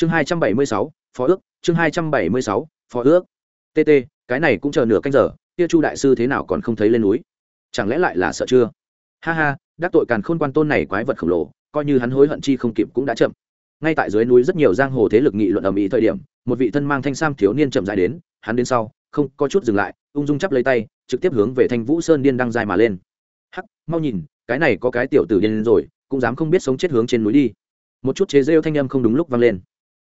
chương hai trăm bảy mươi sáu, phó ước, chương hai trăm bảy mươi sáu, phó ước. Tt cái này cũng chờ nửa canh giờ, kia chu đại sư thế nào còn không thấy lên núi? Chẳng lẽ lại là sợ chưa? Ha ha, đắc tội càn khôn quan tôn này quái vật khổng lồ, coi như hắn hối hận chi không kịp cũng đã chậm. Ngay tại dưới núi rất nhiều giang hồ thế lực nghị luận ầm ĩ thời điểm, một vị thân mang thanh sam thiếu niên chậm dài đến, hắn đến sau, không có chút dừng lại, ung dung chắp lấy tay, trực tiếp hướng về thanh vũ sơn điên đăng dài mà lên. Hắc, mau nhìn, cái này có cái tiểu tử điên rồi, cũng dám không biết sống chết hướng trên núi đi. Một chút chế rêu thanh âm không đúng lúc vang lên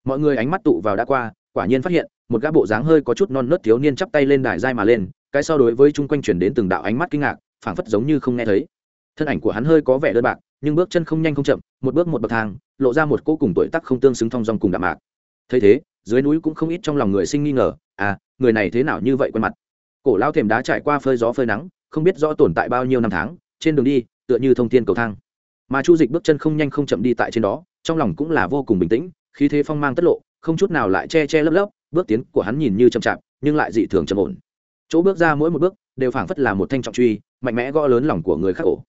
mọi người ánh mắt tụ vào đã qua, quả nhiên phát hiện, một gã bộ dáng hơi có chút non nớt thiếu niên chắp tay lên đài dai mà lên, cái so đối với chung quanh chuyển đến từng đạo ánh mắt kinh ngạc, phảng phất giống như không nghe thấy. Thân ảnh của hắn hơi có vẻ đơn bạc, nhưng bước chân không nhanh không chậm, một bước một bậc thang, lộ ra một cô cùng tuổi tác không tương xứng thong dong cùng đạm mạc. Thấy thế, dưới núi cũng không ít trong lòng người sinh nghi ngờ à người này thế nào như vậy quen mặt? Cổ lao thềm đá trải qua phơi gió phơi nắng, không biết rõ tồn tại bao nhiêu năm tháng, trên đường đi, tựa như thông thiên cầu thang. Mà chu dịch bước chân không nhanh không chậm đi tại trên đó, trong lòng cũng là vô cùng bình tĩnh khí thế phong mang tất lộ, không chút nào lại che che lấp lấp, bước tiến của hắn nhìn như chậm chạp, nhưng lại dị thường trầm ổn. Chỗ bước ra mỗi một bước, đều phảng phất là một thanh trọng truy, mạnh mẽ gõ lớn lòng của người khác ổ.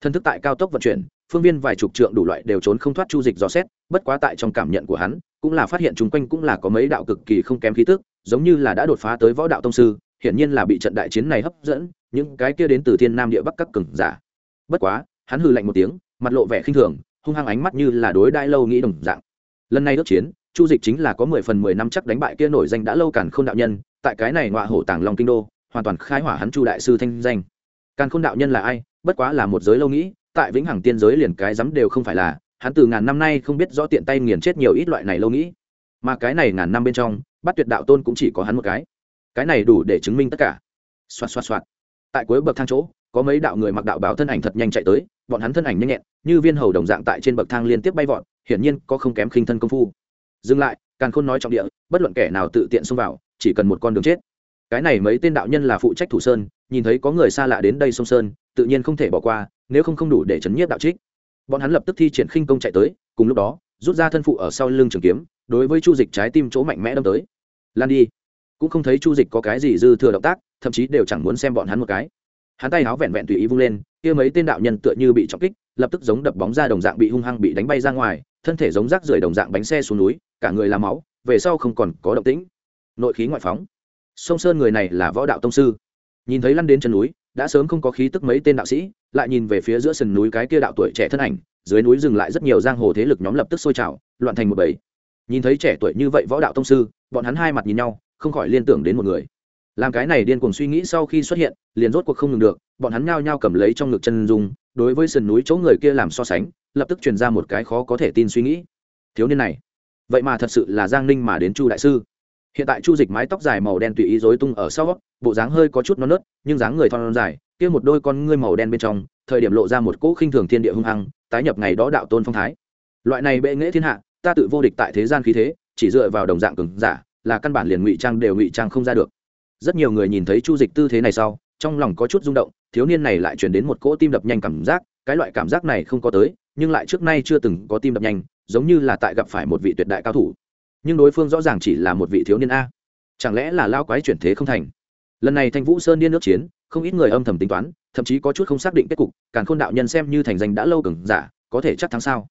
Thân thức tại cao tốc vận chuyển, phương viên vài chục trượng đủ loại đều trốn không thoát chu dịch dò xét, bất quá tại trong cảm nhận của hắn, cũng là phát hiện chung quanh cũng là có mấy đạo cực kỳ không kém khí tức, giống như là đã đột phá tới võ đạo tông sư, hiển nhiên là bị trận đại chiến này hấp dẫn, những cái kia đến từ thiên nam địa bắc các cường giả. Bất quá, hắn hừ lạnh một tiếng, mặt lộ vẻ khinh thường, hung hăng ánh mắt như là đối đai lâu nghĩ đồng dạng lần này ước chiến, chu dịch chính là có mười phần mười năm chắc đánh bại kia nổi danh đã lâu càn khôn đạo nhân, tại cái này ngọa hổ tàng long kinh đô, hoàn toàn khai hỏa hắn chu đại sư thanh danh. Càn khôn đạo nhân là ai? Bất quá là một giới lâu nghĩ, tại vĩnh hằng tiên giới liền cái rắm đều không phải là, hắn từ ngàn năm nay không biết rõ tiện tay nghiền chết nhiều ít loại này lâu nghĩ. Mà cái này ngàn năm bên trong bắt tuyệt đạo tôn cũng chỉ có hắn một cái. Cái này đủ để chứng minh tất cả. Xoạt xoạt xoạt. Tại cuối bậc thang chỗ, có mấy đạo người mặc đạo báo thân ảnh thật nhanh chạy tới, bọn hắn thân ảnh nhanh nhẹn, như viên hầu đồng dạng tại trên bậc thang liên tiếp bay vọt hiển nhiên có không kém khinh thân công phu. Dừng lại càng khôn nói trọng địa, bất luận kẻ nào tự tiện xông vào, chỉ cần một con đường chết. Cái này mấy tên đạo nhân là phụ trách thủ sơn, nhìn thấy có người xa lạ đến đây sông sơn, tự nhiên không thể bỏ qua, nếu không không đủ để chấn nhiếp đạo trích. Bọn hắn lập tức thi triển khinh công chạy tới, cùng lúc đó, rút ra thân phụ ở sau lưng trường kiếm, đối với chu dịch trái tim chỗ mạnh mẽ đâm tới. Lan đi. Cũng không thấy chu dịch có cái gì dư thừa động tác, thậm chí đều chẳng muốn xem bọn hắn một cái. Hắn tay áo vẹn vẹn tùy ý vung lên, kia mấy tên đạo nhân tựa như bị trọng kích, lập tức giống đập bóng ra đồng dạng bị hung hăng bị đánh bay ra ngoài thân thể giống rác rưởi đồng dạng bánh xe xuống núi, cả người làm máu, về sau không còn có động tĩnh. Nội khí ngoại phóng. Sông sơn người này là võ đạo tông sư. Nhìn thấy lăn đến chân núi, đã sớm không có khí tức mấy tên đạo sĩ, lại nhìn về phía giữa sườn núi cái kia đạo tuổi trẻ thân ảnh, dưới núi dừng lại rất nhiều giang hồ thế lực nhóm lập tức sôi trào, loạn thành một bầy. Nhìn thấy trẻ tuổi như vậy võ đạo tông sư, bọn hắn hai mặt nhìn nhau, không khỏi liên tưởng đến một người. Làm cái này điên cuồng suy nghĩ sau khi xuất hiện, liền rốt cuộc không ngừng được, bọn hắn nhao nhao cầm lấy trong ngực chân dung, đối với sườn núi chỗ người kia làm so sánh lập tức truyền ra một cái khó có thể tin suy nghĩ. Thiếu niên này, vậy mà thật sự là giang ninh mà đến chu đại sư. Hiện tại chu dịch mái tóc dài màu đen tùy ý dối tung ở sau, bộ dáng hơi có chút non nớt, nhưng dáng người thon dài, kia một đôi con ngươi màu đen bên trong, thời điểm lộ ra một cỗ khinh thường thiên địa hung hăng, tái nhập ngày đó đạo tôn phong thái. Loại này bệ nghễ thiên hạ, ta tự vô địch tại thế gian khí thế, chỉ dựa vào đồng dạng cứng giả, là căn bản liền ngụy trang đều ngụy trang không ra được. Rất nhiều người nhìn thấy chu dịch tư thế này sau, trong lòng có chút rung động, thiếu niên này lại chuyển đến một cỗ tim đập nhanh cảm giác, cái loại cảm giác này không có tới nhưng lại trước nay chưa từng có tim đập nhanh, giống như là tại gặp phải một vị tuyệt đại cao thủ. Nhưng đối phương rõ ràng chỉ là một vị thiếu niên a. Chẳng lẽ là lao quái chuyển thế không thành? Lần này thanh vũ sơn điên nước chiến, không ít người âm thầm tính toán, thậm chí có chút không xác định kết cục, càn khôn đạo nhân xem như thành danh đã lâu cừng giả, có thể chắc thắng sao?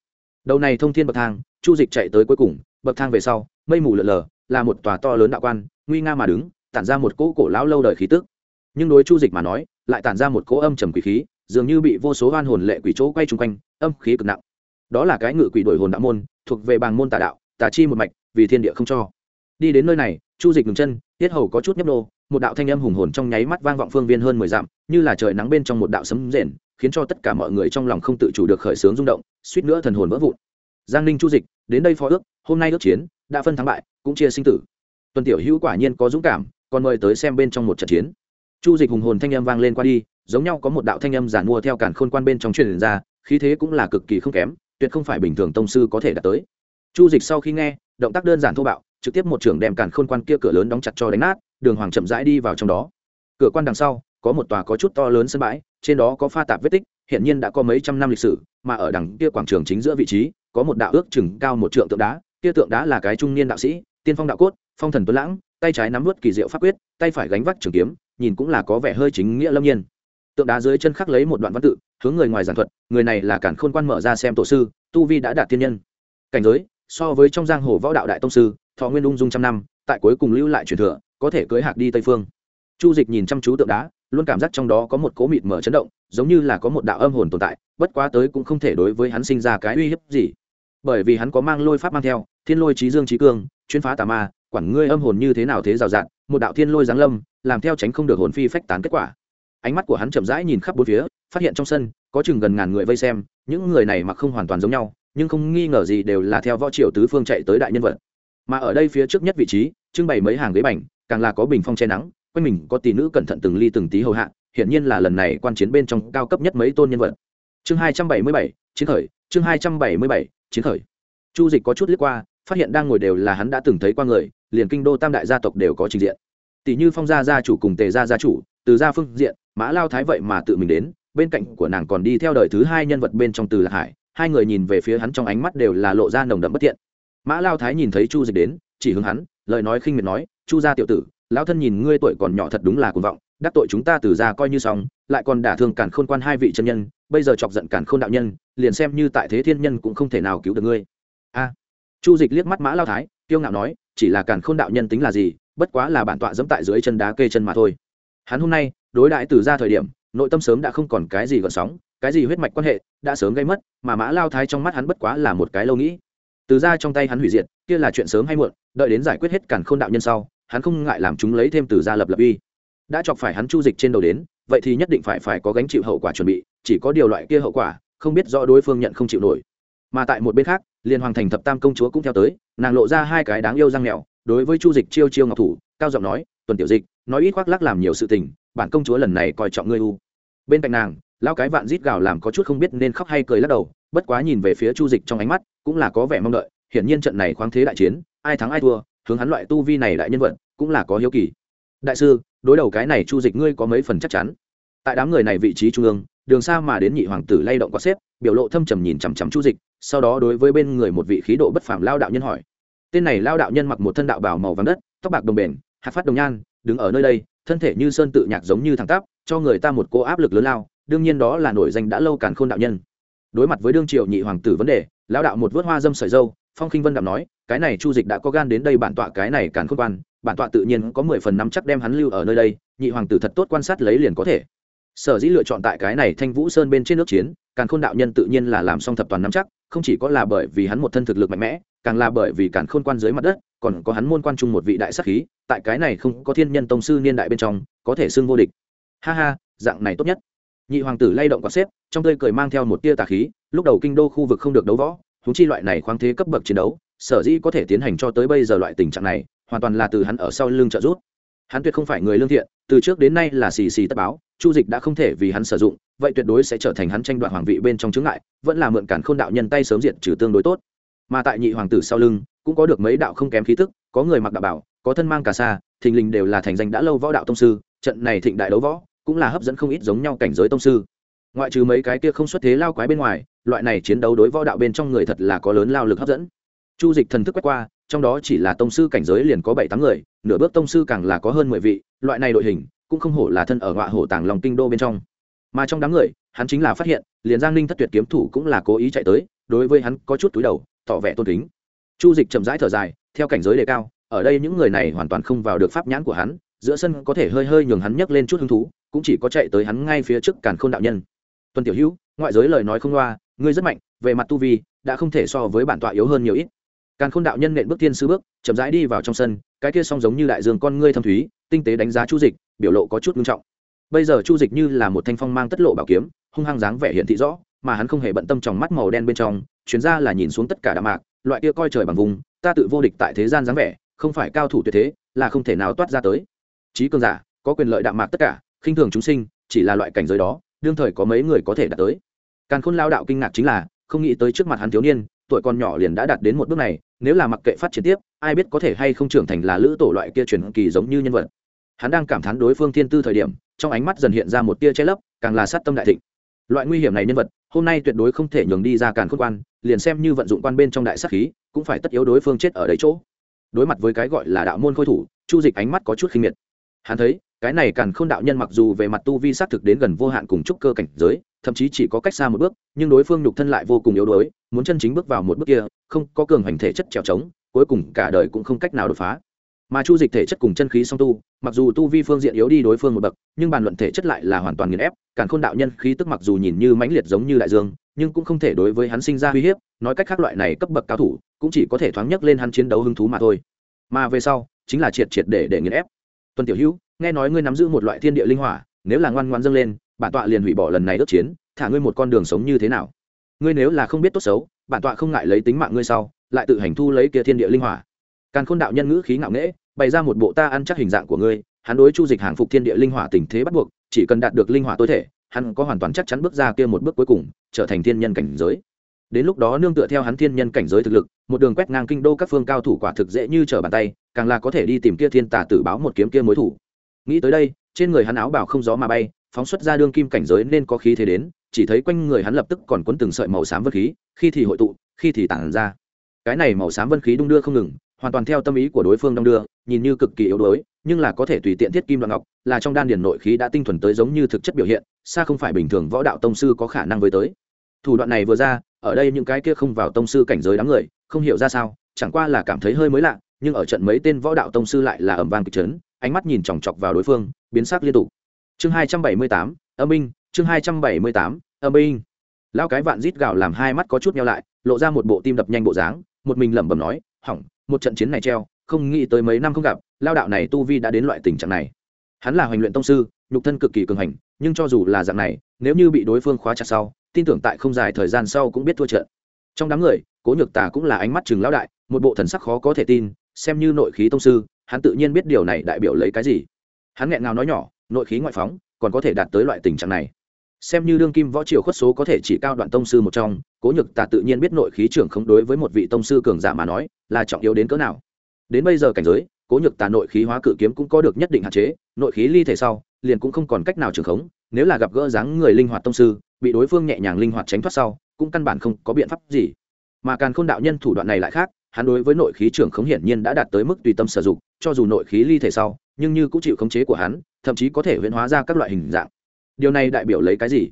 Đầu này thông thiên bậc thang, chu dịch chạy tới cuối cùng, bậc thang về sau, mây mù lợn lờ là một tòa to lớn đạo quan, nguy nga mà đứng, tản ra một cỗ cổ lão lâu đời khí tức. Nhưng đối chu dịch mà nói, lại tản ra một cỗ âm trầm quỷ khí dường như bị vô số oan hồn lệ quỷ chỗ quay chung quanh, âm khí cực nặng. Đó là cái ngự quỷ đổi hồn đạo môn, thuộc về bàng môn tà đạo, tà chi một mạch, vì thiên địa không cho. Đi đến nơi này, chu dịch ngừng chân, tiết hầu có chút nhấp nô, một đạo thanh âm hùng hồn trong nháy mắt vang vọng phương viên hơn mười dặm, như là trời nắng bên trong một đạo sấm rền, khiến cho tất cả mọi người trong lòng không tự chủ được khởi sướng rung động, suýt nữa thần hồn vỡ vụn. Giang ninh chu dịch, đến đây phó ước, hôm nay ước chiến, đã phân thắng bại, cũng chia sinh tử. Tuần tiểu hữu quả nhiên có dũng cảm, còn mời tới xem bên trong một trận chiến chu dịch hùng hồn thanh âm vang lên qua đi, giống nhau có một đạo thanh âm giản mua theo cản khôn quan bên trong truyền ra, khí thế cũng là cực kỳ không kém, tuyệt không phải bình thường tông sư có thể đạt tới. Chu dịch sau khi nghe, động tác đơn giản thô bạo, trực tiếp một trưởng đem cản khôn quan kia cửa lớn đóng chặt cho đánh nát, đường hoàng chậm rãi đi vào trong đó. Cửa quan đằng sau, có một tòa có chút to lớn sân bãi, trên đó có pha tạp vết tích hiện nhiên đã có mấy trăm năm lịch sử, mà ở đằng kia quảng trường chính giữa vị trí, có một đạo ước chừng cao một trượng tượng đá, kia tượng đá là cái trung niên đạo sĩ, tiên phong đạo cốt, phong thần tuấn lãng, tay trái nắm vớt kỳ diệu pháp quyết, tay phải gánh vác trường kiếm nhìn cũng là có vẻ hơi chính nghĩa lâm nhiên. Tượng đá dưới chân khắc lấy một đoạn văn tự, hướng người ngoài giảng thuật, người này là cản khôn quan mở ra xem tổ sư, tu vi đã đạt tiên nhân. Cảnh giới, so với trong giang hồ võ đạo đại tông sư, thọ nguyên ung dung trăm năm, tại cuối cùng lưu lại truyền thừa, có thể cưới hạc đi tây phương. Chu dịch nhìn chăm chú tượng đá, luôn cảm giác trong đó có một cố mịt mở chấn động, giống như là có một đạo âm hồn tồn tại, bất quá tới cũng không thể đối với hắn sinh ra cái uy hiếp gì. Bởi vì hắn có mang lôi pháp mang theo, thiên lôi trí dương trí cương, chuyên phá tà ma quản ngươi âm hồn như thế nào thế rào rạt, một đạo thiên lôi giáng lâm, làm theo tránh không được hồn phi phách tán kết quả. Ánh mắt của hắn chậm rãi nhìn khắp bốn phía, phát hiện trong sân, có chừng gần ngàn người vây xem, những người này mặc không hoàn toàn giống nhau, nhưng không nghi ngờ gì đều là theo võ triều tứ phương chạy tới đại nhân vật. Mà ở đây phía trước nhất vị trí, trưng bày mấy hàng ghế bành, càng là có bình phong che nắng, quanh mình có tỷ nữ cẩn thận từng ly từng tí hầu hạ, hiển nhiên là lần này quan chiến bên trong cao cấp nhất mấy tôn nhân vật. Chương hai trăm bảy mươi bảy, chiến khởi, chương hai trăm bảy mươi bảy, chiến khởi. Chu dịch có chút liếc qua, phát hiện đang ngồi đều là hắn đã từng thấy qua người liền kinh đô tam đại gia tộc đều có trình diện. Tỷ như phong gia gia chủ cùng tề gia gia chủ, từ gia phương diện, mã lao thái vậy mà tự mình đến, bên cạnh của nàng còn đi theo đời thứ hai nhân vật bên trong từ lạc hải, hai người nhìn về phía hắn trong ánh mắt đều là lộ ra nồng đậm bất thiện. Mã lao thái nhìn thấy chu dịch đến, chỉ hướng hắn, lời nói khinh miệt nói, chu gia tiểu tử, lão thân nhìn ngươi tuổi còn nhỏ thật đúng là cuồng vọng, đắc tội chúng ta từ ra coi như xong, lại còn đả thương cản khôn quan hai vị chân nhân, bây giờ chọc giận cản khôn đạo nhân, liền xem như tại thế thiên nhân cũng không thể nào cứu được ngươi. A. Chu dịch liếc mắt mã lao thái, kiêu ngạo nói chỉ là cản khôn đạo nhân tính là gì, bất quá là bản tọa dẫm tại dưới chân đá kê chân mà thôi. Hắn hôm nay, đối đãi từ ra thời điểm, nội tâm sớm đã không còn cái gì gợn sóng, cái gì huyết mạch quan hệ, đã sớm gây mất, mà mã lao thái trong mắt hắn bất quá là một cái lâu nghĩ. Từ ra trong tay hắn hủy diệt, kia là chuyện sớm hay muộn, đợi đến giải quyết hết cản khôn đạo nhân sau, hắn không ngại làm chúng lấy thêm từ gia lập lập uy. Đã chọc phải hắn chu dịch trên đầu đến, vậy thì nhất định phải phải có gánh chịu hậu quả chuẩn bị, chỉ có điều loại kia hậu quả, không biết rõ đối phương nhận không chịu nổi mà tại một bên khác, liên hoàng thành thập tam công chúa cũng theo tới, nàng lộ ra hai cái đáng yêu răng mèo, đối với chu dịch chiêu chiêu ngọc thủ, cao giọng nói, tuần tiểu dịch, nói ít khoác lắc làm nhiều sự tình, bản công chúa lần này coi trọng ngươi u. Bên cạnh nàng lao cái vạn rít gào làm có chút không biết nên khóc hay cười lắc đầu, bất quá nhìn về phía chu dịch trong ánh mắt, cũng là có vẻ mong đợi, hiển nhiên trận này khoáng thế đại chiến, ai thắng ai thua, hướng hắn loại tu vi này đại nhân vật, cũng là có hiếu kỳ. Đại sư, đối đầu cái này chu dịch ngươi có mấy phần chắc chắn? Tại đám người này vị trí trung ương, đường xa mà đến nhị hoàng tử lay động có xếp, biểu lộ thâm trầm nhìn chằm chằm chu dịch sau đó đối với bên người một vị khí độ bất phàm lao đạo nhân hỏi, tên này lao đạo nhân mặc một thân đạo bào màu vàng đất, tóc bạc đồng bền, hạt phát đồng nhan, đứng ở nơi đây, thân thể như sơn tự nhạc giống như thẳng tắp, cho người ta một cô áp lực lớn lao, đương nhiên đó là nổi danh đã lâu càn khôn đạo nhân. Đối mặt với đương triều nhị hoàng tử vấn đề, lao đạo một vớt hoa dâm sợi dâu, phong khinh vân đạm nói, cái này chu dịch đã có gan đến đây bản tọa cái này càn khôn quan, bản tọa tự nhiên có mười phần năm chắc đem hắn lưu ở nơi đây, nhị hoàng tử thật tốt quan sát lấy liền có thể. Sở dĩ lựa chọn tại cái này thanh vũ sơn bên trên nước chiến càn khôn đạo nhân tự nhiên là làm xong thập toàn nắm chắc, không chỉ có là bởi vì hắn một thân thực lực mạnh mẽ, càng là bởi vì càn khôn quan dưới mặt đất, còn có hắn môn quan trung một vị đại sắc khí, tại cái này không có thiên nhân tông sư niên đại bên trong, có thể xưng vô địch. Ha ha, dạng này tốt nhất. Nhị hoàng tử lay động quả xếp, trong tươi cười mang theo một tia tà khí, lúc đầu kinh đô khu vực không được đấu võ thú chi loại này khoáng thế cấp bậc chiến đấu, sở dĩ có thể tiến hành cho tới bây giờ loại tình trạng này, hoàn toàn là từ hắn ở sau lưng trợ giúp hắn tuyệt không phải người lương thiện, từ trước đến nay là xì xì tất báo, chu dịch đã không thể vì hắn sử dụng, vậy tuyệt đối sẽ trở thành hắn tranh đoạt hoàng vị bên trong chướng ngại, vẫn là mượn cản khôn đạo nhân tay sớm diệt trừ tương đối tốt. Mà tại nhị hoàng tử sau lưng, cũng có được mấy đạo không kém khí tức có người mặc đạo bảo, có thân mang cà sa, thình lình đều là thành danh đã lâu võ đạo tông sư, trận này thịnh đại đấu võ, cũng là hấp dẫn không ít giống nhau cảnh giới tông sư. Ngoại trừ mấy cái kia không xuất thế lao quái bên ngoài, loại này chiến đấu đối võ đạo bên trong người thật là có lớn lao lực hấp dẫn. Chu dịch thần thức quét qua trong đó chỉ là tông sư cảnh giới liền có bảy tám người, nửa bước tông sư càng là có hơn mười vị, loại này đội hình cũng không hổ là thân ở ngọa hổ tàng lòng kinh đô bên trong. Mà trong đám người, hắn chính là phát hiện, liền giang ninh thất tuyệt kiếm thủ cũng là cố ý chạy tới, đối với hắn có chút túi đầu, tỏ vẻ tôn kính. Chu dịch chậm rãi thở dài, theo cảnh giới đề cao, ở đây những người này hoàn toàn không vào được pháp nhãn của hắn, giữa sân có thể hơi hơi nhường hắn nhấc lên chút hứng thú, cũng chỉ có chạy tới hắn ngay phía trước càn k h ô n đạo nhân. Tuân tiểu hữu, ngoại giới lời nói không loa, ngươi rất mạnh, về mặt tu vi, đã không thể so với bản tọa yếu hơn nhiều ít càn khôn đạo nhân nện bước tiên sư bước, chậm rãi đi vào trong sân, cái kia song giống như đại dương con ngươi thâm thúy, tinh tế đánh giá chu dịch, biểu lộ có chút nghiêm trọng. Bây giờ chu dịch như là một thanh phong mang tất lộ bảo kiếm, hung hăng dáng vẻ hiện thị rõ, mà hắn không hề bận tâm trong mắt màu đen bên trong chuyến ra là nhìn xuống tất cả đạm mạc, loại kia coi trời bằng vùng, ta tự vô địch tại thế gian dáng vẻ, không phải cao thủ tuyệt thế, là không thể nào toát ra tới. Trí cường giả, có quyền lợi đạm mạc tất cả, khinh thường chúng sinh, chỉ là loại cảnh giới đó, đương thời có mấy người có thể đạt tới. Càn khôn lao đạo kinh ngạc chính là, không nghĩ tới trước mặt hắn thiếu niên tuổi còn nhỏ liền đã đạt đến một bước này, nếu là mặc kệ phát triển tiếp, ai biết có thể hay không trưởng thành là lữ tổ loại kia truyền kỳ giống như nhân vật. Hắn đang cảm thán đối phương thiên tư thời điểm, trong ánh mắt dần hiện ra một tia che lấp, càng là sát tâm đại thịnh. Loại nguy hiểm này nhân vật, hôm nay tuyệt đối không thể nhường đi ra càn khôn quan, liền xem như vận dụng quan bên trong đại sát khí, cũng phải tất yếu đối phương chết ở đấy chỗ. Đối mặt với cái gọi là đạo môn khôi thủ, chu dịch ánh mắt có chút khinh miệt. Hắn thấy, cái này càn k h ô n đạo nhân mặc dù về mặt tu vi xác thực đến gần vô hạn cùng trúc cơ cảnh giới, thậm chí chỉ có cách xa một bước, nhưng đối phương nhục thân lại vô cùng yếu đuối muốn chân chính bước vào một bước kia, không có cường hành thể chất trèo trống, cuối cùng cả đời cũng không cách nào đột phá. Mà chu dịch thể chất cùng chân khí song tu, mặc dù tu vi phương diện yếu đi đối phương một bậc, nhưng bàn luận thể chất lại là hoàn toàn nghiền ép, càn khôn đạo nhân khí tức mặc dù nhìn như mãnh liệt giống như đại dương, nhưng cũng không thể đối với hắn sinh ra uy hiếp, nói cách khác loại này cấp bậc cao thủ, cũng chỉ có thể thoáng nhấc lên hắn chiến đấu hứng thú mà thôi. Mà về sau, chính là triệt triệt để để nghiền ép. Tuân tiểu hữu, nghe nói ngươi nắm giữ một loại thiên địa linh hỏa, nếu là ngoan ngoan dâng lên, bản tọa liền hủy bỏ lần này ước chiến, thả ngươi một con đường sống như thế nào? Ngươi nếu là không biết tốt xấu, bản tọa không ngại lấy tính mạng ngươi sau, lại tự hành thu lấy kia thiên địa linh hỏa. Càn khôn đạo nhân ngữ khí ngạo nghễ, bày ra một bộ ta ăn chắc hình dạng của ngươi, hắn đối chu dịch hàng phục thiên địa linh hỏa tình thế bắt buộc, chỉ cần đạt được linh hỏa tối thể, hắn có hoàn toàn chắc chắn bước ra kia một bước cuối cùng, trở thành thiên nhân cảnh giới. Đến lúc đó nương tựa theo hắn thiên nhân cảnh giới thực lực, một đường quét ngang kinh đô các phương cao thủ quả thực dễ như trở bàn tay, càng là có thể đi tìm kia thiên tà tử báo một kiếm kia mối thủ. Nghĩ tới đây, trên người hắn áo bảo không gió mà bay, phóng xuất ra đương kim cảnh giới nên có khí thế đến chỉ thấy quanh người hắn lập tức còn cuốn từng sợi màu xám vân khí, khi thì hội tụ, khi thì tản ra. Cái này màu xám vân khí đung đưa không ngừng, hoàn toàn theo tâm ý của đối phương đong đưa, nhìn như cực kỳ yếu đuối, nhưng là có thể tùy tiện thiết kim đoạn ngọc, là trong đan điền nội khí đã tinh thuần tới giống như thực chất biểu hiện, xa không phải bình thường võ đạo tông sư có khả năng với tới. Thủ đoạn này vừa ra, ở đây những cái kia không vào tông sư cảnh giới đám người, không hiểu ra sao, chẳng qua là cảm thấy hơi mới lạ, nhưng ở trận mấy tên võ đạo tông sư lại là ẩm vang kịch trấn ánh mắt nhìn chòng chọc vào đối phương, biến sắc liên tục. Chương hai trăm bảy mươi tám, âm minh chương hai trăm bảy mươi tám, âm binh. Lao cái vạn rít gạo làm hai mắt có chút nhau lại, lộ ra một bộ tim đập nhanh bộ dáng, một mình lẩm bẩm nói, hỏng, một trận chiến này treo, không nghĩ tới mấy năm không gặp lao đạo này tu vi đã đến loại tình trạng này. Hắn là hoành luyện tông sư, nhục thân cực kỳ cường hành, nhưng cho dù là dạng này, nếu như bị đối phương khóa chặt sau, tin tưởng tại không dài thời gian sau cũng biết thua trận. Trong đám người, cố nhược tà cũng là ánh mắt chừng lão đại, một bộ thần sắc khó có thể tin, xem như nội khí tông sư, hắn tự nhiên biết điều này đại biểu lấy cái gì. Hắn nghẹn ngào nói nhỏ, nội khí ngoại phóng, còn có thể đạt tới loại tình trạng này xem như đương kim võ triều khuất số có thể chỉ cao đoạn tông sư một trong, cố nhược tà tự nhiên biết nội khí trưởng không đối với một vị tông sư cường giả mà nói, là trọng yếu đến cỡ nào. Đến bây giờ cảnh giới, cố nhược tà nội khí hóa cự kiếm cũng có được nhất định hạn chế, nội khí ly thể sau, liền cũng không còn cách nào trưởng khống, nếu là gặp gỡ dáng người linh hoạt tông sư, bị đối phương nhẹ nhàng linh hoạt tránh thoát sau, cũng căn bản không có biện pháp gì. Mà càn khôn đạo nhân thủ đoạn này lại khác, hắn đối với nội khí trưởng khống hiển nhiên đã đạt tới mức tùy tâm sử dụng, cho dù nội khí ly thể sau, nhưng như cũng chịu khống chế của hắn, thậm chí có thể huyễn hóa ra các loại hình dạng điều này đại biểu lấy cái gì?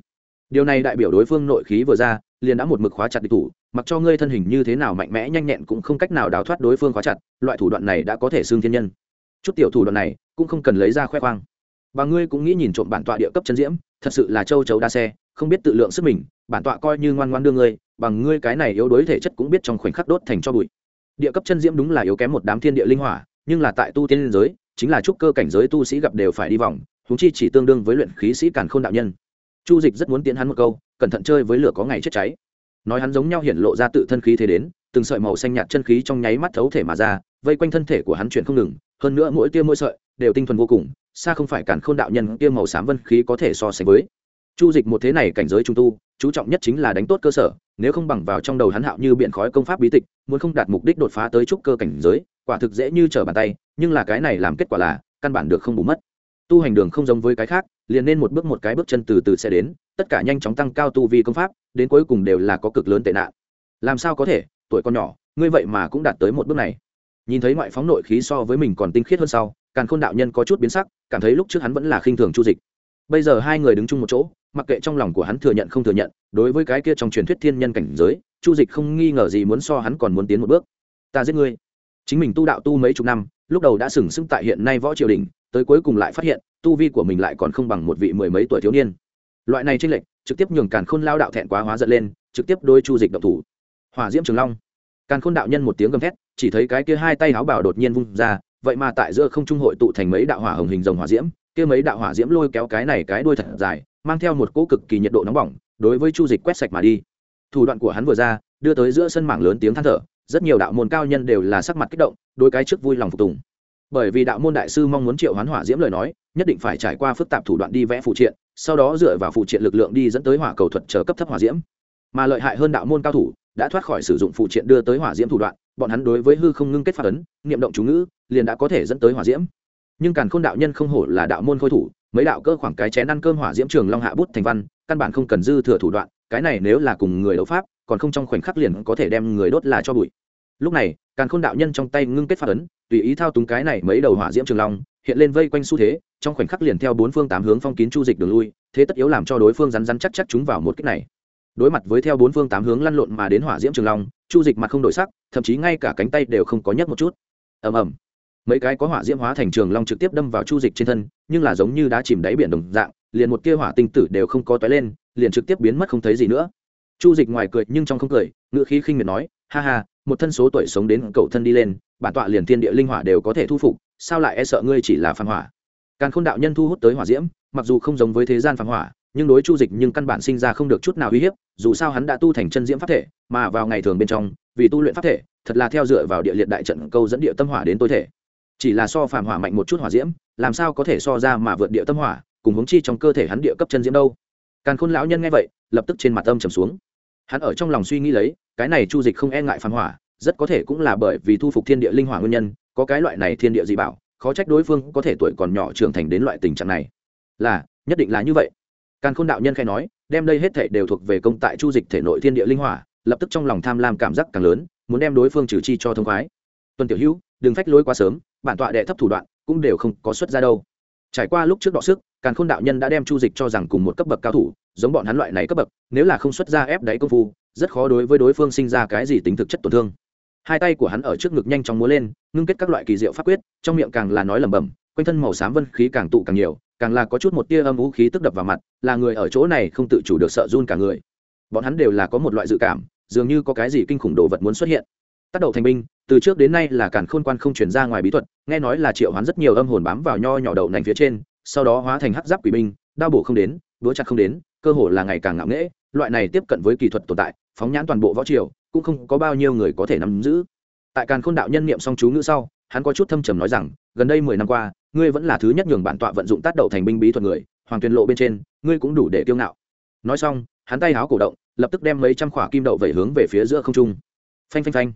Điều này đại biểu đối phương nội khí vừa ra, liền đã một mực khóa chặt địch thủ, mặc cho ngươi thân hình như thế nào mạnh mẽ nhanh nhẹn cũng không cách nào đào thoát đối phương khóa chặt, loại thủ đoạn này đã có thể xương thiên nhân. Chút tiểu thủ đoạn này cũng không cần lấy ra khoe khoang. Và ngươi cũng nghĩ nhìn trộm bản tọa địa cấp chân diễm, thật sự là châu chấu đa xe, không biết tự lượng sức mình, bản tọa coi như ngoan ngoan đưa ngươi bằng ngươi cái này yếu đối thể chất cũng biết trong khoảnh khắc đốt thành cho bụi. Địa cấp chân diễm đúng là yếu kém một đám thiên địa linh hỏa, nhưng là tại tu tiên giới, chính là trúc cơ cảnh giới tu sĩ gặp đều phải đi vòng huống chi chỉ tương đương với luyện khí sĩ càn khôn đạo nhân. Chu dịch rất muốn tiến hắn một câu, cẩn thận chơi với lửa có ngày chết cháy. Nói hắn giống nhau hiện lộ ra tự thân khí thế đến, từng sợi màu xanh nhạt chân khí trong nháy mắt thấu thể mà ra, vây quanh thân thể của hắn chuyển không ngừng, hơn nữa mỗi tia mỗi sợi đều tinh thuần vô cùng, xa không phải cản khôn đạo nhân tia màu xám vân khí có thể so sánh với. Chu dịch một thế này cảnh giới trung tu, chú trọng nhất chính là đánh tốt cơ sở, nếu không bằng vào trong đầu hắn hạo như biện khói công pháp bí tịch, muốn không đạt mục đích đột phá tới trúc cơ cảnh giới, quả thực dễ như trở bàn tay, nhưng là cái này làm kết quả là, căn bản được không bù mất tu hành đường không giống với cái khác, liền nên một bước một cái bước chân từ từ sẽ đến, tất cả nhanh chóng tăng cao tu vi công pháp, đến cuối cùng đều là có cực lớn tệ nạn. Làm sao có thể, tuổi con nhỏ, ngươi vậy mà cũng đạt tới một bước này. Nhìn thấy ngoại phóng nội khí so với mình còn tinh khiết hơn sau càng khôn đạo nhân có chút biến sắc, cảm thấy lúc trước hắn vẫn là khinh thường chu dịch. Bây giờ hai người đứng chung một chỗ, mặc kệ trong lòng của hắn thừa nhận không thừa nhận, đối với cái kia trong truyền thuyết thiên nhân cảnh giới, chu dịch không nghi ngờ gì muốn so hắn còn muốn tiến một bước. Ta giết ngươi. Chính mình tu đạo tu mấy chục năm, lúc đầu đã sừng sững tại hiện nay võ triều đình tới cuối cùng lại phát hiện, tu vi của mình lại còn không bằng một vị mười mấy tuổi thiếu niên. Loại này tranh lệch, trực tiếp nhường càn khôn lao đạo thẹn quá hóa giận lên, trực tiếp đôi chu dịch động thủ. Hỏa diễm trường long. Càn khôn đạo nhân một tiếng gầm thét, chỉ thấy cái kia hai tay áo bảo đột nhiên vung ra, vậy mà tại giữa không trung hội tụ thành mấy đạo hỏa hồng hình rồng hỏa diễm, kia mấy đạo hỏa diễm lôi kéo cái này cái đuôi thật dài, mang theo một cỗ cực kỳ nhiệt độ nóng bỏng, đối với chu dịch quét sạch mà đi. Thủ đoạn của hắn vừa ra, đưa tới giữa sân mảng lớn tiếng than thở, rất nhiều đạo môn cao nhân đều là sắc mặt kích động đôi cái trước vui lòng phục tùng bởi vì đạo môn đại sư mong muốn triệu hoán hỏa diễm lời nói, nhất định phải trải qua phức tạp thủ đoạn đi vẽ phụ triện, sau đó dựa vào phụ triện lực lượng đi dẫn tới hỏa cầu thuật chờ cấp thấp hỏa diễm. Mà lợi hại hơn đạo môn cao thủ đã thoát khỏi sử dụng phụ triện đưa tới hỏa diễm thủ đoạn, bọn hắn đối với hư không ngưng kết phát ấn, niệm động chú ngữ, liền đã có thể dẫn tới hỏa diễm. Nhưng càn khôn đạo nhân không hổ là đạo môn khôi thủ, mấy đạo cơ khoảng cái chén ăn cơm hỏa diễm trường long hạ bút thành văn, căn bản không cần dư thừa thủ đoạn, cái này nếu là cùng người đấu pháp, còn không trong khoảnh khắc liền có thể đem người đốt là cho bụi lúc này, càn khôn đạo nhân trong tay ngưng kết phát ấn, tùy ý thao túng cái này mấy đầu hỏa diễm trường long, hiện lên vây quanh xu thế, trong khoảnh khắc liền theo bốn phương tám hướng phong kín chu dịch đường lui, thế tất yếu làm cho đối phương rắn rắn chắc chắc chúng vào một cách này. Đối mặt với theo bốn phương tám hướng lăn lộn mà đến hỏa diễm trường long, chu dịch mặt không đổi sắc, thậm chí ngay cả cánh tay đều không có nhấc một chút. Ầm ầm. Mấy cái có hỏa diễm hóa thành trường long trực tiếp đâm vào chu dịch trên thân, nhưng là giống như đã chìm đáy biển đồng dạng, liền một kia hỏa tinh tử đều không có toái lên, liền trực tiếp biến mất không thấy gì nữa. Chu dịch ngoài cười nhưng trong không cười ngựa khí khinh miệt nói, ha ha một thân số tuổi sống đến cầu thân đi lên, bản tọa liền thiên địa linh hỏa đều có thể thu phục, sao lại e sợ ngươi chỉ là phàm hỏa? Càn khôn đạo nhân thu hút tới hỏa diễm, mặc dù không giống với thế gian phàm hỏa, nhưng đối chu dịch nhưng căn bản sinh ra không được chút nào uy hiếp, dù sao hắn đã tu thành chân diễm pháp thể, mà vào ngày thường bên trong, vì tu luyện pháp thể, thật là theo dựa vào địa liệt đại trận câu dẫn địa tâm hỏa đến tối thể. Chỉ là so phàm hỏa mạnh một chút hỏa diễm, làm sao có thể so ra mà vượt địa tâm hỏa, cùng hướng chi trong cơ thể hắn địa cấp chân diễm đâu? Càn khôn lão nhân nghe vậy, lập tức trên mặt âm trầm xuống. Hắn ở trong lòng suy nghĩ lấy cái này chu dịch không e ngại phàm hỏa, rất có thể cũng là bởi vì thu phục thiên địa linh hỏa nguyên nhân, có cái loại này thiên địa dị bảo, khó trách đối phương có thể tuổi còn nhỏ trưởng thành đến loại tình trạng này. Là, nhất định là như vậy. Càn khôn đạo nhân khai nói, đem đây hết thể đều thuộc về công tại chu dịch thể nội thiên địa linh hỏa, lập tức trong lòng tham lam cảm giác càng lớn, muốn đem đối phương trừ chi cho thông khoái. Tuần tiểu hữu, đừng phách lối quá sớm, bản tọa đệ thấp thủ đoạn, cũng đều không có xuất ra đâu. Trải qua lúc trước đọ sức, càn khôn đạo nhân đã đem chu dịch cho rằng cùng một cấp bậc cao thủ, giống bọn hắn loại này cấp bậc, nếu là không xuất ra ép đáy công phu rất khó đối với đối phương sinh ra cái gì tính thực chất tổn thương. Hai tay của hắn ở trước ngực nhanh chóng múa lên, ngưng kết các loại kỳ diệu pháp quyết, trong miệng càng là nói lẩm bẩm, quanh thân màu xám vân khí càng tụ càng nhiều, càng là có chút một tia âm vũ khí tức đập vào mặt, là người ở chỗ này không tự chủ được sợ run cả người. Bọn hắn đều là có một loại dự cảm, dường như có cái gì kinh khủng đồ vật muốn xuất hiện. Tác đầu thành binh, từ trước đến nay là càn khôn quan không chuyển ra ngoài bí thuật, nghe nói là triệu hoán rất nhiều âm hồn bám vào nho nhỏ đậu nành phía trên, sau đó hóa thành hắc giáp quỷ binh, đao bổ không đến đũa chặt không đến, cơ hồ là ngày càng ngạo nghễ loại này tiếp cận với kỳ thuật tồn tại, phóng nhãn toàn bộ võ triều, cũng không có bao nhiêu người có thể nắm giữ. Tại càn khôn đạo nhân niệm song chú ngữ sau, hắn có chút thâm trầm nói rằng, gần đây mười năm qua, ngươi vẫn là thứ nhất nhường bản tọa vận dụng tác đậu thành binh bí thuật người, hoàng tuyền lộ bên trên, ngươi cũng đủ để kiêu ngạo. Nói xong, hắn tay háo cổ động, lập tức đem mấy trăm khỏa kim đậu vẩy hướng về phía giữa không trung. Phanh phanh phanh.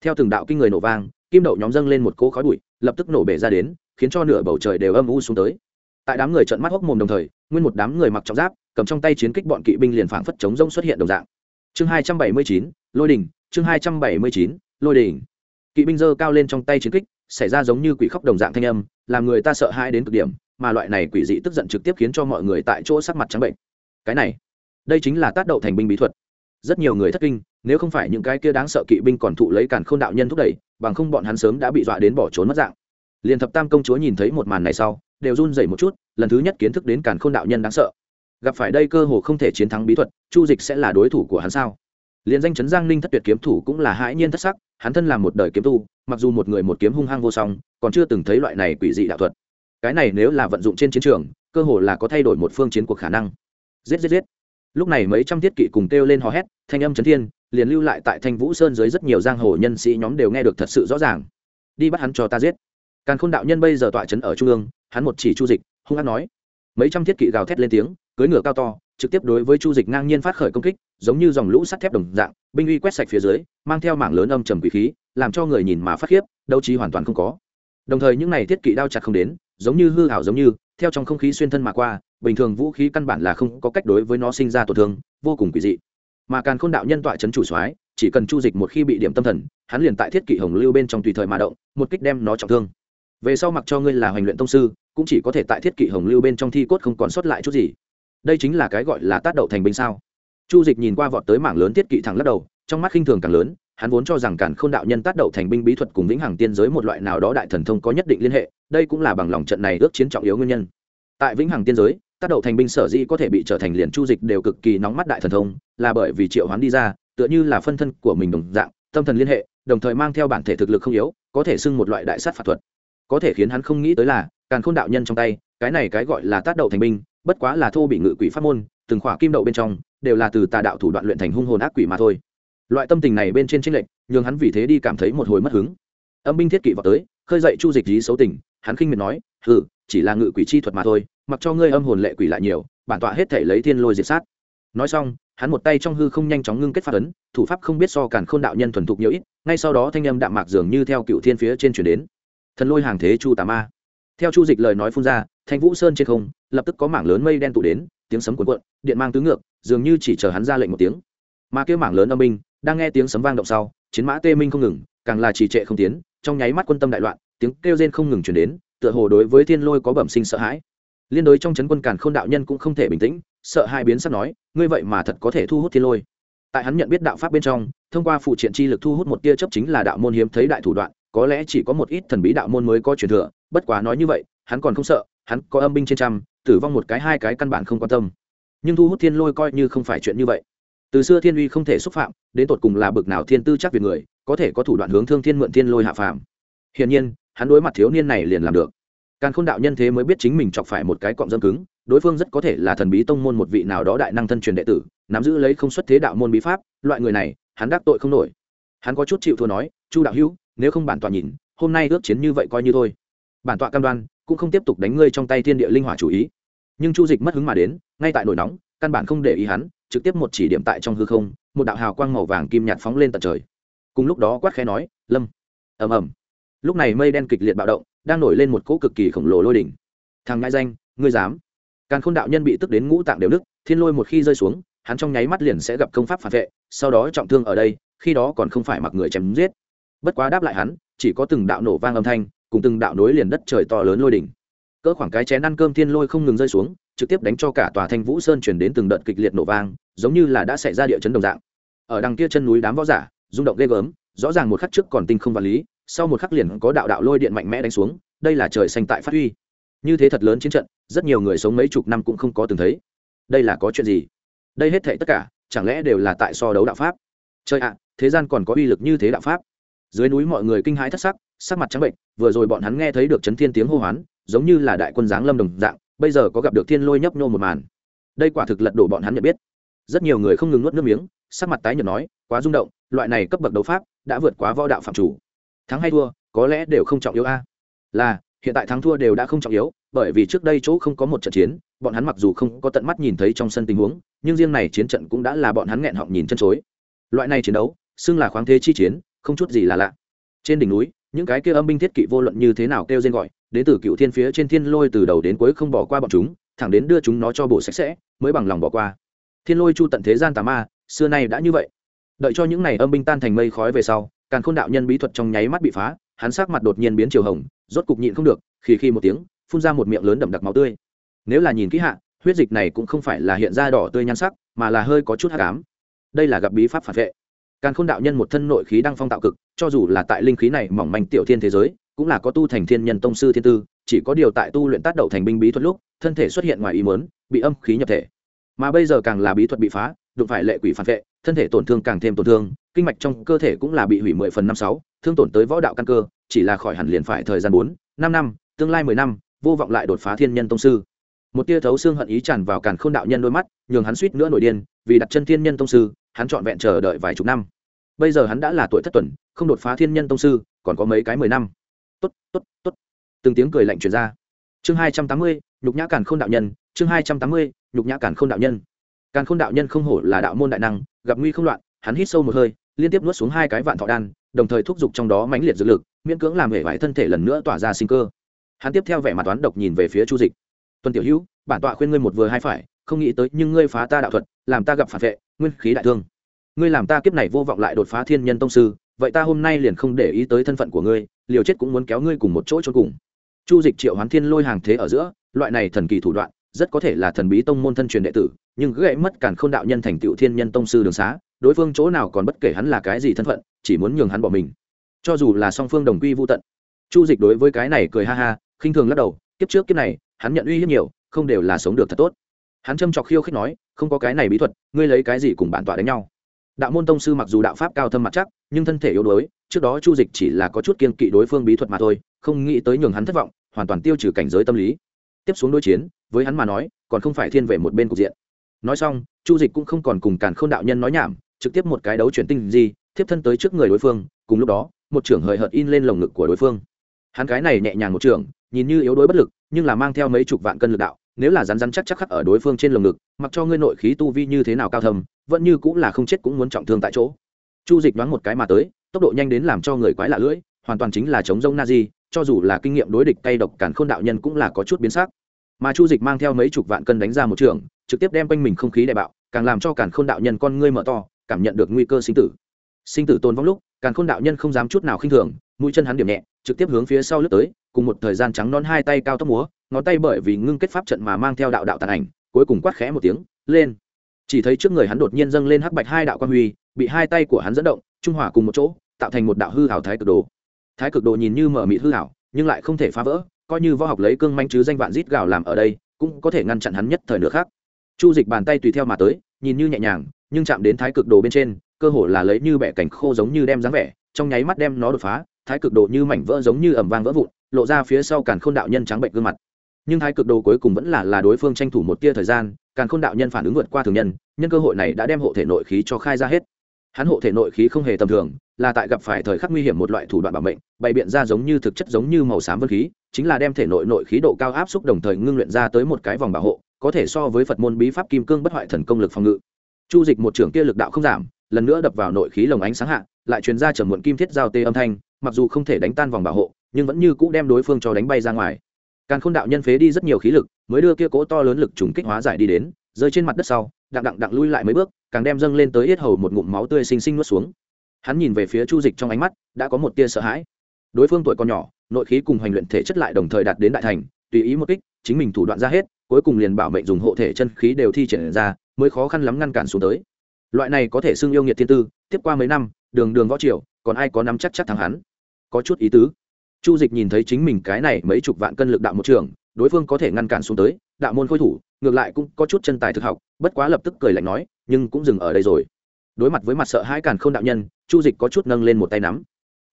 Theo từng đạo kinh người nổ vang, kim đậu nhóm dâng lên một cỗ khói bụi, lập tức nổ bể ra đến, khiến cho nửa bầu trời đều âm u xuống tới. Tại đám người trợn mắt hốc mồm đồng thời, nguyên một đám người mặc trọng giáp cầm trong tay chiến kích bọn kỵ binh liền phảng phất chống rông xuất hiện đồng dạng. Chương hai trăm bảy mươi chín, lôi đỉnh chương hai trăm bảy mươi chín, lôi đỉnh kỵ binh giơ cao lên trong tay chiến kích, xảy ra giống như quỷ khóc đồng dạng thanh âm, làm người ta sợ hãi đến cực điểm, mà loại này quỷ dị tức giận trực tiếp khiến cho mọi người tại chỗ sắc mặt trắng bệnh. Cái này, đây chính là tác động thành binh bí thuật. Rất nhiều người thất kinh, nếu không phải những cái kia đáng sợ kỵ binh còn thụ lấy cản k h ô n đạo nhân thúc đẩy, bằng không bọn hắn sớm đã bị dọa đến bỏ trốn mất dạng. Liền thập tam công chúa nhìn thấy một màn này sau, đều run rẩy một chút, lần thứ nhất kiến thức đến cản k h ô n đạo nhân đáng sợ gặp phải đây cơ hồ không thể chiến thắng bí thuật, chu dịch sẽ là đối thủ của hắn sao? Liền danh chấn giang ninh thất tuyệt kiếm thủ cũng là hãi nhiên thất sắc, hắn thân là một đời kiếm tu, mặc dù một người một kiếm hung hăng vô song, còn chưa từng thấy loại này quỷ dị đạo thuật. Cái này nếu là vận dụng trên chiến trường, cơ hồ là có thay đổi một phương chiến cuộc khả năng. Giết giết giết. Lúc này mấy trăm thiết kỵ cùng kêu lên hò hét, thanh âm chấn thiên, liền lưu lại tại thanh vũ sơn dưới rất nhiều giang hồ nhân sĩ nhóm đều nghe được thật sự rõ ràng. Đi bắt hắn cho ta giết. Càn khôn đạo nhân bây giờ tọa trấn ở trung ương, hắn một chỉ chu dịch, hung hát nói. Mấy trăm thiết kỵ gào thét lên tiếng cưỡi ngựa cao to, trực tiếp đối với chu dịch ngang nhiên phát khởi công kích, giống như dòng lũ sắt thép đồng dạng, binh uy quét sạch phía dưới, mang theo mảng lớn âm trầm quỷ khí, làm cho người nhìn mà phát khiếp, đấu trí hoàn toàn không có. Đồng thời những này thiết kỵ đao chặt không đến, giống như hư hảo giống như, theo trong không khí xuyên thân mà qua, bình thường vũ khí căn bản là không có cách đối với nó sinh ra tổn thương, vô cùng quỷ dị. Mà càn khôn đạo nhân tọa chấn chủ soái, chỉ cần chu dịch một khi bị điểm tâm thần, hắn liền tại thiết kỵ hồng lưu bên trong tùy thời mà động, một kích đem nó trọng thương. Về sau mặc cho ngươi là hoành luyện tông sư, cũng chỉ có thể tại thiết kỵ hồng lưu bên trong thi cốt không còn sót lại chút gì đây chính là cái gọi là tác đậu thành binh sao. Chu dịch nhìn qua vọt tới mảng lớn thiết kỵ thẳng lắc đầu, trong mắt khinh thường càng lớn, hắn vốn cho rằng càn khôn đạo nhân tác đậu thành binh bí thuật cùng vĩnh hằng tiên giới một loại nào đó đại thần thông có nhất định liên hệ, đây cũng là bằng lòng trận này ước chiến trọng yếu nguyên nhân. Tại vĩnh hằng tiên giới, tác đậu thành binh sở dĩ có thể bị trở thành liền chu dịch đều cực kỳ nóng mắt đại thần thông, là bởi vì triệu hoán đi ra, tựa như là phân thân của mình đồng dạng, tâm thần liên hệ, đồng thời mang theo bản thể thực lực không yếu, có thể xưng một loại đại sát phạt thuật. Có thể khiến hắn không nghĩ tới là, càn khôn đạo nhân trong tay, cái này cái gọi là tác đậu thành binh bất quá là thô bị ngự quỷ pháp môn, từng khỏa kim đậu bên trong đều là từ tà đạo thủ đoạn luyện thành hung hồn ác quỷ mà thôi. Loại tâm tình này bên trên tranh lệch, nhường hắn vì thế đi cảm thấy một hồi mất hứng. Âm binh thiết kỵ vào tới, khơi dậy chu dịch lý xấu tình, hắn khinh miệt nói, hừ, chỉ là ngự quỷ chi thuật mà thôi, mặc cho ngươi âm hồn lệ quỷ lại nhiều, bản tọa hết thể lấy thiên lôi diệt sát. Nói xong, hắn một tay trong hư không nhanh chóng ngưng kết pháp ấn, thủ pháp không biết so cản khôn đạo nhân thuần thục nhiều ít, ngay sau đó thanh âm đạm mạc dường như theo cựu thiên phía trên chuyển đến. Thần lôi hàng thế chu tà ma theo chu dịch lời nói phun ra thanh vũ sơn trên không, lập tức có mảng lớn mây đen tụ đến, tiếng sấm cuộn cuộn, điện mang tứ ngược, dường như chỉ chờ hắn ra lệnh một tiếng. Mà kêu mảng lớn âm binh, đang nghe tiếng sấm vang động sau, chiến mã tê minh không ngừng, càng là trì trệ không tiến, trong nháy mắt quân tâm đại loạn, tiếng kêu rên không ngừng chuyển đến, tựa hồ đối với thiên lôi có bẩm sinh sợ hãi. Liên đối trong c quân càn k h ô n đạo nhân cũng không thể bình tĩnh, sợ hai biến sắp nói, ngươi vậy mà thật có thể thu hút thiên lôi. Tại hắn nhận biết đạo pháp bên trong, thông qua phụ triện chi lực thu hút một tia chấp chính là đạo môn hiếm thấy đại thủ đoạn, có lẽ chỉ có một ít thần bí đạo môn mới có truyền thừa bất quá nói như vậy, hắn còn không sợ, hắn có âm binh trên trăm, tử vong một cái hai cái căn bản không quan tâm. Nhưng thu hút thiên lôi coi như không phải chuyện như vậy. Từ xưa thiên uy không thể xúc phạm, đến tột cùng là bực nào thiên tư chắc việc người, có thể có thủ đoạn hướng thương thiên mượn thiên lôi hạ phàm. Hiển nhiên, hắn đối mặt thiếu niên này liền làm được. Càng khôn đạo nhân thế mới biết chính mình chọc phải một cái cọng dâm cứng, đối phương rất có thể là thần bí tông môn một vị nào đó đại năng thân truyền đệ tử, nắm giữ lấy không xuất thế đạo môn bí pháp, loại người này, hắn đắc tội không nổi. Hắn có chút chịu thua nói, chu đạo hữu, nếu không bản tòa nhìn, hôm nay ước chiến như vậy coi như thôi bản tọa cam đoan, cũng không tiếp tục đánh ngươi trong tay thiên địa linh hỏa chủ ý. Nhưng chu dịch mất hứng mà đến, ngay tại nổi nóng, căn bản không để ý hắn, trực tiếp một chỉ điểm tại trong hư không, một đạo hào quang màu vàng kim nhạt phóng lên tận trời. Cùng lúc đó quát khẽ nói, lâm. Ầm ầm. Lúc này mây đen kịch liệt bạo động, đang nổi lên một cỗ cực kỳ khổng lồ lôi đỉnh. Thằng ngại danh, ngươi dám? Càn khôn đạo nhân bị tức đến ngũ tạng đều nứt, thiên lôi một khi rơi xuống, hắn trong nháy mắt liền sẽ gặp công pháp phản vệ, sau đó trọng thương ở đây, khi đó còn không phải mặc người chém giết. Bất quá đáp lại hắn, chỉ có từng đạo nổ vang âm thanh cùng từng đạo nối liền đất trời to lớn lôi đỉnh. Cỡ khoảng cái chén ăn cơm thiên lôi không ngừng rơi xuống, trực tiếp đánh cho cả tòa thanh vũ sơn chuyển đến từng đợt kịch liệt nổ vang, giống như là đã xảy ra địa chấn đồng dạng. Ở đằng kia chân núi đám võ giả, rung động ghê gớm, rõ ràng một khắc trước còn tinh không vật lý, sau một khắc liền có đạo đạo lôi điện mạnh mẽ đánh xuống, đây là trời xanh tại phát huy. Như thế thật lớn chiến trận, rất nhiều người sống mấy chục năm cũng không có từng thấy. Đây là có chuyện gì? Đây hết thệ tất cả, chẳng lẽ đều là tại so đấu đạo pháp? Trời ạ, thế gian còn có uy lực như thế đạo pháp? Dưới núi mọi người kinh hãi thất sắc sắc mặt trắng bệnh, vừa rồi bọn hắn nghe thấy được chấn thiên tiếng hô hoán, giống như là đại quân giáng lâm đồng dạng, bây giờ có gặp được thiên lôi nhấp nhô một màn. Đây quả thực lật đổ bọn hắn nhận biết. Rất nhiều người không ngừng nuốt nước miếng, sắc mặt tái nhợt nói, quá rung động, loại này cấp bậc đấu pháp đã vượt quá võ đạo phạm chủ. Thắng hay thua, có lẽ đều không trọng yếu a. Là, hiện tại thắng thua đều đã không trọng yếu, bởi vì trước đây chỗ không có một trận chiến, bọn hắn mặc dù không có tận mắt nhìn thấy trong sân tình huống, nhưng riêng này chiến trận cũng đã là bọn hắn nghẹn họng nhìn chân chối. Loại này chiến đấu, xưng là khoáng thế chi chiến, không chút gì là lạ. Trên đỉnh núi những cái kia âm binh thiết kỵ vô luận như thế nào kêu rên gọi, đến từ cựu thiên phía trên thiên lôi từ đầu đến cuối không bỏ qua bọn chúng, thẳng đến đưa chúng nó cho bộ sạch sẽ, mới bằng lòng bỏ qua. Thiên lôi chu tận thế gian tà ma, xưa nay đã như vậy. Đợi cho những này âm binh tan thành mây khói về sau càng khôn đạo nhân bí thuật trong nháy mắt bị phá, hắn sắc mặt đột nhiên biến chiều hồng, rốt cục nhịn không được khi khi một tiếng, phun ra một miệng lớn đậm đặc máu tươi. Nếu là nhìn kỹ hạ, huyết dịch này cũng không phải là hiện ra đỏ tươi nhan sắc, mà là hơi có chút hắc ám. Đây là gặp bí pháp phản vệ càn khôn đạo nhân một thân nội khí đang phong tạo cực, cho dù là tại linh khí này mỏng manh tiểu thiên thế giới, cũng là có tu thành thiên nhân tông sư thiên tư, chỉ có điều tại tu luyện tác đậu thành binh bí thuật lúc, thân thể xuất hiện ngoài ý mớn bị âm khí nhập thể. Mà bây giờ càng là bí thuật bị phá, đụng phải lệ quỷ phản vệ, thân thể tổn thương càng thêm tổn thương, kinh mạch trong cơ thể cũng là bị hủy mười phần năm sáu, thương tổn tới võ đạo căn cơ, chỉ là khỏi hẳn liền phải thời gian bốn, năm năm, tương lai mười năm, vô vọng lại đột phá thiên nhân tông sư một tia thấu xương hận ý tràn vào càn khôn đạo nhân đôi mắt, nhường hắn suýt nữa nổi điên, vì đặt chân thiên nhân tông sư, hắn trọn vẹn chờ đợi vài chục năm. Bây giờ hắn đã là tuổi thất tuần, không đột phá thiên nhân tông sư, còn có mấy cái mười năm. Tốt tốt tốt. Từng tiếng cười lạnh truyền ra. Chương hai trăm tám mươi, nhục nhã càn khôn đạo nhân, chương hai trăm tám mươi, nhục nhã càn khôn đạo nhân. Càn khôn đạo nhân không hổ là đạo môn đại năng, gặp nguy không loạn, hắn hít sâu một hơi, liên tiếp nuốt xuống hai cái vạn thọ đan, đồng thời thúc giục trong đó mãnh liệt dược lực, miễn cưỡng làm hệ vải thân thể lần nữa tỏa ra sinh cơ. Hắn tiếp theo vẻ mặt toán độc nhìn về phía chu dịch. Tuần tiểu hữu, bản tọa khuyên ngươi một vừa hai phải, không nghĩ tới nhưng ngươi phá ta đạo thuật, làm ta gặp phản vệ, nguyên khí đại thương. Ngươi làm ta kiếp này vô vọng lại đột phá thiên nhân tông sư, vậy ta hôm nay liền không để ý tới thân phận của ngươi, liều chết cũng muốn kéo ngươi cùng một chỗ cho cùng. Chu dịch triệu hoán thiên lôi hàng thế ở giữa, loại này thần kỳ thủ đoạn, rất có thể là thần bí tông môn thân truyền đệ tử, nhưng gãy mất cản k h ô n đạo nhân thành tựu thiên nhân tông sư đường xá, đối phương chỗ nào còn bất kể hắn là cái gì thân phận, chỉ muốn nhường hắn bỏ mình. Cho dù là song phương đồng quy vô tận. Chu dịch đối với cái này cười ha ha, khinh thường lắc đầu, kiếp trước kiếp này hắn nhận uy hiếp nhiều, không đều là sống được thật tốt. Hắn châm chọc khiêu khích nói, không có cái này bí thuật, ngươi lấy cái gì cùng bản tọa đánh nhau. Đạo môn tông sư mặc dù đạo pháp cao thâm mặt chắc, nhưng thân thể yếu đuối, trước đó chu dịch chỉ là có chút kiên kỵ đối phương bí thuật mà thôi, không nghĩ tới nhường hắn thất vọng, hoàn toàn tiêu trừ cảnh giới tâm lý. Tiếp xuống đối chiến, với hắn mà nói, còn không phải thiên về một bên cục diện. Nói xong, chu dịch cũng không còn cùng càn k h ô n đạo nhân nói nhảm, trực tiếp một cái đấu chuyển tinh gì thiếp thân tới trước người đối phương, cùng lúc đó, một trưởng hời hợt in lên lồng ngực của đối phương. Hắn cái này nhẹ nhàng một trưởng nhìn như yếu đuối bất lực, nhưng là mang theo mấy chục vạn cân lực đạo, nếu là rắn rắn chắc chắc khắc ở đối phương trên lồng ngực, mặc cho ngươi nội khí tu vi như thế nào cao thầm vẫn như cũng là không chết cũng muốn trọng thương tại chỗ. Chu dịch đoán một cái mà tới, tốc độ nhanh đến làm cho người quái lạ lưỡi, hoàn toàn chính là chống rông na di cho dù là kinh nghiệm đối địch cay độc cản khôn đạo nhân cũng là có chút biến sắc. Mà chu dịch mang theo mấy chục vạn cân đánh ra một trường, trực tiếp đem quanh mình không khí đại bạo, càng làm cho cản khôn đạo nhân con ngươi mở to, cảm nhận được nguy cơ sinh tử. Sinh tử tồn vong lúc càn khôn đạo nhân không dám chút nào khinh thường, mũi chân hắn điểm nhẹ, trực tiếp hướng phía sau lướt tới, cùng một thời gian trắng non hai tay cao tốc múa, ngón tay bởi vì ngưng kết pháp trận mà mang theo đạo đạo tàn ảnh, cuối cùng quát khẽ một tiếng, lên! Chỉ thấy trước người hắn đột nhiên dâng lên hắc bạch hai đạo quan huy, bị hai tay của hắn dẫn động, trung hòa cùng một chỗ, tạo thành một đạo hư hảo thái cực đồ. Thái cực đồ nhìn như mở mịt hư hảo, nhưng lại không thể phá vỡ, coi như võ học lấy cương manh chứ danh vạn rít gào làm ở đây, cũng có thể ngăn chặn hắn nhất thời nữa khác chu dịch bàn tay tùy theo mà tới, nhìn như nhẹ nhàng, nhưng chạm đến thái cực đồ bên trên cơ hồ là lấy như bẻ cảnh khô giống như đem dáng vẻ, trong nháy mắt đem nó đột phá, thái cực đồ như mảnh vỡ giống như ẩm vang vỡ vụn, lộ ra phía sau càn khôn đạo nhân trắng bệnh gương mặt. Nhưng thái cực đồ cuối cùng vẫn là là đối phương tranh thủ một tia thời gian, càn khôn đạo nhân phản ứng vượt qua thường nhân nhân cơ hội này đã đem hộ thể nội khí cho khai ra hết. Hắn hộ thể nội khí không hề tầm thường, là tại gặp phải thời khắc nguy hiểm một loại thủ đoạn bảo mệnh, bày biện ra giống như thực chất giống như màu xám vân khí, chính là đem thể nội nội khí độ cao áp xúc đồng thời ngưng luyện ra tới một cái vòng bảo hộ, có thể so với phật môn bí pháp kim cương bất hoại thần công lực phòng ngự. Chu dịch một trưởng kia lực đạo không giảm lần nữa đập vào nội khí lồng ánh sáng hạ, lại truyền ra trở muộn kim thiết giao tê âm thanh, mặc dù không thể đánh tan vòng bảo hộ, nhưng vẫn như cũ đem đối phương cho đánh bay ra ngoài. Càn khôn đạo nhân phế đi rất nhiều khí lực, mới đưa kia cỗ to lớn lực trùng kích hóa giải đi đến, rơi trên mặt đất sau, đặng đặng đặng lui lại mấy bước, càng đem dâng lên tới yết hầu một ngụm máu tươi xinh xinh nuốt xuống. Hắn nhìn về phía chu dịch trong ánh mắt, đã có một tia sợ hãi. Đối phương tuổi còn nhỏ, nội khí cùng hoành luyện thể chất lại đồng thời đạt đến đại thành, tùy ý một kích, chính mình thủ đoạn ra hết, cuối cùng liền bảo mệnh dùng hộ thể chân khí đều thi triển ra, mới khó khăn lắm ngăn cản xuống tới loại này có thể xưng yêu nghiệt thiên tư, tiếp qua mấy năm, đường đường võ triều, còn ai có nắm chắc chắc thắng hắn? Có chút ý tứ. Chu dịch nhìn thấy chính mình cái này mấy chục vạn cân lực đạo một trường, đối phương có thể ngăn cản xuống tới, đạo môn khôi thủ, ngược lại cũng có chút chân tài thực học, bất quá lập tức cười lạnh nói, nhưng cũng dừng ở đây rồi. Đối mặt với mặt sợ hãi càn k h ô n đạo nhân, chu dịch có chút nâng lên một tay nắm.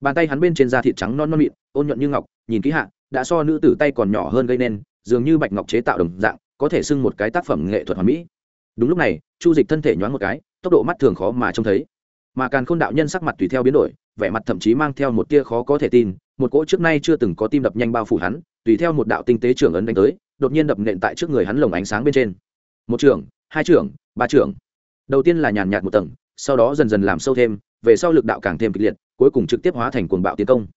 Bàn tay hắn bên trên da thịt trắng non non mịn, ôn nhuận như ngọc, nhìn kỹ hạ, đã so nữ tử tay còn nhỏ hơn gây nên, dường như bạch ngọc chế tạo đồng dạng, có thể xưng một cái tác phẩm nghệ thuật hoàn mỹ. Đúng lúc này, chu dịch thân thể nhoáng một cái tốc độ mắt thường khó mà trông thấy. Mà càn khôn đạo nhân sắc mặt tùy theo biến đổi, vẻ mặt thậm chí mang theo một tia khó có thể tin, một cỗ trước nay chưa từng có tim đập nhanh bao phủ hắn, tùy theo một đạo tinh tế trưởng ấn đánh tới, đột nhiên đập nện tại trước người hắn lồng ánh sáng bên trên. Một trưởng, hai trưởng, ba trưởng. Đầu tiên là nhàn nhạt một tầng, sau đó dần dần làm sâu thêm, về sau lực đạo càng thêm kịch liệt, cuối cùng trực tiếp hóa thành cuồng bạo tiến công.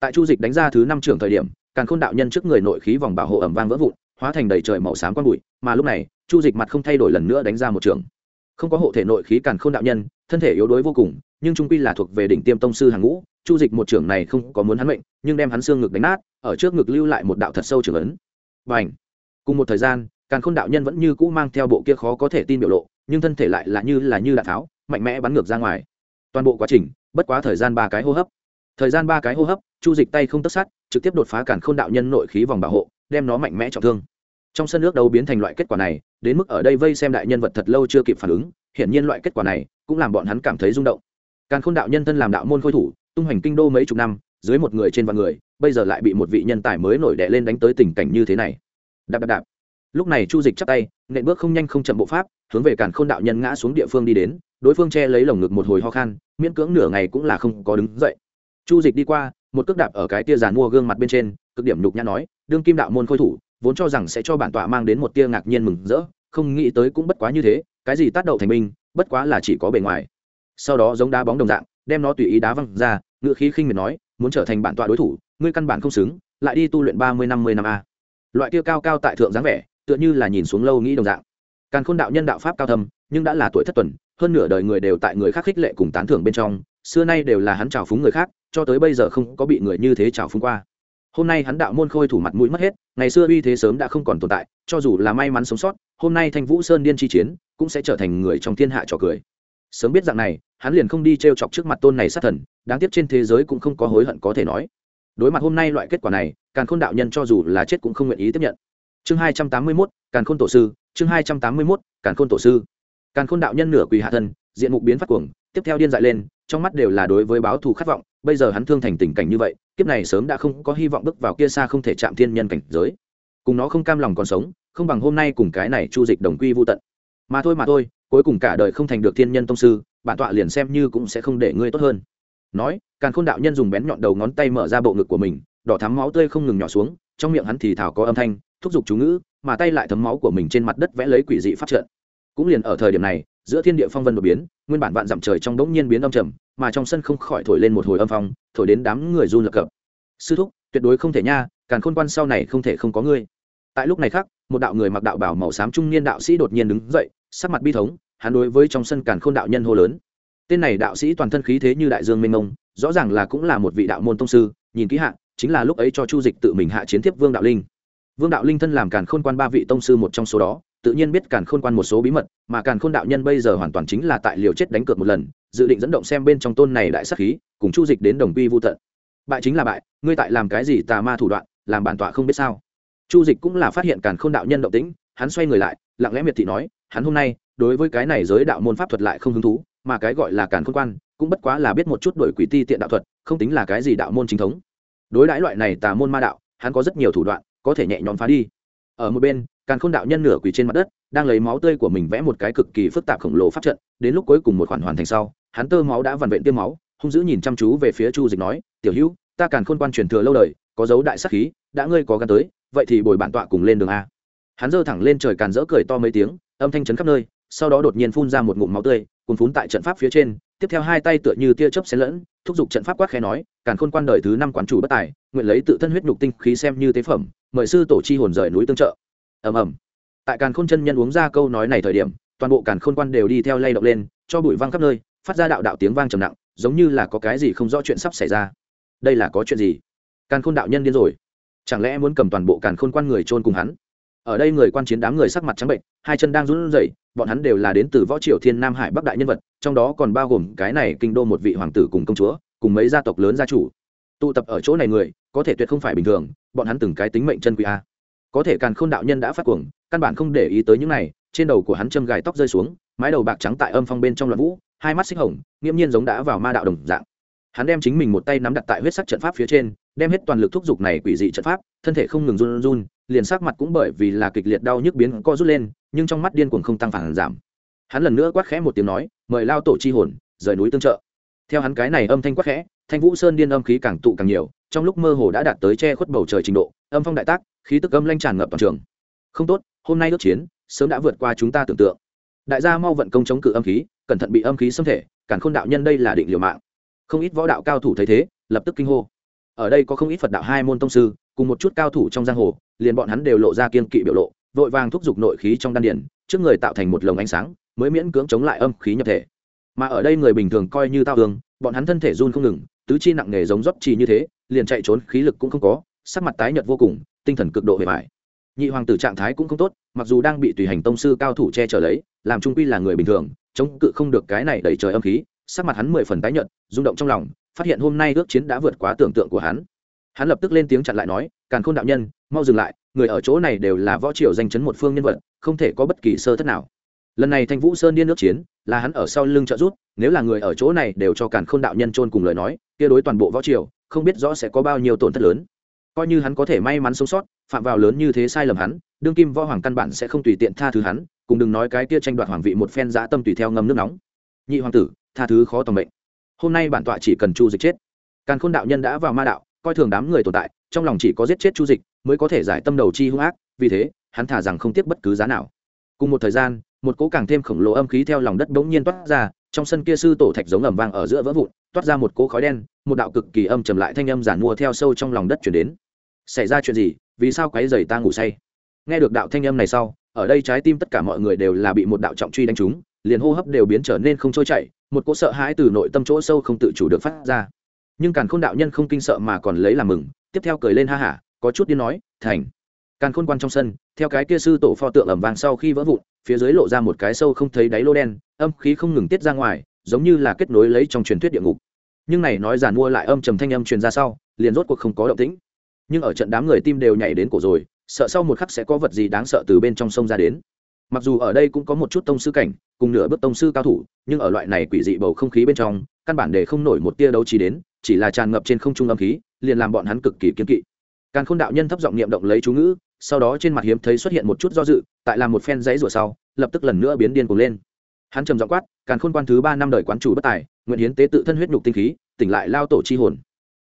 Tại chu dịch đánh ra thứ năm trưởng thời điểm càng khôn đạo nhân trước người nội khí vòng bảo hộ ẩm vang vỡ vụn, hóa thành đầy trời màu xám quang bụi, mà lúc này, chu dịch mặt không thay đổi lần nữa đánh ra một trường không có hộ thể nội khí càn khôn đạo nhân, thân thể yếu đuối vô cùng, nhưng trung quy là thuộc về đỉnh tiêm tông sư hàng ngũ, chu dịch một trưởng này không có muốn hắn mệnh, nhưng đem hắn xương ngực đánh nát, ở trước ngực lưu lại một đạo thật sâu trưởng ấn. Và ảnh cùng một thời gian, càn khôn đạo nhân vẫn như cũ mang theo bộ kia khó có thể tin biểu lộ, nhưng thân thể lại là như là như đạn tháo, mạnh mẽ bắn ngược ra ngoài. Toàn bộ quá trình, bất quá thời gian ba cái hô hấp. Thời gian ba cái hô hấp, chu dịch tay không tất sát, trực tiếp đột phá cản n đạo nhân nội khí vòng bảo hộ, đem nó mạnh mẽ trọng thương trong sân nước đấu biến thành loại kết quả này, đến mức ở đây vây xem đại nhân vật thật lâu chưa kịp phản ứng, hiển nhiên loại kết quả này cũng làm bọn hắn cảm thấy rung động. Càn khôn đạo nhân thân làm đạo môn khôi thủ, tung hoành kinh đô mấy chục năm, dưới một người trên vạn người, bây giờ lại bị một vị nhân tài mới nổi đẻ lên đánh tới tình cảnh như thế này. Đạp đạp đạp. Lúc này chu dịch chắp tay, nện bước không nhanh không chậm bộ pháp, hướng về càn khôn đạo nhân ngã xuống địa phương đi đến, đối phương che lấy lồng ngực một hồi ho khan, miễn cưỡng nửa ngày cũng là không có đứng dậy. Chu dịch đi qua, một cước đạp ở cái tia giàn mua gương mặt bên trên, cực điểm nhục nhã nói, đương kim đạo môn khôi thủ vốn cho rằng sẽ cho bản tọa mang đến một tia ngạc nhiên mừng rỡ, không nghĩ tới cũng bất quá như thế, cái gì tác đầu thành minh bất quá là chỉ có bề ngoài. Sau đó giống đá bóng đồng dạng, đem nó tùy ý đá văng ra, ngựa khí khinh miệt nói, muốn trở thành bản tọa đối thủ, ngươi căn bản không xứng, lại đi tu luyện ba mươi năm mươi năm a. Loại kia cao cao tại thượng dáng vẻ, tựa như là nhìn xuống lâu nghĩ đồng dạng. Càn khôn đạo nhân đạo pháp cao thâm, nhưng đã là tuổi thất tuần, hơn nửa đời người đều tại người khác khích lệ cùng tán thưởng bên trong, xưa nay đều là hắn trào phúng người khác, cho tới bây giờ không có bị người như thế trào phúng qua hôm nay hắn đạo môn khôi thủ mặt mũi mất hết, ngày xưa uy thế sớm đã không còn tồn tại, cho dù là may mắn sống sót, hôm nay thanh vũ sơn điên chi chiến cũng sẽ trở thành người trong thiên hạ trò cười. Sớm biết dạng này, hắn liền không đi t r e o chọc trước mặt tôn này sát thần, đáng tiếc trên thế giới cũng không có hối hận có thể nói. Đối mặt hôm nay loại kết quả này, càn khôn đạo nhân cho dù là chết cũng không nguyện ý tiếp nhận. Chương hai trăm tám mươi mốt, càn khôn tổ sư, chương hai trăm tám mươi mốt, càn khôn tổ sư. Càn khôn đạo nhân nửa quỳ hạ thân, diện mục biến phát cuồng, tiếp theo điên dại lên trong mắt đều là đối với báo thù khát vọng, bây giờ hắn thương thành tình cảnh như vậy, kiếp này sớm đã không có hy vọng bước vào kia xa không thể chạm thiên nhân cảnh giới. Cùng nó không cam lòng còn sống, không bằng hôm nay cùng cái này chu dịch đồng quy vô tận. Mà thôi mà thôi, cuối cùng cả đời không thành được thiên nhân tông sư, bản tọa liền xem như cũng sẽ không để ngươi tốt hơn. Nói, càn khôn đạo nhân dùng bén nhọn đầu ngón tay mở ra bộ ngực của mình, đỏ thắm máu tươi không ngừng nhỏ xuống, trong miệng hắn thì thảo có âm thanh, thúc giục chú ngữ, mà tay lại thấm máu của mình trên mặt đất vẽ lấy quỷ dị phát trận. Cũng liền ở thời điểm này, giữa thiên địa phong vân đột biến nguyên bản vạn dặm trời trong đống nhiên biến âm trầm, mà trong sân không khỏi thổi lên một hồi âm phong, thổi đến đám người run lập cập. Sư thúc, tuyệt đối không thể nha, càn khôn quan sau này không thể không có ngươi. Tại lúc này khác, một đạo người mặc đạo bảo màu xám trung niên đạo sĩ đột nhiên đứng dậy, sắc mặt bi thống, hắn đối với trong sân càn khôn đạo nhân hô lớn. Tên này đạo sĩ toàn thân khí thế như đại dương mênh mông, rõ ràng là cũng là một vị đạo môn tông sư, nhìn kỹ hạ, chính là lúc ấy cho chu dịch tự mình hạ chiến tiếp vương đạo linh. Vương đạo linh thân làm càn khôn quan ba vị tông sư một trong số đó tự nhiên biết càn khôn quan một số bí mật, mà càn khôn đạo nhân bây giờ hoàn toàn chính là tại liều chết đánh cược một lần, dự định dẫn động xem bên trong tôn này đại sắc khí, cùng chu dịch đến đồng quy vô tận. Bại chính là bại, ngươi tại làm cái gì tà ma thủ đoạn, làm bản tọa không biết sao? Chu dịch cũng là phát hiện càn khôn đạo nhân động tĩnh, hắn xoay người lại, lặng lẽ miệt thị nói, hắn hôm nay, đối với cái này giới đạo môn pháp thuật lại không hứng thú, mà cái gọi là càn khôn quan, cũng bất quá là biết một chút đổi quỷ ti tiện đạo thuật, không tính là cái gì đạo môn chính thống. Đối đãi loại này tà môn ma đạo, hắn có rất nhiều thủ đoạn, có thể nhẹ nhõm phá đi. Ở một bên càn khôn đạo nhân nửa quỳ trên mặt đất, đang lấy máu tươi của mình vẽ một cái cực kỳ phức tạp khổng lồ pháp trận, đến lúc cuối cùng một khoản hoàn thành sau, hắn tơ máu đã vằn vện tiêm máu, hung dữ nhìn chăm chú về phía chu dịch nói, tiểu hữu, ta càn khôn quan truyền thừa lâu đời, có dấu đại sắc khí, đã ngươi có gan tới, vậy thì bồi bản tọa cùng lên đường a. Hắn giơ thẳng lên trời càn rỡ cười to mấy tiếng, âm thanh chấn khắp nơi, sau đó đột nhiên phun ra một ngụm máu tươi cùng phun tại trận pháp phía trên, tiếp theo hai tay tựa như tia chớp xen lẫn, thúc giục trận pháp quát khẽ nói, càn khôn quan đời thứ năm quán chủ bất tài, nguyện lấy tự thân huyết nhục tinh khí xem như tế phẩm, mời sư tổ chi hồn rời núi tương trợ ầm ầm. Tại càn khôn chân nhân uống ra câu nói này thời điểm, toàn bộ càn khôn quan đều đi theo lay động lên, cho bụi văng khắp nơi, phát ra đạo đạo tiếng vang trầm nặng, giống như là có cái gì không rõ chuyện sắp xảy ra. Đây là có chuyện gì? Càn khôn đạo nhân điên rồi. Chẳng lẽ muốn cầm toàn bộ càn khôn quan người trôn cùng hắn? Ở đây người quan chiến đám người sắc mặt trắng bệnh, hai chân đang run rẩy, bọn hắn đều là đến từ võ triều thiên nam hải bắc đại nhân vật, trong đó còn bao gồm cái này kinh đô một vị hoàng tử cùng công chúa, cùng mấy gia tộc lớn gia chủ. Tụ tập ở chỗ này người, có thể tuyệt không phải bình thường, bọn hắn từng cái tính mệnh chân quý a có thể càn khôn đạo nhân đã phát cuồng, căn bản không để ý tới những này, trên đầu của hắn châm gài tóc rơi xuống, mái đầu bạc trắng tại âm phong bên trong loạn vũ, hai mắt xích hồng, nghiễm nhiên giống đã vào ma đạo đồng dạng. Hắn đem chính mình một tay nắm đặt tại huyết sắc trận pháp phía trên, đem hết toàn lực thúc giục này quỷ dị trận pháp, thân thể không ngừng run run, liền sắc mặt cũng bởi vì là kịch liệt đau nhức biến co rút lên, nhưng trong mắt điên cuồng không tăng phản giảm. Hắn lần nữa quát khẽ một tiếng nói, mời lao tổ chi hồn, rời núi tương trợ. Theo hắn cái này âm thanh quát khẽ, thanh vũ sơn điên âm khí càng tụ càng nhiều trong lúc mơ hồ đã đạt tới che khuất bầu trời trình độ, âm phong đại tác, khí tức âm lanh tràn ngập toàn trường. Không tốt, hôm nay ước chiến, sớm đã vượt qua chúng ta tưởng tượng. Đại gia mau vận công chống cự âm khí, cẩn thận bị âm khí xâm thể cản khôn đạo nhân đây là định liều mạng. Không ít võ đạo cao thủ thấy thế, lập tức kinh hô. Ở đây có không ít phật đạo hai môn tông sư, cùng một chút cao thủ trong giang hồ, liền bọn hắn đều lộ ra kiên kỵ biểu lộ, vội vàng thúc giục nội khí trong đan điển trước người tạo thành một lồng ánh sáng, mới miễn cưỡng chống lại âm khí nhập thể. Mà ở đây người bình thường coi như tao hương bọn hắn thân thể run không ngừng, tứ chi nặng nề giống dốc trì như thế liền chạy trốn, khí lực cũng không có, sắc mặt tái nhợt vô cùng, tinh thần cực độ hề vải nhị hoàng tử trạng thái cũng không tốt, mặc dù đang bị tùy hành tông sư cao thủ che chở lấy, làm trung quy là người bình thường, chống cự không được cái này đẩy trời âm khí, sắc mặt hắn mười phần tái nhợt, rung động trong lòng, phát hiện hôm nay ước chiến đã vượt quá tưởng tượng của hắn. Hắn lập tức lên tiếng chặn lại nói, càn khôn đạo nhân, mau dừng lại, người ở chỗ này đều là võ triều danh chấn một phương nhân vật, không thể có bất kỳ sơ thất nào. Lần này thanh vũ sơn điên nước chiến, là hắn ở sau lưng trợ rút nếu là người ở chỗ này đều cho càn khôn đạo nhân trôn cùng lời nói, kia đối toàn bộ võ triều không biết rõ sẽ có bao nhiêu tổn thất lớn. Coi như hắn có thể may mắn sống sót, phạm vào lớn như thế sai lầm hắn, đương kim võ hoàng căn bản sẽ không tùy tiện tha thứ hắn, cùng đừng nói cái kia tranh đoạt hoàng vị một phen dã tâm tùy theo ngâm nước nóng. Nhị hoàng tử, tha thứ khó tầm mệnh hôm nay bản tọa chỉ cần chu dịch chết. Càn khôn đạo nhân đã vào ma đạo, coi thường đám người tồn tại, trong lòng chỉ có giết chết chu dịch mới có thể giải tâm đầu chi hung ác, vì thế, hắn thả rằng không tiếc bất cứ giá nào. Cùng một thời gian một cỗ càng thêm khổng lồ âm khí theo lòng đất bỗng nhiên toát ra, trong sân kia sư tổ thạch giống ẩm vang ở giữa vỡ vụn, toát ra một cỗ khói đen, một đạo cực kỳ âm trầm lại thanh âm giản mua theo sâu trong lòng đất chuyển đến. Xảy ra chuyện gì? Vì sao quấy dày ta ngủ say? Nghe được đạo thanh âm này sau, ở đây trái tim tất cả mọi người đều là bị một đạo trọng truy đánh trúng, liền hô hấp đều biến trở nên không trôi chảy, một cỗ sợ hãi từ nội tâm chỗ sâu không tự chủ được phát ra. Nhưng càn khôn đạo nhân không kinh sợ mà còn lấy làm mừng, tiếp theo cười lên ha hả, có chút điên nói, thành. Càn khôn quan trong sân, theo cái kia sư tổ pho tượng ẩm vàng sau khi vỡ vụn phía dưới lộ ra một cái sâu không thấy đáy lô đen, âm khí không ngừng tiết ra ngoài, giống như là kết nối lấy trong truyền thuyết địa ngục. Nhưng này nói giàn mua lại âm trầm thanh âm truyền ra sau, liền rốt cuộc không có động tĩnh. Nhưng ở trận đám người tim đều nhảy đến cổ rồi, sợ sau một khắc sẽ có vật gì đáng sợ từ bên trong sông ra đến. Mặc dù ở đây cũng có một chút tông sư cảnh, cùng nửa bước tông sư cao thủ, nhưng ở loại này quỷ dị bầu không khí bên trong, căn bản để không nổi một tia đấu trí đến, chỉ là tràn ngập trên không trung âm khí, liền làm bọn hắn cực kỳ kiên kỵ. Càn khôn đạo nhân thấp giọng niệm động lấy chú ngữ sau đó trên mặt hiếm thấy xuất hiện một chút do dự, tại làm một phen giấy rủa sau, lập tức lần nữa biến điên cuồng lên. Hắn trầm giọng quát, càn khôn quan thứ ba năm đời quán chủ bất tài, nguyện hiến tế tự thân huyết nhục tinh khí, tỉnh lại lao tổ chi hồn.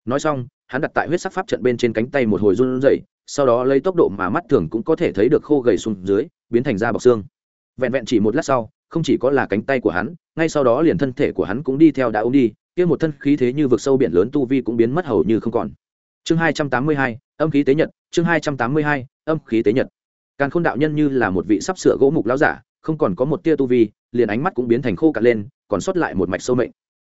Nói xong, hắn đặt tại huyết sắc pháp trận bên trên cánh tay một hồi run rẩy, sau đó lấy tốc độ mà mắt thường cũng có thể thấy được khô gầy xuống dưới, biến thành da bọc xương. Vẹn vẹn chỉ một lát sau, không chỉ có là cánh tay của hắn, ngay sau đó liền thân thể của hắn cũng đi theo đã ôm đi, kia một thân khí thế như vực sâu biển lớn tu vi cũng biến mất hầu như không còn. Chương hai trăm tám mươi hai âm khí tế nhật, chương hai trăm tám mươi hai, âm khí tế nhật. Càn khôn đạo nhân như là một vị sắp sửa gỗ mục láo giả, không còn có một tia tu vi, liền ánh mắt cũng biến thành khô cạn lên, còn sót lại một mạch sâu mệnh.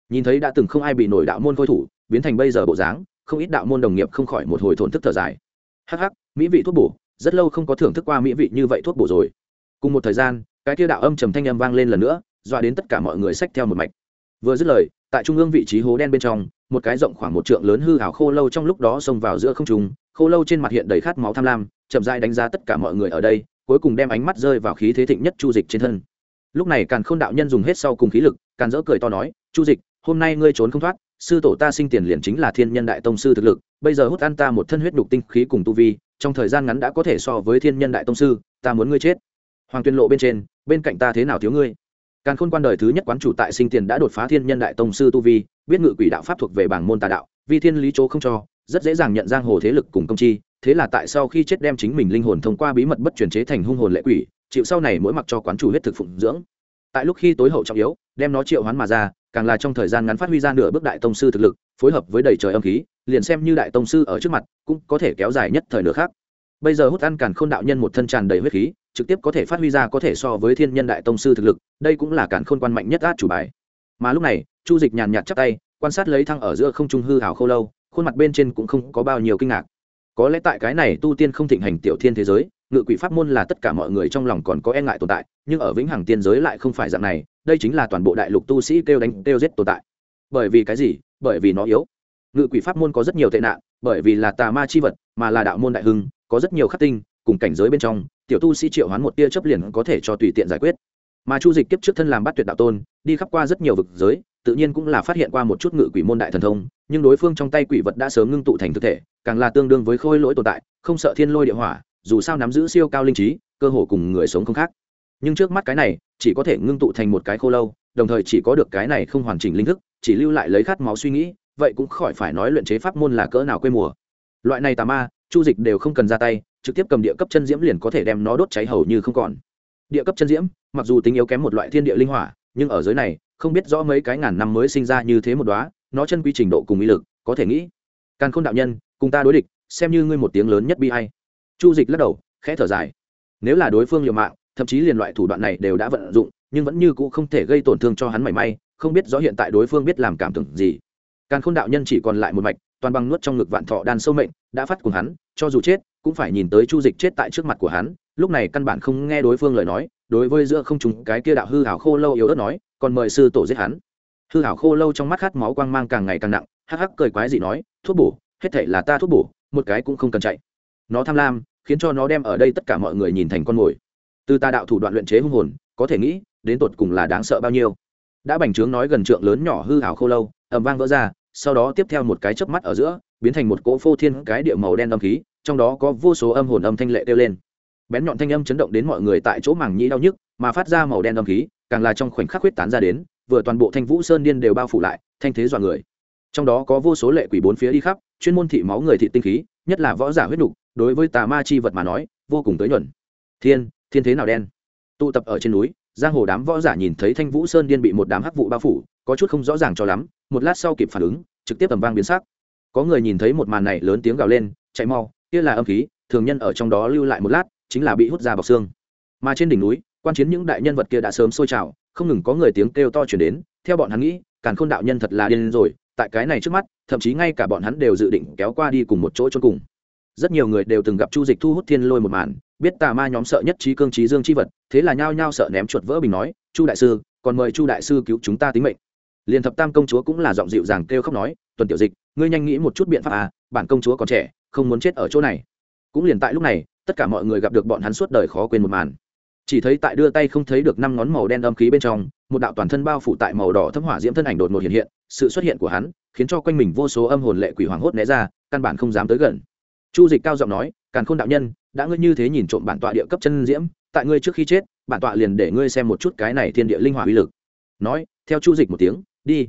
Nhìn thấy đã từng không ai bị nổi đạo môn khôi thủ, biến thành bây giờ bộ dáng, không ít đạo môn đồng nghiệp không khỏi một hồi thổn thức thở dài. Hắc hắc, mỹ vị thuốc bổ, rất lâu không có thưởng thức qua mỹ vị như vậy thuốc bổ rồi. Cùng một thời gian, cái kia đạo âm trầm thanh âm vang lên lần nữa, dọa đến tất cả mọi người sách theo một mạch. Vừa dứt lời, tại trung ương vị trí hố đen bên trong, một cái rộng khoảng một trượng lớn hư hảo khô lâu trong lúc đó xông vào giữa không trung khô lâu trên mặt hiện đầy khát máu tham lam, chậm dại đánh giá tất cả mọi người ở đây, cuối cùng đem ánh mắt rơi vào khí thế thịnh nhất chu dịch trên thân. Lúc này càn khôn đạo nhân dùng hết sau cùng khí lực, càn dỡ cười to nói, chu dịch, hôm nay ngươi trốn không thoát, sư tổ ta sinh tiền liền chính là thiên nhân đại tông sư thực lực, bây giờ hút ăn ta một thân huyết đục tinh khí cùng tu vi, trong thời gian ngắn đã có thể so với thiên nhân đại tông sư, ta muốn ngươi chết. Hoàng tuyên lộ bên trên, bên cạnh ta thế nào thiếu ngươi? Càn khôn quan đời thứ nhất quán chủ tại sinh tiền đã đột phá thiên nhân đại tông sư tu vi, biết ngự quỷ đạo pháp thuộc về bảng môn tà đạo vì thiên lý chỗ không cho rất dễ dàng nhận giang hồ thế lực cùng công chi, thế là tại sau khi chết đem chính mình linh hồn thông qua bí mật bất truyền chế thành hung hồn lệ quỷ, chịu sau này mỗi mặc cho quán chủ huyết thực phụng dưỡng. Tại lúc khi tối hậu trọng yếu, đem nó triệu hoán mà ra, càng là trong thời gian ngắn phát huy ra nửa bước đại tông sư thực lực, phối hợp với đầy trời âm khí, liền xem như đại tông sư ở trước mặt, cũng có thể kéo dài nhất thời nửa khác bây giờ hút ăn càn khôn đạo nhân một thân tràn đầy huyết khí, trực tiếp có thể phát huy ra có thể so với thiên nhân đại tông sư thực lực, đây cũng là càn khôn quan mạnh nhất át chủ bài. Mà lúc này, chu dịch nhàn nhạt chắp tay, quan sát lấy thăng ở giữa không trung hư hào khâu lâu khuôn mặt bên trên cũng không có bao nhiêu kinh ngạc. Có lẽ tại cái này tu tiên không thịnh hành tiểu thiên thế giới, ngự quỷ pháp môn là tất cả mọi người trong lòng còn có e ngại tồn tại, nhưng ở vĩnh hằng tiên giới lại không phải dạng này, đây chính là toàn bộ đại lục tu sĩ kêu đánh, kêu giết tồn tại. Bởi vì cái gì? Bởi vì nó yếu. Ngự quỷ pháp môn có rất nhiều tệ nạn, bởi vì là tà ma chi vật, mà là đạo môn đại hưng, có rất nhiều khắc tinh, cùng cảnh giới bên trong, tiểu tu sĩ triệu hoán một tia chấp liền có thể cho tùy tiện giải quyết mà chu dịch kiếp trước thân làm bắt tuyệt đạo tôn, đi khắp qua rất nhiều vực giới, tự nhiên cũng là phát hiện qua một chút ngự quỷ môn đại thần thông, nhưng đối phương trong tay quỷ vật đã sớm ngưng tụ thành thực thể, càng là tương đương với khôi lỗi tồn tại, không sợ thiên lôi địa hỏa, dù sao nắm giữ siêu cao linh trí, cơ hồ cùng người sống không khác. Nhưng trước mắt cái này, chỉ có thể ngưng tụ thành một cái khô lâu, đồng thời chỉ có được cái này không hoàn chỉnh linh thức, chỉ lưu lại lấy khát máu suy nghĩ, vậy cũng khỏi phải nói luyện chế pháp môn là cỡ nào quê mùa. Loại này tà ma, chu dịch đều không cần ra tay, trực tiếp cầm địa cấp chân diễm liền có thể đem nó đốt cháy hầu như không còn địa cấp chân diễm, mặc dù tính yếu kém một loại thiên địa linh hỏa, nhưng ở giới này, không biết rõ mấy cái ngàn năm mới sinh ra như thế một đóa, nó chân quy trình độ cùng ý lực, có thể nghĩ. Càn khôn đạo nhân, cùng ta đối địch, xem như ngươi một tiếng lớn nhất bi hay chu dịch lắc đầu, khẽ thở dài. Nếu là đối phương liều mạng, thậm chí liền loại thủ đoạn này đều đã vận dụng, nhưng vẫn như cũ không thể gây tổn thương cho hắn mảy may, không biết rõ hiện tại đối phương biết làm cảm tưởng gì. Càn khôn đạo nhân chỉ còn lại một mạch, toàn bằng nuốt trong ngực vạn thọ đan sâu mệnh, đã phát cùng hắn, cho dù chết cũng phải nhìn tới chu dịch chết tại trước mặt của hắn, lúc này căn bản không nghe đối phương lời nói, đối với giữa không trung cái kia đạo hư hảo khô lâu yếu ớt nói, còn mời sư tổ giết hắn. Hư hảo khô lâu trong mắt khát máu quang mang càng ngày càng nặng, hắc hắc cười quái dị nói, thuốc bổ, hết thể là ta thuốc bổ, một cái cũng không cần chạy. Nó tham lam, khiến cho nó đem ở đây tất cả mọi người nhìn thành con mồi. Từ ta đạo thủ đoạn luyện chế hung hồn, có thể nghĩ, đến tột cùng là đáng sợ bao nhiêu. Đã bành trướng nói gần trượng lớn nhỏ hư hảo khô lâu, ầm vang vỡ ra, sau đó tiếp theo một cái chớp mắt ở giữa, biến thành một cỗ phô thiên cái địa màu đen âm khí trong đó có vô số âm hồn âm thanh lệ kêu lên. Bén nhọn thanh âm chấn động đến mọi người tại chỗ màng nhĩ đau nhức, mà phát ra màu đen âm khí, càng là trong khoảnh khắc huyết tán ra đến, vừa toàn bộ thanh vũ sơn điên đều bao phủ lại, thanh thế dọa người. Trong đó có vô số lệ quỷ bốn phía đi khắp, chuyên môn thị máu người thị tinh khí, nhất là võ giả huyết nục, đối với tà ma chi vật mà nói, vô cùng tới nhuận. Thiên thiên thế nào đen? Tụ tập ở trên núi, giang hồ đám võ giả nhìn thấy thanh vũ sơn điên bị một đám hắc vụ bao phủ, có chút không rõ ràng cho lắm, một lát sau kịp phản ứng, trực tiếp tầm vang biến sắc. Có người nhìn thấy một màn này lớn tiếng gào lên, chạy mau kia là âm khí, thường nhân ở trong đó lưu lại một lát, chính là bị hút ra bọc xương. Mà trên đỉnh núi, quan chiến những đại nhân vật kia đã sớm sôi trào, không ngừng có người tiếng kêu to chuyển đến, theo bọn hắn nghĩ, càn khôn đạo nhân thật là điên rồi, tại cái này trước mắt, thậm chí ngay cả bọn hắn đều dự định kéo qua đi cùng một chỗ chôn cùng. Rất nhiều người đều từng gặp chu dịch thu hút thiên lôi một màn, biết tà ma nhóm sợ nhất trí cương trí dương chi vật, thế là nhao nhao sợ ném chuột vỡ bình nói, chu đại sư, còn mời chu đại sư cứu chúng ta tính mệnh. Liền thập tam công chúa cũng là giọng dịu dàng kêu khóc nói tuần tiểu dịch, ngươi nhanh nghĩ một chút biện pháp à bản công chúa còn trẻ, không muốn chết ở chỗ này. Cũng liền tại lúc này, tất cả mọi người gặp được bọn hắn suốt đời khó quên một màn. Chỉ thấy tại đưa tay không thấy được năm ngón màu đen âm khí bên trong, một đạo toàn thân bao phủ tại màu đỏ thấm hỏa diễm thân ảnh đột ngột hiện hiện, sự xuất hiện của hắn khiến cho quanh mình vô số âm hồn lệ quỷ hoàng hốt né ra, căn bản không dám tới gần. Chu dịch cao giọng nói, càn khôn đạo nhân, đã ngươi như thế nhìn trộm bản tọa địa cấp chân diễm, tại ngươi trước khi chết, bản tọa liền để ngươi xem một chút cái này thiên địa linh hỏa uy lực. Nói, theo chu dịch một tiếng, đi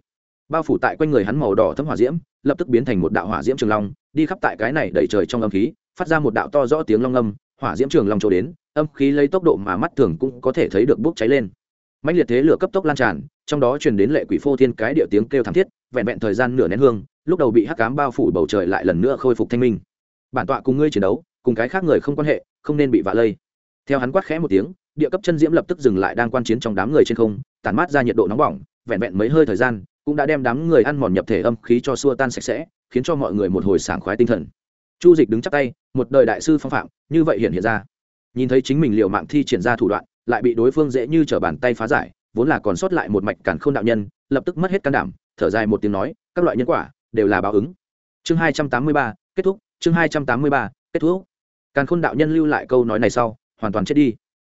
bao phủ tại quanh người hắn màu đỏ thấm hỏa diễm, lập tức biến thành một đạo hỏa diễm trường long, đi khắp tại cái này đẩy trời trong âm khí, phát ra một đạo to rõ tiếng long âm, hỏa diễm trường long trổ đến, âm khí lấy tốc độ mà mắt thường cũng có thể thấy được bốc cháy lên. Mạnh liệt thế lửa cấp tốc lan tràn, trong đó truyền đến lệ quỷ phô thiên cái địa tiếng kêu thảm thiết, vẹn vẹn thời gian nửa nén hương, lúc đầu bị hắc cám bao phủ bầu trời lại lần nữa khôi phục thanh minh. Bản tọa cùng ngươi chiến đấu, cùng cái khác người không quan hệ, không nên bị vạ lây. Theo hắn quát khẽ một tiếng, địa cấp chân diễm lập tức dừng lại đang quan chiến trong đám người trên không, tản mát ra nhiệt độ nóng bỏng, vẹn vẹn mấy hơi thời gian cũng đã đem đám người ăn mòn nhập thể âm khí cho xua tan sạch sẽ, khiến cho mọi người một hồi sảng khoái tinh thần. Chu dịch đứng chắc tay, một đời đại sư phong phạm, như vậy hiện hiện ra. Nhìn thấy chính mình liệu mạng thi triển ra thủ đoạn, lại bị đối phương dễ như trở bàn tay phá giải, vốn là còn sót lại một mạch cản khôn đạo nhân, lập tức mất hết can đảm, thở dài một tiếng nói, các loại nhân quả, đều là báo ứng. Chương hai trăm tám mươi ba, kết thúc, chương hai trăm tám mươi ba, kết thúc. Càn khôn đạo nhân lưu lại câu nói này sau, hoàn toàn chết đi.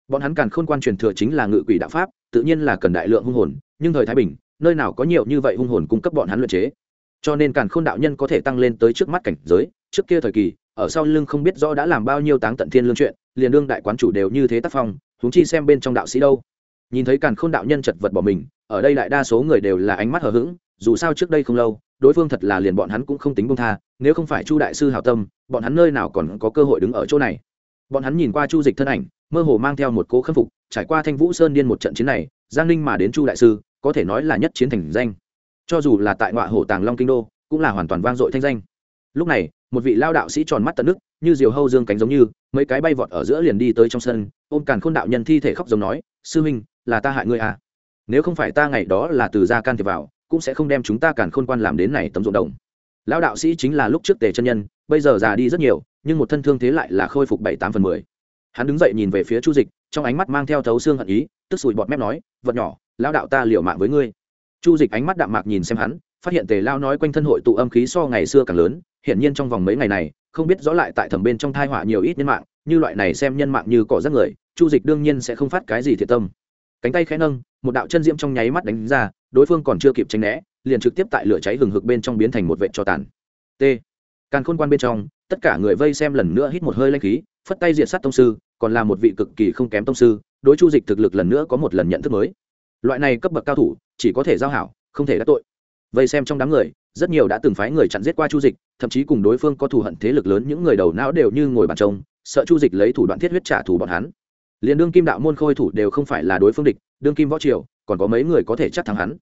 Bọn hắn càn khôn quan truyền thừa chính là ngự quỷ đạo pháp, tự nhiên là cần đại lượng hung hồn, nhưng thời thái bình nơi nào có nhiều như vậy hung hồn cung cấp bọn hắn luyện chế. Cho nên càn khôn đạo nhân có thể tăng lên tới trước mắt cảnh giới, trước kia thời kỳ, ở sau lưng không biết rõ đã làm bao nhiêu táng tận thiên lương chuyện, liền đương đại quán chủ đều như thế tác phong, huống chi xem bên trong đạo sĩ đâu. Nhìn thấy càn khôn đạo nhân chật vật bỏ mình, ở đây đại đa số người đều là ánh mắt hờ hững, dù sao trước đây không lâu, đối phương thật là liền bọn hắn cũng không tính bông tha, nếu không phải chu đại sư hào tâm, bọn hắn nơi nào còn có cơ hội đứng ở chỗ này. Bọn hắn nhìn qua chu dịch thân ảnh, mơ hồ mang theo một cỗ khâm phục, trải qua thanh vũ sơn điên một trận chiến này, giang ninh mà đến chu đại sư có thể nói là nhất chiến thành danh. Cho dù là tại ngoại hồ tàng long kinh đô, cũng là hoàn toàn vang dội thanh danh. Lúc này, một vị lao đạo sĩ tròn mắt tận nước, như diều hâu dương cánh giống như, mấy cái bay vọt ở giữa liền đi tới trong sân, ôm càn khôn đạo nhân thi thể khóc giống nói, sư minh là ta hại ngươi à? Nếu không phải ta ngày đó là từ gia can thiệp vào, cũng sẽ không đem chúng ta càn khôn quan làm đến này tấm ruộng đồng. Lão đạo sĩ chính là lúc trước tề chân nhân, bây giờ già đi rất nhiều, nhưng một thân thương thế lại là khôi phục bảy tám phần mười. Hắn đứng dậy nhìn về phía chu dịch, trong ánh mắt mang theo thấu xương hận ý, tức sùi bọt mép nói, vật nhỏ lão đạo ta liều mạng với ngươi. Chu dịch ánh mắt đạm mạc nhìn xem hắn, phát hiện tề lao nói quanh thân hội tụ âm khí so ngày xưa càng lớn, hiển nhiên trong vòng mấy ngày này, không biết rõ lại tại thẩm bên trong thai họa nhiều ít nhân mạng, như loại này xem nhân mạng như cỏ rác người, chu dịch đương nhiên sẽ không phát cái gì thiệt tâm. Cánh tay khẽ nâng, một đạo chân diễm trong nháy mắt đánh ra, đối phương còn chưa kịp tránh né, liền trực tiếp tại lửa cháy hừng hực bên trong biến thành một vệ cho tàn. T. Càn khôn quan bên trong, tất cả người vây xem lần nữa hít một hơi lanh khí, phất tay diệt sát tông sư, còn là một vị cực kỳ không kém tông sư, đối chu dịch thực lực lần nữa có một lần nhận thức mới loại này cấp bậc cao thủ, chỉ có thể giao hảo, không thể đắc tội. Vây xem trong đám người, rất nhiều đã từng phái người chặn giết qua chu dịch, thậm chí cùng đối phương có thù hận thế lực lớn, những người đầu não đều như ngồi bàn trông sợ chu dịch lấy thủ đoạn thiết huyết trả thù bọn hắn. Liền đương kim đạo môn khôi thủ đều không phải là đối phương địch, đương kim võ triều, còn có mấy người có thể chắc thắng hắn.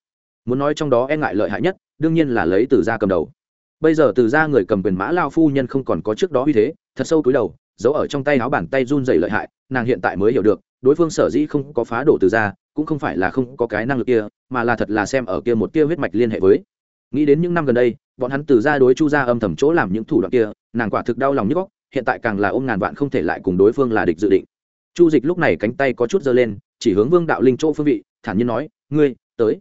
Muốn nói trong đó e ngại lợi hại nhất, đương nhiên là lấy từ gia cầm đầu. Bây giờ từ gia người cầm quyền mã lao phu nhân không còn có trước đó uy thế, thật sâu túi đầu, giấu ở trong tay áo bàn tay run dày lợi hại, nàng hiện tại mới hiểu được đối phương sở dĩ không có phá đổ từ gia cũng không phải là không có cái năng lực kia, mà là thật là xem ở kia một kia huyết mạch liên hệ với. Nghĩ đến những năm gần đây, bọn hắn từ gia đối chu gia âm thầm chỗ làm những thủ đoạn kia, nàng quả thực đau lòng nhức góc hiện tại càng là ôm ngàn vạn không thể lại cùng đối phương là địch dự định. Chu dịch lúc này cánh tay có chút giơ lên, chỉ hướng vương đạo linh chỗ phương vị, thản nhiên nói, ngươi, tới.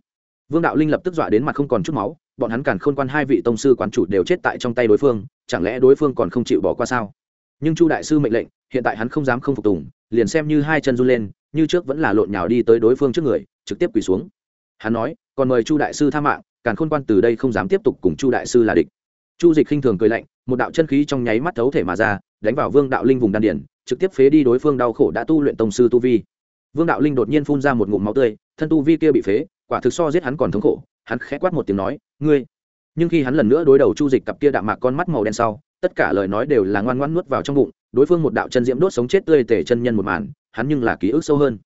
Vương đạo linh lập tức dọa đến mặt không còn chút máu, bọn hắn càn khôn quan hai vị tông sư quán chủ đều chết tại trong tay đối phương, chẳng lẽ đối phương còn không chịu bỏ qua sao? Nhưng chu đại sư mệnh lệnh, hiện tại hắn không dám không phục tùng liền xem như hai chân run lên, như trước vẫn là lộn nhào đi tới đối phương trước người, trực tiếp quỳ xuống. Hắn nói, còn mời chu đại sư tha mạng càng khôn quan từ đây không dám tiếp tục cùng chu đại sư là địch. Chu dịch khinh thường cười lạnh, một đạo chân khí trong nháy mắt thấu thể mà ra, đánh vào vương đạo linh vùng đan điển trực tiếp phế đi đối phương đau khổ đã tu luyện tông sư tu vi. Vương đạo linh đột nhiên phun ra một ngụm máu tươi, thân tu vi kia bị phế, quả thực so giết hắn còn thống khổ. Hắn khẽ quát một tiếng nói, ngươi! Nhưng khi hắn lần nữa đối đầu chu dịch cặp kia đạm mạc con mắt màu đen sau tất cả lời nói đều là ngoan ngoãn nuốt vào trong bụng, đối phương một đạo chân diễm đốt sống chết tươi tể chân nhân một màn, hắn nhưng là ký ức sâu hơn.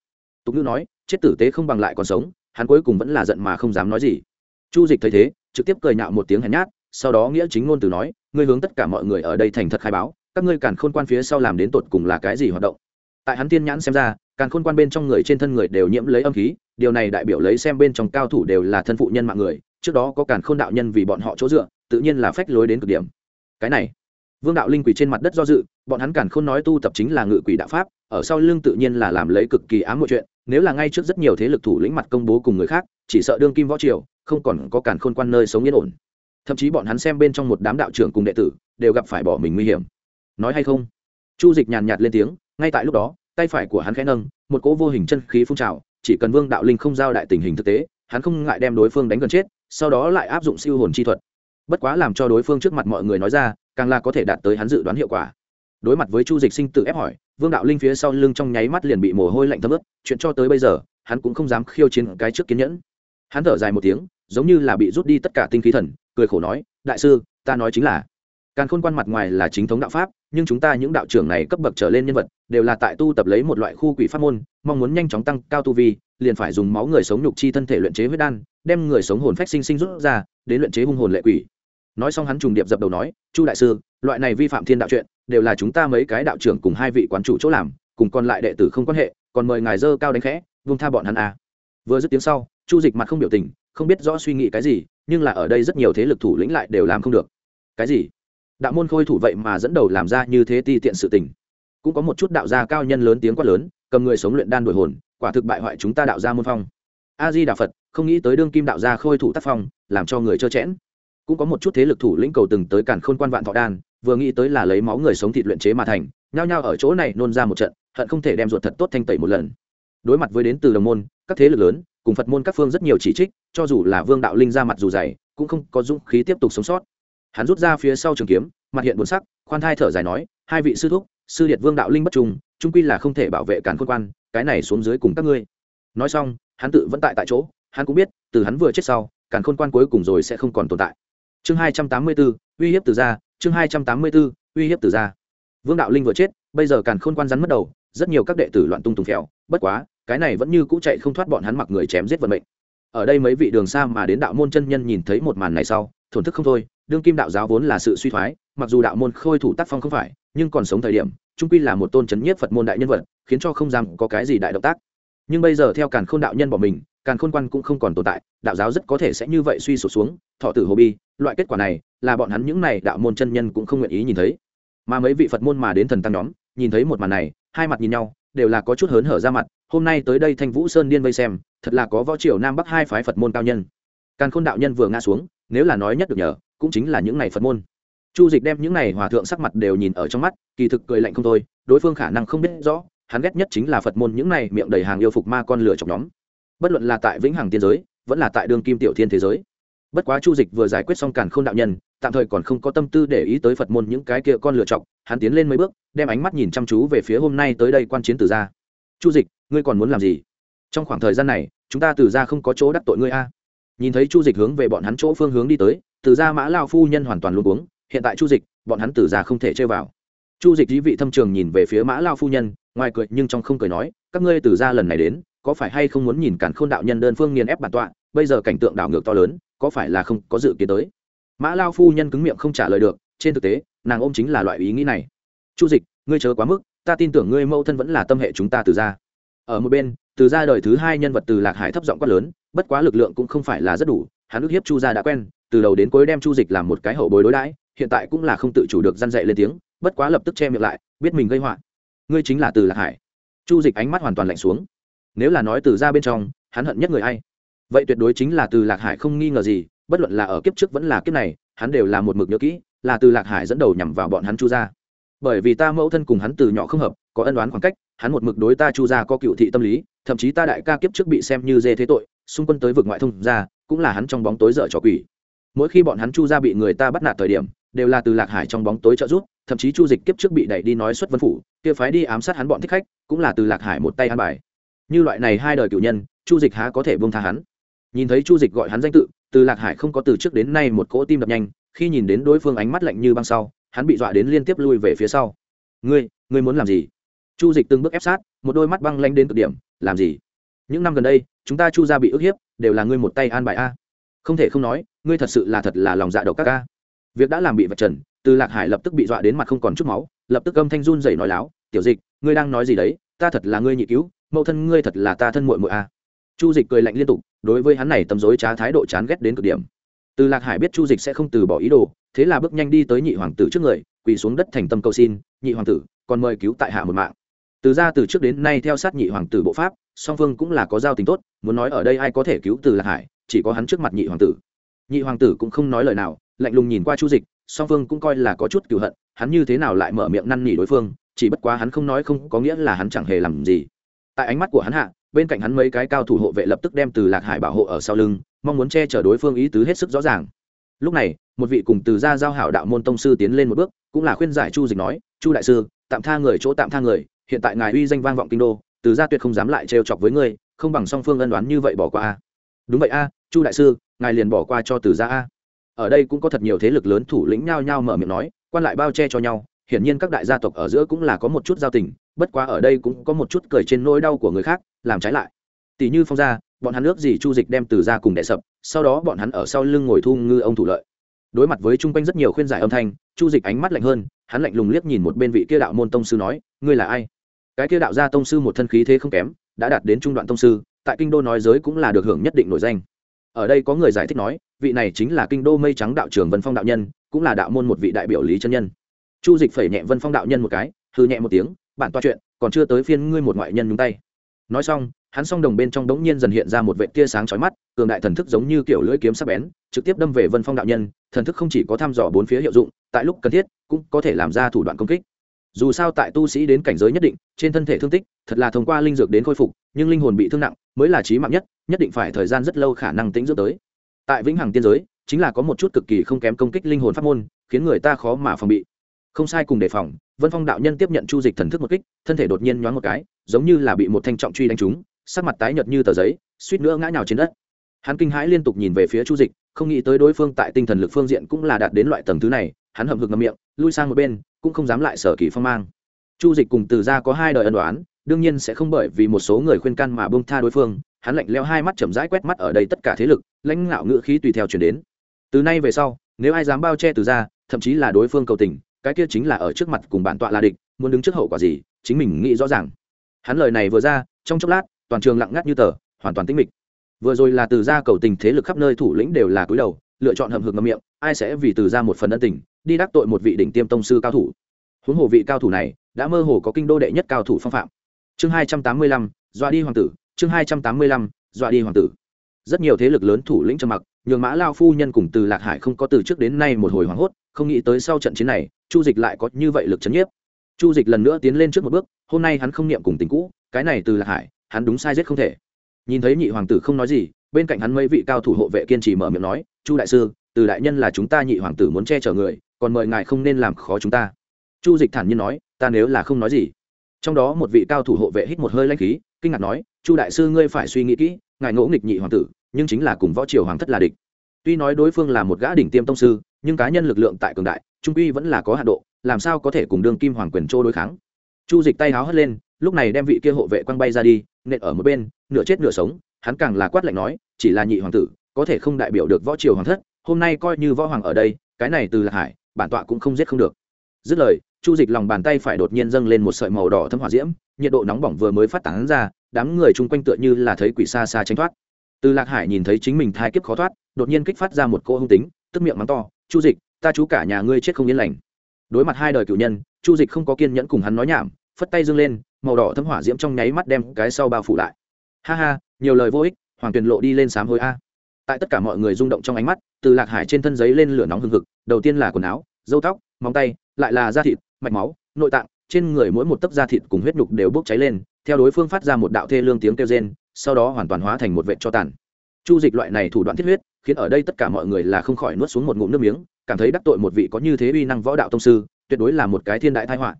Tục ngữ nói, chết tử tế không bằng lại còn sống, hắn cuối cùng vẫn là giận mà không dám nói gì. Chu dịch thấy thế, trực tiếp cười nhạo một tiếng hèn nhát, sau đó nghĩa chính ngôn từ nói, ngươi hướng tất cả mọi người ở đây thành thật khai báo, các ngươi càn khôn quan phía sau làm đến tột cùng là cái gì hoạt động? Tại hắn tiên nhãn xem ra, càn khôn quan bên trong người trên thân người đều nhiễm lấy âm khí, điều này đại biểu lấy xem bên trong cao thủ đều là thân phụ nhân mạng người, trước đó có càn khôn đạo nhân vì bọn họ chỗ dựa, tự nhiên là phách lối đến cực điểm. Cái này vương đạo linh quỷ trên mặt đất do dự, bọn hắn càn khôn nói tu tập chính là ngự quỷ đạo pháp, ở sau lưng tự nhiên là làm lấy cực kỳ ám mọi chuyện, nếu là ngay trước rất nhiều thế lực thủ lĩnh mặt công bố cùng người khác, chỉ sợ đương kim võ triều, không còn có càn khôn quan nơi sống yên ổn. Thậm chí bọn hắn xem bên trong một đám đạo trưởng cùng đệ tử, đều gặp phải bỏ mình nguy hiểm. Nói hay không? Chu dịch nhàn nhạt lên tiếng, ngay tại lúc đó, tay phải của hắn khẽ nâng, một cỗ vô hình chân khí phun trào, chỉ cần vương đạo linh không giao đại tình hình thực tế, hắn không ngại đem đối phương đánh gần chết, sau đó lại áp dụng siêu hồn chi thuật. Bất quá làm cho đối phương trước mặt mọi người nói ra càng là có thể đạt tới hắn dự đoán hiệu quả. Đối mặt với chu dịch sinh tự ép hỏi, vương đạo linh phía sau lưng trong nháy mắt liền bị mồ hôi lạnh thấm ướt, chuyện cho tới bây giờ, hắn cũng không dám khiêu chiến cái trước kiên nhẫn. Hắn thở dài một tiếng, giống như là bị rút đi tất cả tinh khí thần, cười khổ nói, đại sư, ta nói chính là, càn khôn quan mặt ngoài là chính thống đạo pháp, nhưng chúng ta những đạo trưởng này cấp bậc trở lên nhân vật, đều là tại tu tập lấy một loại khu quỷ pháp môn, mong muốn nhanh chóng tăng cao tu vi, liền phải dùng máu người sống nhục chi thân thể luyện chế huyết đan, đem người sống hồn phách sinh sinh rút ra, đến luyện chế hung hồn lệ quỷ nói xong hắn trùng điệp dập đầu nói, chu đại sư, loại này vi phạm thiên đạo chuyện, đều là chúng ta mấy cái đạo trưởng cùng hai vị quán chủ chỗ làm, cùng còn lại đệ tử không quan hệ, còn mời ngài dơ cao đánh khẽ vung tha bọn hắn à. vừa dứt tiếng sau, chu dịch mặt không biểu tình, không biết rõ suy nghĩ cái gì, nhưng là ở đây rất nhiều thế lực thủ lĩnh lại đều làm không được. Cái gì? Đạo môn khôi thủ vậy mà dẫn đầu làm ra như thế ti tiện sự tình? Cũng có một chút đạo gia cao nhân lớn tiếng quát lớn, cầm người sống luyện đan đổi hồn, quả thực bại hoại chúng ta đạo gia môn phong. A di đà phật, không nghĩ tới đương kim đạo gia khôi thủ tác phong, làm cho người trơ chẽn cũng có một chút thế lực thủ lĩnh cầu từng tới cản khôn quan vạn thọ đan, vừa nghĩ tới là lấy máu người sống thịt luyện chế mà thành, nhao nhao ở chỗ này nôn ra một trận, hận không thể đem ruột thật tốt thanh tẩy một lần. Đối mặt với đến từ đồng môn, các thế lực lớn, cùng phật môn các phương rất nhiều chỉ trích, cho dù là vương đạo linh ra mặt dù dày, cũng không có dũng khí tiếp tục sống sót. Hắn rút ra phía sau trường kiếm, mặt hiện buồn sắc, khoan thai thở dài nói, hai vị sư thúc, sư điệt vương đạo linh bất trung trung quy là không thể bảo vệ cản khôn quan, cái này xuống dưới cùng các ngươi. Nói xong, hắn tự vẫn tại tại chỗ, hắn cũng biết, từ hắn vừa chết sau cản khôn quan cuối cùng rồi sẽ không còn tồn tại chương hai trăm tám mươi 284, uy hiếp từ ra chương hai trăm tám mươi 284, uy hiếp từ ra vương đạo linh vừa chết bây giờ càn khôn quan rắn mất đầu rất nhiều các đệ tử loạn tung tùng phèo. Bất quá cái này vẫn như cũ chạy không thoát bọn hắn mặc người chém giết vận mệnh. Ở đây mấy vị đường xa mà đến đạo môn chân nhân nhìn thấy một màn này sau thổn thức không thôi. Đương kim đạo giáo vốn là sự suy thoái mặc dù đạo môn khôi thủ tác phong không phải nhưng còn sống thời điểm trung quy là một tôn chấn nhiếp phật môn đại nhân vật khiến cho không dám có cái gì đại động tác. Nhưng bây giờ theo càn khôn đạo nhân bỏ mình càn khôn quan cũng không còn tồn tại, đạo giáo rất có thể sẽ như vậy suy sụp xuống, thọ tử hồ bi, loại kết quả này là bọn hắn những này đạo môn chân nhân cũng không nguyện ý nhìn thấy. Mà mấy vị phật môn mà đến thần tăng nhóm, nhìn thấy một màn này, hai mặt nhìn nhau, đều là có chút hớn hở ra mặt, hôm nay tới đây thanh vũ sơn điên vây xem, thật là có võ triều nam bắc hai phái phật môn cao nhân. Càn khôn đạo nhân vừa ngã xuống, nếu là nói nhất được nhờ, cũng chính là những này phật môn. Chu dịch đem những này hòa thượng sắc mặt đều nhìn ở trong mắt, kỳ thực cười lạnh không thôi, đối phương khả năng không biết rõ, hắn ghét nhất chính là phật môn những này miệng đầy hàng yêu phục ma con lửa chọc nhóm bất luận là tại vĩnh hằng tiên giới, vẫn là tại đường kim tiểu thiên thế giới. Bất quá chu dịch vừa giải quyết xong càn k h ô n đạo nhân, tạm thời còn không có tâm tư để ý tới phật môn những cái kia con lựa chọc hắn tiến lên mấy bước, đem ánh mắt nhìn chăm chú về phía hôm nay tới đây quan chiến từ ra chu dịch, ngươi còn muốn làm gì? Trong khoảng thời gian này, chúng ta từ ra không có chỗ đắc tội ngươi a. Nhìn thấy chu dịch hướng về bọn hắn chỗ phương hướng đi tới từ ra mã lao phu nhân hoàn toàn luôn uống hiện tại chu dịch, bọn hắn từ ra không thể chơi vào. Chu dịch dí vị thâm trường nhìn về phía mã lao phu nhân, ngoài cười nhưng trong không cười nói, các ngươi từ ra lần này đến có phải hay không muốn nhìn cản khôn đạo nhân đơn phương nghiền ép bản tọa, bây giờ cảnh tượng đảo ngược to lớn, có phải là không có dự kiến tới? Mã lao phu nhân cứng miệng không trả lời được, trên thực tế, nàng ôm chính là loại ý nghĩ này. Chu dịch, ngươi chớ quá mức, ta tin tưởng ngươi mâu thân vẫn là tâm hệ chúng ta từ ra ở một bên, từ ra đời thứ hai nhân vật từ lạc hải thấp giọng quát lớn, bất quá lực lượng cũng không phải là rất đủ, hắn ức hiếp chu gia đã quen, từ đầu đến cuối đem chu dịch làm một cái hậu bối đối đãi, hiện tại cũng là không tự chủ được răn dậy lên tiếng, bất quá lập tức che miệng lại, biết mình gây họa. Ngươi chính là từ lạc hải. Chu dịch ánh mắt hoàn toàn lạnh xuống nếu là nói từ ra bên trong, hắn hận nhất người ai. Vậy tuyệt đối chính là từ lạc hải không nghi ngờ gì, bất luận là ở kiếp trước vẫn là kiếp này, hắn đều là một mực nhớ kỹ, là từ lạc hải dẫn đầu nhằm vào bọn hắn chu gia. Bởi vì ta mẫu thân cùng hắn từ nhỏ không hợp, có ân đoán khoảng cách, hắn một mực đối ta chu gia có cựu thị tâm lý, thậm chí ta đại ca kiếp trước bị xem như dê thế tội, xung quân tới vực ngoại thông ra cũng là hắn trong bóng tối dở trò quỷ. Mỗi khi bọn hắn chu gia bị người ta bắt nạt thời điểm, đều là từ lạc hải trong bóng tối trợ giúp, thậm chí chu dịch kiếp trước bị đẩy đi nói xuất vân phủ, kia phái đi ám sát hắn bọn thích khách, cũng là từ lạc hải một tay ăn bài như loại này hai đời cựu nhân, chu dịch há có thể buông tha hắn. Nhìn thấy chu dịch gọi hắn danh tự, từ lạc hải không có từ trước đến nay một cỗ tim đập nhanh, khi nhìn đến đối phương ánh mắt lạnh như băng sau, hắn bị dọa đến liên tiếp lui về phía sau. Ngươi ngươi muốn làm gì? Chu dịch từng bước ép sát, một đôi mắt băng lanh đến cực điểm, làm gì? Những năm gần đây, chúng ta chu ra bị ức hiếp, đều là ngươi một tay an bài a. Không thể không nói, ngươi thật sự là thật là lòng dạ độc các ca việc đã làm bị vật trần, từ lạc hải lập tức bị dọa đến mặt không còn chút máu, lập tức âm thanh run dày nói láo, tiểu dịch, ngươi đang nói gì đấy? Ta thật là ngươi nhị cứu mẫu thân ngươi thật là ta thân muội muội a. Chu dịch cười lạnh liên tục, đối với hắn này tầm dối trá thái độ chán ghét đến cực điểm. Từ lạc hải biết chu dịch sẽ không từ bỏ ý đồ, thế là bước nhanh đi tới nhị hoàng tử trước người, quỳ xuống đất thành tâm cầu xin, nhị hoàng tử còn mời cứu tại hạ một mạng. Từ ra từ trước đến nay theo sát nhị hoàng tử bộ pháp, song phương cũng là có giao tình tốt, muốn nói ở đây ai có thể cứu từ lạc hải, chỉ có hắn trước mặt nhị hoàng tử. Nhị hoàng tử cũng không nói lời nào, lạnh lùng nhìn qua chu dịch, song phương cũng coi là có chút cựu hận, hắn như thế nào lại mở miệng năn nỉ đối phương, chỉ bất quá hắn không nói không có nghĩa là hắn chẳng hề làm gì tại ánh mắt của hắn hạ, bên cạnh hắn mấy cái cao thủ hộ vệ lập tức đem từ lạc hải bảo hộ ở sau lưng, mong muốn che chở đối phương ý tứ hết sức rõ ràng. Lúc này, một vị cùng từ gia giao hảo đạo môn tông sư tiến lên một bước, cũng là khuyên giải chu dịch nói, chu đại sư, tạm tha người chỗ tạm tha người, hiện tại ngài uy danh vang vọng kinh đô, từ gia tuyệt không dám lại trêu chọc với ngươi, không bằng song phương ân đoán như vậy bỏ qua a. Đúng vậy a, chu đại sư, ngài liền bỏ qua cho từ gia a. Ở đây cũng có thật nhiều thế lực lớn thủ lĩnh nhao nhao mở miệng nói, quan lại bao che cho nhau, hiển nhiên các đại gia tộc ở giữa cũng là có một chút giao tình bất quá ở đây cũng có một chút cười trên nỗi đau của người khác, làm trái lại. Tỷ như phong gia, bọn hắn ước gì chu dịch đem từ ra cùng đệ sập, sau đó bọn hắn ở sau lưng ngồi thu ngư ông thủ lợi. Đối mặt với chung quanh rất nhiều khuyên giải âm thanh, chu dịch ánh mắt lạnh hơn, hắn lạnh lùng liếc nhìn một bên vị kia đạo môn tông sư nói, ngươi là ai? Cái kia đạo gia tông sư một thân khí thế không kém, đã đạt đến trung đoạn tông sư, tại kinh đô nói giới cũng là được hưởng nhất định nổi danh. Ở đây có người giải thích nói, vị này chính là kinh đô mây trắng đạo trưởng vân phong đạo nhân, cũng là đạo môn một vị đại biểu lý chân nhân. Chu dịch phẩy nhẹ vân phong đạo nhân một cái hư nhẹ một tiếng bản toa chuyện, còn chưa tới phiên ngươi một ngoại nhân nhúng tay. Nói xong, hắn song đồng bên trong đống nhiên dần hiện ra một vệ tia sáng chói mắt, cường đại thần thức giống như kiểu lưỡi kiếm sắc bén, trực tiếp đâm về vân phong đạo nhân, thần thức không chỉ có thăm dò bốn phía hiệu dụng, tại lúc cần thiết, cũng có thể làm ra thủ đoạn công kích. Dù sao tại tu sĩ đến cảnh giới nhất định, trên thân thể thương tích, thật là thông qua linh dược đến khôi phục, nhưng linh hồn bị thương nặng, mới là trí mạng nhất nhất định phải thời gian rất lâu khả năng tính dưỡng tới. Tại vĩnh hằng tiên giới, chính là có một chút cực kỳ không kém công kích linh hồn pháp môn, khiến người ta khó mà phòng bị. Không sai cùng đề phòng vân phong đạo nhân tiếp nhận chu dịch thần thức một kích, thân thể đột nhiên nhoáng một cái, giống như là bị một thanh trọng truy đánh trúng, sắc mặt tái nhợt như tờ giấy, suýt nữa ngã nhào trên đất. Hắn kinh hãi liên tục nhìn về phía chu dịch, không nghĩ tới đối phương tại tinh thần lực phương diện cũng là đạt đến loại tầng thứ này, hắn hậm hực ngậm miệng, lui sang một bên, cũng không dám lại sở kỳ phong mang. Chu dịch cùng từ ra có hai đời ân đoán đương nhiên sẽ không bởi vì một số người khuyên can mà bông tha đối phương, hắn lạnh leo hai mắt chậm rãi quét mắt ở đây tất cả thế lực, lãnh ngạo ngữ khí tùy theo chuyển đến. Từ nay về sau, nếu ai dám bao che từ ra thậm chí là đối phương cầu tình cái kia chính là ở trước mặt cùng bản tọa là địch, muốn đứng trước hậu quả gì, chính mình nghĩ rõ ràng. Hắn lời này vừa ra, trong chốc lát, toàn trường lặng ngắt như tờ, hoàn toàn tĩnh mịch. Vừa rồi là từ ra cầu tình thế lực khắp nơi thủ lĩnh đều là cúi đầu, lựa chọn hầm hực ngậm miệng, ai sẽ vì từ ra một phần ân tình, đi đắc tội một vị đỉnh tiêm tông sư cao thủ. Huống hồ vị cao thủ này, đã mơ hồ có kinh đô đệ nhất cao thủ phong phạm. Chương hai trăm tám mươi lăm, dọa đi hoàng tử, chương hai trăm tám mươi lăm, dọa đi hoàng tử rất nhiều thế lực lớn thủ lĩnh trầm mặc, nhường mã lao phu nhân cùng từ lạc hải không có từ trước đến nay một hồi hoảng hốt, không nghĩ tới sau trận chiến này, chu dịch lại có như vậy lực c h ấ n nhiếp. Chu dịch lần nữa tiến lên trước một bước, hôm nay hắn không niệm cùng tình cũ, cái này từ lạc hải, hắn đúng sai rét không thể. Nhìn thấy nhị hoàng tử không nói gì, bên cạnh hắn mấy vị cao thủ hộ vệ kiên trì mở miệng nói, chu đại sư, từ đại nhân là chúng ta nhị hoàng tử muốn che chở người, còn mời ngài không nên làm khó chúng ta. Chu dịch thản nhiên nói, ta nếu là không nói gì. Trong đó một vị cao thủ hộ vệ hít một hơi lanh khí, kinh ngạc nói, chu đại sư, ngươi phải suy nghĩ kỹ, ngài ngỗ nghịch nhị hoàng tử nhưng chính là cùng võ triều hoàng thất là địch. Tuy nói đối phương là một gã đỉnh tiêm tông sư, nhưng cá nhân lực lượng tại cường đại, trung quy vẫn là có hạ độ, làm sao có thể cùng đương kim hoàng quyền trô đối kháng. Chu dịch tay háo hất lên, lúc này đem vị kia hộ vệ quăng bay ra đi, nện ở một bên, nửa chết nửa sống, hắn càng là quát lạnh nói, chỉ là nhị hoàng tử, có thể không đại biểu được võ triều hoàng thất, hôm nay coi như võ hoàng ở đây, cái này từ lạc hải, bản tọa cũng không giết không được. Dứt lời, chu dịch lòng bàn tay phải đột nhiên dâng lên một sợi màu đỏ thấm hỏa diễm, nhiệt độ nóng bỏng vừa mới phát tán ra, đám người chung quanh tựa như là thấy quỷ xa xa tránh thoát từ lạc hải nhìn thấy chính mình thai kiếp khó thoát, đột nhiên kích phát ra một cô hung tính, tức miệng mắng to, chu dịch, ta chú cả nhà ngươi chết không yên lành. Đối mặt hai đời cựu nhân, chu dịch không có kiên nhẫn cùng hắn nói nhảm, phất tay dâng lên, màu đỏ thấm hỏa diễm trong nháy mắt đem cái sau bao phủ lại. Ha ha, nhiều lời vô ích, hoàng tuyền lộ đi lên sám hối a. Tại tất cả mọi người rung động trong ánh mắt, từ lạc hải trên thân giấy lên lửa nóng hừng hực, đầu tiên là quần áo dâu tóc, móng tay, lại là da thịt, mạch máu, nội tạng, trên người mỗi một tấc da thịt cùng huyết nhục đều bốc cháy lên, theo đối phương phát ra một đạo thê lương tiếng kêu rên sau đó hoàn toàn hóa thành một vệ cho tàn. Chu dịch loại này thủ đoạn thiết huyết, khiến ở đây tất cả mọi người là không khỏi nuốt xuống một ngụm nước miếng, cảm thấy đắc tội một vị có như thế uy năng võ đạo tông sư, tuyệt đối là một cái thiên đại tai họa.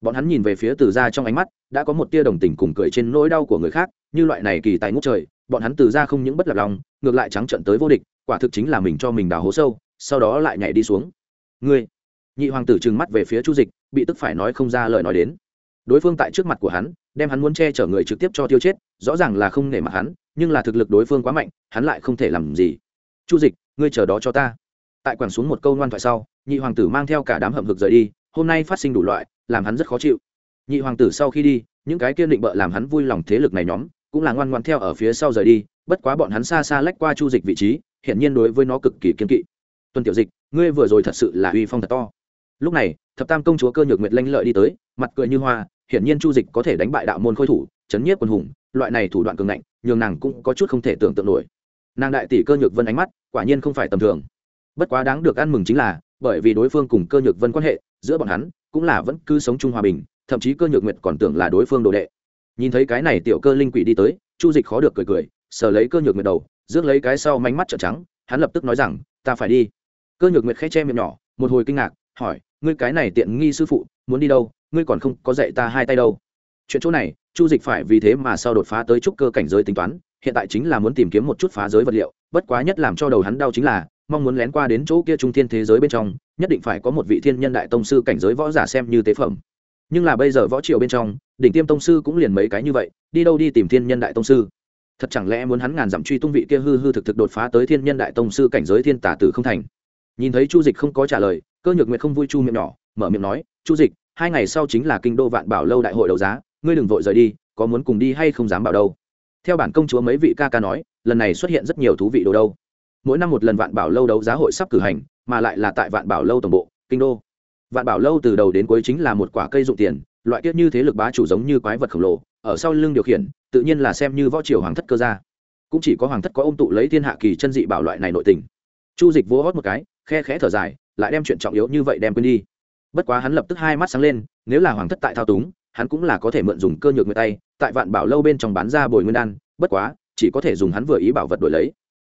Bọn hắn nhìn về phía từ ra trong ánh mắt, đã có một tia đồng tình cùng cười trên nỗi đau của người khác, như loại này kỳ tài ngút trời, bọn hắn từ ra không những bất lạc lòng, ngược lại trắng trận tới vô địch, quả thực chính là mình cho mình đào hố sâu, sau đó lại nhảy đi xuống. Ngươi, nhị hoàng tử trừng mắt về phía chu dịch, bị tức phải nói không ra lời nói đến. Đối phương tại trước mặt của hắn đem hắn muốn che chở người trực tiếp cho tiêu chết, rõ ràng là không nể mặt hắn, nhưng là thực lực đối phương quá mạnh, hắn lại không thể làm gì. Chu dịch, ngươi chờ đó cho ta. Tại quẳng xuống một câu ngoan thoại sau, nhị hoàng tử mang theo cả đám hậm hực rời đi, hôm nay phát sinh đủ loại, làm hắn rất khó chịu. Nhị hoàng tử sau khi đi, những cái kiên định bợ làm hắn vui lòng thế lực này nhóm, cũng là ngoan ngoan theo ở phía sau rời đi, bất quá bọn hắn xa xa lách qua chu dịch vị trí, hiển nhiên đối với nó cực kỳ kiên kỵ. Tuân tiểu dịch, ngươi vừa rồi thật sự là uy phong thật to. Lúc này, thập tam công chúa cơ nhược nguyệt lanh lợi đi tới, mặt cười như hoa hiển nhiên chu dịch có thể đánh bại đạo môn khôi thủ, chấn nhiếp quân hùng, loại này thủ đoạn cường ngạnh, nhường nàng cũng có chút không thể tưởng tượng nổi. Nàng đại tỷ cơ nhược vân ánh mắt, quả nhiên không phải tầm thường. Bất quá đáng được ăn mừng chính là, bởi vì đối phương cùng cơ nhược vân quan hệ, giữa bọn hắn, cũng là vẫn cứ sống chung hòa bình, thậm chí cơ nhược nguyệt còn tưởng là đối phương đồ đệ. Nhìn thấy cái này tiểu cơ linh quỷ đi tới, chu dịch khó được cười cười, sờ lấy cơ nhược nguyệt đầu, rước lấy cái sau manh mắt trợn trắng, hắn lập tức nói rằng, ta phải đi. Cơ nhược nguyệt khẽ che miệng nhỏ, một hồi kinh ngạc, hỏi, ngươi cái này tiện nghi sư phụ, muốn đi đâu? Ngươi còn không có dạy ta hai tay đâu. Chuyện chỗ này, chu dịch phải vì thế mà sau đột phá tới trúc cơ cảnh giới tính toán, hiện tại chính là muốn tìm kiếm một chút phá giới vật liệu, bất quá nhất làm cho đầu hắn đau chính là, mong muốn lén qua đến chỗ kia trung thiên thế giới bên trong, nhất định phải có một vị thiên nhân đại tông sư cảnh giới võ giả xem như tế phẩm. Nhưng là bây giờ võ triều bên trong, đỉnh tiêm tông sư cũng liền mấy cái như vậy, đi đâu đi tìm thiên nhân đại tông sư? Thật chẳng lẽ muốn hắn ngàn dặm truy tung vị kia hư hư thực thực đột phá tới thiên nhân đại tông sư cảnh giới thiên tả tử không thành? Nhìn thấy chu dịch không có trả lời, cơ nhược nguyệt không vui chu miệng nhỏ, mở miệng nói, chu dịch hai ngày sau chính là kinh đô vạn bảo lâu đại hội đấu giá, ngươi đừng vội rời đi, có muốn cùng đi hay không dám bảo đâu. Theo bản công chúa mấy vị ca ca nói, lần này xuất hiện rất nhiều thú vị đồ đâu. Mỗi năm một lần vạn bảo lâu đấu giá hội sắp cử hành, mà lại là tại vạn bảo lâu tổng bộ, kinh đô. Vạn bảo lâu từ đầu đến cuối chính là một quả cây dụng tiền, loại kiết như thế lực bá chủ giống như quái vật khổng lồ, ở sau lưng điều khiển, tự nhiên là xem như võ triều hoàng thất cơ gia. Cũng chỉ có hoàng thất có ôm tụ lấy thiên hạ kỳ chân dị bảo loại này nội tình. Chu dịch vỗ hót một cái, khe khẽ thở dài, lại đem chuyện trọng yếu như vậy đem quên đi bất quá hắn lập tức hai mắt sáng lên, nếu là hoàng thất tại thao túng, hắn cũng là có thể mượn dùng cơ nhược người tay, tại vạn bảo lâu bên trong bán ra bồi nguyên đan, bất quá, chỉ có thể dùng hắn vừa ý bảo vật đổi lấy.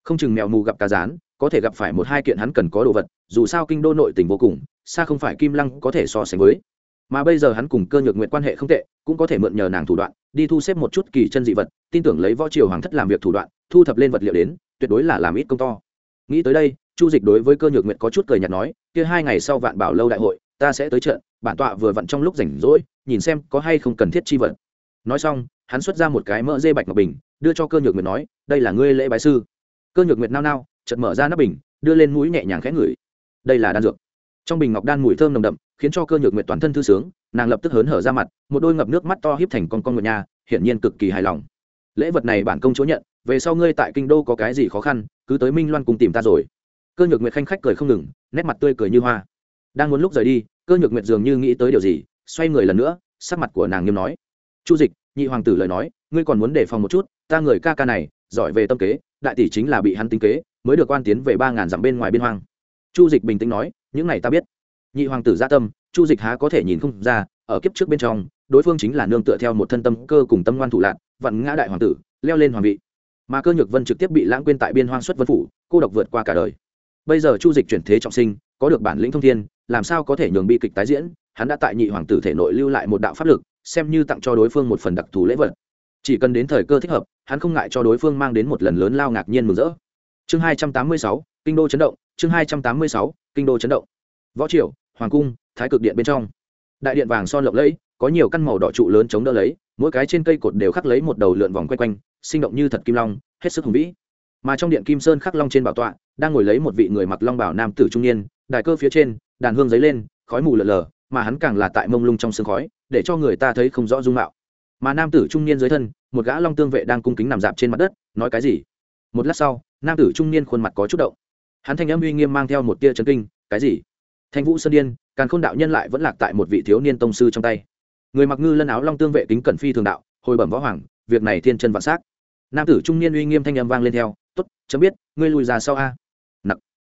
Không chừng mèo mù gặp cá rán, có thể gặp phải một hai kiện hắn cần có đồ vật, dù sao kinh đô nội tình vô cùng, xa không phải kim lăng có thể so sánh với. Mà bây giờ hắn cùng cơ nhược nguyện quan hệ không tệ, cũng có thể mượn nhờ nàng thủ đoạn, đi thu xếp một chút kỳ chân dị vật, tin tưởng lấy võ triều hoàng thất làm việc thủ đoạn, thu thập lên vật liệu đến, tuyệt đối là làm ít công to. Nghĩ tới đây, chu dịch đối với cơ nhược nguyện có chút cười nhạt nói, kia hai ngày sau vạn bảo lâu đại hội ta sẽ tới trận, bản tọa vừa vặn trong lúc rảnh rỗi, nhìn xem có hay không cần thiết chi vật. Nói xong, hắn xuất ra một cái mỡ dê bạch ngọc bình, đưa cho cơ nhược nguyệt nói, đây là ngươi lễ bái sư. Cơ nhược nguyệt nao nao, chợt mở ra nắp bình, đưa lên mũi nhẹ nhàng khẽ ngửi. Đây là đan dược. Trong bình ngọc đan mùi thơm nồng đậm, khiến cho cơ nhược nguyệt toàn thân thư sướng, nàng lập tức hớn hở ra mặt, một đôi ngập nước mắt to hiếp thành con con nguyệt nha hiển nhiên cực kỳ hài lòng. Lễ vật này bản công chỗ nhận, về sau ngươi tại kinh đô có cái gì khó khăn, cứ tới minh loan cùng tìm ta rồi. Cơ nhược nguyệt khanh khách cười không ngừng, nét mặt tươi cười như hoa đang muốn lúc rời đi, cơ nhược nguyệt dường như nghĩ tới điều gì, xoay người lần nữa, sắc mặt của nàng nghiêm nói. Chu dịch, nhị hoàng tử lời nói, ngươi còn muốn đề phòng một chút, ta người ca ca này, giỏi về tâm kế, đại tỷ chính là bị hắn tính kế, mới được quan tiến về ba ngàn dặm bên ngoài biên hoang. Chu dịch bình tĩnh nói, những này ta biết. Nhị hoàng tử gia tâm, chu dịch há có thể nhìn không ra, ở kiếp trước bên trong, đối phương chính là nương tựa theo một thân tâm cơ cùng tâm ngoan thủ lạc vặn ngã đại hoàng tử, leo lên hoàng vị. Mà cơ nhược vân trực tiếp bị lãng quên tại biên hoang xuất vân phủ, cô độc vượt qua cả đời. Bây giờ chu dịch chuyển thế trọng sinh, có được bản lĩnh thông thiên làm sao có thể nhường bi kịch tái diễn? Hắn đã tại nhị hoàng tử thể nội lưu lại một đạo pháp lực, xem như tặng cho đối phương một phần đặc thù lễ vật. Chỉ cần đến thời cơ thích hợp, hắn không ngại cho đối phương mang đến một lần lớn lao ngạc nhiên mừng rỡ. Chương hai trăm tám mươi sáu, kinh đô chấn động, chương hai trăm tám mươi sáu, kinh đô chấn động. Võ triều, hoàng cung, thái cực điện bên trong. Đại điện vàng son lộng lẫy, có nhiều căn màu đỏ trụ lớn chống đỡ lấy, mỗi cái trên cây cột đều khắc lấy một đầu lượn vòng quay quanh, sinh động như thật kim long, hết sức hùng vĩ. Mà trong điện kim sơn khắc long trên bảo tọa, đang ngồi lấy một vị người mặc long bảo nam tử trung niên, đài cơ phía trên đàn hương dấy lên, khói mù lờ lờ mà hắn càng là tại mông lung trong sương khói, để cho người ta thấy không rõ dung mạo. Mà nam tử trung niên dưới thân, một gã long tương vệ đang cung kính nằm dạp trên mặt đất, nói cái gì? Một lát sau, nam tử trung niên khuôn mặt có chút động. Hắn thanh âm uy nghiêm mang theo một tia chấn kinh, cái gì? Thanh vũ sơn điên càng khôn đạo nhân lại vẫn lạc tại một vị thiếu niên tông sư trong tay. Người mặc ngư lân áo long tương vệ kính cẩn phi thường đạo, hồi bẩm võ hoàng, việc này thiên chân vạn s á c nam tử trung niên uy nghiêm thanh âm vang lên theo t ố t chấm biết, ngươi lùi ra sau a. Nặc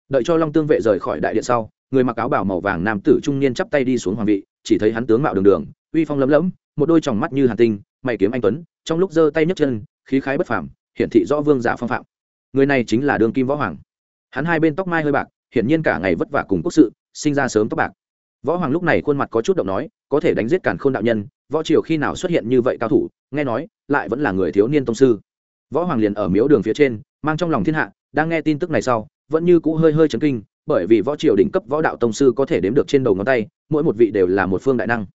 đợi cho long tương vệ rời khỏi đại điện sau người mặc áo bảo màu vàng nam tử trung niên chắp tay đi xuống hoàng vị, chỉ thấy hắn tướng mạo đường đường, uy phong lấm lẫm, một đôi tròng mắt như hàn tinh, mày kiếm anh tuấn, trong lúc giơ tay nhấc chân, khí khái bất phàm, hiển thị rõ vương giả phong phạm. Người này chính là đường kim võ hoàng. Hắn hai bên tóc mai hơi bạc, hiển nhiên cả ngày vất vả cùng quốc sự, sinh ra sớm tóc bạc. Võ hoàng lúc này khuôn mặt có chút động nói, có thể đánh giết cản khôn đạo nhân, võ triều khi nào xuất hiện như vậy cao thủ, nghe nói, lại vẫn là người thiếu niên tông sư. Võ hoàng liền ở miếu đường phía trên, mang trong lòng thiên hạ, đang nghe tin tức này sau, vẫn như cũ hơi hơi chấn kinh bởi vì võ triều đỉnh cấp võ đạo tông sư có thể đếm được trên đầu ngón tay, mỗi một vị đều là một phương đại năng.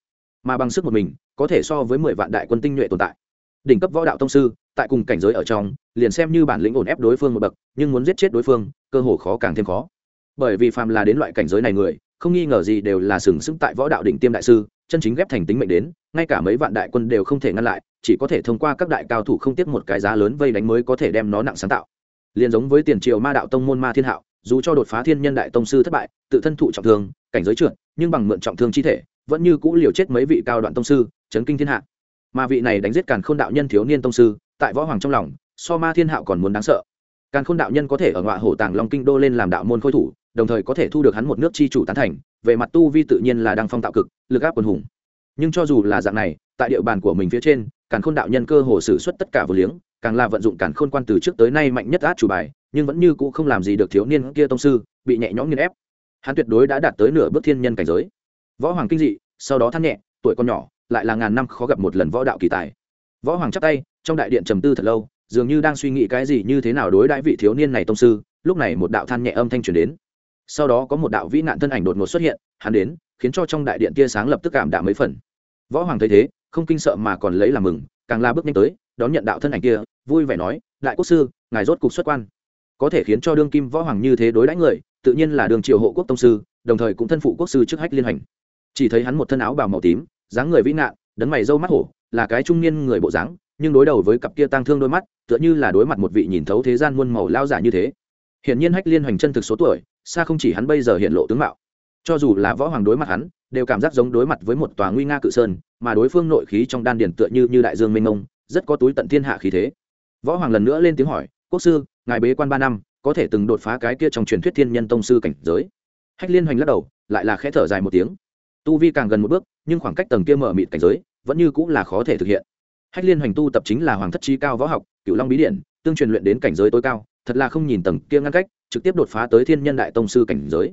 Mà bằng sức một mình, có thể so với mười vạn đại quân tinh nhuệ tồn tại. Đỉnh cấp võ đạo tông sư, tại cùng cảnh giới ở trong, liền xem như bản lĩnh ổn ép đối phương một bậc, nhưng muốn giết chết đối phương, cơ hồ khó càng thêm khó. Bởi vì phàm là đến loại cảnh giới này người, không nghi ngờ gì đều là sừng sững tại võ đạo đỉnh tiêm đại sư, chân chính ghép thành tính mệnh đến, ngay cả mấy vạn đại quân đều không thể ngăn lại, chỉ có thể thông qua các đại cao thủ không tiếc một cái giá lớn vây đánh mới có thể đem nó nặng sáng tạo. Liền giống với tiền triều ma đạo tông môn ma thiên hạo dù cho đột phá thiên nhân đại tông sư thất bại, tự thân thụ trọng thương, cảnh giới trượt, nhưng bằng mượn trọng thương chi thể, vẫn như cũ liều chết mấy vị cao đoạn tông sư, chấn kinh thiên hạ. Mà vị này đánh giết càn khôn đạo nhân thiếu niên tông sư, tại võ hoàng trong lòng, so ma thiên hạo còn muốn đáng sợ. Càn khôn đạo nhân có thể ở ngọa hổ tàng long kinh đô lên làm đạo môn khôi thủ, đồng thời có thể thu được hắn một nước chi chủ tán thành, về mặt tu vi tự nhiên là đang phong tạo cực, lực áp quần hùng. Nhưng cho dù là dạng này, tại địa bàn của mình phía trên càn khôn đạo nhân cơ hồ sử xuất tất cả vô liếng, càng là vận dụng càn khôn quan từ trước tới nay mạnh nhất át chủ bài, nhưng vẫn như cũ không làm gì được thiếu niên kia tông sư, bị nhẹ nhõm nghiền ép. Hắn tuyệt đối đã đạt tới nửa bước thiên nhân cảnh giới. Võ hoàng kinh dị, sau đó than nhẹ, tuổi con nhỏ, lại là ngàn năm khó gặp một lần võ đạo kỳ tài. Võ hoàng chắp tay, trong đại điện trầm tư thật lâu, dường như đang suy nghĩ cái gì như thế nào đối đãi vị thiếu niên này tông sư, lúc này một đạo than nhẹ âm thanh truyền đến. Sau đó có một đạo vĩ nạn thân ảnh đột ngột xuất hiện, hắn đến, khiến cho trong đại điện tia sáng lập tức cảm đạm mấy phần. Võ hoàng thấy thế không kinh sợ mà còn lấy làm mừng, càng la bước nhanh tới, đón nhận đạo thân ảnh kia, vui vẻ nói, đại quốc sư, ngài rốt cục xuất quan. Có thể khiến cho đương kim võ hoàng như thế đối đãi người, tự nhiên là đường triều hộ quốc tông sư, đồng thời cũng thân phụ quốc sư trước hách liên hành. Chỉ thấy hắn một thân áo bào màu tím, dáng người vĩ nạn đấng mày râu mắt hổ, là cái trung niên người bộ dáng, nhưng đối đầu với cặp kia tang thương đôi mắt, tựa như là đối mặt một vị nhìn thấu thế gian muôn màu lao giả như thế. Hiển nhiên hách liên hoành chân thực số tuổi, xa không chỉ hắn bây giờ hiện lộ tướng mạo. Cho dù là võ hoàng đối mặt hắn, đều cảm giác giống đối mặt với một tòa nguy nga cự sơn mà đối phương nội khí trong đan điền tựa như như đại dương mênh mông, rất có túi tận thiên hạ khí thế. Võ hoàng lần nữa lên tiếng hỏi, quốc sư, ngài bế quan ba năm, có thể từng đột phá cái kia trong truyền thuyết thiên nhân tông sư cảnh giới? Hách liên hoành lắc đầu, lại là khẽ thở dài một tiếng. Tu vi càng gần một bước, nhưng khoảng cách tầng kia mở mịt cảnh giới, vẫn như cũng là khó thể thực hiện. Hách liên hoành tu tập chính là hoàng thất trí cao võ học cựu long bí điện tương truyền luyện đến cảnh giới tối cao, thật là không nhìn tầng kia ngăn cách, trực tiếp đột phá tới thiên nhân đại tông sư cảnh giới.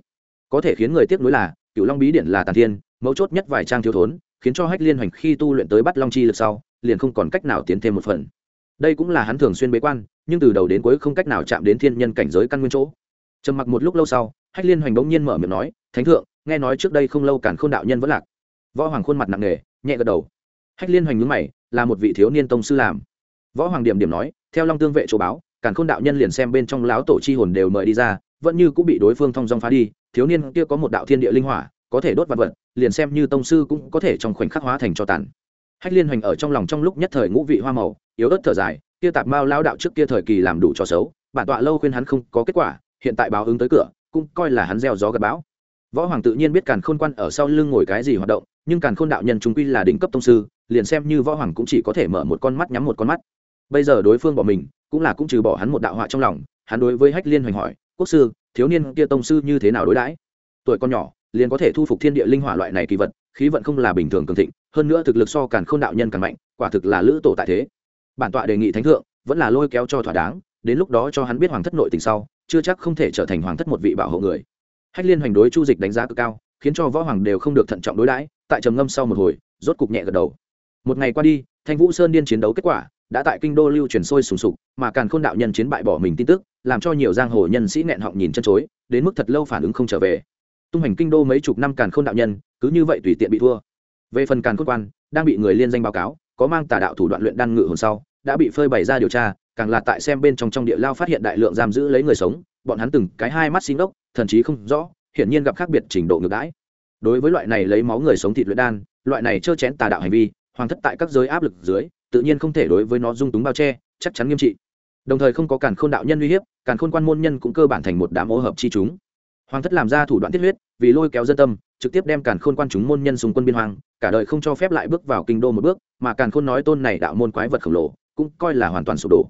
Có thể khiến người tiếc nuối là cựu long bí điện là tàn thiên, mấu chốt nhất vài trang thiếu thốn khiến cho hách liên hoành khi tu luyện tới bắt long chi lực sau, liền không còn cách nào tiến thêm một phần. Đây cũng là hắn thường xuyên bế quan, nhưng từ đầu đến cuối không cách nào chạm đến thiên nhân cảnh giới căn nguyên chỗ. Trầm mặc một lúc lâu sau, hách liên hoành bỗng nhiên mở miệng nói, thánh thượng, nghe nói trước đây không lâu cản khôn đạo nhân vẫn lạc. Võ hoàng khuôn mặt nặng nề, nhẹ gật đầu. Hách liên hoành nhướng mày, là một vị thiếu niên tông sư làm. Võ hoàng điểm điểm nói, theo long tương vệ chỗ báo cản khôn đạo nhân liền xem bên trong láo tổ chi hồn đều mời đi ra, vẫn như cũng bị đối phương thông dong phá đi, thiếu niên kia có một đạo thiên địa linh hỏa có thể đốt vật vật, liền xem như tông sư cũng có thể trong khoảnh khắc hóa thành cho tàn. Hách liên hoành ở trong lòng trong lúc nhất thời ngũ vị hoa màu, yếu ớt thở dài, kia tạp mao lao đạo trước kia thời kỳ làm đủ cho xấu, bản tọa lâu khuyên hắn không có kết quả, hiện tại báo ứng tới cửa, cũng coi là hắn gieo gió gặp bão. Võ hoàng tự nhiên biết càn khôn quan ở sau lưng ngồi cái gì hoạt động, nhưng càn khôn đạo nhân chúng quy là đỉnh cấp tông sư, liền xem như võ hoàng cũng chỉ có thể mở một con mắt nhắm một con mắt. Bây giờ đối phương bỏ mình, cũng là cũng trừ bỏ hắn một đạo họa trong lòng, hắn đối với hách liên hoành hỏi, quốc sư, thiếu niên kia tông sư như thế nào đối đãi? Tuổi con nhỏ liền có thể thu phục thiên địa linh hỏa loại này kỳ vật, khí vận không là bình thường cường thịnh, hơn nữa thực lực so càn khôn đạo nhân càng mạnh, quả thực là lữ tổ tại thế. Bản tọa đề nghị thánh thượng, vẫn là lôi kéo cho thỏa đáng, đến lúc đó cho hắn biết hoàng thất nội tình sau, chưa chắc không thể trở thành hoàng thất một vị bảo hộ người. Hách liên hoành đối chu dịch đánh giá cực cao, khiến cho võ hoàng đều không được thận trọng đối đãi, tại trầm ngâm sau một hồi, rốt cục nhẹ gật đầu. Một ngày qua đi, thanh vũ sơn điên chiến đấu kết quả, đã tại kinh đô lưu truyền sôi sùng sục, mà càn khôn đạo nhân chiến bại bỏ mình tin tức, làm cho nhiều giang hồ nhân sĩ nghẹn họng nhìn chân chối, đến mức thật lâu phản ứng không trở về tung hành kinh đô mấy chục năm càn khôn đạo nhân, cứ như vậy tùy tiện bị thua. Về phần càn khôn quan, đang bị người liên danh báo cáo, có mang tà đạo thủ đoạn luyện đan ngự hồn sau, đã bị phơi bày ra điều tra, càng là tại xem bên trong trong địa lao phát hiện đại lượng giam giữ lấy người sống, bọn hắn từng cái hai mắt xin ốc, thần chí không rõ, hiển nhiên gặp khác biệt trình độ ngược đãi. Đối với loại này lấy máu người sống thịt luyện đan, loại này trơ chén tà đạo hành vi, hoàng thất tại các giới áp lực dưới, tự nhiên không thể đối với nó dung túng bao che, chắc chắn nghiêm trị. Đồng thời không có càn khôn đạo nhân uy hiếp, càn khôn quan môn nhân cũng cơ bản thành một đám ô hợp chi chúng hoàng thất làm ra thủ đoạn tiết huyết, vì lôi kéo dân tâm, trực tiếp đem càn khôn quan chúng môn nhân xung quân biên hoàng cả đời không cho phép lại bước vào kinh đô một bước, mà càn khôn nói tôn này đạo môn quái vật khổng lồ, cũng coi là hoàn toàn sụp đổ.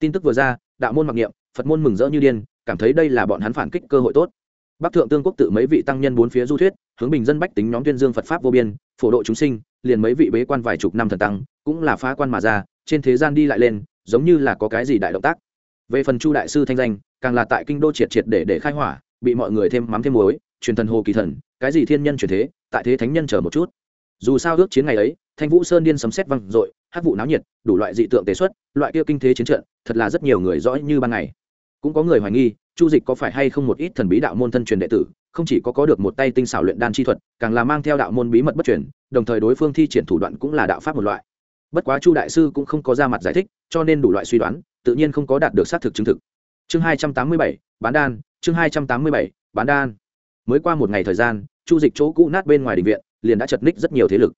Tin tức vừa ra, đạo môn mặc niệm, phật môn mừng rỡ như điên, cảm thấy đây là bọn hắn phản kích cơ hội tốt. Bắc thượng tương quốc tự mấy vị tăng nhân bốn phía du thuyết, hướng bình dân bách tính nhóm tuyên dương phật pháp vô biên, phổ độ chúng sinh, liền mấy vị bế quan vài chục năm thần tăng, cũng là phá quan mà ra, trên thế gian đi lại lên, giống như là có cái gì đại động tác. Về phần chu đại sư thanh danh, càng là tại kinh đô triệt triệt để để khai hỏa bị mọi người thêm mắm thêm muối, truyền thần hồ kỳ thần, cái gì thiên nhân truyền thế, tại thế thánh nhân chờ một chút. Dù sao ước chiến ngày ấy, thanh vũ sơn điên sấm xét văng dội, hát vụ náo nhiệt, đủ loại dị tượng tế xuất, loại kia kinh thế chiến trận, thật là rất nhiều người rõ như ban ngày. Cũng có người hoài nghi, chu dịch có phải hay không một ít thần bí đạo môn thân truyền đệ tử, không chỉ có có được một tay tinh xảo luyện đan chi thuật, càng là mang theo đạo môn bí mật bất truyền, đồng thời đối phương thi triển thủ đoạn cũng là đạo pháp một loại. Bất quá chu đại sư cũng không có ra mặt giải thích, cho nên đủ loại suy đoán, tự nhiên không có đạt được xác thực chứng thực. Chương hai trăm tám mươi bảy, bán đan chương hai trăm tám mươi bảy bán đan. Mới qua một ngày thời gian chu dịch chỗ cũ nát bên ngoài đình viện liền đã chật ních rất nhiều thế lực.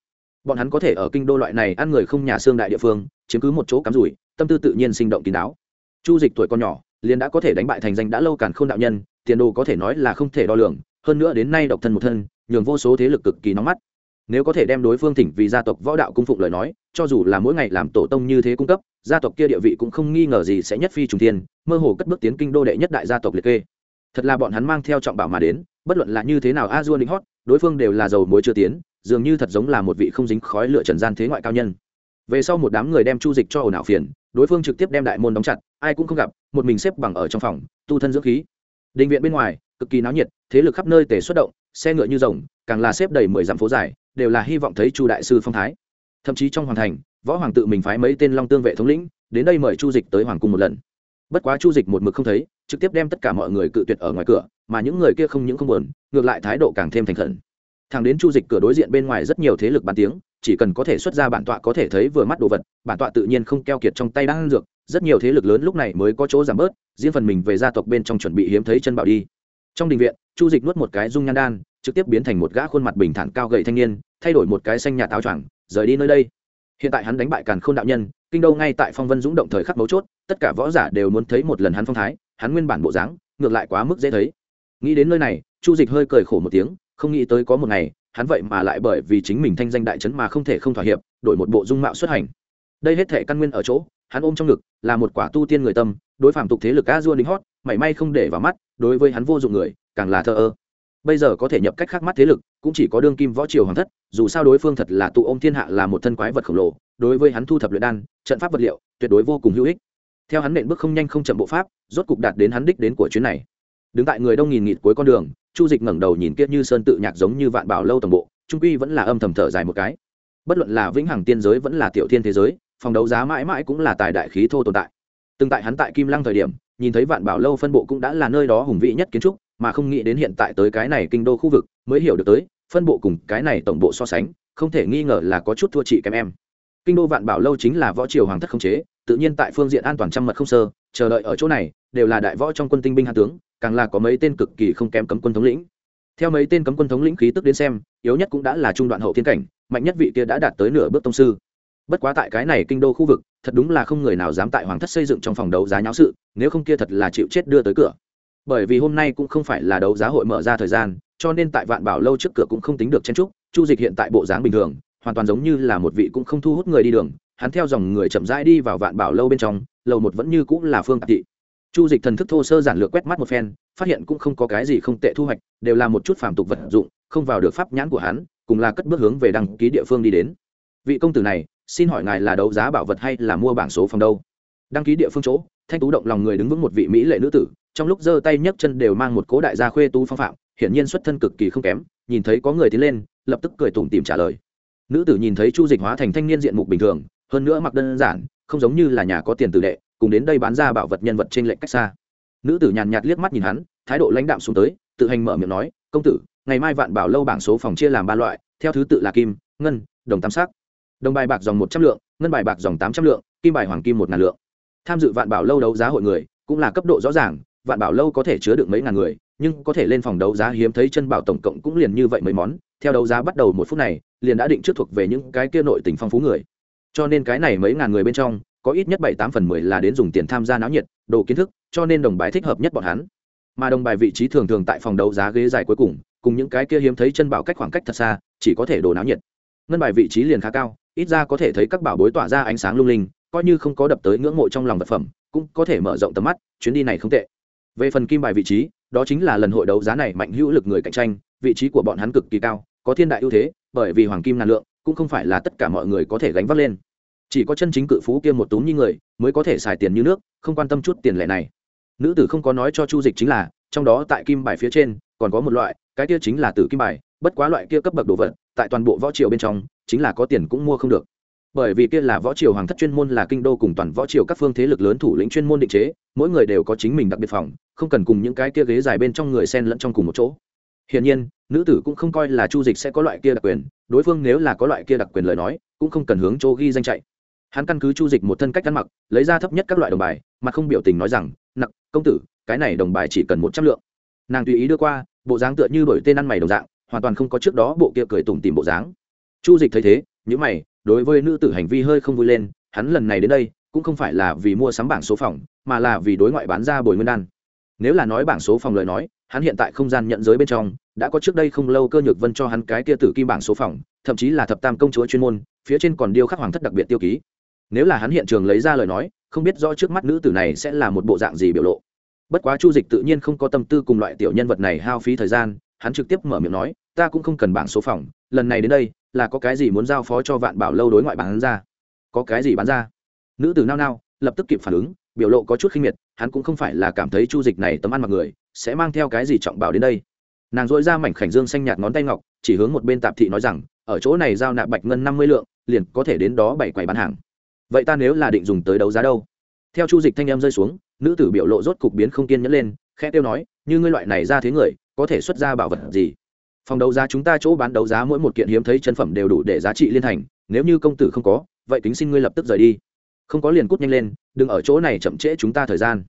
Bọn hắn có thể ở kinh đô loại này ăn người không nhà xương đại địa phương chiếm cứ một chỗ cắm rủi tâm tư tự nhiên sinh động kín đáo. Chu dịch tuổi con nhỏ liền đã có thể đánh bại thành danh đã lâu càn k h ô n đạo nhân tiền đồ có thể nói là không thể đo lường hơn nữa đến nay độc thân một thân nhường vô số thế lực cực kỳ nóng mắt. Nếu có thể đem đối phương thỉnh vì gia tộc võ đạo cung phụng lời nói cho dù là mỗi ngày làm tổ tông như thế cung cấp gia tộc kia địa vị cũng không nghi ngờ gì sẽ nhất phi trùng thiên, mơ hồ cất bước tiến kinh đô đệ nhất đại gia tộc liệt kê thật là bọn hắn mang theo trọng bảo mà đến, bất luận là như thế nào, a dua lính hót, đối phương đều là dầu muối chưa tiến, dường như thật giống là một vị không dính khói lửa trần gian thế ngoại cao nhân. Về sau một đám người đem chu dịch cho ồn ào phiền, đối phương trực tiếp đem đại môn đóng chặt, ai cũng không gặp, một mình xếp bằng ở trong phòng, tu thân dưỡng khí. Định viện bên ngoài, cực kỳ náo nhiệt, thế lực khắp nơi tề xuất động, xe ngựa như rồng, càng là xếp đầy mười dặm phố dài, đều là hy vọng thấy chu đại sư phong thái. Thậm chí trong hoàng thành, võ hoàng tự mình phái mấy tên long tương vệ thống lĩnh, đến đây mời chu dịch tới hoàng cung một lần bất quá chu dịch một mực không thấy, trực tiếp đem tất cả mọi người cự tuyệt ở ngoài cửa, mà những người kia không những không buồn, ngược lại thái độ càng thêm thành khẩn. Thằng đến chu dịch cửa đối diện bên ngoài rất nhiều thế lực bàn tiếng, chỉ cần có thể xuất ra bản tọa có thể thấy vừa mắt đồ vật, bản tọa tự nhiên không keo kiệt trong tay đang ăn dược, rất nhiều thế lực lớn lúc này mới có chỗ giảm bớt, riêng phần mình về gia tộc bên trong chuẩn bị hiếm thấy chân bảo đi. Trong đình viện, chu dịch nuốt một cái dung nhan đan, trực tiếp biến thành một gã khuôn mặt bình thản cao gầy thanh niên, thay đổi một cái xanh nhà táo choàng, rời đi nơi đây hiện tại hắn đánh bại càn k h ô n đạo nhân, kinh đô ngay tại phong vân dũng động thời khắc mấu chốt, tất cả võ giả đều muốn thấy một lần hắn phong thái, hắn nguyên bản bộ dáng, ngược lại quá mức dễ thấy. Nghĩ đến nơi này, chu dịch hơi cười khổ một tiếng, không nghĩ tới có một ngày, hắn vậy mà lại bởi vì chính mình thanh danh đại trấn mà không thể không thỏa hiệp, đổi một bộ dung mạo xuất hành. Đây hết thể căn nguyên ở chỗ, hắn ôm trong ngực, là một quả tu tiên người tâm, đối phạm tục thế lực a dua đính hót, mảy may không để vào mắt, đối với hắn vô dụng người, càng là thờ ơ bây giờ có thể nhập cách khác mắt thế lực, cũng chỉ có đương kim võ triều hoàng thất, dù sao đối phương thật là tụ ôm thiên hạ là một thân quái vật khổng lồ, đối với hắn thu thập luyện đan, trận pháp vật liệu, tuyệt đối vô cùng hữu ích. Theo hắn nện bước không nhanh không chậm bộ pháp, rốt cục đạt đến hắn đích đến của chuyến này. Đứng tại người đông nghìn nghịt cuối con đường, chu dịch ngẩng đầu nhìn kia như sơn tự nhạc giống như vạn bảo lâu toàn bộ, trung quy vẫn là âm thầm thở dài một cái. Bất luận là vĩnh hằng tiên giới vẫn là tiểu thiên thế giới, phòng đấu giá mãi mãi cũng là tài đại khí thô tồn tại. Từng tại hắn tại kim lăng thời điểm, nhìn thấy vạn bảo lâu phân bộ cũng đã là nơi đó hùng vĩ nhất kiến trúc mà không nghĩ đến hiện tại tới cái này kinh đô khu vực, mới hiểu được tới, phân bộ cùng cái này tổng bộ so sánh, không thể nghi ngờ là có chút thua chị kém em. Kinh đô vạn bảo lâu chính là võ triều hoàng thất không chế, tự nhiên tại phương diện an toàn trăm mật không sơ, chờ đợi ở chỗ này, đều là đại võ trong quân tinh binh hạ tướng, càng là có mấy tên cực kỳ không kém cấm quân thống lĩnh. Theo mấy tên cấm quân thống lĩnh khí tức đến xem, yếu nhất cũng đã là trung đoạn hậu thiên cảnh, mạnh nhất vị kia đã đạt tới nửa bước tông sư. Bất quá tại cái này kinh đô khu vực, thật đúng là không người nào dám tại hoàng thất xây dựng trong phòng đấu giá nháo sự, nếu không kia thật là chịu chết đưa tới cửa bởi vì hôm nay cũng không phải là đấu giá hội mở ra thời gian, cho nên tại vạn bảo lâu trước cửa cũng không tính được chen trúc chu dịch hiện tại bộ dáng bình thường, hoàn toàn giống như là một vị cũng không thu hút người đi đường, hắn theo dòng người chậm rãi đi vào vạn bảo lâu bên trong, lầu một vẫn như cũng là phương tạp thị. Chu dịch thần thức thô sơ giản lược quét mắt một phen, phát hiện cũng không có cái gì không tệ thu hoạch, đều là một chút phàm tục vật dụng, không vào được pháp nhãn của hắn, cùng là cất bước hướng về đăng ký địa phương đi đến. Vị công tử này, xin hỏi ngài là đấu giá bảo vật hay là mua bảng số phòng đâu? Đăng ký địa phương chỗ, thanh tú động lòng người đứng vững một vị mỹ lệ nữ tử, trong lúc giơ tay nhấc chân đều mang một cố đại gia khuê tú phong phạm, hiển nhiên xuất thân cực kỳ không kém, nhìn thấy có người tiến lên, lập tức cười tủm tìm trả lời. Nữ tử nhìn thấy chu dịch hóa thành thanh niên diện mục bình thường, hơn nữa mặc đơn giản, không giống như là nhà có tiền tử đệ, cùng đến đây bán ra bảo vật nhân vật trên lệnh cách xa. Nữ tử nhàn nhạt liếc mắt nhìn hắn, thái độ lãnh đạm xuống tới, tự hành mở miệng nói, công tử, ngày mai vạn bảo lâu bảng số phòng chia làm ba loại, theo thứ tự là kim, ngân, đồng tam sắc. Đồng bài bạc dòng một trăm lượng, ngân bài bạc dòng tám trăm lượng, kim bài hoàng kim một ngàn lượng tham dự vạn bảo lâu đấu giá hội người, cũng là cấp độ rõ ràng, vạn bảo lâu có thể chứa được mấy ngàn người, nhưng có thể lên phòng đấu giá hiếm thấy chân bảo tổng cộng cũng liền như vậy mấy món. Theo đấu giá bắt đầu một phút này, liền đã định trước thuộc về những cái kia nội tình phong phú người. Cho nên cái này mấy ngàn người bên trong, có ít nhất bảy tám phần mười là đến dùng tiền tham gia náo nhiệt, đồ kiến thức, cho nên đồng bài thích hợp nhất bọn hắn. Mà đồng bài vị trí thường thường tại phòng đấu giá ghế dài cuối cùng cùng những cái kia hiếm thấy chân bảo cách khoảng cách thật xa, chỉ có thể đồ náo nhiệt. Ngân bài vị trí liền khá cao, ít ra có thể thấy các bảo bối tỏa ra ánh sáng lung linh coi như không có đập tới ngưỡng mộ trong lòng vật phẩm, cũng có thể mở rộng tầm mắt, chuyến đi này không tệ. Về phần kim bài vị trí, đó chính là lần hội đấu giá này mạnh hữu lực người cạnh tranh, vị trí của bọn hắn cực kỳ cao, có thiên đại ưu thế, bởi vì hoàng kim ngàn lượng, cũng không phải là tất cả mọi người có thể gánh vác lên. Chỉ có chân chính cự phú kia một túm như người, mới có thể xài tiền như nước, không quan tâm chút tiền lệ này. Nữ tử không có nói cho chu dịch chính là, trong đó tại kim bài phía trên, còn có một loại, cái kia chính là tử kim bài, bất quá loại kia cấp bậc đồ vật, tại toàn bộ võ triều bên trong, chính là có tiền cũng mua không được bởi vì kia là võ triều hoàng thất chuyên môn là kinh đô cùng toàn võ triều các phương thế lực lớn thủ lĩnh chuyên môn định chế, mỗi người đều có chính mình đặc biệt phòng, không cần cùng những cái kia ghế dài bên trong người sen lẫn trong cùng một chỗ. Hiển nhiên, nữ tử cũng không coi là chu dịch sẽ có loại kia đặc quyền, đối phương nếu là có loại kia đặc quyền lời nói, cũng không cần hướng chỗ ghi danh chạy. Hắn căn cứ chu dịch một thân cách ăn mặc, lấy ra thấp nhất các loại đồng bài, mà không biểu tình nói rằng, nặc, công tử, cái này đồng bài chỉ cần một trăm lượng. Nàng tùy ý đưa qua, bộ dáng tựa như đổi tên ăn mày đồng dạng, hoàn toàn không có trước đó bộ kia cười tủm tìm bộ dáng. Chu dịch thấy thế những mày đối với nữ tử hành vi hơi không vui lên, hắn lần này đến đây, cũng không phải là vì mua sắm bảng số phòng, mà là vì đối ngoại bán ra bồi nguyên đan. Nếu là nói bảng số phòng lời nói, hắn hiện tại không gian nhận giới bên trong, đã có trước đây không lâu cơ nhược vân cho hắn cái kia tử kim bảng số phòng, thậm chí là thập tam công chúa chuyên môn, phía trên còn điêu khắc hoàng thất đặc biệt tiêu ký. Nếu là hắn hiện trường lấy ra lời nói, không biết rõ trước mắt nữ tử này sẽ là một bộ dạng gì biểu lộ. Bất quá chu dịch tự nhiên không có tâm tư cùng loại tiểu nhân vật này hao phí thời gian, hắn trực tiếp mở miệng nói, ta cũng không cần bảng số phòng lần này đến đây là có cái gì muốn giao phó cho vạn bảo lâu đối ngoại bán ra? Có cái gì bán ra? Nữ tử nao nao, lập tức kịp phản ứng, biểu lộ có chút khinh miệt, hắn cũng không phải là cảm thấy chu dịch này tấm ăn mặc người, sẽ mang theo cái gì trọng bảo đến đây? Nàng dội ra mảnh khảnh dương xanh nhạt ngón tay ngọc, chỉ hướng một bên tạp thị nói rằng, ở chỗ này giao nạp bạch ngân năm mươi lượng, liền có thể đến đó bảy quầy bán hàng. Vậy ta nếu là định dùng tới đấu giá đâu? Theo chu dịch thanh em rơi xuống, nữ tử biểu lộ rốt cục biến không kiên nhẫn lên khe tiêu nói, như ngươi loại này ra thế người, có thể xuất ra bảo vật gì? Phòng đấu giá chúng ta chỗ bán đấu giá mỗi một kiện hiếm thấy chân phẩm đều đủ để giá trị liên thành, nếu như công tử không có, vậy kính xin ngươi lập tức rời đi. Không có liền cút nhanh lên, đừng ở chỗ này chậm trễ chúng ta thời gian.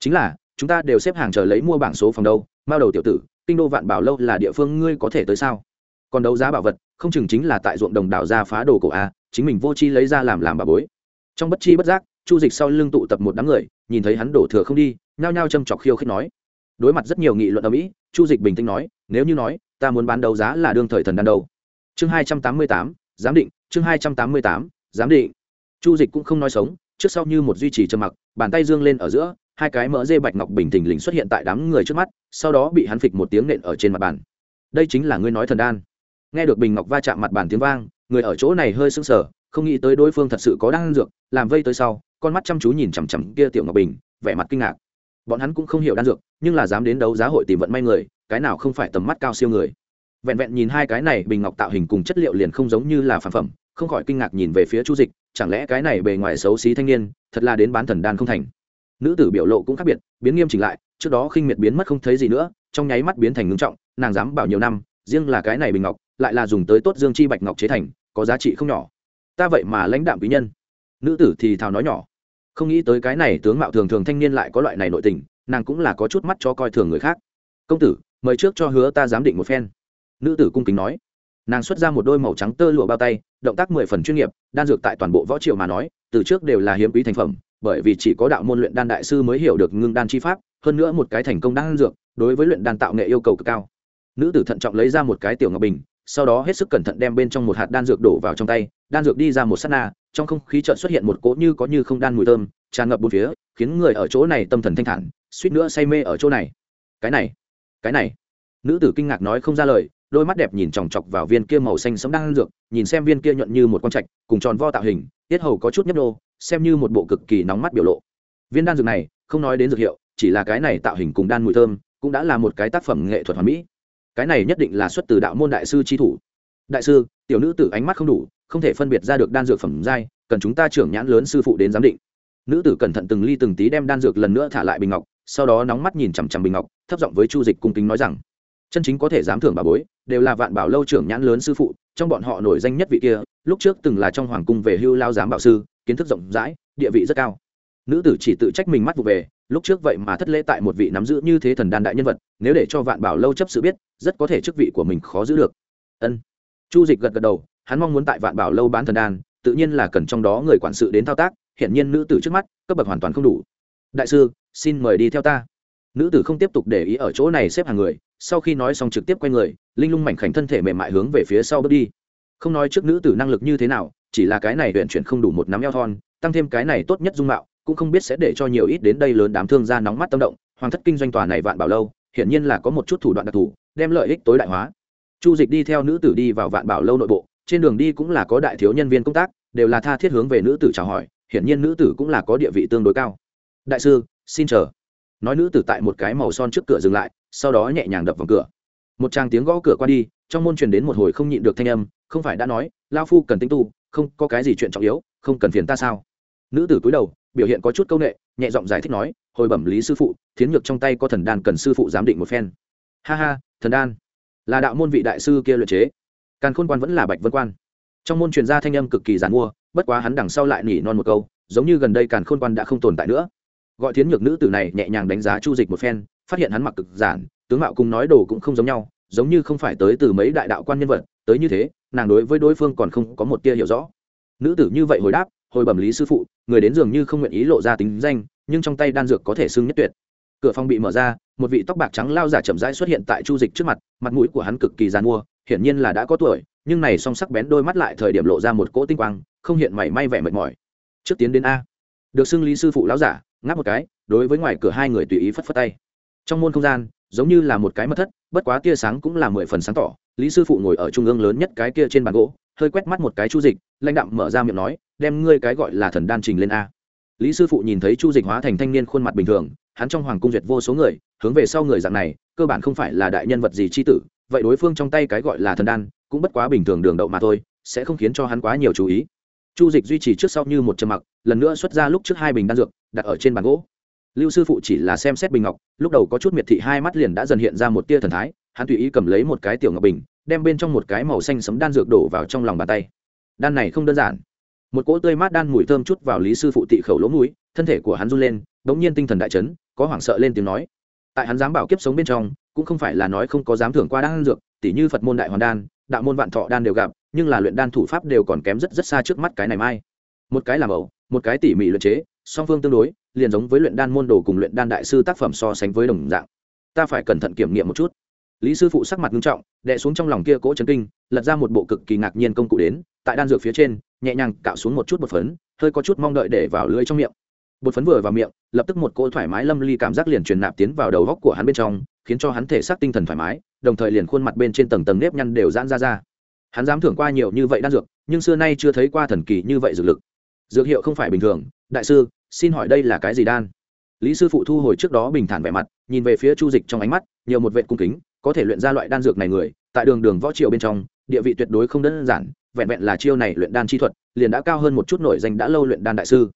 Chính là, chúng ta đều xếp hàng chờ lấy mua bảng số phòng đâu, mao đầu tiểu tử, kinh đô vạn bảo lâu là địa phương ngươi có thể tới sao? Còn đấu giá bảo vật, không chừng chính là tại ruộng đồng đảo ra phá đồ cổ a, chính mình vô chi lấy ra làm làm bà bối. Trong bất chi bất giác, chu dịch sau lưng tụ tập một đám người, nhìn thấy hắn đổ thừa không đi, nhao nhao châm chọc khiêu khích nói. Đối mặt rất nhiều nghị luận ở mỹ, chu dịch bình tĩnh nói, nếu như nói ta muốn bán đấu giá là đương thời thần đan đâu. Chương hai trăm tám mươi tám, giám định, chương hai trăm tám mươi tám, giám định. Chu dịch cũng không nói sống, trước sau như một duy trì trầm mặc, bàn tay dương lên ở giữa, hai cái mỡ dê bạch ngọc bình thình lình xuất hiện tại đám người trước mắt, sau đó bị hắn phịch một tiếng nện ở trên mặt bàn. Đây chính là ngươi nói thần đan. Nghe được bình ngọc va chạm mặt bàn tiếng vang, người ở chỗ này hơi sững sờ, không nghĩ tới đối phương thật sự có đan dược, làm vây tới sau, con mắt chăm chú nhìn chằm chằm kia tiểu ngọc bình, vẻ mặt kinh ngạc bọn hắn cũng không hiểu đan dược, nhưng là dám đến đấu giá hội tìm vận may người, cái nào không phải tầm mắt cao siêu người. Vẹn vẹn nhìn hai cái này, bình ngọc tạo hình cùng chất liệu liền không giống như là phản phẩm, không khỏi kinh ngạc nhìn về phía chu dịch, chẳng lẽ cái này bề ngoài xấu xí thanh niên, thật là đến bán thần đan không thành? Nữ tử biểu lộ cũng khác biệt, biến nghiêm chỉnh lại, trước đó khinh miệt biến mất không thấy gì nữa, trong nháy mắt biến thành ngưng trọng, nàng dám bảo nhiều năm, riêng là cái này bình ngọc, lại là dùng tới tốt dương chi bạch ngọc chế thành, có giá trị không nhỏ. Ta vậy mà lãnh đạm quý nhân. Nữ tử thì thào nói nhỏ không nghĩ tới cái này tướng mạo thường thường thanh niên lại có loại này nội tình, nàng cũng là có chút mắt cho coi thường người khác. Công tử, mời trước cho hứa ta giám định một phen. Nữ tử cung kính nói. Nàng xuất ra một đôi màu trắng tơ lụa bao tay, động tác mười phần chuyên nghiệp, đan dược tại toàn bộ võ triệu mà nói, từ trước đều là hiếm quý thành phẩm, bởi vì chỉ có đạo môn luyện đan đại sư mới hiểu được ngưng đan chi pháp, hơn nữa một cái thành công đan dược, đối với luyện đan tạo nghệ yêu cầu cực cao. Nữ tử thận trọng lấy ra một cái tiểu ngọc bình, sau đó hết sức cẩn thận đem bên trong một hạt đan dược đổ vào trong tay đan dược đi ra một s á t na, trong không khí trợn xuất hiện một cỗ như có như không đan mùi thơm, tràn ngập bốn phía, khiến người ở chỗ này tâm thần thanh thản, suýt nữa say mê ở chỗ này. Cái này cái này. Nữ tử kinh ngạc nói không ra lời, đôi mắt đẹp nhìn chòng chọc vào viên kia màu xanh sẫm đan dược, nhìn xem viên kia nhuận như một con trạch, cùng tròn vo tạo hình, tiết hầu có chút nhấp đô xem như một bộ cực kỳ nóng mắt biểu lộ. Viên đan dược này, không nói đến dược hiệu, chỉ là cái này tạo hình cùng đan mùi thơm, cũng đã là một cái tác phẩm nghệ thuật hoàn mỹ. Cái này nhất định là xuất từ đạo môn đại sư tri thủ. Đại sư, tiểu nữ tử ánh mắt không đủ không thể phân biệt ra được đan dược phẩm giai, cần chúng ta trưởng nhãn lớn sư phụ đến giám định. Nữ tử cẩn thận từng ly từng tí đem đan dược lần nữa thả lại bình ngọc, sau đó nóng mắt nhìn chằm chằm bình ngọc, thấp giọng với chu dịch cung kính nói rằng, chân chính có thể dám thưởng bà bối, đều là vạn bảo lâu trưởng nhãn lớn sư phụ, trong bọn họ nổi danh nhất vị kia, lúc trước từng là trong hoàng cung về hưu lao giám bảo sư, kiến thức rộng rãi, địa vị rất cao. Nữ tử chỉ tự trách mình mắt vụ về, lúc trước vậy mà thất lễ tại một vị nắm giữ như thế thần đan đại nhân vật, nếu để cho vạn bảo lâu chấp sự biết, rất có thể chức vị của mình khó giữ được. Ân. Chu dịch gật gật đầu hắn mong muốn tại vạn bảo lâu bán thần đan, tự nhiên là cần trong đó người quản sự đến thao tác hiện nhiên nữ tử trước mắt, cấp bậc hoàn toàn không đủ. Đại sư, xin mời đi theo ta. Nữ tử không tiếp tục để ý ở chỗ này xếp hàng người, sau khi nói xong trực tiếp quay người, linh lung mảnh khảnh thân thể mềm mại hướng về phía sau bước đi. Không nói trước nữ tử năng lực như thế nào, chỉ là cái này huyện chuyển không đủ một nắm eo thon, tăng thêm cái này tốt nhất dung mạo, cũng không biết sẽ để cho nhiều ít đến đây lớn đám thương gia nóng mắt tâm động, hoàng thất kinh doanh tòa này vạn bảo lâu, hiển nhiên là có một chút thủ đoạn đặc thù, đem lợi ích tối đại hóa. Chu dịch đi theo nữ tử đi vào vạn bảo lâu nội bộ trên đường đi cũng là có đại thiếu nhân viên công tác, đều là tha thiết hướng về nữ tử chào hỏi, hiển nhiên nữ tử cũng là có địa vị tương đối cao. Đại sư, xin chờ. Nói nữ tử tại một cái màu son trước cửa dừng lại, sau đó nhẹ nhàng đập vào cửa. Một tràng tiếng gõ cửa qua đi, trong môn truyền đến một hồi không nhịn được thanh âm, không phải đã nói lao phu cần tinh tu, không có cái gì chuyện trọng yếu, không cần phiền ta sao? Nữ tử cúi đầu, biểu hiện có chút c â u n ệ nhẹ giọng giải thích nói, hồi bẩm lý sư phụ, thiến nhược trong tay có thần đan cần sư phụ giám định một phen. Ha ha, thần đan. Là đạo môn vị đại sư kia luyện chế càn khôn quan vẫn là bạch vân quan. Trong môn truyền gia thanh âm cực kỳ giàn mua, bất quá hắn đằng sau lại nỉ non một câu, giống như gần đây càn khôn quan đã không tồn tại nữa. Gọi thiến nhược nữ tử này nhẹ nhàng đánh giá chu dịch một phen, phát hiện hắn mặc cực giản, tướng mạo cùng nói đồ cũng không giống nhau, giống như không phải tới từ mấy đại đạo quan nhân vật, tới như thế, nàng đối với đối phương còn không có một tia hiểu rõ. Nữ tử như vậy hồi đáp, hồi bẩm lý sư phụ, người đến dường như không nguyện ý lộ ra tính danh, nhưng trong tay đan dược có thể xưng nhất tuyệt. Cửa phòng bị mở ra, một vị tóc bạc trắng lao giả chậm rãi xuất hiện tại chu dịch trước mặt mặt mũi của hắn cực kỳ g i mua hiển nhiên là đã có tuổi, nhưng này song sắc bén đôi mắt lại thời điểm lộ ra một cỗ tinh quang, không hiện mảy may vẻ mệt mỏi. Trước tiến đến a. Được xưng lý sư phụ lão giả, ngáp một cái, đối với ngoài cửa hai người tùy ý phất phất tay. Trong môn không gian, giống như là một cái mất thất, bất quá tia sáng cũng là mười phần sáng tỏ, lý sư phụ ngồi ở trung ương lớn nhất cái kia trên bàn gỗ, hơi quét mắt một cái chu dịch, lãnh đạm mở ra miệng nói, đem ngươi cái gọi là thần đan trình lên a. Lý sư phụ nhìn thấy chu dịch hóa thành thanh niên khuôn mặt bình thường, hắn trong hoàng cung duyệt vô số người, hướng về sau người dạng này, cơ bản không phải là đại nhân vật gì chi tử vậy đối phương trong tay cái gọi là thần đan cũng bất quá bình thường đường đậu mà thôi, sẽ không khiến cho hắn quá nhiều chú ý. Chu dịch duy trì trước sau như một trầm mặc, lần nữa xuất ra lúc trước hai bình đan dược, đặt ở trên bàn gỗ. Lưu sư phụ chỉ là xem xét bình ngọc, lúc đầu có chút miệt thị hai mắt liền đã dần hiện ra một tia thần thái, hắn tùy ý cầm lấy một cái tiểu ngọc bình, đem bên trong một cái màu xanh sấm đan dược đổ vào trong lòng bàn tay. Đan này không đơn giản. Một cỗ tươi mát đan mùi thơm chút vào lý sư phụ tị khẩu lỗ mũi, thân thể của hắn run lên, bỗng nhiên tinh thần đại chấn, có hoảng sợ lên tiếng nói. Tại hắn dám bảo kiếp sống bên trong cũng không phải là nói không có dám thưởng qua đan dược, tỉ như phật môn đại hoàn đan, đạo môn vạn thọ đan đều gặp, nhưng là luyện đan thủ pháp đều còn kém rất rất xa trước mắt cái này mai. Một cái làm ẩu một cái tỉ mỉ luyện chế, song phương tương đối, liền giống với luyện đan môn đồ cùng luyện đan đại sư tác phẩm so sánh với đồng dạng. Ta phải cẩn thận kiểm nghiệm một chút. Lý sư phụ sắc mặt nghiêm trọng, đè xuống trong lòng kia cỗ chấn kinh, lật ra một bộ cực kỳ ngạc nhiên công cụ đến, tại đan dược phía trên, nhẹ nhàng cạo xuống một chút bột phấn, hơi có chút mong đợi để vào lưỡi trong miệng. Bột phấn vừa vào miệng, lập tức một cỗ thoải mái lâm ly cảm giác liền truyền nạp tiến vào đầu góc của hắn bên trong khiến cho hắn thể xác tinh thần thoải mái, đồng thời liền khuôn mặt bên trên tầng tầng nếp nhăn đều giãn ra ra. Hắn dám thưởng qua nhiều như vậy đan dược, nhưng xưa nay chưa thấy qua thần kỳ như vậy dược lực. Dược hiệu không phải bình thường. Đại sư, xin hỏi đây là cái gì đan? Lý sư phụ thu hồi trước đó bình thản vẻ mặt, nhìn về phía chu dịch trong ánh mắt, nhiều một vệ cung kính, có thể luyện ra loại đan dược này người, tại đường đường võ triều bên trong, địa vị tuyệt đối không đơn giản, vẹn vẹn là chiêu này luyện đan chi thuật, liền đã cao hơn một chút nổi danh đã lâu luyện đan đại sư.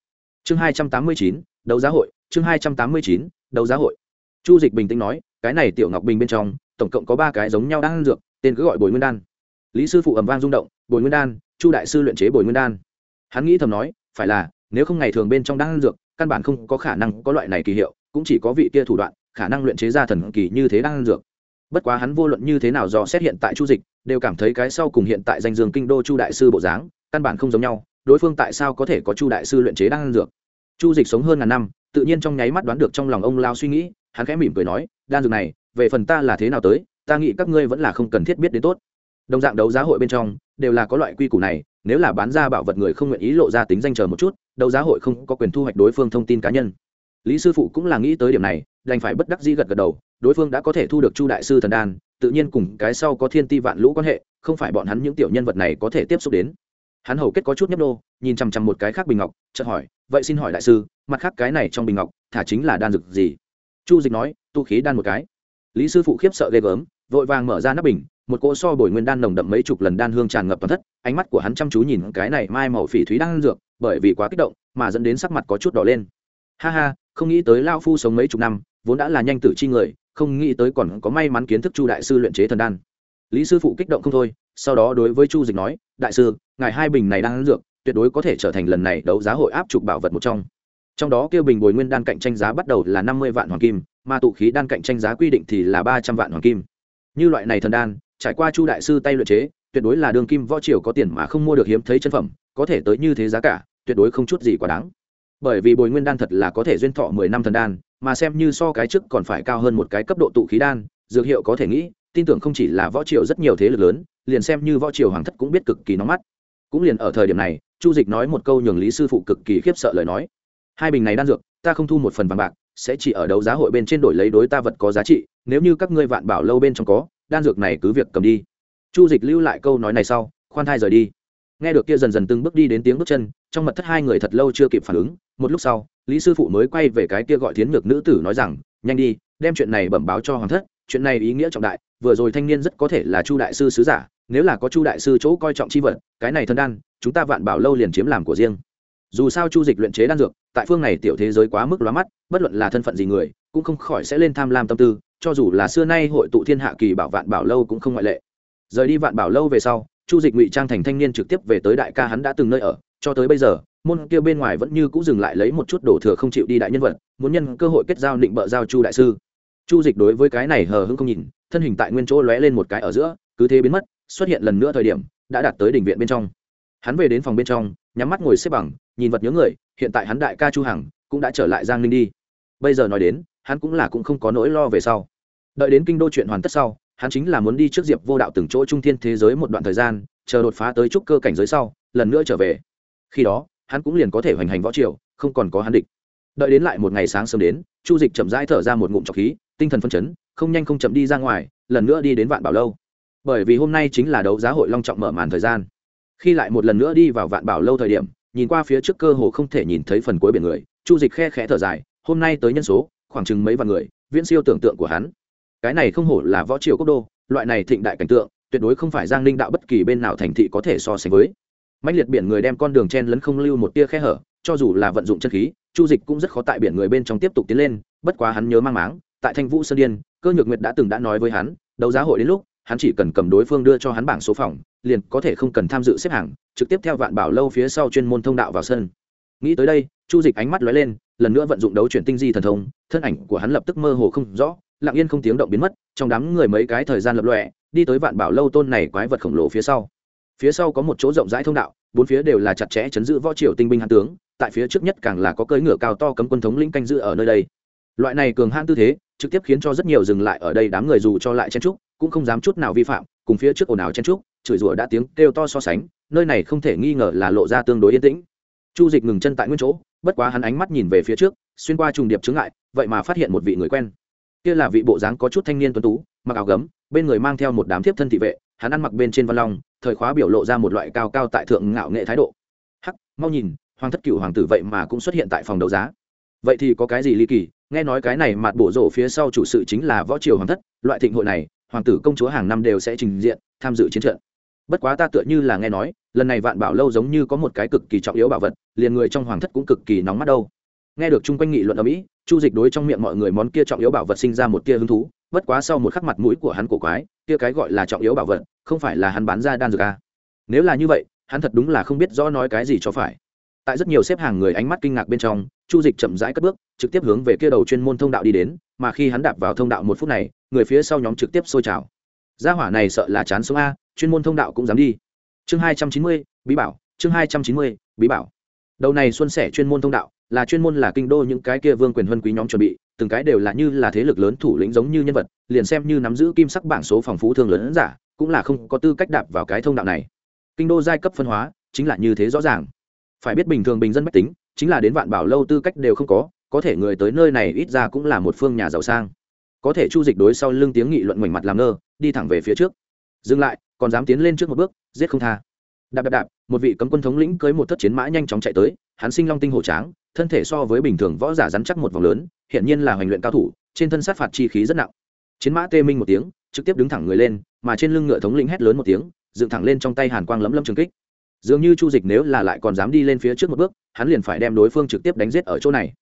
Chương hai trăm tám mươi chín, đấu giá hội, chương hai trăm tám mươi chín, đấu giá hội. Chu dịch bình tĩnh nói cái này tiểu ngọc bình bên trong, tổng cộng có ba cái giống nhau đan dược, tên cứ gọi bồi nguyên đan. Lý sư phụ ầm vang rung động, bồi nguyên đan, chu đại sư luyện chế bồi nguyên đan. Hắn nghĩ thầm nói, phải là, nếu không ngày thường bên trong đan dược, căn bản không có khả năng có loại này kỳ hiệu, cũng chỉ có vị kia thủ đoạn, khả năng luyện chế ra thần kỳ như thế đan dược. Bất quá hắn vô luận như thế nào do xét hiện tại chu dịch, đều cảm thấy cái sau cùng hiện tại danh dương kinh đô chu đại sư bộ dáng, căn bản không giống nhau, đối phương tại sao có thể có chu đại sư luyện chế đan dược. Chu dịch sống hơn ngàn năm, tự nhiên trong nháy mắt đoán được trong lòng ông lao suy nghĩ hắn khẽ mỉm cười nói, đan dược này, về phần ta là thế nào tới, ta nghĩ các ngươi vẫn là không cần thiết biết đến tốt. Đồng dạng đấu giá hội bên trong, đều là có loại quy củ này, nếu là bán ra bảo vật người không nguyện ý lộ ra tính danh chờ một chút, đấu giá hội không có quyền thu hoạch đối phương thông tin cá nhân. Lý sư phụ cũng là nghĩ tới điểm này, đành phải bất đắc dĩ gật gật đầu, đối phương đã có thể thu được chu đại sư thần đan, tự nhiên cùng cái sau có thiên ti vạn lũ quan hệ, không phải bọn hắn những tiểu nhân vật này có thể tiếp xúc đến. Hắn hầu kết có chút nhấp nô, nhìn chằm chằm một cái khác bình ngọc, chợt hỏi, vậy xin hỏi đại sư, mặt khác cái này trong bình ngọc, thả chính là đan dược gì? Chu dịch nói, tu khí đan một cái. Lý sư phụ khiếp sợ ghê gớm, vội vàng mở ra nắp bình, một cỗ so bồi nguyên đan nồng đậm mấy chục lần đan hương tràn ngập toàn thất, ánh mắt của hắn chăm chú nhìn cái này mai màu phỉ thúy đan dược, bởi vì quá kích động, mà dẫn đến sắc mặt có chút đỏ lên. Ha ha, không nghĩ tới lao phu sống mấy chục năm, vốn đã là nhanh tử chi người, không nghĩ tới còn có may mắn kiến thức chu đại sư luyện chế thần đan. Lý sư phụ kích động không thôi, sau đó đối với chu dịch nói, đại sư, ngài hai bình này đang ăn dược, tuyệt đối có thể trở thành lần này đấu giá hội áp trục bảo vật một trong trong đó kêu bình bồi nguyên đan cạnh tranh giá bắt đầu là năm mươi vạn hoàng kim, mà tụ khí đan cạnh tranh giá quy định thì là ba trăm vạn hoàng kim. Như loại này thần đan, trải qua chu đại sư tay luyện chế, tuyệt đối là đường kim võ triều có tiền mà không mua được hiếm thấy chân phẩm, có thể tới như thế giá cả, tuyệt đối không chút gì quá đáng. Bởi vì bồi nguyên đan thật là có thể duyên thọ mười năm thần đan, mà xem như so cái trước còn phải cao hơn một cái cấp độ tụ khí đan, dược hiệu có thể nghĩ, tin tưởng không chỉ là võ triều rất nhiều thế lực lớn, liền xem như võ triều hoàng thất cũng biết cực kỳ nóng mắt. Cũng liền ở thời điểm này, chu dịch nói một câu nhường lý sư phụ cực kỳ khiếp sợ lời nói hai bình này đan dược, ta không thu một phần vàng bạc, sẽ chỉ ở đấu giá hội bên trên đổi lấy đối ta vật có giá trị, nếu như các ngươi vạn bảo lâu bên trong có, đan dược này cứ việc cầm đi. Chu dịch lưu lại câu nói này sau, khoan thai rời đi. Nghe được kia dần dần từng bước đi đến tiếng bước chân, trong mật thất hai người thật lâu chưa kịp phản ứng, một lúc sau, lý sư phụ mới quay về cái kia gọi thiến ngược nữ tử nói rằng, nhanh đi, đem chuyện này bẩm báo cho hoàng thất, chuyện này ý nghĩa trọng đại, vừa rồi thanh niên rất có thể là chu đại sư sứ giả, nếu là có chu đại sư chỗ coi trọng chi vật, cái này thân đan, chúng ta vạn bảo lâu liền chiếm làm của riêng dù sao chu dịch luyện chế đan dược, tại phương này tiểu thế giới quá mức lóa mắt, bất luận là thân phận gì người, cũng không khỏi sẽ lên tham lam tâm tư, cho dù là xưa nay hội tụ thiên hạ kỳ bảo vạn bảo lâu cũng không ngoại lệ. Rời đi vạn bảo lâu về sau, chu dịch ngụy trang thành thanh niên trực tiếp về tới đại ca hắn đã từng nơi ở, cho tới bây giờ, môn kia bên ngoài vẫn như cũng dừng lại lấy một chút đổ thừa không chịu đi đại nhân vật, muốn nhân cơ hội kết giao định bợ giao chu đại sư. Chu dịch đối với cái này hờ hững không nhìn, thân hình tại nguyên chỗ lóe lên một cái ở giữa, cứ thế biến mất, xuất hiện lần nữa thời điểm, đã đạt tới đỉnh viện bên trong hắn về đến phòng bên trong, nhắm mắt ngồi xếp bằng, nhìn vật nhớ người, hiện tại hắn đại ca chu hằng cũng đã trở lại giang ninh đi. Bây giờ nói đến, hắn cũng là cũng không có nỗi lo về sau. Đợi đến kinh đô chuyện hoàn tất sau, hắn chính là muốn đi trước diệp vô đạo từng chỗ trung thiên thế giới một đoạn thời gian, chờ đột phá tới trúc cơ cảnh giới sau, lần nữa trở về. Khi đó, hắn cũng liền có thể hoành hành võ triều, không còn có hắn địch. Đợi đến lại một ngày sáng sớm đến, chu dịch chậm rãi thở ra một ngụm trọc khí, tinh thần phân chấn, không nhanh không chậm đi ra ngoài, lần nữa đi đến vạn bảo lâu. Bởi vì hôm nay chính là đấu giá hội long trọng mở màn thời gian khi lại một lần nữa đi vào vạn bảo lâu thời điểm, nhìn qua phía trước cơ hồ không thể nhìn thấy phần cuối biển người, chu dịch khe khẽ thở dài, hôm nay tới nhân số, khoảng chừng mấy vạn người, viễn siêu tưởng tượng của hắn. Cái này không hổ là võ triều quốc đô, loại này thịnh đại cảnh tượng, tuyệt đối không phải giang ninh đạo bất kỳ bên nào thành thị có thể so sánh với. Mạnh liệt biển người đem con đường chen lấn không lưu một tia khe hở, cho dù là vận dụng chân khí, chu dịch cũng rất khó tại biển người bên trong tiếp tục tiến lên, bất quá hắn nhớ mang máng, tại thanh vũ sơn điên, cơ nhược nguyệt đã từng đã nói với hắn, đấu giá hội đến lúc hắn chỉ cần cầm đối phương đưa cho hắn bảng số phòng, liền có thể không cần tham dự xếp hàng, trực tiếp theo vạn bảo lâu phía sau chuyên môn thông đạo vào sân. Nghĩ tới đây, chu dịch ánh mắt lóe lên, lần nữa vận dụng đấu chuyển tinh di thần thông, thân ảnh của hắn lập tức mơ hồ không rõ, lặng yên không tiếng động biến mất, trong đám người mấy cái thời gian lập lọe đi tới vạn bảo lâu tôn này quái vật khổng lồ phía sau. Phía sau có một chỗ rộng rãi thông đạo, bốn phía đều là chặt chẽ chấn giữ võ triều tinh binh hàn tướng, tại phía trước nhất càng là có cưỡi ngựa cao to cấm quân thống lĩnh canh giữ ở nơi đây. Loại này cường hãn tư thế, trực tiếp khiến cho rất nhiều dừng lại ở đây đám người dù cho lại chen trúc cũng không dám chút nào vi phạm, cùng phía trước ồn ào chen trúc chửi rủa đã tiếng kêu to so sánh, nơi này không thể nghi ngờ là lộ ra tương đối yên tĩnh. Chu dịch ngừng chân tại nguyên chỗ, bất quá hắn ánh mắt nhìn về phía trước, xuyên qua trùng điệp chứng ngại, vậy mà phát hiện một vị người quen. Kia là vị bộ dáng có chút thanh niên tuấn tú, mặc áo gấm, bên người mang theo một đám thiếp thân thị vệ, hắn ăn mặc bên trên văn long, thời khóa biểu lộ ra một loại cao cao tại thượng ngạo nghệ thái độ. Hắc, mau nhìn, hoàng thất cựu hoàng tử vậy mà cũng xuất hiện tại phòng đấu giá. Vậy thì có cái gì ly kỳ, nghe nói cái này mặt bổ rổ phía sau chủ sự chính là võ triều hoàng thất, loại thịnh hội này hoàng tử công chúa hàng năm đều sẽ trình diện, tham dự chiến trận. Bất quá ta tựa như là nghe nói, lần này vạn bảo lâu giống như có một cái cực kỳ trọng yếu bảo vật, liền người trong hoàng thất cũng cực kỳ nóng mắt đâu. Nghe được chung quanh nghị luận ở mỹ, chu dịch đối trong miệng mọi người món kia trọng yếu bảo vật sinh ra một tia hứng thú, bất quá sau một khắc mặt mũi của hắn cổ quái, kia cái gọi là trọng yếu bảo vật, không phải là hắn bán ra đan dược à. nếu là như vậy, hắn thật đúng là không biết rõ nói cái gì cho phải tại rất nhiều xếp hàng người ánh mắt kinh ngạc bên trong, chu dịch chậm rãi cất bước, trực tiếp hướng về kia đầu chuyên môn thông đạo đi đến, mà khi hắn đạp vào thông đạo một phút này, người phía sau nhóm trực tiếp sôi trào. Gia hỏa này sợ là chán sống a, chuyên môn thông đạo cũng dám đi. Chương hai trăm chín mươi, bí bảo, chương hai trăm chín mươi, bí bảo. Đầu này xuân sẻ chuyên môn thông đạo, là chuyên môn là kinh đô những cái kia vương quyền huân quý nhóm chuẩn bị, từng cái đều là như là thế lực lớn thủ lĩnh giống như nhân vật, liền xem như nắm giữ kim sắc bảng số phòng phú thương lớn giả, cũng là không có tư cách đạp vào cái thông đạo này. Kinh đô giai cấp phân hóa, chính là như thế rõ ràng phải biết bình thường bình dân bách tính, chính là đến vạn bảo lâu tư cách đều không có có thể người tới nơi này ít ra cũng là một phương nhà giàu sang. Có thể chu dịch đối sau lưng tiếng nghị luận ngoảnh mặt làm ngơ, đi thẳng về phía trước. Dừng lại, còn dám tiến lên trước một bước, giết không tha. Đạp đạp đạp, một vị cấm quân thống lĩnh cưới một thất chiến mã nhanh chóng chạy tới, hắn sinh long tinh hổ tráng, thân thể so với bình thường võ giả rắn chắc một vòng lớn hiện nhiên là hoành luyện cao thủ, trên thân sát phạt chi khí rất nặng. Chiến mã tê minh một tiếng, trực tiếp đứng thẳng người lên, mà trên lưng ngựa thống lĩnh hét lớn một tiếng, dựng thẳng lên trong tay hàn quang lấm lâm trường kích dường như chu dịch nếu là lại còn dám đi lên phía trước một bước, hắn liền phải đem đối phương trực tiếp đánh giết ở chỗ này.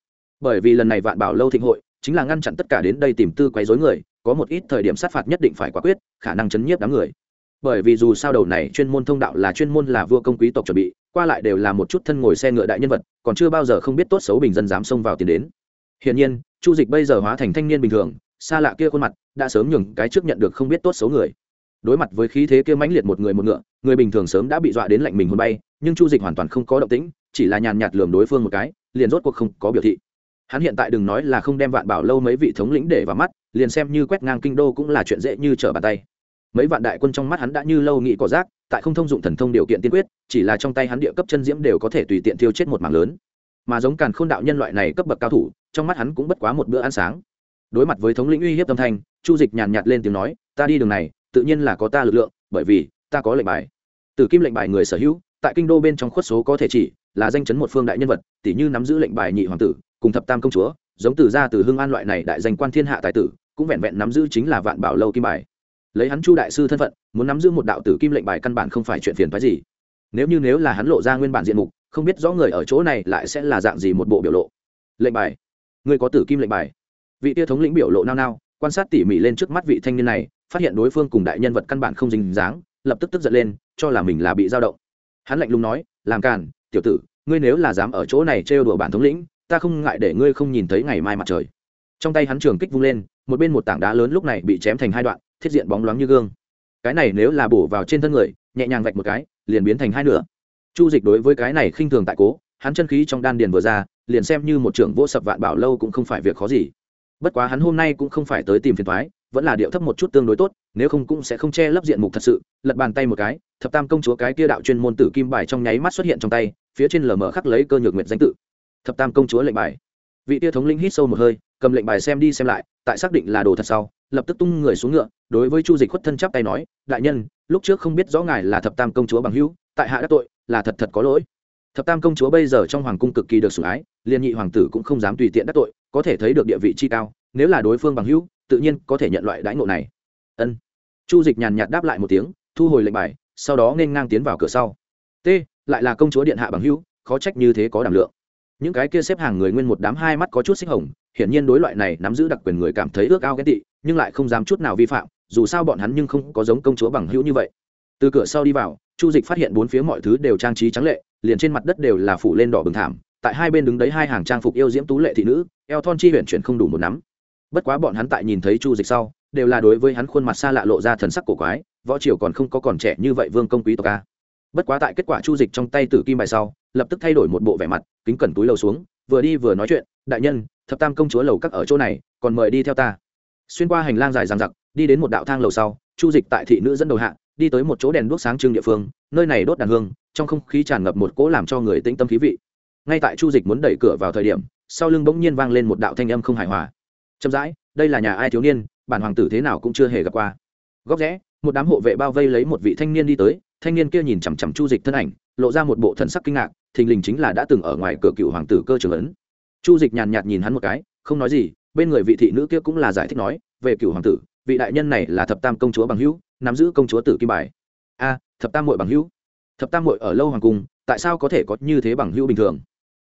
Bởi vì lần này vạn bảo lâu thịnh hội, chính là ngăn chặn tất cả đến đây tìm tư quấy rối người, có một ít thời điểm sát phạt nhất định phải quả quyết, khả năng chấn nhiếp đám người. Bởi vì dù sao đầu này chuyên môn thông đạo là chuyên môn là vua công quý tộc chuẩn bị, qua lại đều là một chút thân ngồi xe ngựa đại nhân vật, còn chưa bao giờ không biết tốt xấu bình dân dám xông vào tiền đến. Hiển nhiên, chu dịch bây giờ hóa thành thanh niên bình thường, xa lạ kia khuôn mặt, đã sớm nhường cái trước nhận được không biết tốt xấu người đối mặt với khí thế kia mãnh liệt một người một ngựa, người bình thường sớm đã bị dọa đến lạnh mình hôn bay, nhưng chu dịch hoàn toàn không có động tĩnh, chỉ là nhàn nhạt lườm đối phương một cái, liền rốt cuộc không có biểu thị. Hắn hiện tại đừng nói là không đem vạn bảo lâu mấy vị thống lĩnh để vào mắt, liền xem như quét ngang kinh đô cũng là chuyện dễ như trở bàn tay. Mấy vạn đại quân trong mắt hắn đã như lâu nghĩ cỏ rác, tại không thông dụng thần thông điều kiện tiên quyết, chỉ là trong tay hắn địa cấp chân diễm đều có thể tùy tiện tiêu chết một mảng lớn. Mà giống càn khôn đạo nhân loại này cấp bậc cao thủ, trong mắt hắn cũng bất quá một bữa ăn sáng. Đối mặt với thống lĩnh uy hiếp tâm thanh, chu dịch nhàn nhạt lên tiếng nói, ta đi đường này tự nhiên là có ta lực lượng, bởi vì ta có lệnh bài. Từ kim lệnh bài người sở hữu, tại kinh đô bên trong khuất số có thể chỉ là danh chấn một phương đại nhân vật tỷ như nắm giữ lệnh bài nhị hoàng tử, cùng thập tam công chúa, giống từ gia từ hưng an loại này đại danh quan thiên hạ tài tử, cũng vẹn vẹn nắm giữ chính là vạn bảo lâu kim bài. Lấy hắn chu đại sư thân phận, muốn nắm giữ một đạo tử kim lệnh bài căn bản không phải chuyện phiền phái gì. Nếu như nếu là hắn lộ ra nguyên bản diện mục, không biết rõ người ở chỗ này lại sẽ là dạng gì một bộ biểu lộ. Lệnh bài. Người có tử kim lệnh bài. Vị tia thống lĩnh biểu lộ nao nao, quan sát tỉ mỉ lên trước mắt vị thanh niên này phát hiện đối phương cùng đại nhân vật căn bản không dính dáng, lập tức tức giận lên, cho là mình là bị dao động. Hắn lạnh lùng nói, làm càn, tiểu tử, ngươi nếu là dám ở chỗ này trêu đùa bản thống lĩnh, ta không ngại để ngươi không nhìn thấy ngày mai mặt trời. Trong tay hắn trường kích vung lên, một bên một tảng đá lớn lúc này bị chém thành hai đoạn, thiết diện bóng loáng như gương. Cái này nếu là bổ vào trên thân người, nhẹ nhàng vạch một cái, liền biến thành hai nửa. Chu dịch đối với cái này khinh thường tại cố, hắn chân khí trong đan điền vừa ra, liền xem như một trưởng vô sập vạn bảo lâu cũng không phải việc khó gì. Bất quá hắn hôm nay cũng không phải tới tìm phiền thoái vẫn là điệu thấp một chút tương đối tốt, nếu không cũng sẽ không che lấp diện mục thật sự. Lật bàn tay một cái, thập tam công chúa cái kia đạo chuyên môn tử kim bài trong nháy mắt xuất hiện trong tay, phía trên lờ mờ khắc lấy cơ nhược nguyện danh tự. Thập tam công chúa lệnh bài. Vị tia thống linh hít sâu một hơi, cầm lệnh bài xem đi xem lại, tại xác định là đồ thật sau, lập tức tung người xuống ngựa, đối với chu dịch khuất thân chắp tay nói, đại nhân, lúc trước không biết rõ ngài là thập tam công chúa bằng hữu, tại hạ các tội, là thật thật có lỗi. Thập tam công chúa bây giờ trong hoàng cung cực kỳ được sủng ái, liên nhị hoàng tử cũng không dám tùy tiện đắc tội, có thể thấy được địa vị chi cao, nếu là đối phương bằng hữu tự nhiên có thể nhận loại đãi ngộ này. Ân. Chu dịch nhàn nhạt đáp lại một tiếng, thu hồi lệnh bài, sau đó nên ngang tiến vào cửa sau. T, lại là công chúa điện hạ bằng hữu, khó trách như thế có đảm lượng. Những cái kia xếp hàng người nguyên một đám hai mắt có chút xích hồng, hiển nhiên đối loại này nắm giữ đặc quyền người cảm thấy ước ao ghét tị, nhưng lại không dám chút nào vi phạm, dù sao bọn hắn nhưng không có giống công chúa bằng hữu như vậy. Từ cửa sau đi vào, chu dịch phát hiện bốn phía mọi thứ đều trang trí trắng lệ, liền trên mặt đất đều là phủ lên đỏ bừng thảm, tại hai bên đứng đấy hai hàng trang phục yêu diễm tú lệ thị nữ, eo thon chi huyện chuyển không đủ một nắm bất quá bọn hắn tại nhìn thấy chu dịch sau, đều là đối với hắn khuôn mặt xa lạ lộ ra thần sắc cổ quái, võ triều còn không có còn trẻ như vậy vương công quý tộc ca bất quá tại kết quả chu dịch trong tay tử kim bài sau, lập tức thay đổi một bộ vẻ mặt, kính cẩn túi lầu xuống, vừa đi vừa nói chuyện, đại nhân, thập tam công chúa lầu các ở chỗ này, còn mời đi theo ta. Xuyên qua hành lang dài dằng dặc, đi đến một đạo thang lầu sau, chu dịch tại thị nữ dẫn đầu hạ, đi tới một chỗ đèn đuốc sáng trưng địa phương, nơi này đốt đàn hương, trong không khí tràn ngập một cỗ làm cho người tĩnh tâm khí vị. Ngay tại chu dịch muốn đẩy cửa vào thời điểm, sau lưng bỗng nhiên vang lên một đạo thanh âm không hài hòa chậm rãi, đây là nhà ai thiếu niên, bản hoàng tử thế nào cũng chưa hề gặp qua. Góc rẽ, một đám hộ vệ bao vây lấy một vị thanh niên đi tới, thanh niên kia nhìn chằm chằm chu dịch thân ảnh, lộ ra một bộ thần sắc kinh ngạc, thình lình chính là đã từng ở ngoài cửa cựu hoàng tử cơ trưởng ấn. Chu dịch nhàn nhạt nhìn hắn một cái, không nói gì, bên người vị thị nữ kia cũng là giải thích nói, về cựu hoàng tử, vị đại nhân này là thập tam công chúa bằng hữu, nắm giữ công chúa tử kim bài. A, thập tam muội bằng hữu. Thập tam muội ở lâu hoàng cung, tại sao có thể có như thế bằng hữu bình thường?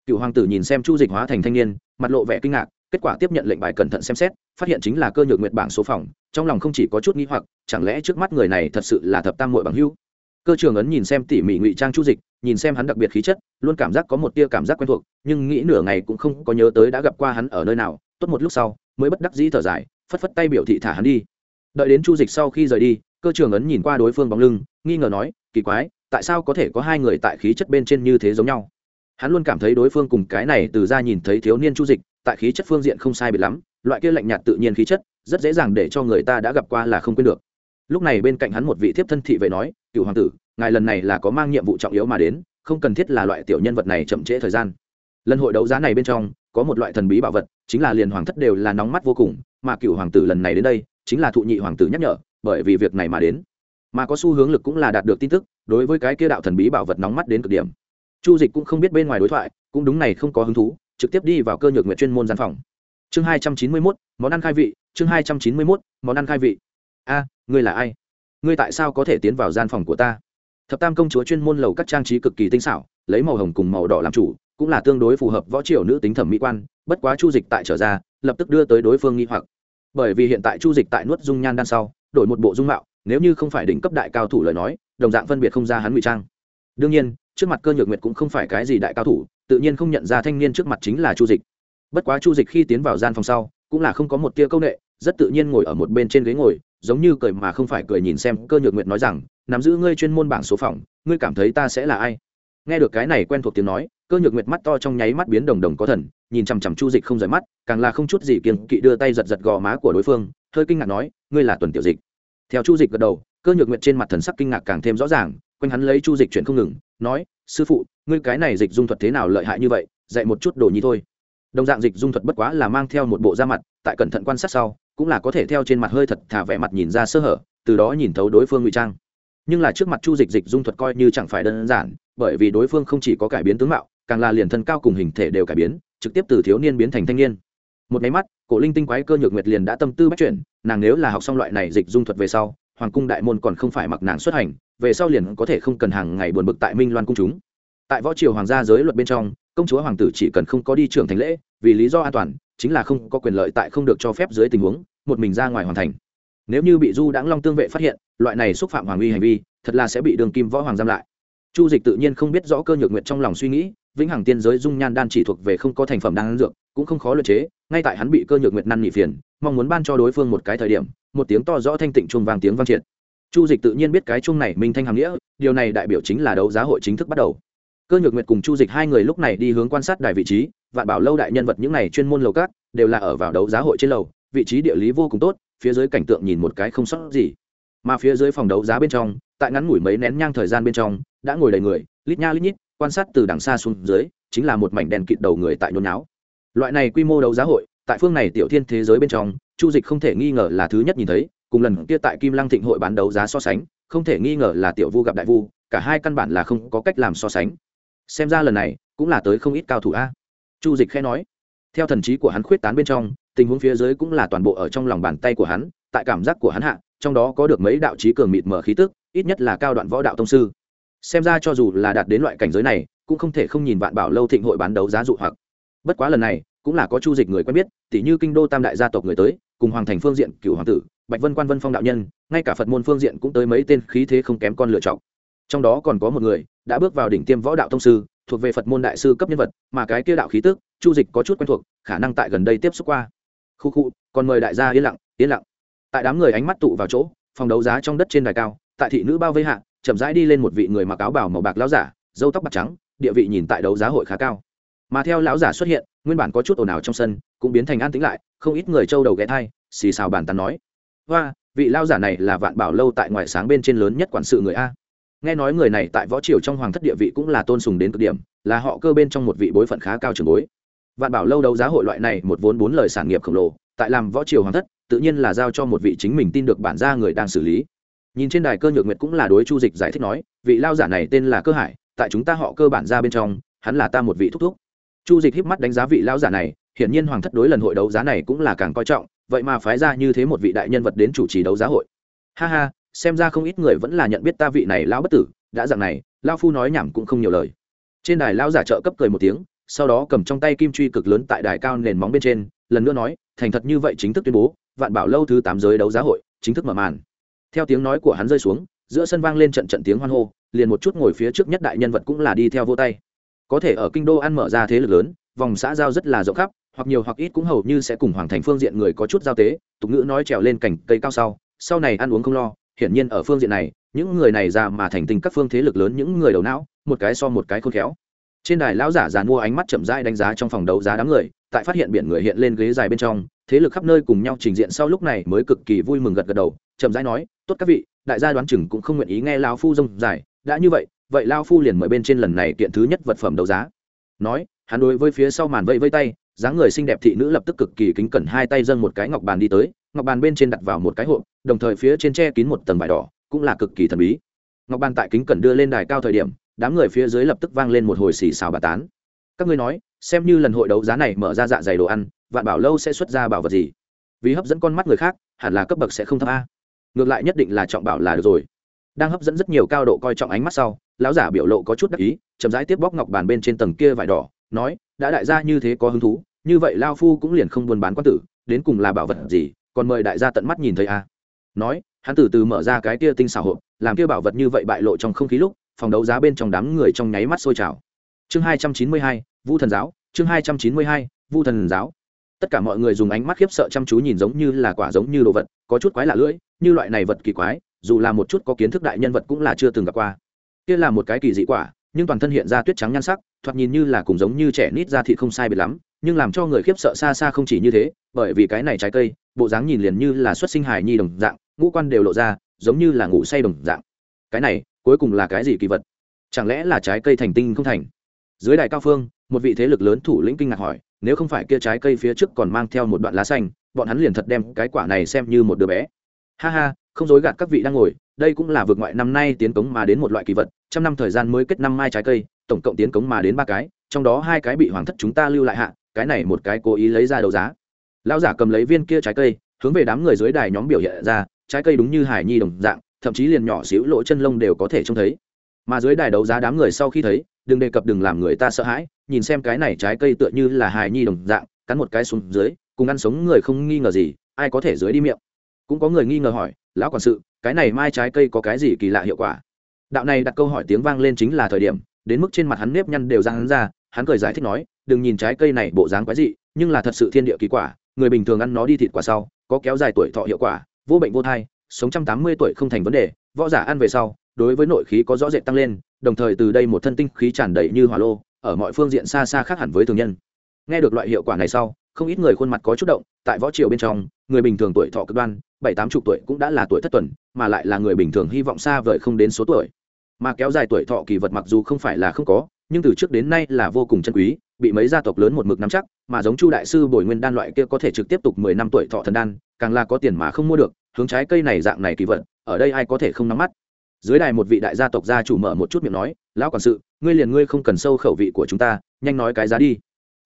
Cựu hoàng tử nhìn xem chu dịch hóa thành thanh niên, mặt lộ vẻ kinh ngạc kết quả tiếp nhận lệnh bài cẩn thận xem xét, phát hiện chính là cơ nhược nguyệt bảng số phòng, trong lòng không chỉ có chút nghĩ hoặc, chẳng lẽ trước mắt người này thật sự là thập tam muội bằng hưu? cơ trường ấn nhìn xem tỉ mỉ ngụy trang chu dịch, nhìn xem hắn đặc biệt khí chất, luôn cảm giác có một tia cảm giác quen thuộc, nhưng nghĩ nửa ngày cũng không có nhớ tới đã gặp qua hắn ở nơi nào, tốt một lúc sau, mới bất đắc dĩ thở dài, phất phất tay biểu thị thả hắn đi đợi đến chu dịch sau khi rời đi, cơ trường ấn nhìn qua đối phương bóng lưng, nghi ngờ nói, kỳ quái, tại sao có thể có hai người tại khí chất bên trên như thế giống nhau hắn luôn cảm thấy đối phương cùng cái này từ ra nhìn thấy thiếu niên chu dịch tại khí chất phương diện không sai biệt lắm, loại kia lạnh nhạt tự nhiên khí chất, rất dễ dàng để cho người ta đã gặp qua là không quên được. Lúc này bên cạnh hắn một vị thiếp thân thị vệ nói, cựu hoàng tử, ngài lần này là có mang nhiệm vụ trọng yếu mà đến, không cần thiết là loại tiểu nhân vật này chậm trễ thời gian. Lần hội đấu giá này bên trong, có một loại thần bí bảo vật, chính là liền hoàng thất đều là nóng mắt vô cùng, mà cựu hoàng tử lần này đến đây, chính là thụ nhị hoàng tử nhắc nhở, bởi vì việc này mà đến. Mà có xu hướng lực cũng là đạt được tin tức, đối với cái kia đạo thần bí bảo vật nóng mắt đến cực điểm. Chu dịch cũng không biết bên ngoài đối thoại, cũng đúng này không có hứng thú trực tiếp đi vào cơ nhược nguyện chuyên môn gian phòng. Chương hai trăm chín mươi mốt, món ăn khai vị, chương hai trăm chín mươi mốt, món ăn khai vị. A, ngươi là ai? Ngươi tại sao có thể tiến vào gian phòng của ta? Thập tam công chúa chuyên môn lầu các trang trí cực kỳ tinh xảo, lấy màu hồng cùng màu đỏ làm chủ, cũng là tương đối phù hợp võ triều nữ tính thẩm mỹ quan, bất quá chu dịch tại trở ra, lập tức đưa tới đối phương nghi hoặc. Bởi vì hiện tại chu dịch tại nuốt dung nhan đan sau, đổi một bộ dung mạo, nếu như không phải đỉnh cấp đại cao thủ lời nói, đồng dạng phân biệt không ra hắn ngụy trang. Đương nhiên trước mặt cơ nhược nguyệt cũng không phải cái gì đại cao thủ, tự nhiên không nhận ra thanh niên trước mặt chính là chu dịch. Bất quá chu dịch khi tiến vào gian phòng sau, cũng là không có một tia công nghệ rất tự nhiên ngồi ở một bên trên ghế ngồi, giống như cười mà không phải cười nhìn xem cơ nhược nguyệt nói rằng, nắm giữ ngươi chuyên môn bảng số phòng ngươi cảm thấy ta sẽ là ai? Nghe được cái này quen thuộc tiếng nói, cơ nhược nguyệt mắt to trong nháy mắt biến đồng đồng có thần, nhìn chằm chằm chu dịch không rời mắt, càng là không chút gì kiên kỵ đưa tay giật giật gò má của đối phương, hơi kinh ngạc nói, ngươi là tuần tiểu dịch. Theo chu dịch gật đầu, cơ nhược nguyệt trên mặt thần sắc kinh ngạc càng thêm rõ ràng, quanh hắn lấy chu dịch chuyển không ngừng nói, sư phụ, ngươi cái này dịch dung thuật thế nào lợi hại như vậy, dạy một chút đồ nhi thôi. Đồng dạng dịch dung thuật bất quá là mang theo một bộ da mặt, tại cẩn thận quan sát sau, cũng là có thể theo trên mặt hơi thật thả vẻ mặt nhìn ra sơ hở, từ đó nhìn thấu đối phương ngụy trang. Nhưng là trước mặt chu dịch dịch dung thuật coi như chẳng phải đơn giản, bởi vì đối phương không chỉ có cải biến tướng mạo, càng là liền thân cao cùng hình thể đều cải biến, trực tiếp từ thiếu niên biến thành thanh niên. Một máy mắt, cổ linh tinh quái cơ nhược nguyệt liền đã tâm tư bắt chuyển, nàng nếu là học xong loại này dịch dung thuật về sau, hoàng cung đại môn còn không phải mặc nàng xuất hành về sau liền có thể không cần hàng ngày buồn bực tại minh loan cung chúng. Tại võ triều hoàng gia giới luật bên trong, công chúa hoàng tử chỉ cần không có đi trưởng thành lễ, vì lý do an toàn, chính là không có quyền lợi tại không được cho phép dưới tình huống, một mình ra ngoài hoàn thành. Nếu như bị du đãng long tương vệ phát hiện, loại này xúc phạm hoàng uy hành vi, thật là sẽ bị đường kim võ hoàng giam lại. Chu dịch tự nhiên không biết rõ cơ nhược nguyện trong lòng suy nghĩ, vĩnh hằng tiên giới dung nhan đan chỉ thuộc về không có thành phẩm đan dược, cũng không khó luyện chế, ngay tại hắn bị cơ nhược nguyện năn nỉ phiền, mong muốn ban cho đối phương một cái thời điểm, một tiếng to rõ thanh tịnh chuông vang tiếng vang triệt chu dịch tự nhiên biết cái chuông này minh thanh hàm nghĩa, điều này đại biểu chính là đấu giá hội chính thức bắt đầu. Cơ nhược nguyệt cùng chu dịch hai người lúc này đi hướng quan sát đài vị trí, vạn bảo lâu đại nhân vật những này chuyên môn lầu cát đều là ở vào đấu giá hội trên lầu, vị trí địa lý vô cùng tốt, phía dưới cảnh tượng nhìn một cái không sót gì. Mà phía dưới phòng đấu giá bên trong, tại ngắn ngủi mấy nén nhang thời gian bên trong, đã ngồi đầy người, lít nha lít nhít, quan sát từ đằng xa xuống dưới, chính là một mảnh đèn kịt đầu người tại nôn náo. Loại này quy mô đấu giá hội, tại phương này tiểu thiên thế giới bên trong, chu dịch không thể nghi ngờ là thứ nhất nhìn thấy cùng lần kia tại kim lăng thịnh hội bán đấu giá so sánh, không thể nghi ngờ là tiểu vu gặp đại vu, cả hai căn bản là không có cách làm so sánh. Xem ra lần này, cũng là tới không ít cao thủ a. Chu dịch khẽ nói. Theo thần trí của hắn khuyết tán bên trong, tình huống phía dưới cũng là toàn bộ ở trong lòng bàn tay của hắn, tại cảm giác của hắn hạ, trong đó có được mấy đạo trí cường mịt mở khí tức, ít nhất là cao đoạn võ đạo tông sư. Xem ra cho dù là đạt đến loại cảnh giới này, cũng không thể không nhìn vạn bảo lâu thịnh hội bán đấu giá dụ hoặc. Bất quá lần này, cũng là có chu dịch người quen biết tỷ như kinh đô tam đại gia tộc người tới, cùng hoàng thành phương diện cựu hoàng tử bạch vân quan vân phong đạo nhân, ngay cả phật môn phương diện cũng tới mấy tên khí thế không kém con lựa chọn. Trong đó còn có một người, đã bước vào đỉnh tiêm võ đạo thông sư, thuộc về phật môn đại sư cấp nhân vật, mà cái kia đạo khí tức, chu dịch có chút quen thuộc, khả năng tại gần đây tiếp xúc qua. Khu khu, còn mời đại gia yên lặng yên lặng. Tại đám người ánh mắt tụ vào chỗ, phòng đấu giá trong đất trên đài cao, tại thị nữ bao vây hạ, chậm rãi đi lên một vị người mặc áo bảo màu bạc lão giả dâu tóc bạc trắng, địa vị nhìn tại đấu giá hội khá cao. Mà theo lão giả xuất hiện, nguyên bản có chút ồn ào trong sân, cũng biến thành an tĩnh lại, không ít người trâu đầu ghé thai xì xào bàn tán nói hoa, vị lao giả này là vạn bảo lâu tại ngoại sáng bên trên lớn nhất quản sự người a. Nghe nói người này tại võ triều trong hoàng thất địa vị cũng là tôn sùng đến cực điểm, là họ cơ bên trong một vị bối phận khá cao trường bối. Vạn bảo lâu đấu giá hội loại này một vốn bốn lời sản nghiệp khổng lồ, tại làm võ triều hoàng thất, tự nhiên là giao cho một vị chính mình tin được bản gia người đang xử lý. Nhìn trên đài cơ nhược nguyệt cũng là đối chu dịch giải thích nói, vị lao giả này tên là cơ hải, tại chúng ta họ cơ bản ra bên trong, hắn là ta một vị thúc thúc. Chu dịch híp mắt đánh giá vị lao giả này hiển nhiên hoàng thất đối lần hội đấu giá này cũng là càng coi trọng, vậy mà phái ra như thế một vị đại nhân vật đến chủ trì đấu giá hội. Ha ha, xem ra không ít người vẫn là nhận biết ta vị này lão bất tử, đã dạng này lao phu nói nhảm cũng không nhiều lời. Trên đài lao giả trợ cấp cười một tiếng, sau đó cầm trong tay kim truy cực lớn tại đài cao nền móng bên trên, lần nữa nói, thành thật như vậy chính thức tuyên bố, vạn bảo lâu thứ tám giới đấu giá hội, chính thức mở màn. Theo tiếng nói của hắn rơi xuống, giữa sân vang lên trận trận tiếng hoan hô, liền một chút ngồi phía trước nhất đại nhân vật cũng là đi theo vô tay. Có thể ở kinh đô ăn mở ra thế lực lớn vòng xã giao rất là rộng khắp, hoặc nhiều hoặc ít cũng hầu như sẽ cùng hoàng thành phương diện người có chút giao tế, tục ngữ nói trèo lên cành cây cao sau sau này ăn uống không lo, hiển nhiên ở phương diện này, những người này ra mà thành tình các phương thế lực lớn những người đầu não, một cái so một cái khôn khéo. Trên đài lão giả già mua ánh mắt chậm rãi đánh giá trong phòng đấu giá đám người, tại phát hiện biển người hiện lên ghế dài bên trong, thế lực khắp nơi cùng nhau trình diện sau lúc này mới cực kỳ vui mừng gật gật đầu, chậm rãi nói, tốt các vị, đại gia đoán chừng cũng không nguyện ý nghe lao phu rông dài, đã như vậy vậy lao phu liền mời bên trên lần này kiện thứ nhất vật phẩm đấu giá. Nói hắn đối với phía sau màn vây vây tay, dáng người xinh đẹp thị nữ lập tức cực kỳ kính cẩn hai tay dâng một cái ngọc bàn đi tới, ngọc bàn bên trên đặt vào một cái hộp, đồng thời phía trên che kín một tầng vải đỏ, cũng là cực kỳ thần bí. Ngọc bàn tại kính cẩn đưa lên đài cao thời điểm, đám người phía dưới lập tức vang lên một hồi xì xào bà tán. Các ngươi nói, xem như lần hội đấu giá này mở ra dạ dày đồ ăn, vạn bảo lâu sẽ xuất ra bảo vật gì? Vì hấp dẫn con mắt người khác, hẳn là cấp bậc sẽ không thấp a. Ngược lại nhất định là trọng bảo là được rồi. Đang hấp dẫn rất nhiều cao độ coi trọng ánh mắt sau, lão giả biểu lộ có chút đắc ý, chậm rãi tiếp bóc ngọc bàn bên trên tầng kia vải đỏ nói, đã đại gia như thế có hứng thú, như vậy lao phu cũng liền không buôn bán quan tử, đến cùng là bảo vật gì, còn mời đại gia tận mắt nhìn thấy a nói, hắn từ từ mở ra cái kia tinh xảo hộp, làm kia bảo vật như vậy bại lộ trong không khí lúc, phòng đấu giá bên trong đám người trong nháy mắt sôi trào. Chương hai trăm chín mươi hai, vu thần giáo, chương hai trăm chín mươi hai, vu thần giáo. Tất cả mọi người dùng ánh mắt khiếp sợ chăm chú nhìn giống như là quả giống như đồ vật, có chút quái lạ lưỡi, như loại này vật kỳ quái, dù là một chút có kiến thức đại nhân vật cũng là chưa từng gặp qua. Kia là một cái kỳ dị quả nhưng toàn thân hiện ra tuyết trắng nhan sắc, thoạt nhìn như là cùng giống như trẻ nít ra thị không sai biệt lắm, nhưng làm cho người khiếp sợ xa xa không chỉ như thế, bởi vì cái này trái cây, bộ dáng nhìn liền như là xuất sinh hài nhi đồng dạng, ngũ quan đều lộ ra, giống như là ngủ say đồng dạng. Cái này, cuối cùng là cái gì kỳ vật? Chẳng lẽ là trái cây thành tinh không thành? Dưới đài cao phương, một vị thế lực lớn thủ lĩnh kinh ngạc hỏi, nếu không phải kia trái cây phía trước còn mang theo một đoạn lá xanh, bọn hắn liền thật đem cái quả này xem như một đứa bé. Ha ha không dối gạt các vị đang ngồi, đây cũng là vượt ngoại năm nay tiến cống mà đến một loại kỳ vật, trăm năm thời gian mới kết năm mai trái cây, tổng cộng tiến cống mà đến ba cái, trong đó hai cái bị hoàng thất chúng ta lưu lại hạ, cái này một cái cố ý lấy ra đấu giá. Lão giả cầm lấy viên kia trái cây, hướng về đám người dưới đài nhóm biểu hiện ra, trái cây đúng như hải nhi đồng dạng, thậm chí liền nhỏ xíu lỗ chân lông đều có thể trông thấy. Mà dưới đài đấu giá đám người sau khi thấy, đừng đề cập đừng làm người ta sợ hãi, nhìn xem cái này trái cây tựa như là hài nhi đồng dạng, cắn một cái xuống dưới, cùng ăn sống người không nghi ngờ gì, ai có thể dưới đi miệng cũng có người nghi ngờ hỏi, lão quản sự, cái này mai trái cây có cái gì kỳ lạ hiệu quả? Đạo này đặt câu hỏi tiếng vang lên chính là thời điểm, đến mức trên mặt hắn nếp nhăn đều ra hắn ra, hắn cười giải thích nói, đừng nhìn trái cây này bộ dáng quái dị, nhưng là thật sự thiên địa kỳ quả, người bình thường ăn nó đi thịt quả sau, có kéo dài tuổi thọ hiệu quả, vô bệnh vô thai, sống trăm tám mươi tuổi không thành vấn đề, võ giả ăn về sau, đối với nội khí có rõ rệt tăng lên, đồng thời từ đây một thân tinh khí tràn đầy như hỏa lô, ở mọi phương diện xa xa khác hẳn với thường nhân. Nghe được loại hiệu quả này sau, không ít người khuôn mặt có chút động, tại võ triều bên trong người bình thường tuổi thọ cực đoan, bảy tám chục tuổi cũng đã là tuổi thất tuần, mà lại là người bình thường hy vọng xa vời không đến số tuổi. Mà kéo dài tuổi thọ kỳ vật mặc dù không phải là không có, nhưng từ trước đến nay là vô cùng chân quý, bị mấy gia tộc lớn một mực nắm chắc, mà giống chu đại sư bồi nguyên đan loại kia có thể trực tiếp tục mười năm tuổi thọ thần đan, càng là có tiền mà không mua được, hướng trái cây này dạng này kỳ vật, ở đây ai có thể không nắm mắt? Dưới đài một vị đại gia tộc gia chủ mở một chút miệng nói, lão quản sự, ngươi liền ngươi không cần sâu khẩu vị của chúng ta, nhanh nói cái giá đi.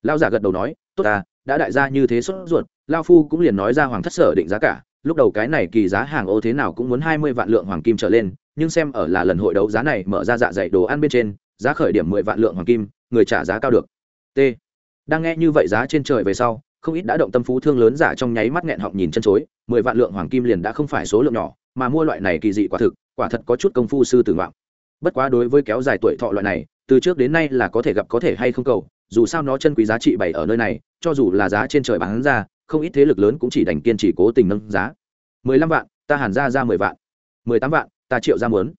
Lão giả gật đầu nói, tốt ta đã đại gia như thế sốt ruột, lao phu cũng liền nói ra hoàng thất sở định giá cả. Lúc đầu cái này kỳ giá hàng ô thế nào cũng muốn hai mươi vạn lượng hoàng kim trở lên, nhưng xem ở là lần hội đấu giá này mở ra dạ dày đồ ăn bên trên, giá khởi điểm mười vạn lượng hoàng kim, người trả giá cao được. T. Đang nghe như vậy giá trên trời về sau, không ít đã động tâm phú thương lớn giả trong nháy mắt nghẹn họng nhìn chân chối, mười vạn lượng hoàng kim liền đã không phải số lượng nhỏ, mà mua loại này kỳ dị quả thực, quả thật có chút công phu sư tử ngoạm bất quá đối với kéo dài tuổi thọ loại này, từ trước đến nay là có thể gặp có thể hay không cầu dù sao nó chân quý giá trị bày ở nơi này, cho dù là giá trên trời bán ra, không ít thế lực lớn cũng chỉ đành kiên trì cố tình nâng giá. Mười lăm vạn, ta hàn ra ra mười vạn. Mười tám vạn, ta triệu ra muốn.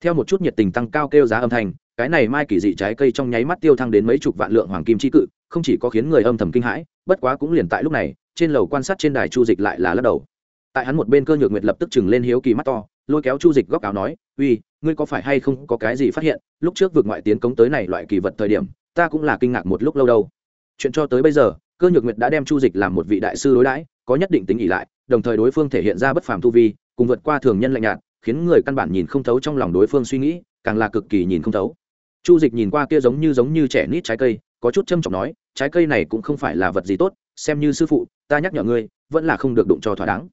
Theo một chút nhiệt tình tăng cao kêu giá âm thanh, cái này mai kỳ dị trái cây trong nháy mắt tiêu thăng đến mấy chục vạn lượng hoàng kim chi cự, không chỉ có khiến người âm thầm kinh hãi, bất quá cũng liền tại lúc này, trên lầu quan sát trên đài chu dịch lại là lắc đầu. Tại hắn một bên cơ nhược nguyệt lập tức chừng lên hiếu kỳ mắt to, lôi kéo chu dịch góc áo nói, uy, ngươi có phải hay không có cái gì phát hiện? Lúc trước vượt ngoại tiến công tới này loại kỳ vật thời điểm ta cũng là kinh ngạc một lúc lâu đâu. Chuyện cho tới bây giờ, cơ nhược nguyệt đã đem chu dịch làm một vị đại sư đối đãi, có nhất định tính ỉ lại, đồng thời đối phương thể hiện ra bất phàm tu vi, cùng vượt qua thường nhân lạnh nhạt, khiến người căn bản nhìn không thấu trong lòng đối phương suy nghĩ, càng là cực kỳ nhìn không thấu. Chu dịch nhìn qua kia giống như giống như trẻ nít trái cây, có chút châm trọng nói, trái cây này cũng không phải là vật gì tốt, xem như sư phụ, ta nhắc nhở ngươi, vẫn là không được đụng cho thỏa đáng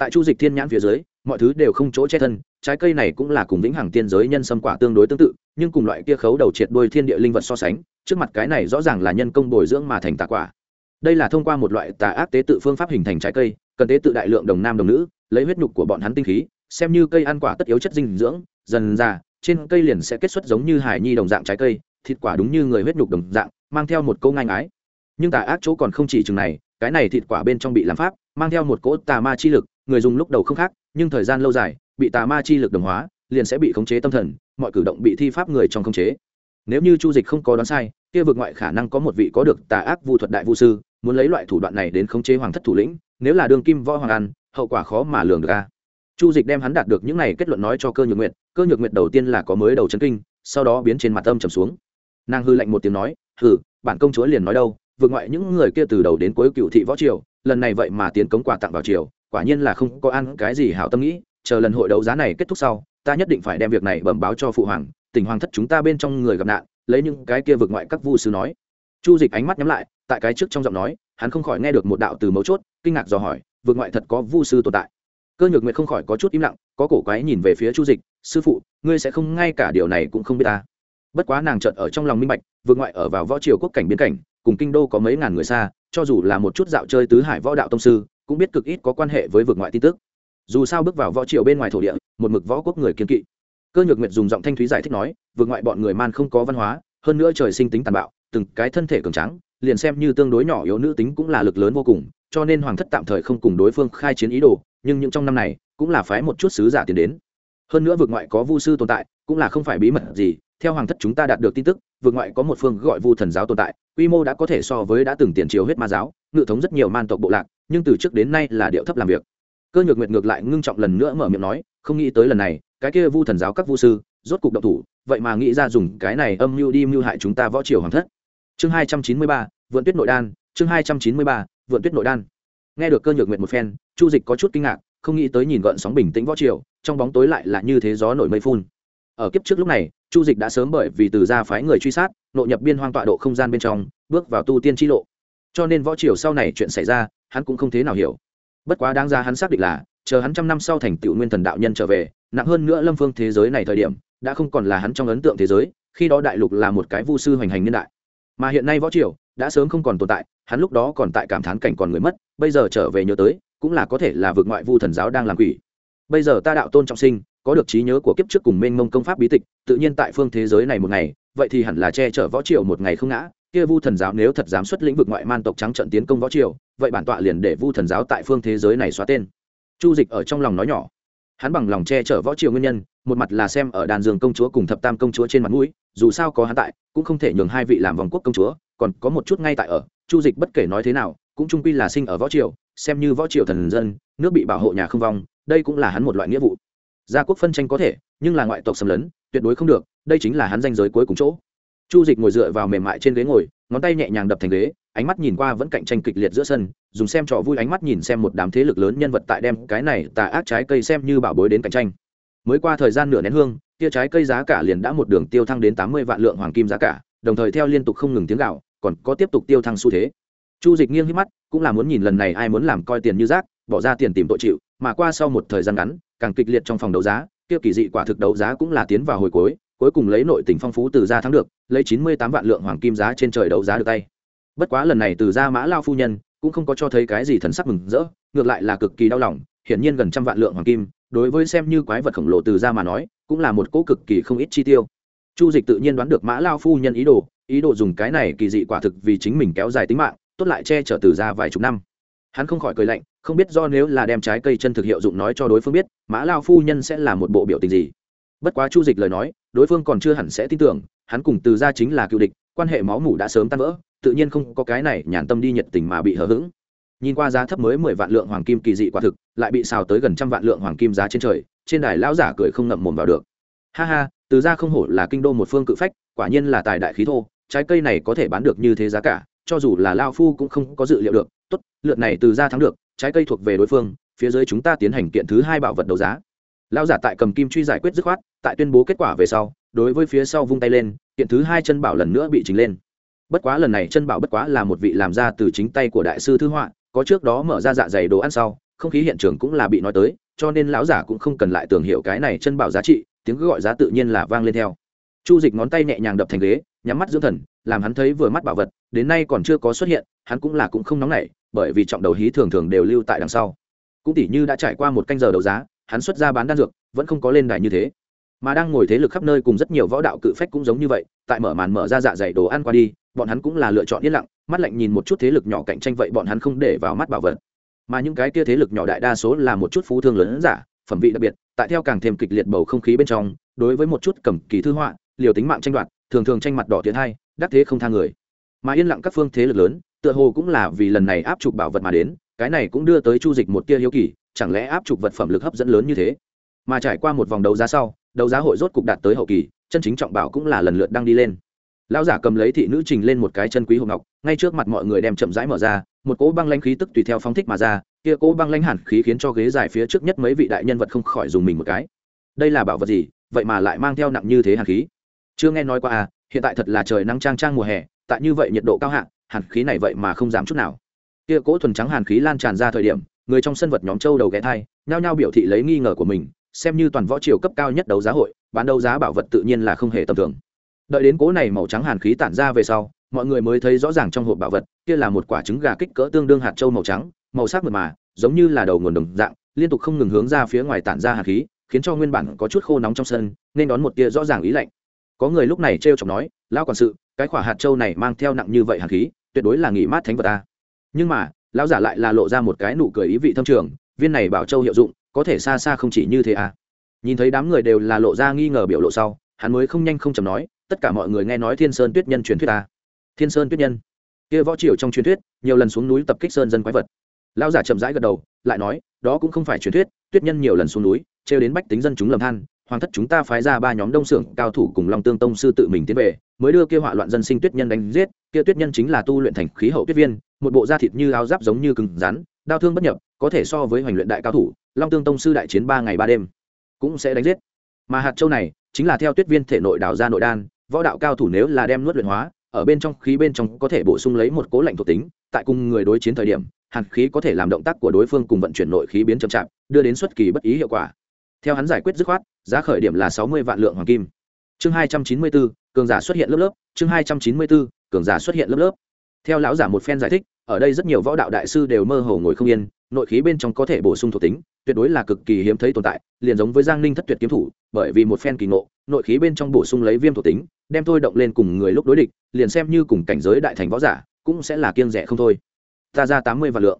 tại chu dịch thiên nhãn phía dưới, mọi thứ đều không chỗ che thân, trái cây này cũng là cùng vĩnh hằng tiên giới nhân sâm quả tương đối tương tự, nhưng cùng loại kia khấu đầu triệt đôi thiên địa linh vật so sánh, trước mặt cái này rõ ràng là nhân công bồi dưỡng mà thành tà quả. Đây là thông qua một loại tà ác tế tự phương pháp hình thành trái cây, cần tế tự đại lượng đồng nam đồng nữ, lấy huyết nhục của bọn hắn tinh khí, xem như cây ăn quả tất yếu chất dinh dưỡng, dần ra, trên cây liền sẽ kết xuất giống như hải nhi đồng dạng trái cây, thịt quả đúng như người huyết nhục đồng dạng, mang theo một câu ngang ái nhưng tà ác chỗ còn không chỉ chừng này, cái này thịt quả bên trong bị làm pháp, mang theo một cỗ tà ma chi lực người dùng lúc đầu không khác, nhưng thời gian lâu dài, bị tà ma chi lực đồng hóa, liền sẽ bị khống chế tâm thần, mọi cử động bị thi pháp người trong khống chế. Nếu như chu dịch không có đoán sai, kia vượt ngoại khả năng có một vị có được tà ác vu thuật đại vu sư, muốn lấy loại thủ đoạn này đến khống chế hoàng thất thủ lĩnh, nếu là đường kim võ hoàng an hậu quả khó mà lường được ra chu dịch đem hắn đạt được những này kết luận nói cho cơ nhược nguyện cơ nhược nguyện đầu tiên là có mới đầu chấn kinh, sau đó biến trên mặt âm trầm xuống. Nàng hư lạnh một tiếng nói, hừ, bản công chúa liền nói đâu vượt ngoại những người kia từ đầu đến cuối cựu thị võ triều, lần này vậy mà tiến cống quà tặng vào triều quả nhiên là không có ăn cái gì hảo tâm nghĩ, chờ lần hội đấu giá này kết thúc sau, ta nhất định phải đem việc này bẩm báo cho phụ hoàng tỉnh hoàng thất chúng ta bên trong người gặp nạn, lấy những cái kia vượt ngoại các vu sư nói. Chu dịch ánh mắt nhắm lại, tại cái trước trong giọng nói, hắn không khỏi nghe được một đạo từ mấu chốt, kinh ngạc dò hỏi, vượt ngoại thật có vu sư tồn tại? Cơ nhược nguyệt không khỏi có chút im lặng, có cổ quái nhìn về phía chu dịch, sư phụ, ngươi sẽ không ngay cả điều này cũng không biết ta. Bất quá nàng chợt ở trong lòng minh bạch, vượt ngoại ở vào võ triều quốc cảnh biến cảnh, cùng kinh đô có mấy ngàn người xa, cho dù là một chút dạo chơi tứ hải võ đạo tông sư cũng biết cực ít có quan hệ với vực ngoại tin tức. Dù sao bước vào võ triều bên ngoài thổ địa, một mực võ quốc người kiên kỵ. Cơ nhược nguyệt dùng giọng thanh thúy giải thích nói, vực ngoại bọn người man không có văn hóa, hơn nữa trời sinh tính tàn bạo, từng cái thân thể cường tráng, liền xem như tương đối nhỏ yếu nữ tính cũng là lực lớn vô cùng, cho nên hoàng thất tạm thời không cùng đối phương khai chiến ý đồ, nhưng những trong năm này, cũng là phái một chút sứ giả tiền đến. Hơn nữa vực ngoại có vu sư tồn tại, cũng là không phải bí mật gì, theo hoàng thất chúng ta đạt được tin tức, vực ngoại có một phương gọi vu thần giáo tồn tại, quy mô đã có thể so với đã từng tiền triều huyết ma giáo, ngự thống rất nhiều man tộc bộ lạc nhưng từ trước đến nay là điệu thấp làm việc. Cơ nhược nguyệt ngược lại ngưng trọng lần nữa mở miệng nói, không nghĩ tới lần này, cái kia vu thần giáo các vu sư, rốt cục động thủ, vậy mà nghĩ ra dùng cái này âm mưu đi mưu hại chúng ta võ triều hoàng thất. Chương hai trăm chín mươi ba, vượn tuyết nội đan, chương hai trăm chín mươi ba, vượn tuyết nội đan. Nghe được cơ nhược nguyệt một phen, chu dịch có chút kinh ngạc, không nghĩ tới nhìn gợn sóng bình tĩnh võ triều, trong bóng tối lại là như thế gió nổi mây phun. Ở kiếp trước lúc này, chu dịch đã sớm bởi vì từ gia phái người truy sát, nội nhập biên hoang tọa độ không gian bên trong, bước vào tu tiên t lộ. Cho nên võ triều sau này chuyện xảy ra hắn cũng không thế nào hiểu. Bất quá đáng ra hắn xác định là, chờ hắn trăm năm sau thành tựu nguyên thần đạo nhân trở về, nặng hơn nữa lâm phương thế giới này thời điểm, đã không còn là hắn trong ấn tượng thế giới, khi đó đại lục là một cái vu sư hoành hành niên đại. Mà hiện nay võ triều, đã sớm không còn tồn tại, hắn lúc đó còn tại cảm thán cảnh còn người mất, bây giờ trở về nhớ tới, cũng là có thể là vượt ngoại vu thần giáo đang làm quỷ. Bây giờ ta đạo tôn trọng sinh, có được trí nhớ của kiếp trước cùng mênh mông công pháp bí tịch, tự nhiên tại phương thế giới này một ngày, vậy thì hẳn là che chở võ triều một ngày không ngã kia vu thần giáo nếu thật dám xuất lĩnh vực ngoại man tộc trắng trận tiến công võ triều, vậy bản tọa liền để vu thần giáo tại phương thế giới này xóa tên. Chu dịch ở trong lòng nói nhỏ. Hắn bằng lòng che chở võ triều nguyên nhân, một mặt là xem ở đàn dương công chúa cùng thập tam công chúa trên mặt mũi, dù sao có hắn tại, cũng không thể nhường hai vị làm vòng quốc công chúa, còn có một chút ngay tại ở. Chu dịch bất kể nói thế nào, cũng trung quy là sinh ở võ triều, xem như võ triều thần dân, nước bị bảo hộ nhà không vong, đây cũng là hắn một loại nghĩa vụ. Gia quốc phân tranh có thể, nhưng là ngoại tộc xâm lấn, tuyệt đối không được, đây chính là hắn danh giới cuối cùng chỗ chu dịch ngồi dựa vào mềm mại trên ghế ngồi, ngón tay nhẹ nhàng đập thành ghế, ánh mắt nhìn qua vẫn cạnh tranh kịch liệt giữa sân, dùng xem trò vui ánh mắt nhìn xem một đám thế lực lớn nhân vật tại đem cái này tà ác trái cây xem như bảo bối đến cạnh tranh. Mới qua thời gian nửa nén hương kia trái cây giá cả liền đã một đường tiêu thăng đến tám mươi vạn lượng hoàng kim giá cả, đồng thời theo liên tục không ngừng tiếng gạo, còn có tiếp tục tiêu thăng xu thế. Chu dịch nghiêng hít mắt, cũng là muốn nhìn lần này ai muốn làm coi tiền như rác, bỏ ra tiền tìm tội chịu, mà qua sau một thời gian ngắn, càng kịch liệt trong phòng đấu giá kia kỳ dị quả thực đấu giá cũng là tiến vào hồi cuối cuối cùng lấy nội tình phong phú từ ra thắng được, lấy chín mươi tám vạn lượng hoàng kim giá trên trời đấu giá được tay. Bất quá lần này từ ra mã lao phu nhân cũng không có cho thấy cái gì thần sắc mừng rỡ, ngược lại là cực kỳ đau lòng, hiển nhiên gần trăm vạn lượng hoàng kim, đối với xem như quái vật khổng lồ từ ra mà nói, cũng là một cỗ cực kỳ không ít chi tiêu. Chu dịch tự nhiên đoán được mã lao phu nhân ý đồ ý đồ dùng cái này kỳ dị quả thực vì chính mình kéo dài tính mạng, tốt lại che chở từ ra vài chục năm hắn không khỏi cười lạnh, không biết do nếu là đem trái cây chân thực hiệu dụng nói cho đối phương biết, mã lao phu nhân sẽ là một bộ biểu tình gì. Bất quá chu dịch lời nói, đối phương còn chưa hẳn sẽ tin tưởng, hắn cùng từ ra chính là cựu địch, quan hệ máu mủ đã sớm tan vỡ, tự nhiên không có cái này nhàn tâm đi nhiệt tình mà bị hờ hững. Nhìn qua giá thấp mới mười vạn lượng hoàng kim kỳ dị quả thực, lại bị xào tới gần trăm vạn lượng hoàng kim giá trên trời, trên đài lão giả cười không ngậm mồm vào được. Ha ha, từ ra không hổ là kinh đô một phương cự phách, quả nhiên là tài đại khí thô, trái cây này có thể bán được như thế giá cả cho dù là lao phu cũng không có dự liệu được, tốt, lượt này từ ra thắng được, trái cây thuộc về đối phương, phía dưới chúng ta tiến hành kiện thứ hai bảo vật đấu giá. Lao giả tại cầm kim truy giải quyết dứt khoát, tại tuyên bố kết quả về sau, đối với phía sau vung tay lên, kiện thứ hai chân bảo lần nữa bị chính lên. Bất quá lần này chân bảo bất quá là một vị làm ra từ chính tay của đại sư thư họa, có trước đó mở ra dạ dày đồ ăn sau, không khí hiện trường cũng là bị nói tới, cho nên lão giả cũng không cần lại tưởng hiểu cái này chân bảo giá trị, tiếng gọi giá tự nhiên là vang lên theo. Chu dịch ngón tay nhẹ nhàng đập thành ghế nhắm mắt dưỡng thần, làm hắn thấy vừa mắt bảo vật, đến nay còn chưa có xuất hiện, hắn cũng là cũng không nóng nảy, bởi vì trọng đầu hí thường thường đều lưu tại đằng sau. Cũng tỷ như đã trải qua một canh giờ đấu giá, hắn xuất ra bán đan dược, vẫn không có lên đài như thế. Mà đang ngồi thế lực khắp nơi cùng rất nhiều võ đạo cự phách cũng giống như vậy, tại mở màn mở ra dạ dày đồ ăn qua đi, bọn hắn cũng là lựa chọn yên lặng, mắt lạnh nhìn một chút thế lực nhỏ cạnh tranh vậy bọn hắn không để vào mắt bảo vật. Mà những cái kia thế lực nhỏ đại đa số là một chút phú thương lớn giả, phẩm vị đặc biệt, tại theo càng thêm kịch liệt bầu không khí bên trong, đối với một chút cầm kỳ thư họa, liều tính mạng tranh đoạt thường thường tranh mặt đỏ tiến hai, đắc thế không tha người. Mà yên lặng các phương thế lực lớn, tựa hồ cũng là vì lần này áp trục bảo vật mà đến, cái này cũng đưa tới chu dịch một tia hiếu kỳ, chẳng lẽ áp trục vật phẩm lực hấp dẫn lớn như thế? Mà trải qua một vòng đấu giá sau, đấu giá hội rốt cục đạt tới hậu kỳ, chân chính trọng bảo cũng là lần lượt đang đi lên. Lão giả cầm lấy thị nữ trình lên một cái chân quý hộp ngọc, ngay trước mặt mọi người đem chậm rãi mở ra, một cỗ băng lanh khí tức tùy theo phóng thích mà ra, kia cỗ băng lanh hẳn khí khiến cho ghế dài phía trước nhất mấy vị đại nhân vật không khỏi dùng mình một cái. Đây là bảo vật gì? Vậy mà lại mang theo nặng như thế hàn khí chưa nghe nói qua à hiện tại thật là trời nắng trang trang mùa hè, tại như vậy nhiệt độ cao hạn hàn khí này vậy mà không giảm chút nào. Kia cỗ thuần trắng hàn khí lan tràn ra thời điểm, người trong sân vật nhóm châu đầu ghé thai, nhao nhao biểu thị lấy nghi ngờ của mình, xem như toàn võ triều cấp cao nhất đấu giá hội, bán đấu giá bảo vật tự nhiên là không hề tầm thường. Đợi đến cố này màu trắng hàn khí tản ra về sau, mọi người mới thấy rõ ràng trong hộp bảo vật, kia là một quả trứng gà kích cỡ tương đương hạt trâu màu trắng, màu sắc mượt mà, giống như là đầu nguồn đồng dạng, liên tục không ngừng hướng ra phía ngoài tản ra hàn khí, khiến cho nguyên bản có chút khô nóng trong sân, nên đón một tia rõ ràng ý lạnh có người lúc này trêu chọc nói, lão quản sự, cái quả hạt trâu này mang theo nặng như vậy hàn khí, tuyệt đối là nghỉ mát thánh vật ta. Nhưng mà, lão giả lại là lộ ra một cái nụ cười ý vị thâm trường, viên này bảo châu hiệu dụng, có thể xa xa không chỉ như thế à? Nhìn thấy đám người đều là lộ ra nghi ngờ biểu lộ sau, hắn mới không nhanh không chầm nói, tất cả mọi người nghe nói thiên sơn tuyết nhân truyền thuyết ta. Thiên sơn tuyết nhân. Kia võ triều trong truyền thuyết, nhiều lần xuống núi tập kích sơn dân quái vật. Lão giả chậm rãi gật đầu, lại nói, đó cũng không phải truyền thuyết, tuyết nhân nhiều lần xuống núi, trêu đến bách tính dân chúng lầm than hoàng thất chúng ta phái ra ba nhóm đông xưởng cao thủ cùng long tương tông sư tự mình tiến về, mới đưa kia họa loạn dân sinh tuyết nhân đánh giết, kia tuyết nhân chính là tu luyện thành khí hậu tuyết viên, một bộ da thịt như áo giáp giống như cứng rắn, đau thương bất nhập, có thể so với hoành luyện đại cao thủ, long tương tông sư đại chiến ba ngày ba đêm, cũng sẽ đánh giết. Mà hạt châu này, chính là theo tuyết viên thể nội đào ra nội đan, võ đạo cao thủ nếu là đem nuốt luyện hóa, ở bên trong khí bên trong có thể bổ sung lấy một cố lạnh thuộc tính, tại cùng người đối chiến thời điểm, hạt khí có thể làm động tác của đối phương cùng vận chuyển nội khí biến chậm chạp, đưa đến xuất kỳ bất ý hiệu quả. Theo hắn giải quyết dứt khoát giá khởi điểm là sáu mươi vạn lượng hoàng kim. Chương hai trăm chín mươi bốn, cường giả xuất hiện lớp lớp. Chương hai trăm chín mươi bốn, cường giả xuất hiện lớp lớp. Theo lão giả một phen giải thích, ở đây rất nhiều võ đạo đại sư đều mơ hồ ngồi không yên, nội khí bên trong có thể bổ sung thuộc tính, tuyệt đối là cực kỳ hiếm thấy tồn tại, liền giống với giang ninh thất tuyệt kiếm thủ, bởi vì một phen kỳ ngộ, nội khí bên trong bổ sung lấy viêm thuộc tính, đem thôi động lên cùng người lúc đối địch, liền xem như cùng cảnh giới đại thành võ giả, cũng sẽ là kiêng rẻ không thôi. Ta ra tám mươi vạn lượng.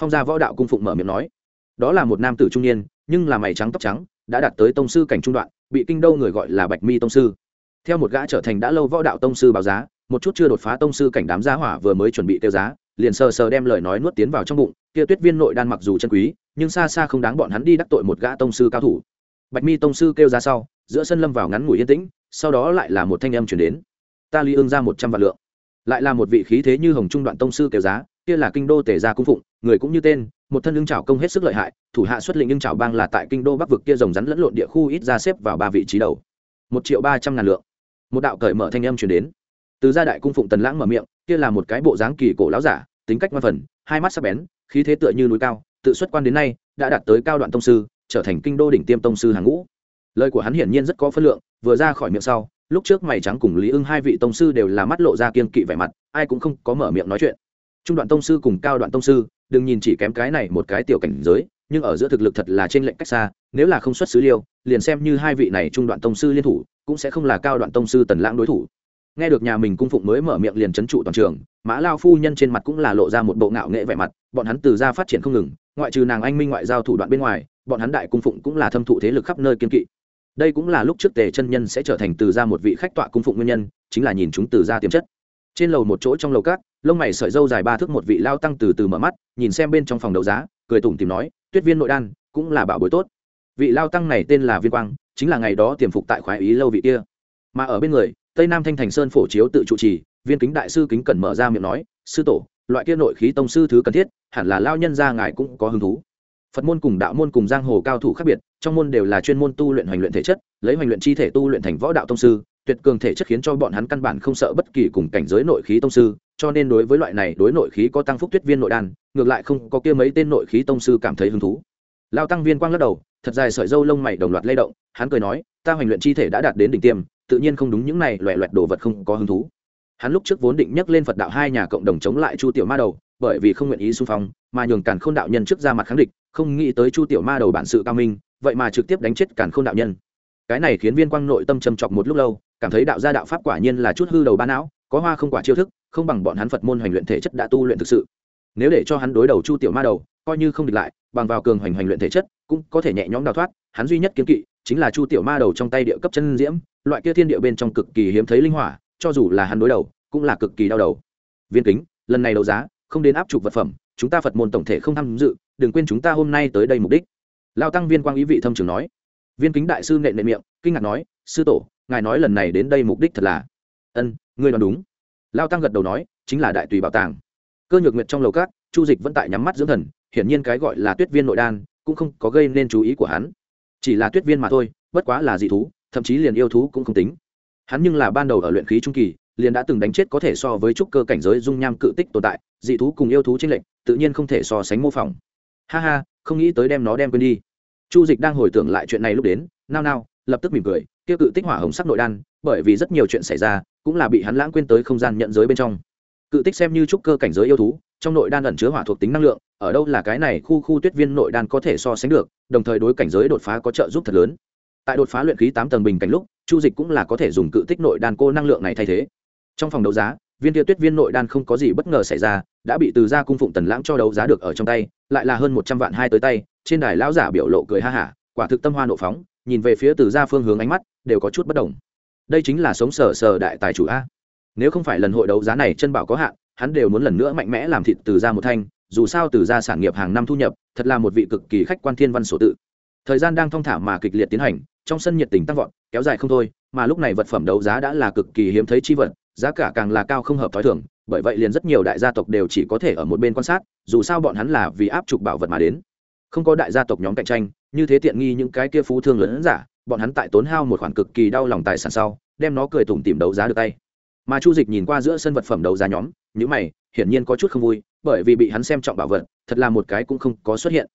Phong gia võ đạo cung phụng mở miệng nói, đó là một nam tử trung niên, nhưng là mày trắng tóc trắng đã đạt tới tông sư cảnh trung đoạn, bị kinh đô người gọi là bạch mi tông sư. Theo một gã trở thành đã lâu võ đạo tông sư báo giá, một chút chưa đột phá tông sư cảnh đám gia hỏa vừa mới chuẩn bị tiêu giá, liền sờ sờ đem lời nói nuốt tiến vào trong bụng, kia tuyết viên nội đan mặc dù chân quý, nhưng xa xa không đáng bọn hắn đi đắc tội một gã tông sư cao thủ. Bạch mi tông sư kêu ra sau, giữa sân lâm vào ngắn ngủi yên tĩnh, sau đó lại là một thanh âm chuyển đến. Ta ly ương ra một trăm vạn lượng. Lại là một vị khí thế như hồng trung đoạn tông sư kêu giá, kia là kinh đô tề gia cung phụng, người cũng như tên một thân ưng trào công hết sức lợi hại, thủ hạ xuất lĩnh ưng trào bang là tại kinh đô bắc vực kia rồng rắn lẫn lộn địa khu ít ra xếp vào ba vị trí đầu. Một triệu ba trăm ngàn lượng. Một đạo cởi mở thanh âm chuyển đến. Từ gia đại cung phụng tần lãng mở miệng, kia là một cái bộ dáng kỳ cổ lão giả, tính cách ngoan phần, hai mắt sắc bén, khí thế tựa như núi cao, tự xuất quan đến nay, đã đạt tới cao đoạn tông sư, trở thành kinh đô đỉnh tiêm tông sư hàng ngũ. Lời của hắn hiển nhiên rất có phân lượng, vừa ra khỏi miệng sau, lúc trước mày trắng cùng lý ưng hai vị tông sư đều là mắt lộ ra kiên kỵ vẻ mặt, ai cũng không có mở miệng nói chuyện. Trung đoạn tông sư cùng cao đoạn tông sư đừng nhìn chỉ kém cái này một cái tiểu cảnh giới, nhưng ở giữa thực lực thật là trên lệnh cách xa, nếu là không xuất xứ liêu, liền xem như hai vị này trung đoạn tông sư liên thủ, cũng sẽ không là cao đoạn tông sư tần lãng đối thủ. Nghe được nhà mình cung phụng mới mở miệng liền trấn trụ toàn trường, mã lao phu nhân trên mặt cũng là lộ ra một bộ ngạo nghệ vẻ mặt, bọn hắn từ ra phát triển không ngừng, ngoại trừ nàng anh minh ngoại giao thủ đoạn bên ngoài, bọn hắn đại cung phụng cũng là thâm thụ thế lực khắp nơi kiên kỵ. Đây cũng là lúc trước tề chân nhân sẽ trở thành từ ra một vị khách tọa cung phụng nguyên nhân, chính là nhìn chúng từ ra tiềm chất. Trên lầu một chỗ trong lầu cát lông mày sợi dâu dài ba thước một vị lao tăng từ từ mở mắt, nhìn xem bên trong phòng đấu giá, cười tủm tìm nói, tuyết viên nội đan, cũng là bảo bối tốt. Vị lao tăng này tên là viên quang, chính là ngày đó tiềm phục tại khoái ý lâu vị kia. Mà ở bên người, tây nam thanh thành sơn phổ chiếu tự trụ trì, viên kính đại sư kính cẩn mở ra miệng nói, sư tổ, loại kia nội khí tông sư thứ cần thiết, hẳn là lao nhân ra ngài cũng có hứng thú. Phật môn cùng đạo môn cùng giang hồ cao thủ khác biệt, trong môn đều là chuyên môn tu luyện hoành luyện thể chất, lấy hoành luyện chi thể tu luyện thành võ đạo tông sư, tuyệt cường thể chất khiến cho bọn hắn căn bản không sợ bất kỳ cùng cảnh giới nội khí tông sư cho nên đối với loại này đối nội khí có tăng phúc tuyết viên nội đan, ngược lại không có kia mấy tên nội khí tông sư cảm thấy hứng thú. Lao tăng viên quang lắc đầu, thật dài sợi dâu lông mày đồng loạt lay động, hắn cười nói, ta hoành luyện chi thể đã đạt đến đỉnh tiêm, tự nhiên không đúng những này loẹ loẹt đồ vật không có hứng thú. Hắn lúc trước vốn định nhắc lên phật đạo hai nhà cộng đồng chống lại chu tiểu ma đầu, bởi vì không nguyện ý xung phong, mà nhường càn khôn đạo nhân trước ra mặt kháng địch, không nghĩ tới chu tiểu ma đầu bản sự cao minh, vậy mà trực tiếp đánh chết càn khôn đạo nhân. Cái này khiến viên quang nội tâm trầm chọc một lúc lâu, cảm thấy đạo gia đạo pháp quả nhiên là chút hư đầu ba não, có hoa không quả chiêu thức không bằng bọn hắn phật môn hoành luyện thể chất đã tu luyện thực sự. Nếu để cho hắn đối đầu chu tiểu ma đầu, coi như không địch lại, bằng vào cường hoành hoành luyện thể chất, cũng có thể nhẹ nhõm đào thoát. Hắn duy nhất kiếm kỵ, chính là chu tiểu ma đầu trong tay địa cấp chân diễm, loại kia thiên địa bên trong cực kỳ hiếm thấy linh hỏa, cho dù là hắn đối đầu, cũng là cực kỳ đau đầu. Viên kính, lần này đấu giá, không đến áp trục vật phẩm, chúng ta phật môn tổng thể không tham dự, đừng quên chúng ta hôm nay tới đây mục đích. Lao tăng viên quang ý vị thâm trường nói. Viên kính đại sư nệ nệ miệng, kinh ngạc nói, sư tổ, ngài nói lần này đến đây mục đích thật là. Ân, ngươi nói đúng lao tăng gật đầu nói, chính là đại tùy bảo tàng. Cơ nhược nguyệt trong lầu cát chu dịch vẫn tại nhắm mắt dưỡng thần, hiển nhiên cái gọi là tuyết viên nội đan, cũng không có gây nên chú ý của hắn. Chỉ là tuyết viên mà thôi, bất quá là dị thú, thậm chí liền yêu thú cũng không tính. Hắn nhưng là ban đầu ở luyện khí trung kỳ, liền đã từng đánh chết có thể so với trúc cơ cảnh giới dung nham cự tích tồn tại, dị thú cùng yêu thú tranh lệnh tự nhiên không thể so sánh mô phỏng. Ha ha, không nghĩ tới đem nó đem quên đi. Chu dịch đang hồi tưởng lại chuyện này lúc đến, nao nao, lập tức mỉm cười kia cự tích hỏa hồng sắc nội đan, bởi vì rất nhiều chuyện xảy ra cũng là bị hắn lãng quên tới không gian nhận giới bên trong. Cự tích xem như trúc cơ cảnh giới yêu thú, trong nội đan ẩn chứa hỏa thuộc tính năng lượng, ở đâu là cái này khu khu tuyết viên nội đan có thể so sánh được, đồng thời đối cảnh giới đột phá có trợ giúp thật lớn. Tại đột phá luyện khí tám tầng bình cảnh lúc, chu dịch cũng là có thể dùng cự tích nội đan cô năng lượng này thay thế. Trong phòng đấu giá, viên tiêu tuyết viên nội đan không có gì bất ngờ xảy ra, đã bị từ gia cung phụng tần lãng cho đấu giá được ở trong tay, lại là hơn một trăm vạn hai tới tay, trên đài lão giả biểu lộ cười ha hả, quả thực tâm hoa nộ phóng, nhìn về phía từ gia phương hướng ánh mắt, đều có chút bất đồng đây chính là sống sờ sờ đại tài chủ a. Nếu không phải lần hội đấu giá này chân bảo có hạn, hắn đều muốn lần nữa mạnh mẽ làm thịt từ gia một thanh, dù sao từ gia sản nghiệp hàng năm thu nhập, thật là một vị cực kỳ khách quan thiên văn sổ tự. Thời gian đang thong thả mà kịch liệt tiến hành, trong sân nhiệt tình tăng vọt, kéo dài không thôi, mà lúc này vật phẩm đấu giá đã là cực kỳ hiếm thấy chi vật, giá cả càng là cao không hợp thói thường, bởi vậy liền rất nhiều đại gia tộc đều chỉ có thể ở một bên quan sát, dù sao bọn hắn là vì áp trục bảo vật mà đến. Không có đại gia tộc nhóm cạnh tranh, như thế tiện nghi những cái kia phú thương lớn giả bọn hắn tại tốn hao một khoản cực kỳ đau lòng tài sản sau, đem nó cười tủm tìm đấu giá được tay. Mà chu dịch nhìn qua giữa sân vật phẩm đấu giá nhóm những mày, hiển nhiên có chút không vui, bởi vì bị hắn xem trọng bảo vật, thật là một cái cũng không có xuất hiện.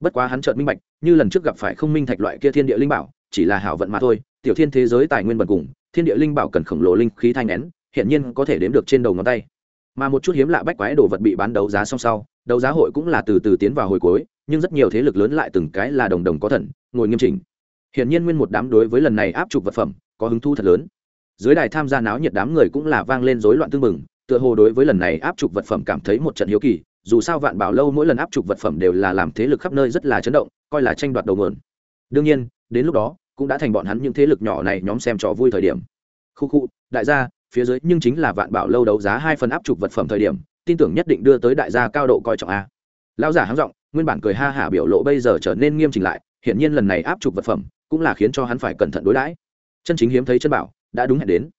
Bất quá hắn chợt minh bạch, như lần trước gặp phải không minh thạch loại kia thiên địa linh bảo, chỉ là hảo vận mà thôi, tiểu thiên thế giới tài nguyên bần cùng, thiên địa linh bảo cần khổng lồ linh khí thanh nén hiện nhiên có thể đếm được trên đầu ngón tay. Mà một chút hiếm lạ bách quái đồ vật bị bán đấu giá song sau, đấu giá hội cũng là từ từ tiến vào hồi cuối, nhưng rất nhiều thế lực lớn lại từng cái là đồng đồng có thần, ngồi nghiêm chỉnh hiện nhiên nguyên một đám đối với lần này áp trục vật phẩm có hứng thu thật lớn. Dưới đài tham gia náo nhiệt đám người cũng là vang lên rối loạn tương mừng tựa hồ đối với lần này áp trục vật phẩm cảm thấy một trận hiếu kỳ, dù sao vạn bảo lâu mỗi lần áp trục vật phẩm đều là làm thế lực khắp nơi rất là chấn động, coi là tranh đoạt đầu nguồn. Đương nhiên, đến lúc đó, cũng đã thành bọn hắn những thế lực nhỏ này nhóm xem trò vui thời điểm. Khu khu, đại gia, phía dưới nhưng chính là vạn bảo lâu đấu giá hai phần áp trục vật phẩm thời điểm, tin tưởng nhất định đưa tới đại gia cao độ coi trọng a. Lão giả háng giọng, nguyên bản cười ha hả biểu lộ bây giờ trở nên nghiêm chỉnh lại hiện nhiên lần này áp trục vật phẩm cũng là khiến cho hắn phải cẩn thận đối đãi. Chân chính hiếm thấy chân bảo đã đúng hẹn đến.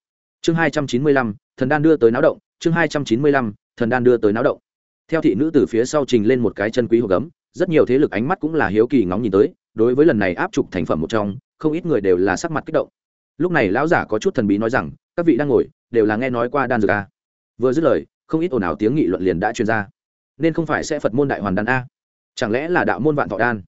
Chương hai trăm chín mươi lăm, thần đan đưa tới náo động. Chương hai trăm chín mươi lăm, thần đan đưa tới náo động. Theo thị nữ từ phía sau trình lên một cái chân quý hộp gấm, rất nhiều thế lực ánh mắt cũng là hiếu kỳ ngóng nhìn tới, đối với lần này áp trục thành phẩm một trong, không ít người đều là sắc mặt kích động. Lúc này lão giả có chút thần bí nói rằng, các vị đang ngồi, đều là nghe nói qua đan dược a. Vừa dứt lời, không ít ồn ào tiếng nghị luận liền đã truyền ra. Nên không phải sẽ phật môn đại hoàn đan a? Chẳng lẽ là đạo môn vạn thọ đan?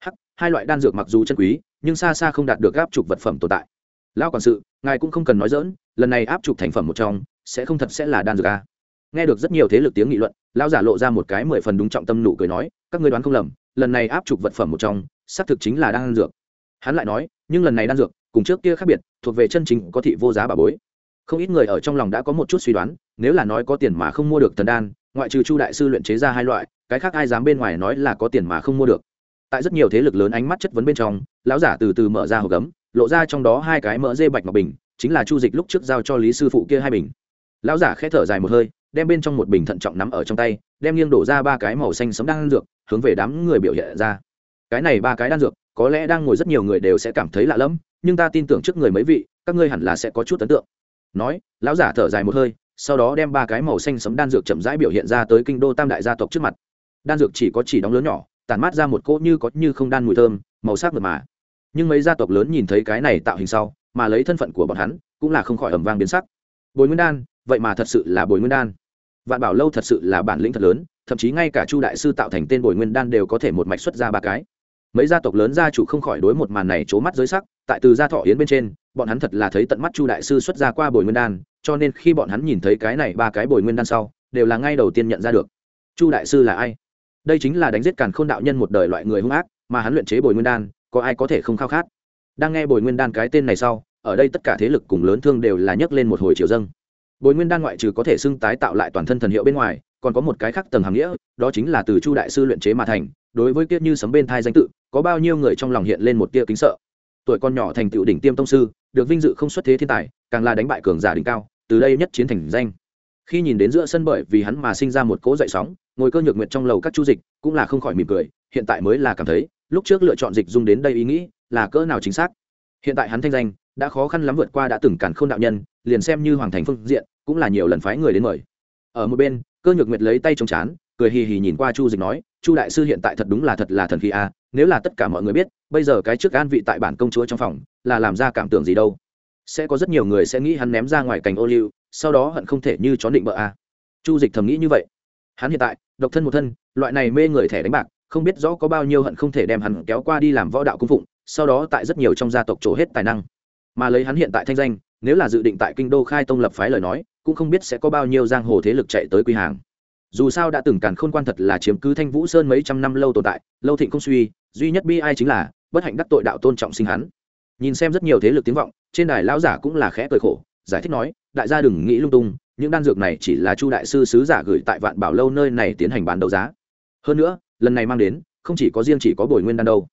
Hắc, hai loại đan dược mặc dù chân quý nhưng xa xa không đạt được áp trục vật phẩm tồn tại. Lão quản sự, ngài cũng không cần nói dỡn lần này áp trục thành phẩm một trong, sẽ không thật sẽ là đan dược a. Nghe được rất nhiều thế lực tiếng nghị luận, lão giả lộ ra một cái mười phần đúng trọng tâm nụ cười nói, các ngươi đoán không lầm, lần này áp trục vật phẩm một trong, xác thực chính là đan dược. Hắn lại nói, nhưng lần này đan dược, cùng trước kia khác biệt, thuộc về chân chính có thị vô giá bà bối. Không ít người ở trong lòng đã có một chút suy đoán, nếu là nói có tiền mà không mua được thần đan, ngoại trừ chu đại sư luyện chế ra hai loại, cái khác ai dám bên ngoài nói là có tiền mà không mua được tại rất nhiều thế lực lớn ánh mắt chất vấn bên trong, lão giả từ từ mở ra hộp gấm, lộ ra trong đó hai cái mỡ dê bạch ngọc bình, chính là chu dịch lúc trước giao cho lý sư phụ kia hai bình. Lão giả khẽ thở dài một hơi, đem bên trong một bình thận trọng nắm ở trong tay, đem nghiêng đổ ra ba cái màu xanh sấm đan dược, hướng về đám người biểu hiện ra. Cái này ba cái đan dược, có lẽ đang ngồi rất nhiều người đều sẽ cảm thấy lạ lẫm, nhưng ta tin tưởng trước người mấy vị, các ngươi hẳn là sẽ có chút ấn tượng. Nói, lão giả thở dài một hơi, sau đó đem ba cái màu xanh sấm đan dược chậm rãi biểu hiện ra tới kinh đô tam đại gia tộc trước mặt. Đan dược chỉ có chỉ đóng lớn nhỏ tản mát ra một cỗ như có như không đan mùi thơm, màu sắc mượt mà. Nhưng mấy gia tộc lớn nhìn thấy cái này tạo hình sau, mà lấy thân phận của bọn hắn, cũng là không khỏi ẩm vang biến sắc. Bồi nguyên đan, vậy mà thật sự là bồi nguyên đan. Vạn bảo lâu thật sự là bản lĩnh thật lớn, thậm chí ngay cả chu đại sư tạo thành tên bồi nguyên đan đều có thể một mạch xuất ra ba cái. Mấy gia tộc lớn gia chủ không khỏi đối một màn này c mắt giới sắc, tại từ gia thọ yến bên trên, bọn hắn thật là thấy tận mắt chu đại sư xuất ra qua bồi nguyên đan, cho nên khi bọn hắn nhìn thấy cái này ba cái bồi nguyên đan sau, đều là ngay đầu tiên nhận ra được. Chu đại sư là ai? Đây chính là đánh giết càn khôn đạo nhân một đời loại người hung ác mà hắn luyện chế bồi nguyên đan, có ai có thể không khao khát? Đang nghe bồi nguyên đan cái tên này sau, ở đây tất cả thế lực cùng lớn thương đều là nhấc lên một hồi triều dâng. Bồi nguyên đan ngoại trừ có thể xưng tái tạo lại toàn thân thần hiệu bên ngoài, còn có một cái khác tầng hàm nghĩa, đó chính là từ chu đại sư luyện chế mà thành, đối với kiếp như sấm bên thai danh tự, có bao nhiêu người trong lòng hiện lên một tia kính sợ. Tuổi con nhỏ thành tựu đỉnh tiêm tông sư, được vinh dự không xuất thế thiên tài, càng là đánh bại cường giả đỉnh cao, từ đây nhất chiến thành danh. Khi nhìn đến giữa sân bởi vì hắn mà sinh ra một cỗ dậy sóng ngồi cơ nhược nguyện trong lầu các chu dịch cũng là không khỏi mỉm cười, hiện tại mới là cảm thấy, lúc trước lựa chọn dịch dung đến đây ý nghĩ là cỡ nào chính xác hiện tại hắn thanh danh đã khó khăn lắm vượt qua đã từng cản k h ô n đạo nhân, liền xem như hoàng thành phương diện, cũng là nhiều lần phái người đến mời ở một bên, cơ nhược nguyệt lấy tay trong chán, cười hì hì nhìn qua chu dịch nói, chu đại sư hiện tại thật đúng là thật là thần khí à? nếu là tất cả mọi người biết, bây giờ cái trước an vị tại bản công chúa trong phòng, là làm ra cảm tưởng gì đâu sẽ có rất nhiều người sẽ nghĩ hắn ném ra ngoài cành ô liu, sau đó hận không thể như chó định bợ à? chu dịch thầm nghĩ như vậy hắn hiện tại độc thân một thân, loại này mê người thẻ đánh bạc, không biết rõ có bao nhiêu hận không thể đem hắn kéo qua đi làm võ đạo cung phụng, sau đó tại rất nhiều trong gia tộc trổ hết tài năng. Mà lấy hắn hiện tại thanh danh, nếu là dự định tại kinh đô khai tông lập phái lời nói, cũng không biết sẽ có bao nhiêu giang hồ thế lực chạy tới quy hàng. Dù sao đã từng càn khôn quan thật là chiếm cứ thanh vũ sơn mấy trăm năm lâu tồn tại, lâu thịnh không suy, duy nhất bi ai chính là, bất hạnh đắc tội đạo tôn trọng sinh hắn. Nhìn xem rất nhiều thế lực tiếng vọng, trên đài lão giả cũng là khẽ cười khổ, giải thích nói, đại gia đừng nghĩ lung tung những đan dược này chỉ là chu đại sư sứ giả gửi tại vạn bảo lâu nơi này tiến hành bán đấu giá. Hơn nữa, lần này mang đến, không chỉ có riêng chỉ có bồi nguyên đan đâu.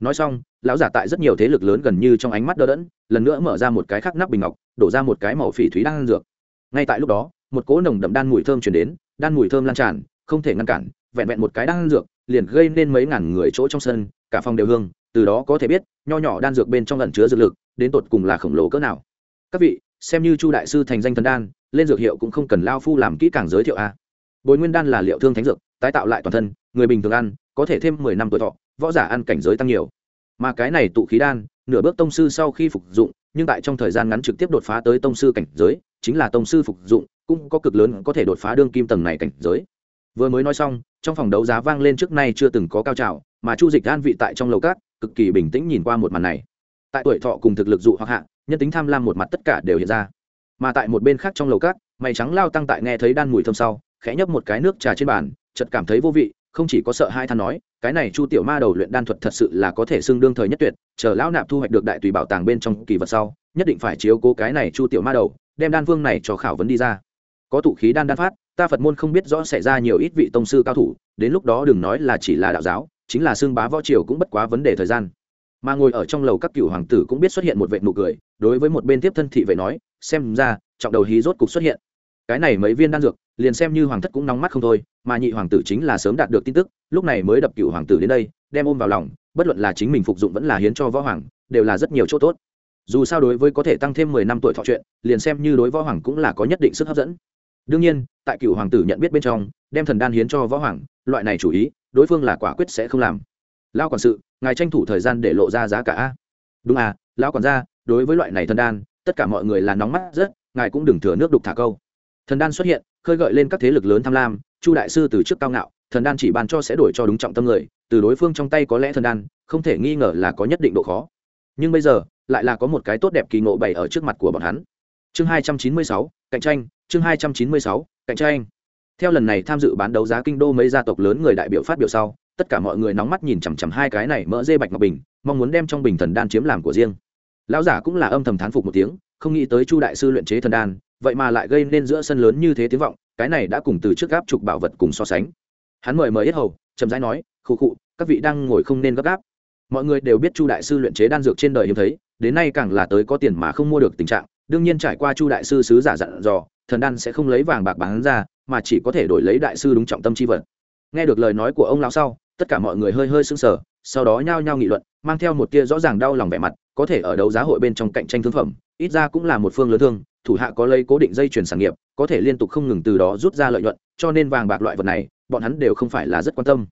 Nói xong, lão giả tại rất nhiều thế lực lớn gần như trong ánh mắt đỡ đẫn, lần nữa mở ra một cái khắc nắp bình ngọc, đổ ra một cái màu phỉ thúy đan dược. Ngay tại lúc đó, một cỗ nồng đậm đan mùi thơm chuyển đến, đan mùi thơm lan tràn, không thể ngăn cản, vẹn vẹn một cái đan dược, liền gây nên mấy ngàn người chỗ trong sân, cả phòng đều hương, từ đó có thể biết, nho nhỏ đan dược bên trong lần chứa dược lực, đến tột cùng là khổng lồ cỡ nào. Các vị, xem như chu đại sư thành danh thần đan lên dược hiệu cũng không cần lao phu làm kỹ càng giới thiệu a bồi nguyên đan là liệu thương thánh dược, tái tạo lại toàn thân, người bình thường ăn, có thể thêm mười năm tuổi thọ, võ giả ăn cảnh giới tăng nhiều. Mà cái này tụ khí đan, nửa bước tông sư sau khi phục dụng, nhưng tại trong thời gian ngắn trực tiếp đột phá tới tông sư cảnh giới, chính là tông sư phục dụng, cũng có cực lớn có thể đột phá đương kim tầng này cảnh giới. Vừa mới nói xong, trong phòng đấu giá vang lên trước nay chưa từng có cao trào, mà chu dịch an vị tại trong lầu cát cực kỳ bình tĩnh nhìn qua một màn này. Tại tuổi thọ cùng thực lực dụ hoặc hạ, nhân tính tham lam một mặt tất cả đều hiện ra mà tại một bên khác trong lầu cát, mày trắng lao tăng tại nghe thấy đan mùi thơm sau, khẽ nhấp một cái nước trà trên bàn, chợt cảm thấy vô vị, không chỉ có sợ hai than nói, cái này chu tiểu ma đầu luyện đan thuật thật sự là có thể xưng đương thời nhất tuyệt, chờ lão nạp thu hoạch được đại tùy bảo tàng bên trong kỳ vật sau, nhất định phải chiếu cố cái này chu tiểu ma đầu, đem đan vương này cho khảo vấn đi ra. Có tụ khí đan đan phát, ta phật môn không biết rõ xảy ra nhiều ít vị tông sư cao thủ, đến lúc đó đừng nói là chỉ là đạo giáo, chính là xương bá võ triều cũng bất quá vấn đề thời gian. Mà ngồi ở trong lầu các cựu hoàng tử cũng biết xuất hiện một vệ nụ cười, đối với một bên tiếp thân thị vệ nói xem ra, trọng đầu hí rốt cục xuất hiện. Cái này mấy viên đan dược, liền xem như hoàng thất cũng nóng mắt không thôi, mà nhị hoàng tử chính là sớm đạt được tin tức, lúc này mới đập cựu hoàng tử đến đây, đem ôm vào lòng, bất luận là chính mình phục dụng vẫn là hiến cho võ hoàng, đều là rất nhiều chỗ tốt. Dù sao đối với có thể tăng thêm mười năm tuổi thọ chuyện, liền xem như đối võ hoàng cũng là có nhất định sức hấp dẫn. Đương nhiên, tại cựu hoàng tử nhận biết bên trong, đem thần đan hiến cho võ hoàng, loại này chủ ý, đối phương là quả quyết sẽ không làm. Lao quản sự, ngài tranh thủ thời gian để lộ ra giá cả. Đúng à lão quản gia, đối với loại này thần đan tất cả mọi người là nóng mắt rất, ngài cũng đừng thừa nước đục thả câu. Thần đan xuất hiện, khơi gợi lên các thế lực lớn tham lam, chu đại sư từ trước cao ngạo, thần đan chỉ ban cho sẽ đổi cho đúng trọng tâm người, từ đối phương trong tay có lẽ thần đan, không thể nghi ngờ là có nhất định độ khó. Nhưng bây giờ, lại là có một cái tốt đẹp kỳ ngộ bày ở trước mặt của bọn hắn. Chương hai trăm chín mươi sáu, cạnh tranh, chương hai trăm chín mươi sáu, cạnh tranh. Theo lần này tham dự bán đấu giá kinh đô mấy gia tộc lớn người đại biểu phát biểu sau, tất cả mọi người nóng mắt nhìn chằm chằm hai cái này mỡ dê bạch ngọc bình, mong muốn đem trong bình thần đan chiếm làm của riêng lão giả cũng là âm thầm thán phục một tiếng, không nghĩ tới chu đại sư luyện chế thần đan, vậy mà lại gây nên giữa sân lớn như thế tiếng vọng, cái này đã cùng từ trước gáp trục bảo vật cùng so sánh. Hắn mời mời yết hầu, chậm rãi nói, khụ khụ, các vị đang ngồi không nên gấp gáp. Mọi người đều biết chu đại sư luyện chế đan dược trên đời hiếm thấy, đến nay càng là tới có tiền mà không mua được tình trạng. Đương nhiên trải qua chu đại sư sứ giả dặn dò, thần đan sẽ không lấy vàng bạc bán ra, mà chỉ có thể đổi lấy đại sư đúng trọng tâm chi vật. Nghe được lời nói của ông lão sau, tất cả mọi người hơi hơi sững sờ, sau đó nhao nhao nghị luận, mang theo một tia rõ ràng đau lòng vẻ mặt có thể ở đấu giá hội bên trong cạnh tranh thương phẩm, ít ra cũng là một phương lớn thương, thủ hạ có lấy cố định dây chuyển sản nghiệp, có thể liên tục không ngừng từ đó rút ra lợi nhuận, cho nên vàng bạc loại vật này, bọn hắn đều không phải là rất quan tâm.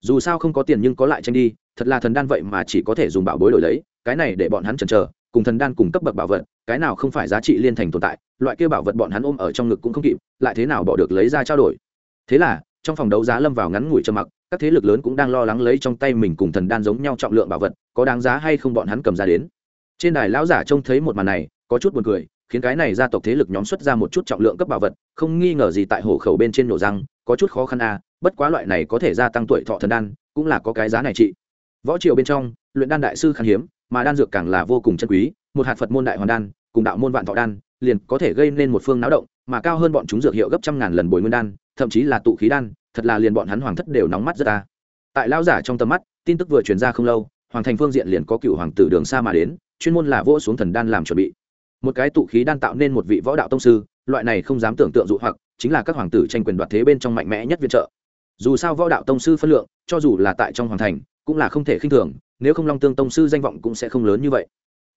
Dù sao không có tiền nhưng có lại tranh đi, thật là thần đan vậy mà chỉ có thể dùng bảo bối đổi lấy, cái này để bọn hắn chần chờ, cùng thần đan cùng cấp bậc bảo vật, cái nào không phải giá trị liên thành tồn tại, loại kia bảo vật bọn hắn ôm ở trong ngực cũng không kịp, lại thế nào bỏ được lấy ra trao đổi. Thế là, trong phòng đấu giá lâm vào ngắn ngủi trầm mặc các thế lực lớn cũng đang lo lắng lấy trong tay mình cùng thần đan giống nhau trọng lượng bảo vật, có đáng giá hay không bọn hắn cầm ra đến. Trên đài lão giả trông thấy một màn này, có chút buồn cười, khiến cái này gia tộc thế lực nhóm xuất ra một chút trọng lượng cấp bảo vật, không nghi ngờ gì tại hổ khẩu bên trên nổ răng, có chút khó khăn a bất quá loại này có thể gia tăng tuổi thọ thần đan, cũng là có cái giá này trị võ triều bên trong, luyện đan đại sư khan hiếm, mà đan dược càng là vô cùng chân quý, một hạt phật môn đại hoàn đan, cùng đạo môn vạn thọ đan, liền có thể gây nên một phương náo động, mà cao hơn bọn chúng dược hiệu gấp trăm ngàn lần bồi nguyên đan, thậm chí là tụ khí đan thật là liền bọn hắn hoàng thất đều nóng mắt rất ta. Tại lão giả trong tầm mắt, tin tức vừa truyền ra không lâu, hoàng thành phương diện liền có cựu hoàng tử đường xa mà đến, chuyên môn là vỗ xuống thần đan làm chuẩn bị. Một cái tụ khí đan tạo nên một vị võ đạo tông sư, loại này không dám tưởng tượng dụ hoặc, chính là các hoàng tử tranh quyền đoạt thế bên trong mạnh mẽ nhất viện trợ. Dù sao võ đạo tông sư phân lượng, cho dù là tại trong hoàng thành, cũng là không thể khinh thường, nếu không long tương tông sư danh vọng cũng sẽ không lớn như vậy.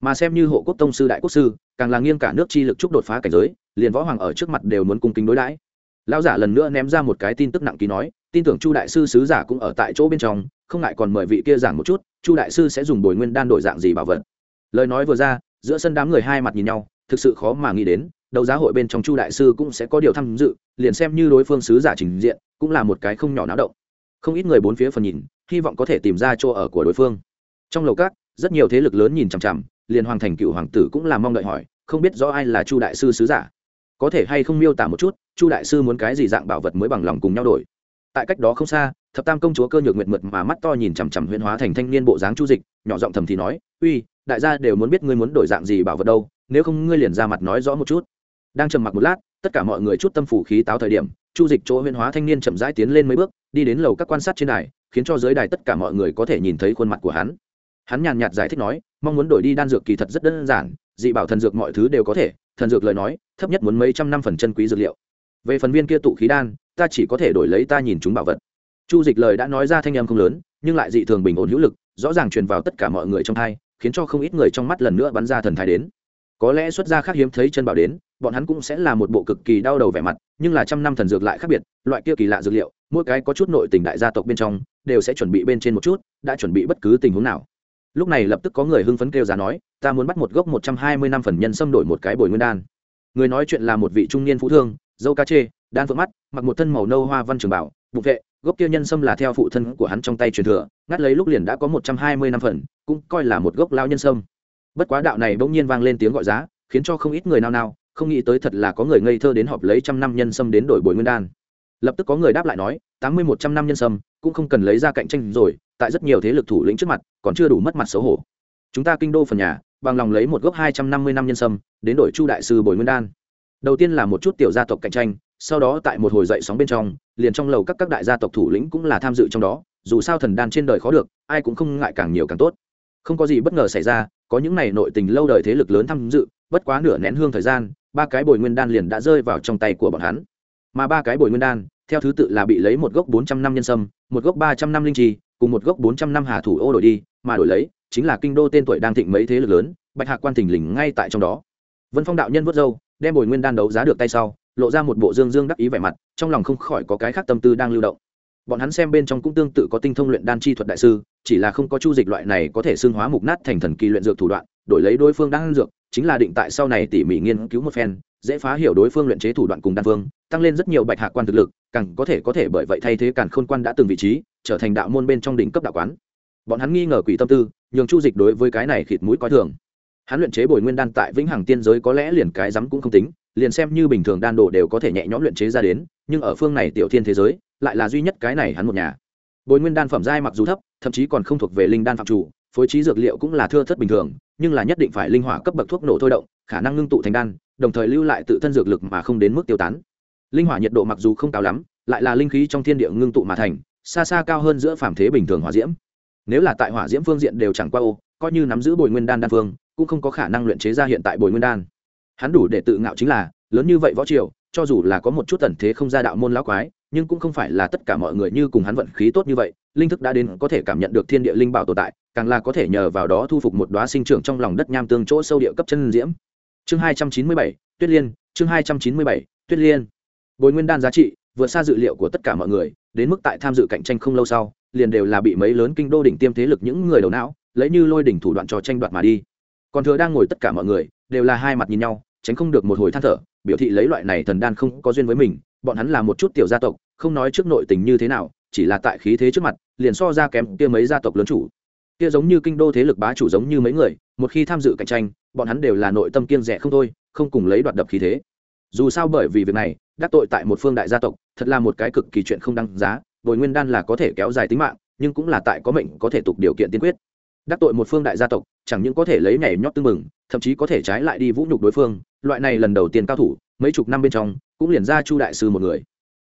Mà xem như hộ quốc tông sư đại quốc sư, càng là nghiêng cả nước chi lực chúc đột phá cảnh giới, liền võ hoàng ở trước mặt đều muốn cung kính đối đãi lão giả lần nữa ném ra một cái tin tức nặng ký nói, tin tưởng chu đại sư sứ giả cũng ở tại chỗ bên trong, không ngại còn mời vị kia giảng một chút, chu đại sư sẽ dùng bồi nguyên đan đổi dạng gì bảo vật. Lời nói vừa ra, giữa sân đám người hai mặt nhìn nhau, thực sự khó mà nghĩ đến, đấu giá hội bên trong chu đại sư cũng sẽ có điều tham dự, liền xem như đối phương sứ giả trình diện, cũng là một cái không nhỏ náo động. Không ít người bốn phía phần nhìn, hy vọng có thể tìm ra chỗ ở của đối phương. Trong lầu các, rất nhiều thế lực lớn nhìn chằm chằm, liền hoàng thành cựu hoàng tử cũng là mong đợi hỏi, không biết rõ ai là chu đại sư sứ giả có thể hay không miêu tả một chút, chu đại sư muốn cái gì dạng bảo vật mới bằng lòng cùng nhau đổi. Tại cách đó không xa, thập tam công chúa cơ nhược nguyệt mượt mà mắt to nhìn chằm chằm huyễn hóa thành thanh niên bộ dáng chu dịch, nhỏ giọng thầm thì nói, uy, đại gia đều muốn biết ngươi muốn đổi dạng gì bảo vật đâu, nếu không ngươi liền ra mặt nói rõ một chút. Đang trầm mặc một lát, tất cả mọi người chút tâm phủ khí táo thời điểm, chu dịch chỗ huyễn hóa thanh niên chậm rãi tiến lên mấy bước, đi đến lầu các quan sát trên đài, khiến cho giới đài tất cả mọi người có thể nhìn thấy khuôn mặt của hắn hắn nhàn nhạt giải thích nói, mong muốn đổi đi đan dược kỳ thật rất đơn giản, dị bảo thần dược mọi thứ đều có thể, thần dược lời nói, thấp nhất muốn mấy trăm năm phần chân quý dược liệu. Về phần viên kia tụ khí đan, ta chỉ có thể đổi lấy ta nhìn chúng bảo vật. Chu dịch lời đã nói ra thanh âm không lớn, nhưng lại dị thường bình ổn hữu lực, rõ ràng truyền vào tất cả mọi người trong thai, khiến cho không ít người trong mắt lần nữa bắn ra thần thái đến. Có lẽ xuất gia khác hiếm thấy chân bảo đến, bọn hắn cũng sẽ là một bộ cực kỳ đau đầu vẻ mặt, nhưng là trăm năm thần dược lại khác biệt, loại kia kỳ lạ dược liệu, mỗi cái có chút nội tình đại gia tộc bên trong, đều sẽ chuẩn bị bên trên một chút, đã chuẩn bị bất cứ tình huống nào lúc này lập tức có người hưng phấn kêu giá nói, ta muốn bắt một gốc một trăm hai mươi năm phần nhân xâm đổi một cái bồi nguyên đan. Người nói chuyện là một vị trung niên phú thương, dâu cá chê, đan phượng mắt, mặc một thân màu nâu hoa văn trường bảo, bụng vệ, gốc kia nhân sâm là theo phụ thân của hắn trong tay truyền thừa, ngắt lấy lúc liền đã có một trăm hai mươi năm phần, cũng coi là một gốc lao nhân sâm bất quá đạo này bỗng nhiên vang lên tiếng gọi giá, khiến cho không ít người nao nao, không nghĩ tới thật là có người ngây thơ đến họp lấy trăm năm nhân sâm đến đổi bồi nguyên đan. Lập tức có người đáp lại nói, tám mươi một trăm năm nhân sâm cũng không cần lấy ra cạnh tranh rồi, tại rất nhiều thế lực thủ lĩnh trước mặt, còn chưa đủ mất mặt xấu hổ. Chúng ta kinh đô phần nhà, bằng lòng lấy một gốc hai trăm năm mươi năm nhân sâm, đến đổi chu đại sư bồi nguyên đan. Đầu tiên là một chút tiểu gia tộc cạnh tranh, sau đó tại một hồi dậy sóng bên trong, liền trong lầu các các đại gia tộc thủ lĩnh cũng là tham dự trong đó, dù sao thần đan trên đời khó được, ai cũng không ngại càng nhiều càng tốt. Không có gì bất ngờ xảy ra, có những này nội tình lâu đời thế lực lớn tham dự, bất quá nửa nén hương thời gian, ba cái bồi nguyên đan liền đã rơi vào trong tay của bọn hắn. Mà ba cái bồi nguyên đan theo thứ tự là bị lấy một gốc bốn trăm năm nhân sâm, một gốc ba trăm năm linh trì, cùng một gốc bốn trăm năm hà thủ ô đổi đi, mà đổi lấy, chính là kinh đô tên tuổi đang thịnh mấy thế lực lớn, bạch hạc quan thình lình ngay tại trong đó. Vân phong đạo nhân vớt dâu đem bồi nguyên đan đấu giá được tay sau, lộ ra một bộ dương dương đắc ý vẻ mặt, trong lòng không khỏi có cái khác tâm tư đang lưu động. Bọn hắn xem bên trong cũng tương tự có tinh thông luyện đan chi thuật đại sư, chỉ là không có chu dịch loại này có thể xương hóa mục nát thành thần kỳ luyện dược thủ đoạn, đổi lấy đối phương đang dược, chính là định tại sau này tỉ mỉ nghiên cứu một phen dễ phá hiểu đối phương luyện chế thủ đoạn cùng đan phương, tăng lên rất nhiều bạch hạ quan thực lực, càng có thể có thể bởi vậy thay thế càn khôn quan đã từng vị trí, trở thành đạo môn bên trong đỉnh cấp đạo quán. Bọn hắn nghi ngờ quỷ tâm tư, nhường chu dịch đối với cái này khịt mũi coi thường. Hắn luyện chế bồi nguyên đan tại vĩnh hằng tiên giới có lẽ liền cái rắm cũng không tính, liền xem như bình thường đan đồ đều có thể nhẹ nhõm luyện chế ra đến, nhưng ở phương này tiểu thiên thế giới, lại là duy nhất cái này hắn một nhà. Bồi nguyên đan phẩm giai mặc dù thấp, thậm chí còn không thuộc về linh đan phạm chủ phối trí dược liệu cũng là thưa thất bình thường, nhưng là nhất định phải linh hỏa cấp bậc thuốc nổ thôi động, khả năng ngưng tụ thành đan, đồng thời lưu lại tự thân dược lực mà không đến mức tiêu tán. Linh hỏa nhiệt độ mặc dù không cao lắm, lại là linh khí trong thiên địa ngưng tụ mà thành, xa xa cao hơn giữa phàm thế bình thường hỏa diễm. Nếu là tại hỏa diễm phương diện đều chẳng qua ô, coi như nắm giữ bồi nguyên đan đan phương, cũng không có khả năng luyện chế ra hiện tại bồi nguyên đan. Hắn đủ để tự ngạo chính là, lớn như vậy võ triều, cho dù là có một chút tần thế không ra đạo môn lão quái nhưng cũng không phải là tất cả mọi người như cùng hắn vận khí tốt như vậy, linh thức đã đến có thể cảm nhận được thiên địa linh bảo tồn tại, càng là có thể nhờ vào đó thu phục một đoá sinh trưởng trong lòng đất nham tương chỗ sâu địa cấp chân diễm. Chương hai trăm chín mươi bảy, tuyết liên, chương hai trăm chín mươi bảy, tuyết liên. Bồi nguyên đan giá trị, vượt xa dự liệu của tất cả mọi người, đến mức tại tham dự cạnh tranh không lâu sau, liền đều là bị mấy lớn kinh đô đỉnh tiêm thế lực những người đầu não, lấy như lôi đỉnh thủ đoạn trò tranh đoạt mà đi. Còn thừa đang ngồi tất cả mọi người, đều là hai mặt nhìn nhau, tránh không được một hồi than thở, biểu thị lấy loại này thần đan không có duyên với mình bọn hắn là một chút tiểu gia tộc, không nói trước nội tình như thế nào, chỉ là tại khí thế trước mặt, liền so ra kém kia mấy gia tộc lớn chủ. Kia giống như kinh đô thế lực bá chủ giống như mấy người, một khi tham dự cạnh tranh, bọn hắn đều là nội tâm kiên rẻ không thôi, không cùng lấy đoạt đập khí thế. Dù sao bởi vì việc này, đắc tội tại một phương đại gia tộc, thật là một cái cực kỳ chuyện không đăng giá, bồi nguyên đan là có thể kéo dài tính mạng, nhưng cũng là tại có mệnh, có thể tục điều kiện tiên quyết. Đắc tội một phương đại gia tộc, chẳng những có thể lấy nhảy nhót tư mừng thậm chí có thể trái lại đi vũ nhục đối phương, loại này lần đầu tiên cao thủ mấy chục năm bên trong, cũng liền ra chu đại sư một người.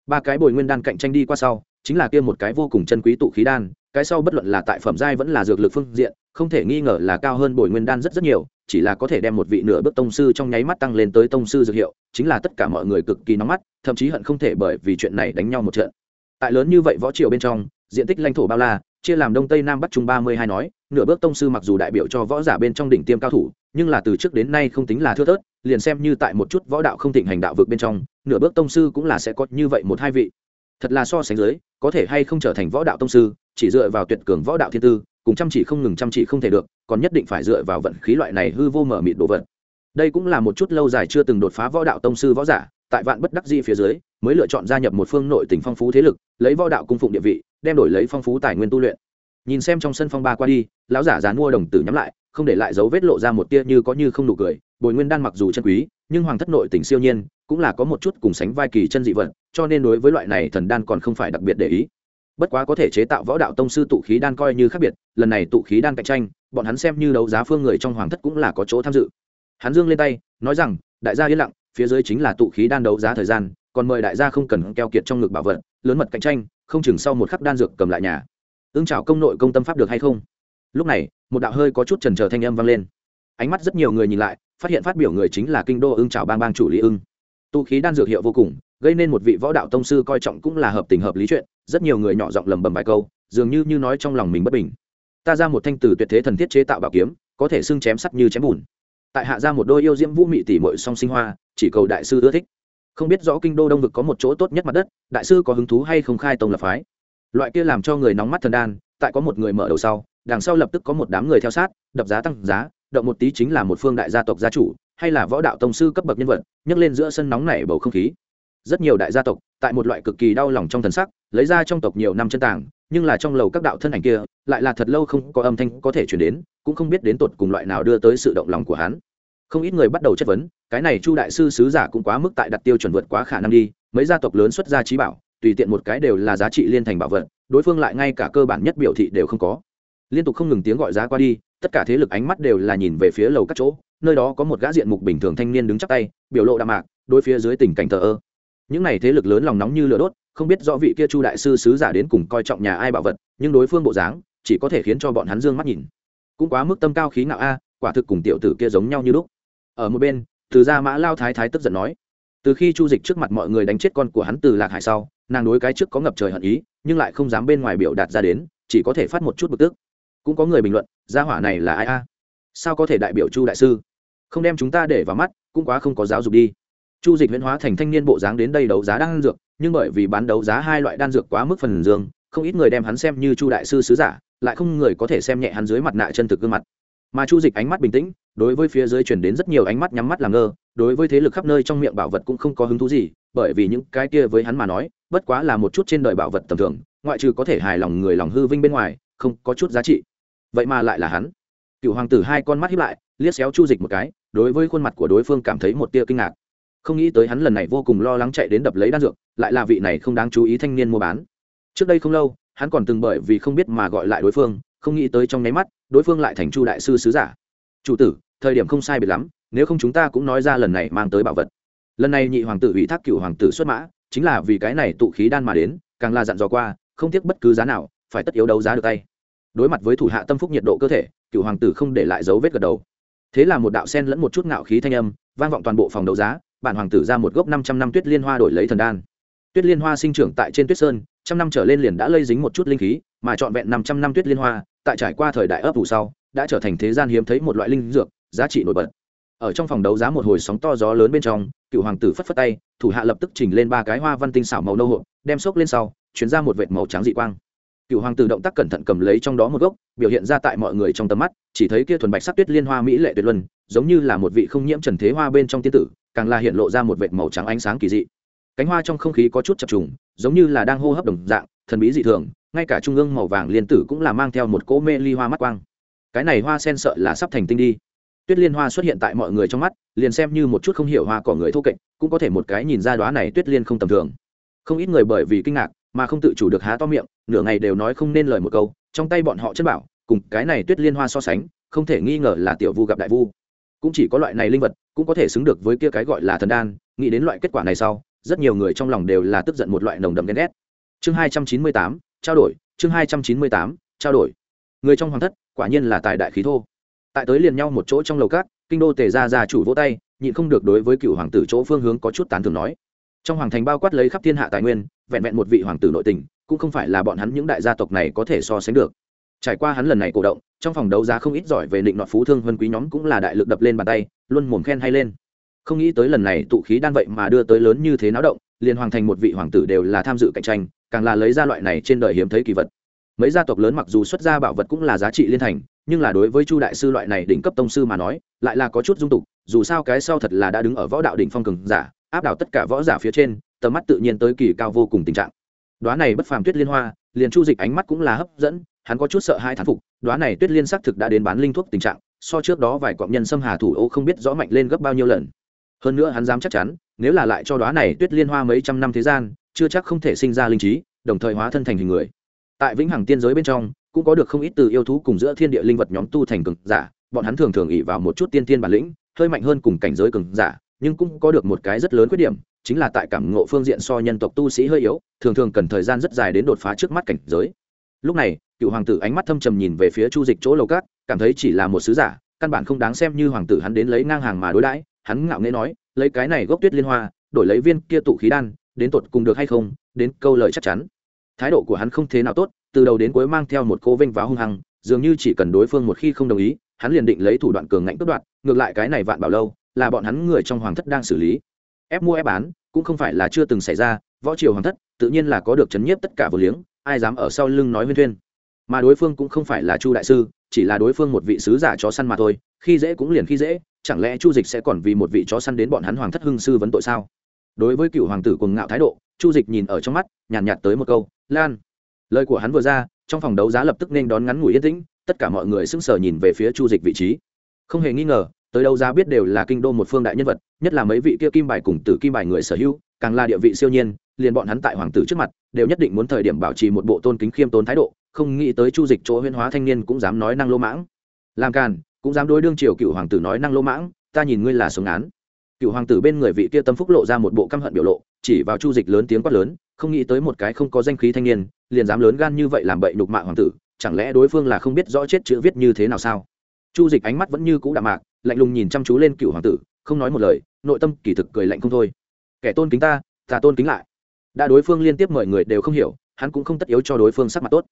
Ba cái bồi nguyên đan cạnh tranh đi qua sau, chính là kia một cái vô cùng chân quý tụ khí đan, cái sau bất luận là tại phẩm giai vẫn là dược lực phương diện, không thể nghi ngờ là cao hơn bồi nguyên đan rất rất nhiều, chỉ là có thể đem một vị nửa bước tông sư trong nháy mắt tăng lên tới tông sư dược hiệu, chính là tất cả mọi người cực kỳ nóng mắt, thậm chí hận không thể bởi vì chuyện này đánh nhau một trận. Tại lớn như vậy võ triều bên trong, diện tích lãnh thổ bao la, chia làm đông tây nam bắc trung ba mươi hai nói, nửa bước tông sư mặc dù đại biểu cho võ giả bên trong đỉnh tiêm cao thủ nhưng là từ trước đến nay không tính là thưa thớt, liền xem như tại một chút võ đạo không thịnh hành đạo vực bên trong, nửa bước tông sư cũng là sẽ có như vậy một hai vị. Thật là so sánh dưới, có thể hay không trở thành võ đạo tông sư, chỉ dựa vào tuyệt cường võ đạo thiên tư, cùng chăm chỉ không ngừng chăm chỉ không thể được, còn nhất định phải dựa vào vận khí loại này hư vô mở mịt đồ vật. Đây cũng là một chút lâu dài chưa từng đột phá võ đạo tông sư võ giả, tại vạn bất đắc di phía dưới, mới lựa chọn gia nhập một phương nội tỉnh phong phú thế lực, lấy võ đạo cung phụng địa vị, đem đổi lấy phong phú tài nguyên tu luyện. Nhìn xem trong sân phong ba qua đi, lão giả dán mua đồng tử nhắm lại không để lại dấu vết lộ ra một tia như có như không nụ cười. Bồi nguyên đan mặc dù chân quý, nhưng hoàng thất nội tỉnh siêu nhiên, cũng là có một chút cùng sánh vai kỳ chân dị vật, cho nên đối với loại này thần đan còn không phải đặc biệt để ý. Bất quá có thể chế tạo võ đạo tông sư tụ khí đan coi như khác biệt, lần này tụ khí đan cạnh tranh, bọn hắn xem như đấu giá phương người trong hoàng thất cũng là có chỗ tham dự. Hắn dương lên tay, nói rằng, đại gia yên lặng, phía dưới chính là tụ khí đan đấu giá thời gian, còn mời đại gia không cần keo kiệt trong ngực bảo vật, lớn mật cạnh tranh, không chừng sau một khắc đan dược cầm lại nhà. Ương trào công nội công tâm pháp được hay không? Lúc này, một đạo hơi có chút trần trờ thanh âm vang lên. Ánh mắt rất nhiều người nhìn lại, phát hiện phát biểu người chính là kinh đô ưng trào bang bang chủ lý ưng. Tu khí đan dược hiệu vô cùng, gây nên một vị võ đạo tông sư coi trọng cũng là hợp tình hợp lý chuyện, rất nhiều người nhỏ giọng lầm bầm vài câu, dường như như nói trong lòng mình bất bình. Ta ra một thanh từ tuyệt thế thần thiết chế tạo bảo kiếm, có thể xưng chém sắt như chém bùn. Tại hạ ra một đôi yêu diễm vũ mị tỷ mội song sinh hoa, chỉ cầu đại sư ưa thích. Không biết rõ kinh đô đông vực có một chỗ tốt nhất mặt đất, đại sư có hứng thú hay không khai tông lập phái. Loại kia làm cho người nóng mắt thần đan, tại có một người mở đầu sau đằng sau lập tức có một đám người theo sát, đập giá tăng giá, động một tí chính là một phương đại gia tộc gia chủ, hay là võ đạo tông sư cấp bậc nhân vật, nhấc lên giữa sân nóng nảy bầu không khí. Rất nhiều đại gia tộc, tại một loại cực kỳ đau lòng trong thần sắc, lấy ra trong tộc nhiều năm chân tàng, nhưng là trong lầu các đạo thân ảnh kia, lại là thật lâu không có âm thanh có thể chuyển đến, cũng không biết đến tột cùng loại nào đưa tới sự động lòng của hắn. Không ít người bắt đầu chất vấn, cái này chu đại sư sứ giả cũng quá mức tại đặt tiêu chuẩn vượt quá khả năng đi, mấy gia tộc lớn xuất ra trí bảo, tùy tiện một cái đều là giá trị liên thành bảo vật, đối phương lại ngay cả cơ bản nhất biểu thị đều không có liên tục không ngừng tiếng gọi giá qua đi, tất cả thế lực ánh mắt đều là nhìn về phía lầu các chỗ, nơi đó có một gã diện mục bình thường thanh niên đứng chắp tay, biểu lộ đạm mạc đôi phía dưới tình cảnh thờ ơ. Những này thế lực lớn lòng nóng như lửa đốt, không biết rõ vị kia chu đại sư sứ giả đến cùng coi trọng nhà ai bảo vật, nhưng đối phương bộ dáng chỉ có thể khiến cho bọn hắn dương mắt nhìn. Cũng quá mức tâm cao khí ngạo a, quả thực cùng tiểu tử kia giống nhau như lúc. Ở một bên, từ gia mã lao thái thái tức giận nói, từ khi chu dịch trước mặt mọi người đánh chết con của hắn từ lạc hải sau, nàng đối cái trước có ngập trời hận ý, nhưng lại không dám bên ngoài biểu đạt ra đến, chỉ có thể phát một chút bực tức cũng có người bình luận, gia hỏa này là ai a? Sao có thể đại biểu chu đại sư? Không đem chúng ta để vào mắt, cũng quá không có giáo dục đi. Chu dịch huyễn hóa thành thanh niên bộ dáng đến đây đấu giá đan dược, nhưng bởi vì bán đấu giá hai loại đan dược quá mức phần dương, không ít người đem hắn xem như chu đại sư sứ giả, lại không người có thể xem nhẹ hắn dưới mặt nạ chân thực gương mặt. Mà chu dịch ánh mắt bình tĩnh, đối với phía dưới chuyển đến rất nhiều ánh mắt nhắm mắt làm ngơ, đối với thế lực khắp nơi trong miệng bảo vật cũng không có hứng thú gì, bởi vì những cái kia với hắn mà nói, bất quá là một chút trên đời bảo vật tầm thường, ngoại trừ có thể hài lòng người lòng hư vinh bên ngoài, không có chút giá trị vậy mà lại là hắn. Cựu hoàng tử hai con mắt hiếp lại, liếc xéo chu dịch một cái, đối với khuôn mặt của đối phương cảm thấy một tia kinh ngạc. Không nghĩ tới hắn lần này vô cùng lo lắng chạy đến đập lấy đan dược, lại là vị này không đáng chú ý thanh niên mua bán. Trước đây không lâu, hắn còn từng bởi vì không biết mà gọi lại đối phương, không nghĩ tới trong nháy mắt, đối phương lại thành chu đại sư sứ giả. Chủ tử, thời điểm không sai biệt lắm, nếu không chúng ta cũng nói ra lần này mang tới bảo vật. Lần này nhị hoàng tử ủy thác cựu hoàng tử xuất mã, chính là vì cái này tụ khí đan mà đến, càng là dặn dò qua, không tiếc bất cứ giá nào, phải tất yếu đấu giá được tay đối mặt với thủ hạ tâm phúc nhiệt độ cơ thể, cựu hoàng tử không để lại dấu vết gật đầu. Thế là một đạo sen lẫn một chút ngạo khí thanh âm, vang vọng toàn bộ phòng đấu giá, bản hoàng tử ra một gốc năm trăm năm tuyết liên hoa đổi lấy thần đan. Tuyết liên hoa sinh trưởng tại trên tuyết sơn, trăm năm trở lên liền đã lây dính một chút linh khí, mà trọn vẹn năm trăm năm tuyết liên hoa, tại trải qua thời đại ấp ủ sau, đã trở thành thế gian hiếm thấy một loại linh dược, giá trị nổi bật. Ở trong phòng đấu giá một hồi sóng to gió lớn bên trong, cựu hoàng tử phất phất tay, thủ hạ lập tức chỉnh lên ba cái hoa văn tinh xảo màu nâu hộ đem xốc lên sau, chuyển ra một vệt màu trắng dị quang cựu hoàng tử động tác cẩn thận cầm lấy trong đó một gốc, biểu hiện ra tại mọi người trong tầm mắt, chỉ thấy kia thuần bạch sắc tuyết liên hoa mỹ lệ tuyệt luân, giống như là một vị không nhiễm trần thế hoa bên trong tiên tử, càng là hiện lộ ra một vệt màu trắng ánh sáng kỳ dị. Cánh hoa trong không khí có chút chập trùng, giống như là đang hô hấp đồng dạng, thần bí dị thường, ngay cả trung ương màu vàng liên tử cũng là mang theo một cỗ mê ly hoa mắt quang. Cái này hoa sen sợ là sắp thành tinh đi. Tuyết liên hoa xuất hiện tại mọi người trong mắt, liền xem như một chút không hiểu hoa cỏ người thô kệch, cũng có thể một cái nhìn ra đoá này tuyết liên không tầm thường. Không ít người bởi vì kinh ngạc mà không tự chủ được há to miệng, nửa ngày đều nói không nên lời một câu, trong tay bọn họ chất bảo, cùng cái này tuyết liên hoa so sánh, không thể nghi ngờ là tiểu vu gặp đại vu. Cũng chỉ có loại này linh vật, cũng có thể xứng được với kia cái gọi là thần đan, nghĩ đến loại kết quả này sau, rất nhiều người trong lòng đều là tức giận một loại nồng đậm ghen ghét. Chương hai trăm chín mươi tám, trao đổi, chương hai trăm chín mươi tám, trao đổi. Người trong hoàng thất, quả nhiên là tài đại khí thô. Tại tới liền nhau một chỗ trong lầu cát kinh đô tề ra ra chủ vỗ tay, nhịn không được đối với cựu hoàng tử chỗ phương hướng có chút tán thường nói trong hoàng thành bao quát lấy khắp thiên hạ tài nguyên, vẹn vẹn một vị hoàng tử nội tình, cũng không phải là bọn hắn những đại gia tộc này có thể so sánh được. Trải qua hắn lần này cổ động, trong phòng đấu giá không ít giỏi về định nọt phú thương vân quý nhóm cũng là đại lực đập lên bàn tay, luôn mồm khen hay lên. Không nghĩ tới lần này tụ khí đan vậy mà đưa tới lớn như thế náo động, liền hoàng thành một vị hoàng tử đều là tham dự cạnh tranh, càng là lấy ra loại này trên đời hiếm thấy kỳ vật. Mấy gia tộc lớn mặc dù xuất ra bảo vật cũng là giá trị liên thành, nhưng là đối với chu đại sư loại này đỉnh cấp tông sư mà nói, lại là có chút dung tục, dù sao cái sau thật là đã đứng ở võ đạo đỉnh phong cường giả áp đảo tất cả võ giả phía trên, tầm mắt tự nhiên tới kỳ cao vô cùng tình trạng. Đoá này bất phàm tuyết liên hoa, liền chu dịch ánh mắt cũng là hấp dẫn, hắn có chút sợ hai thán phục đoá này tuyết liên xác thực đã đến bán linh thuốc tình trạng, so trước đó vài cọp nhân xâm hà thủ ô không biết rõ mạnh lên gấp bao nhiêu lần. Hơn nữa hắn dám chắc chắn, nếu là lại cho đoá này tuyết liên hoa mấy trăm năm thế gian, chưa chắc không thể sinh ra linh trí, đồng thời hóa thân thành hình người. Tại vĩnh hằng tiên giới bên trong, cũng có được không ít từ yêu thú cùng giữa thiên địa linh vật nhóm tu thành cường giả, bọn hắn thường thường ỉ vào một chút tiên tiên bản lĩnh, hơi mạnh hơn cùng cảnh giới cường giả nhưng cũng có được một cái rất lớn khuyết điểm, chính là tại cảm ngộ phương diện so nhân tộc tu sĩ hơi yếu, thường thường cần thời gian rất dài đến đột phá trước mắt cảnh giới. Lúc này, cựu hoàng tử ánh mắt thâm trầm nhìn về phía chu dịch chỗ lầu cát cảm thấy chỉ là một sứ giả, căn bản không đáng xem như hoàng tử hắn đến lấy ngang hàng mà đối đãi, hắn ngạo nghễ nói, lấy cái này gốc tuyết liên hoa, đổi lấy viên kia tụ khí đan, đến tột cùng được hay không, đến câu lời chắc chắn. Thái độ của hắn không thế nào tốt, từ đầu đến cuối mang theo một cô vinh váo hung hăng, dường như chỉ cần đối phương một khi không đồng ý, hắn liền định lấy thủ đoạn cường ngạnh cướp đoạt, ngược lại cái này vạn bảo lâu là bọn hắn người trong hoàng thất đang xử lý. Ép mua ép bán cũng không phải là chưa từng xảy ra võ triều hoàng thất tự nhiên là có được chấn nhiếp tất cả vừa liếng ai dám ở sau lưng nói huyên thuyên. Mà đối phương cũng không phải là chu đại sư chỉ là đối phương một vị sứ giả chó săn mà thôi khi dễ cũng liền khi dễ chẳng lẽ chu dịch sẽ còn vì một vị chó săn đến bọn hắn hoàng thất hưng sư vấn tội sao? Đối với cựu hoàng tử cùng ngạo thái độ chu dịch nhìn ở trong mắt nhàn nhạt, nhạt tới một câu lan. Lời của hắn vừa ra trong phòng đấu giá lập tức nên đón ngắn ngủi yên tĩnh tất cả mọi người sững sờ nhìn về phía chu dịch vị trí. Không hề nghi ngờ tới đâu ra biết đều là kinh đô một phương đại nhân vật, nhất là mấy vị kia kim bài cùng tử kim bài người sở hữu, càng là địa vị siêu nhiên, liền bọn hắn tại hoàng tử trước mặt, đều nhất định muốn thời điểm bảo trì một bộ tôn kính khiêm tốn thái độ, không nghĩ tới chu dịch chỗ huyên hóa thanh niên cũng dám nói năng lô mãng. Làm càn, cũng dám đối đương triều cựu hoàng tử nói năng lô mãng, ta nhìn ngươi là sống án. Cựu hoàng tử bên người vị kia tâm phúc lộ ra một bộ căm hận biểu lộ, chỉ vào chu dịch lớn tiếng quát lớn, không nghĩ tới một cái không có danh khí thanh niên, liền dám lớn gan như vậy làm bậy nhục mạ hoàng tử, chẳng lẽ đối phương là không biết rõ chết chữ viết như thế nào sao? Chu dịch ánh mắt vẫn như cũ đạm mạc lạnh lùng nhìn chăm chú lên cựu hoàng tử, không nói một lời, nội tâm kỳ thực cười lạnh không thôi. Kẻ tôn kính ta ta tôn kính lại. Đã đối phương liên tiếp mời người đều không hiểu, hắn cũng không tất yếu cho đối phương sắc mặt tốt.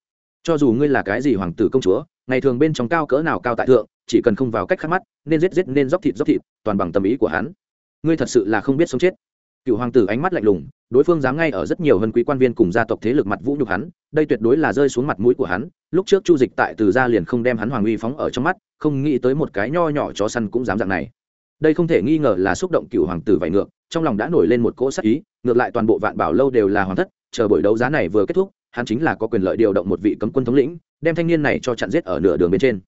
Cho dù ngươi là cái gì hoàng tử công chúa, ngày thường bên trong cao cỡ nào cao tại thượng, chỉ cần không vào cách khắc mắt, nên giết giết nên dóc thịt dóc thịt, toàn bằng tâm ý của hắn. Ngươi thật sự là không biết sống chết cựu hoàng tử ánh mắt lạnh lùng, đối phương dám ngay ở rất nhiều hân quý quan viên cùng gia tộc thế lực mặt vũ nhục hắn, đây tuyệt đối là rơi xuống mặt mũi của hắn, lúc trước chu dịch tại từ gia liền không đem hắn hoàng uy phóng ở trong mắt, không nghĩ tới một cái nho nhỏ chó săn cũng dám dạng này. Đây không thể nghi ngờ là xúc động cựu hoàng tử vải ngược, trong lòng đã nổi lên một cỗ sắc ý, ngược lại toàn bộ vạn bảo lâu đều là hoàng thất, chờ buổi đấu giá này vừa kết thúc, hắn chính là có quyền lợi điều động một vị cấm quân thống lĩnh, đem thanh niên này cho chặn giết ở nửa đường bên trên.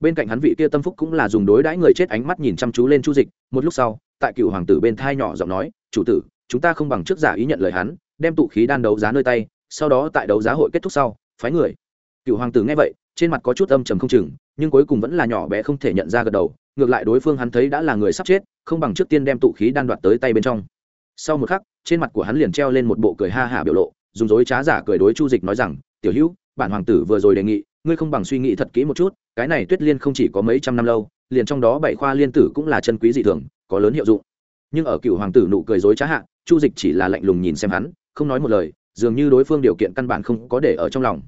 Bên cạnh hắn vị kia tâm phúc cũng là dùng đối đãi người chết ánh mắt nhìn chăm chú lên chu dịch, một lúc sau, tại cựu hoàng tử bên thai nhỏ giọng nói chủ tử, chúng ta không bằng trước giả ý nhận lời hắn, đem tụ khí đan đấu giá nơi tay, sau đó tại đấu giá hội kết thúc sau, phái người. Cựu hoàng tử nghe vậy, trên mặt có chút âm trầm không chừng, nhưng cuối cùng vẫn là nhỏ bé không thể nhận ra gật đầu, ngược lại đối phương hắn thấy đã là người sắp chết, không bằng trước tiên đem tụ khí đan đoạt tới tay bên trong. Sau một khắc, trên mặt của hắn liền treo lên một bộ cười ha hả biểu lộ, dùng dối trá giả cười đối chu dịch nói rằng, tiểu hữu, bản hoàng tử vừa rồi đề nghị, ngươi không bằng suy nghĩ thật kỹ một chút, cái này tuyết liên không chỉ có mấy trăm năm lâu, liền trong đó bảy khoa liên tử cũng là chân quý dị thường, có lớn hiệu dụng nhưng ở cựu hoàng tử nụ cười dối trá hạ, chu dịch chỉ là lạnh lùng nhìn xem hắn, không nói một lời, dường như đối phương điều kiện căn bản không có để ở trong lòng.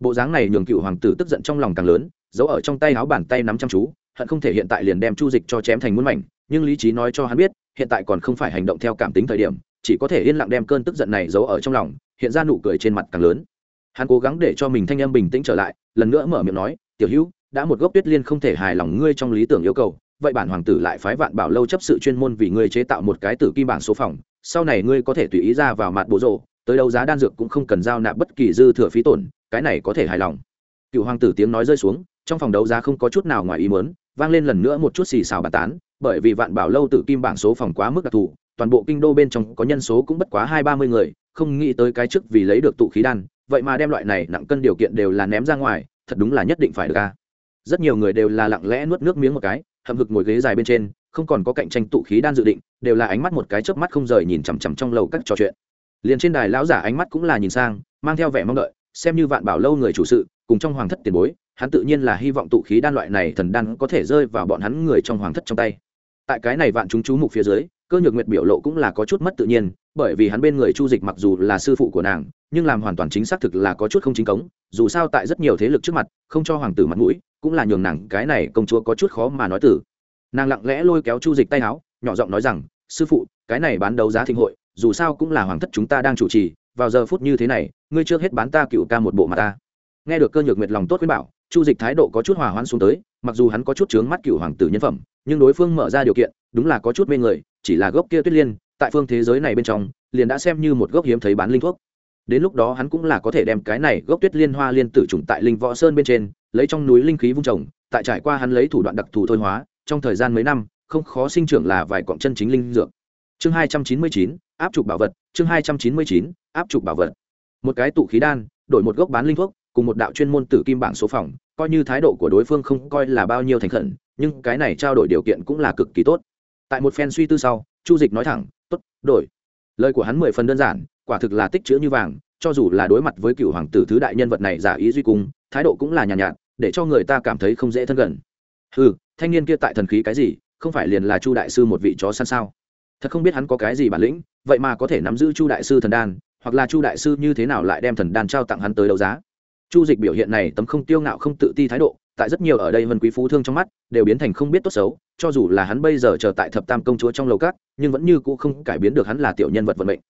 Bộ dáng này nhường cựu hoàng tử tức giận trong lòng càng lớn, giấu ở trong tay áo bàn tay nắm chăm chú, hận không thể hiện tại liền đem chu dịch cho chém thành muôn mảnh, nhưng lý trí nói cho hắn biết, hiện tại còn không phải hành động theo cảm tính thời điểm, chỉ có thể yên lặng đem cơn tức giận này giấu ở trong lòng, hiện ra nụ cười trên mặt càng lớn. Hắn cố gắng để cho mình thanh em bình tĩnh trở lại, lần nữa mở miệng nói, tiểu hữu, đã một gốc tuyết liên không thể hài lòng ngươi trong lý tưởng yêu cầu vậy bản hoàng tử lại phái vạn bảo lâu chấp sự chuyên môn vì ngươi chế tạo một cái tử kim bảng số phòng, sau này ngươi có thể tùy ý ra vào mặt bộ rộ, tới đâu giá đan dược cũng không cần giao nạp bất kỳ dư thừa phí tổn, cái này có thể hài lòng. Cựu hoàng tử tiếng nói rơi xuống, trong phòng đấu giá không có chút nào ngoài ý mớn vang lên lần nữa một chút xì xào bàn tán, bởi vì vạn bảo lâu tử kim bảng số phòng quá mức đặc thù, toàn bộ kinh đô bên trong có nhân số cũng bất quá hai ba mươi người, không nghĩ tới cái trước vì lấy được tụ khí đan, vậy mà đem loại này nặng cân điều kiện đều là ném ra ngoài, thật đúng là nhất định phải được ca rất nhiều người đều là lặng lẽ nuốt nước miếng một cái hậm hực ngồi ghế dài bên trên, không còn có cạnh tranh tụ khí đan dự định, đều là ánh mắt một cái chớp mắt không rời nhìn chằm chằm trong lầu các trò chuyện. Liền trên đài lão giả ánh mắt cũng là nhìn sang, mang theo vẻ mong đợi, xem như vạn bảo lâu người chủ sự, cùng trong hoàng thất tiền bối, hắn tự nhiên là hy vọng tụ khí đan loại này thần đan có thể rơi vào bọn hắn người trong hoàng thất trong tay. Tại cái này vạn chúng chú mục phía dưới, cơ nhược nguyệt biểu lộ cũng là có chút mất tự nhiên, bởi vì hắn bên người chu dịch mặc dù là sư phụ của nàng nhưng làm hoàn toàn chính xác thực là có chút không chính cống, dù sao tại rất nhiều thế lực trước mặt, không cho hoàng tử mặt mũi, cũng là nhường nàng cái này công chúa có chút khó mà nói tử. Nàng lặng lẽ lôi kéo chu dịch tay áo, nhỏ giọng nói rằng, sư phụ, cái này bán đấu giá thịnh hội, dù sao cũng là hoàng thất chúng ta đang chủ trì, vào giờ phút như thế này, ngươi chưa hết bán ta cựu ca một bộ mà ta. Nghe được cơ nhược nguyệt lòng tốt khuyên bảo, chu dịch thái độ có chút hòa hoãn xuống tới, mặc dù hắn có chút chướng mắt cựu hoàng tử nhân phẩm, nhưng đối phương mở ra điều kiện, đúng là có chút mê người, chỉ là gốc kia tuyết liên, tại phương thế giới này bên trong, liền đã xem như một gốc hiếm thấy bán linh thuốc đến lúc đó hắn cũng là có thể đem cái này gốc tuyết liên hoa liên tử trùng tại linh võ sơn bên trên, lấy trong núi linh khí vung trồng, tại trải qua hắn lấy thủ đoạn đặc thù thôi hóa, trong thời gian mấy năm, không khó sinh trưởng là vài cọng chân chính linh dược. Chương hai trăm chín mươi chín, áp trục bảo vật, chương hai trăm chín mươi chín, áp trục bảo vật. Một cái tụ khí đan, đổi một gốc bán linh thuốc, cùng một đạo chuyên môn tử kim bảng số phòng, coi như thái độ của đối phương không coi là bao nhiêu thành khẩn, nhưng cái này trao đổi điều kiện cũng là cực kỳ tốt. Tại một phen suy tư sau, chu dịch nói thẳng, tốt, đổi. Lời của hắn mười phần đơn giản quả thực là tích chữ như vàng cho dù là đối mặt với cựu hoàng tử thứ đại nhân vật này giả ý duy cung thái độ cũng là nhàn nhạt, nhạt để cho người ta cảm thấy không dễ thân gần. Ừ thanh niên kia tại thần khí cái gì không phải liền là chu đại sư một vị chó săn sao? Thật không biết hắn có cái gì bản lĩnh vậy mà có thể nắm giữ chu đại sư thần đan hoặc là chu đại sư như thế nào lại đem thần đan trao tặng hắn tới đấu giá? Chu dịch biểu hiện này tấm không tiêu ngạo không tự ti thái độ tại rất nhiều ở đây vân quý phú thương trong mắt đều biến thành không biết tốt xấu cho dù là hắn bây giờ chờ tại thập tam công chúa trong lầu cát nhưng vẫn như cũ không cải biến được hắn là tiểu nhân vật vận mệnh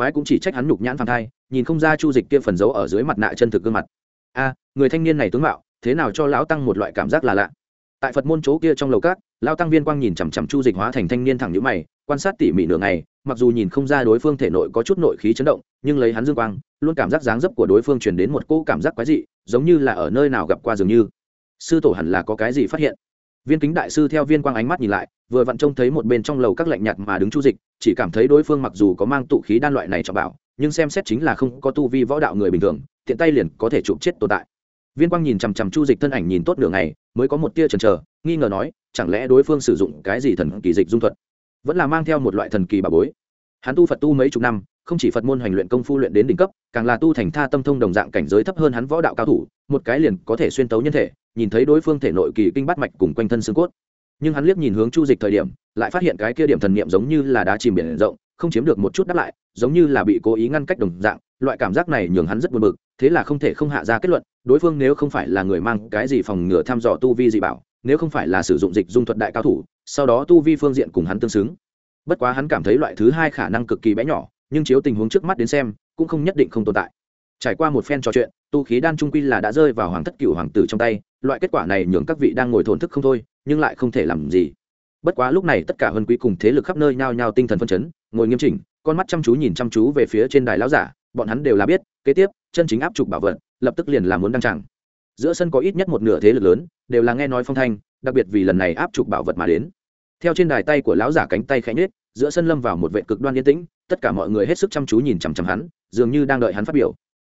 quái cũng chỉ trách hắn nhục nhãn phàm thai, nhìn không ra chu dịch kia phần giấu ở dưới mặt nạ chân thực gương mặt. A, người thanh niên này tướng mạo, thế nào cho lão tăng một loại cảm giác là lạ? Tại phật môn chỗ kia trong lầu cát lao tăng viên quang nhìn chằm chằm chu dịch hóa thành thanh niên thẳng nhữ mày, quan sát tỉ mỉ nửa ngày, mặc dù nhìn không ra đối phương thể nội có chút nội khí chấn động, nhưng lấy hắn dương quang, luôn cảm giác dáng dấp của đối phương truyền đến một cỗ cảm giác quái dị, giống như là ở nơi nào gặp qua dường như. Sư tổ hẳn là có cái gì phát hiện? Viên kính đại sư theo viên quang ánh mắt nhìn lại, vừa vặn trông thấy một bên trong lầu các lạnh nhạt mà đứng chu dịch, chỉ cảm thấy đối phương mặc dù có mang tụ khí đan loại này cho bảo, nhưng xem xét chính là không có tu vi võ đạo người bình thường, tiện tay liền có thể chụp chết tồn tại. Viên quang nhìn chằm chằm chu dịch thân ảnh nhìn tốt nửa ngày, mới có một tia chần chờ, nghi ngờ nói, chẳng lẽ đối phương sử dụng cái gì thần kỳ dịch dung thuật? Vẫn là mang theo một loại thần kỳ bà bối hắn tu phật tu mấy chục năm, không chỉ phật môn hành luyện công phu luyện đến đỉnh cấp, càng là tu thành tha tâm thông đồng dạng cảnh giới thấp hơn hắn võ đạo cao thủ, một cái liền có thể xuyên tấu nhân thể, nhìn thấy đối phương thể nội kỳ kinh bắt mạch cùng quanh thân xương cốt. Nhưng hắn liếc nhìn hướng chu dịch thời điểm, lại phát hiện cái kia điểm thần niệm giống như là đá chìm biển rộng, không chiếm được một chút đáp lại, giống như là bị cố ý ngăn cách đồng dạng, loại cảm giác này nhường hắn rất buồn bực, thế là không thể không hạ ra kết luận, đối phương nếu không phải là người mang cái gì phòng ngừa thăm dò tu vi dị bảo, nếu không phải là sử dụng dịch dung thuật đại cao thủ, sau đó tu vi phương diện cùng hắn tương xứng bất quá hắn cảm thấy loại thứ hai khả năng cực kỳ bé nhỏ, nhưng chiếu tình huống trước mắt đến xem, cũng không nhất định không tồn tại. Trải qua một phen trò chuyện, tu khí đan trung quy là đã rơi vào hoàng thất Cựu hoàng tử trong tay, loại kết quả này nhường các vị đang ngồi thổn thức không thôi, nhưng lại không thể làm gì. Bất quá lúc này tất cả hân quý cùng thế lực khắp nơi nhao nhao tinh thần phân chấn, ngồi nghiêm chỉnh, con mắt chăm chú nhìn chăm chú về phía trên đài lão giả, bọn hắn đều là biết, kế tiếp, chân chính áp trục bảo vật, lập tức liền là muốn đăng tràng. Giữa sân có ít nhất một nửa thế lực lớn, đều là nghe nói phong thanh, đặc biệt vì lần này áp trục bảo vật mà đến theo trên đài tay của lão giả cánh tay khẽ nhếch, giữa sân lâm vào một vệ cực đoan yên tĩnh, tất cả mọi người hết sức chăm chú nhìn chằm chằm hắn, dường như đang đợi hắn phát biểu.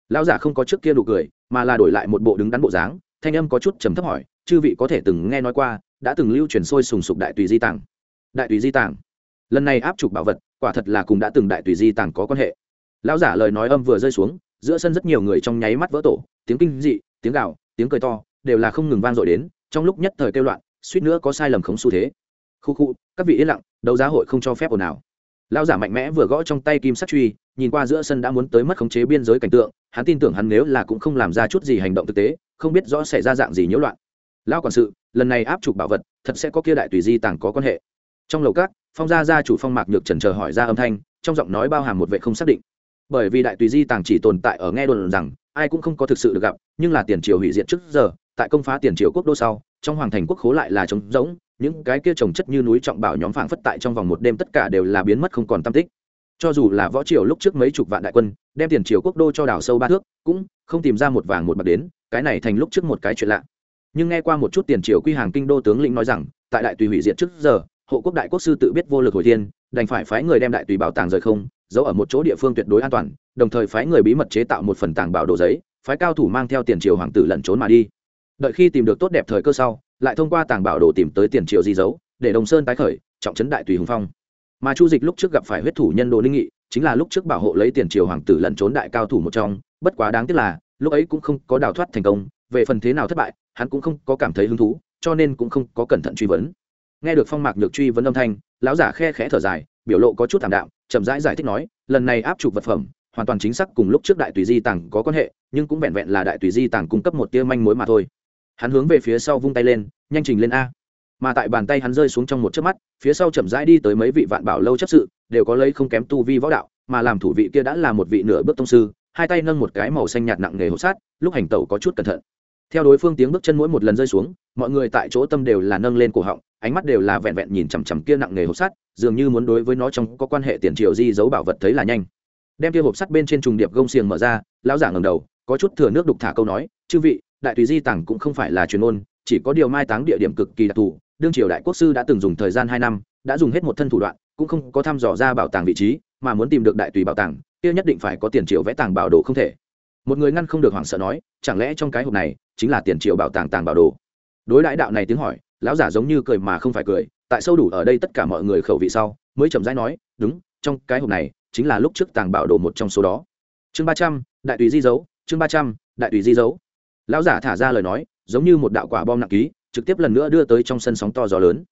Lão giả không có trước kia đủ cười, mà là đổi lại một bộ đứng đắn bộ dáng, thanh âm có chút trầm thấp hỏi, chư vị có thể từng nghe nói qua, đã từng lưu truyền sôi sùng sục đại tùy di tàng? Đại tùy di tàng? Lần này áp trục bảo vật, quả thật là cùng đã từng đại tùy di tàng có quan hệ. Lão giả lời nói âm vừa rơi xuống, giữa sân rất nhiều người trong nháy mắt vỡ tổ, tiếng kinh dị, tiếng gạo tiếng cười to, đều là không ngừng vang dội đến, trong lúc nhất thời kêu loạn, suýt nữa có sai lầm khống xu thế khu khu, các vị yên lặng, đấu giá hội không cho phép ồn ào. Lao giả mạnh mẽ vừa gõ trong tay kim sắt truy, nhìn qua giữa sân đã muốn tới mất khống chế biên giới cảnh tượng, hắn tin tưởng hắn nếu là cũng không làm ra chút gì hành động thực tế, không biết rõ xảy ra dạng gì nhiễu loạn. Lao quản sự, lần này áp trục bảo vật, thật sẽ có kia đại tùy di tàng có quan hệ. Trong lầu các, phong gia gia chủ phong mạc nhược trần chờ hỏi ra âm thanh, trong giọng nói bao hàm một vệ không xác định. Bởi vì đại tùy di tàng chỉ tồn tại ở nghe đồn rằng, ai cũng không có thực sự được gặp, nhưng là tiền triều hủy diệt trước giờ, tại công phá tiền triều quốc đô sau trong hoàng thành quốc khố lại là trống rỗng, những cái kia trồng chất như núi trọng bảo nhóm phảng phất tại trong vòng một đêm tất cả đều là biến mất không còn tam tích. Cho dù là võ triều lúc trước mấy chục vạn đại quân, đem tiền triều quốc đô cho đảo sâu ba thước, cũng không tìm ra một vàng một bạc đến, cái này thành lúc trước một cái chuyện lạ. Nhưng nghe qua một chút tiền triều quy hàng kinh đô tướng lĩnh nói rằng, tại đại tùy hủy diệt trước giờ, hộ quốc đại quốc sư tự biết vô lực hồi thiên, đành phải phái người đem đại tùy bảo tàng rời không, giấu ở một chỗ địa phương tuyệt đối an toàn, đồng thời phái người bí mật chế tạo một phần tàng bảo đồ giấy, phái cao thủ mang theo tiền triều hoàng tử lẩn trốn mà đi đợi khi tìm được tốt đẹp thời cơ sau lại thông qua tàng bảo đồ tìm tới tiền triệu di dấu để đồng sơn tái khởi trọng trấn đại tùy hùng phong. Mà chu dịch lúc trước gặp phải huyết thủ nhân đồ ninh nghị chính là lúc trước bảo hộ lấy tiền triều hoàng tử lẩn trốn đại cao thủ một trong bất quá đáng tiếc là lúc ấy cũng không có đào thoát thành công về phần thế nào thất bại hắn cũng không có cảm thấy hứng thú cho nên cũng không có cẩn thận truy vấn. Nghe được phong mạc nhược truy vấn âm thanh lão giả khe khẽ thở dài biểu lộ có chút thảm đạm chậm rãi giải, giải thích nói lần này áp chụp vật phẩm hoàn toàn chính xác cùng lúc trước đại tùy di tàng có quan hệ nhưng cũng vẹn vẹn là đại tùy di tàng cung cấp một tia manh mối mà thôi hắn hướng về phía sau vung tay lên, nhanh trình lên a. Mà tại bàn tay hắn rơi xuống trong một chớp mắt, phía sau chậm rãi đi tới mấy vị vạn bảo lâu chấp sự, đều có lấy không kém tu vi võ đạo, mà làm thủ vị kia đã là một vị nửa bước tông sư, hai tay nâng một cái màu xanh nhạt nặng nghề hộp sát lúc hành tẩu có chút cẩn thận. Theo đối phương tiếng bước chân mỗi một lần rơi xuống, mọi người tại chỗ tâm đều là nâng lên cổ họng, ánh mắt đều là vẹn vẹn nhìn chằm chằm kia nặng nghề hộp sắt, dường như muốn đối với nó trong có quan hệ tiền triều di giấu bảo vật thấy là nhanh. Đem kia hộp sắt bên trên trùng điệp gông xiềng mở ra, lão giả ngầm đầu, có chút thừa nước đục thả câu nói chư vị, đại tùy di tàng cũng không phải là truyền ôn chỉ có điều mai táng địa điểm cực kỳ đặc thù. Đương triều đại quốc sư đã từng dùng thời gian hai năm, đã dùng hết một thân thủ đoạn, cũng không có thăm dò ra bảo tàng vị trí, mà muốn tìm được đại tùy bảo tàng, kia nhất định phải có tiền triệu vẽ tàng bảo đồ không thể. Một người ngăn không được hoảng sợ nói, chẳng lẽ trong cái hộp này chính là tiền triệu bảo tàng tàng bảo đồ? Đối đãi đạo này tiếng hỏi, lão giả giống như cười mà không phải cười, tại sâu đủ ở đây tất cả mọi người khẩu vị sau, mới chậm rãi nói, đúng, trong cái hộp này chính là lúc trước tàng bảo đồ một trong số đó. Chương ba trăm, đại tùy di dấu, chương ba trăm, đại tùy di dấu lão giả thả ra lời nói, giống như một đạo quả bom nặng ký, trực tiếp lần nữa đưa tới trong sân sóng to gió lớn.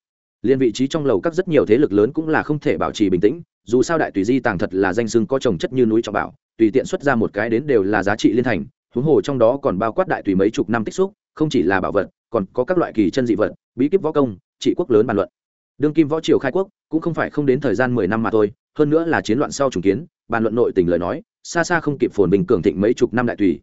Liên vị trí trong lầu các rất nhiều thế lực lớn cũng là không thể bảo trì bình tĩnh, dù sao đại tùy di tàng thật là danh sưng có trồng chất như núi trọng bảo, tùy tiện xuất ra một cái đến đều là giá trị liên thành, huống hồ trong đó còn bao quát đại tùy mấy chục năm tích xúc, không chỉ là bảo vật, còn có các loại kỳ chân dị vật, bí kíp võ công, trị quốc lớn bàn luận. Đương kim võ triều khai quốc, cũng không phải không đến thời gian mười năm mà thôi, hơn nữa là chiến loạn sau trùng kiến, bàn luận nội tình lời nói, xa xa không kịp phồn bình cường thịnh mấy chục năm đại tùy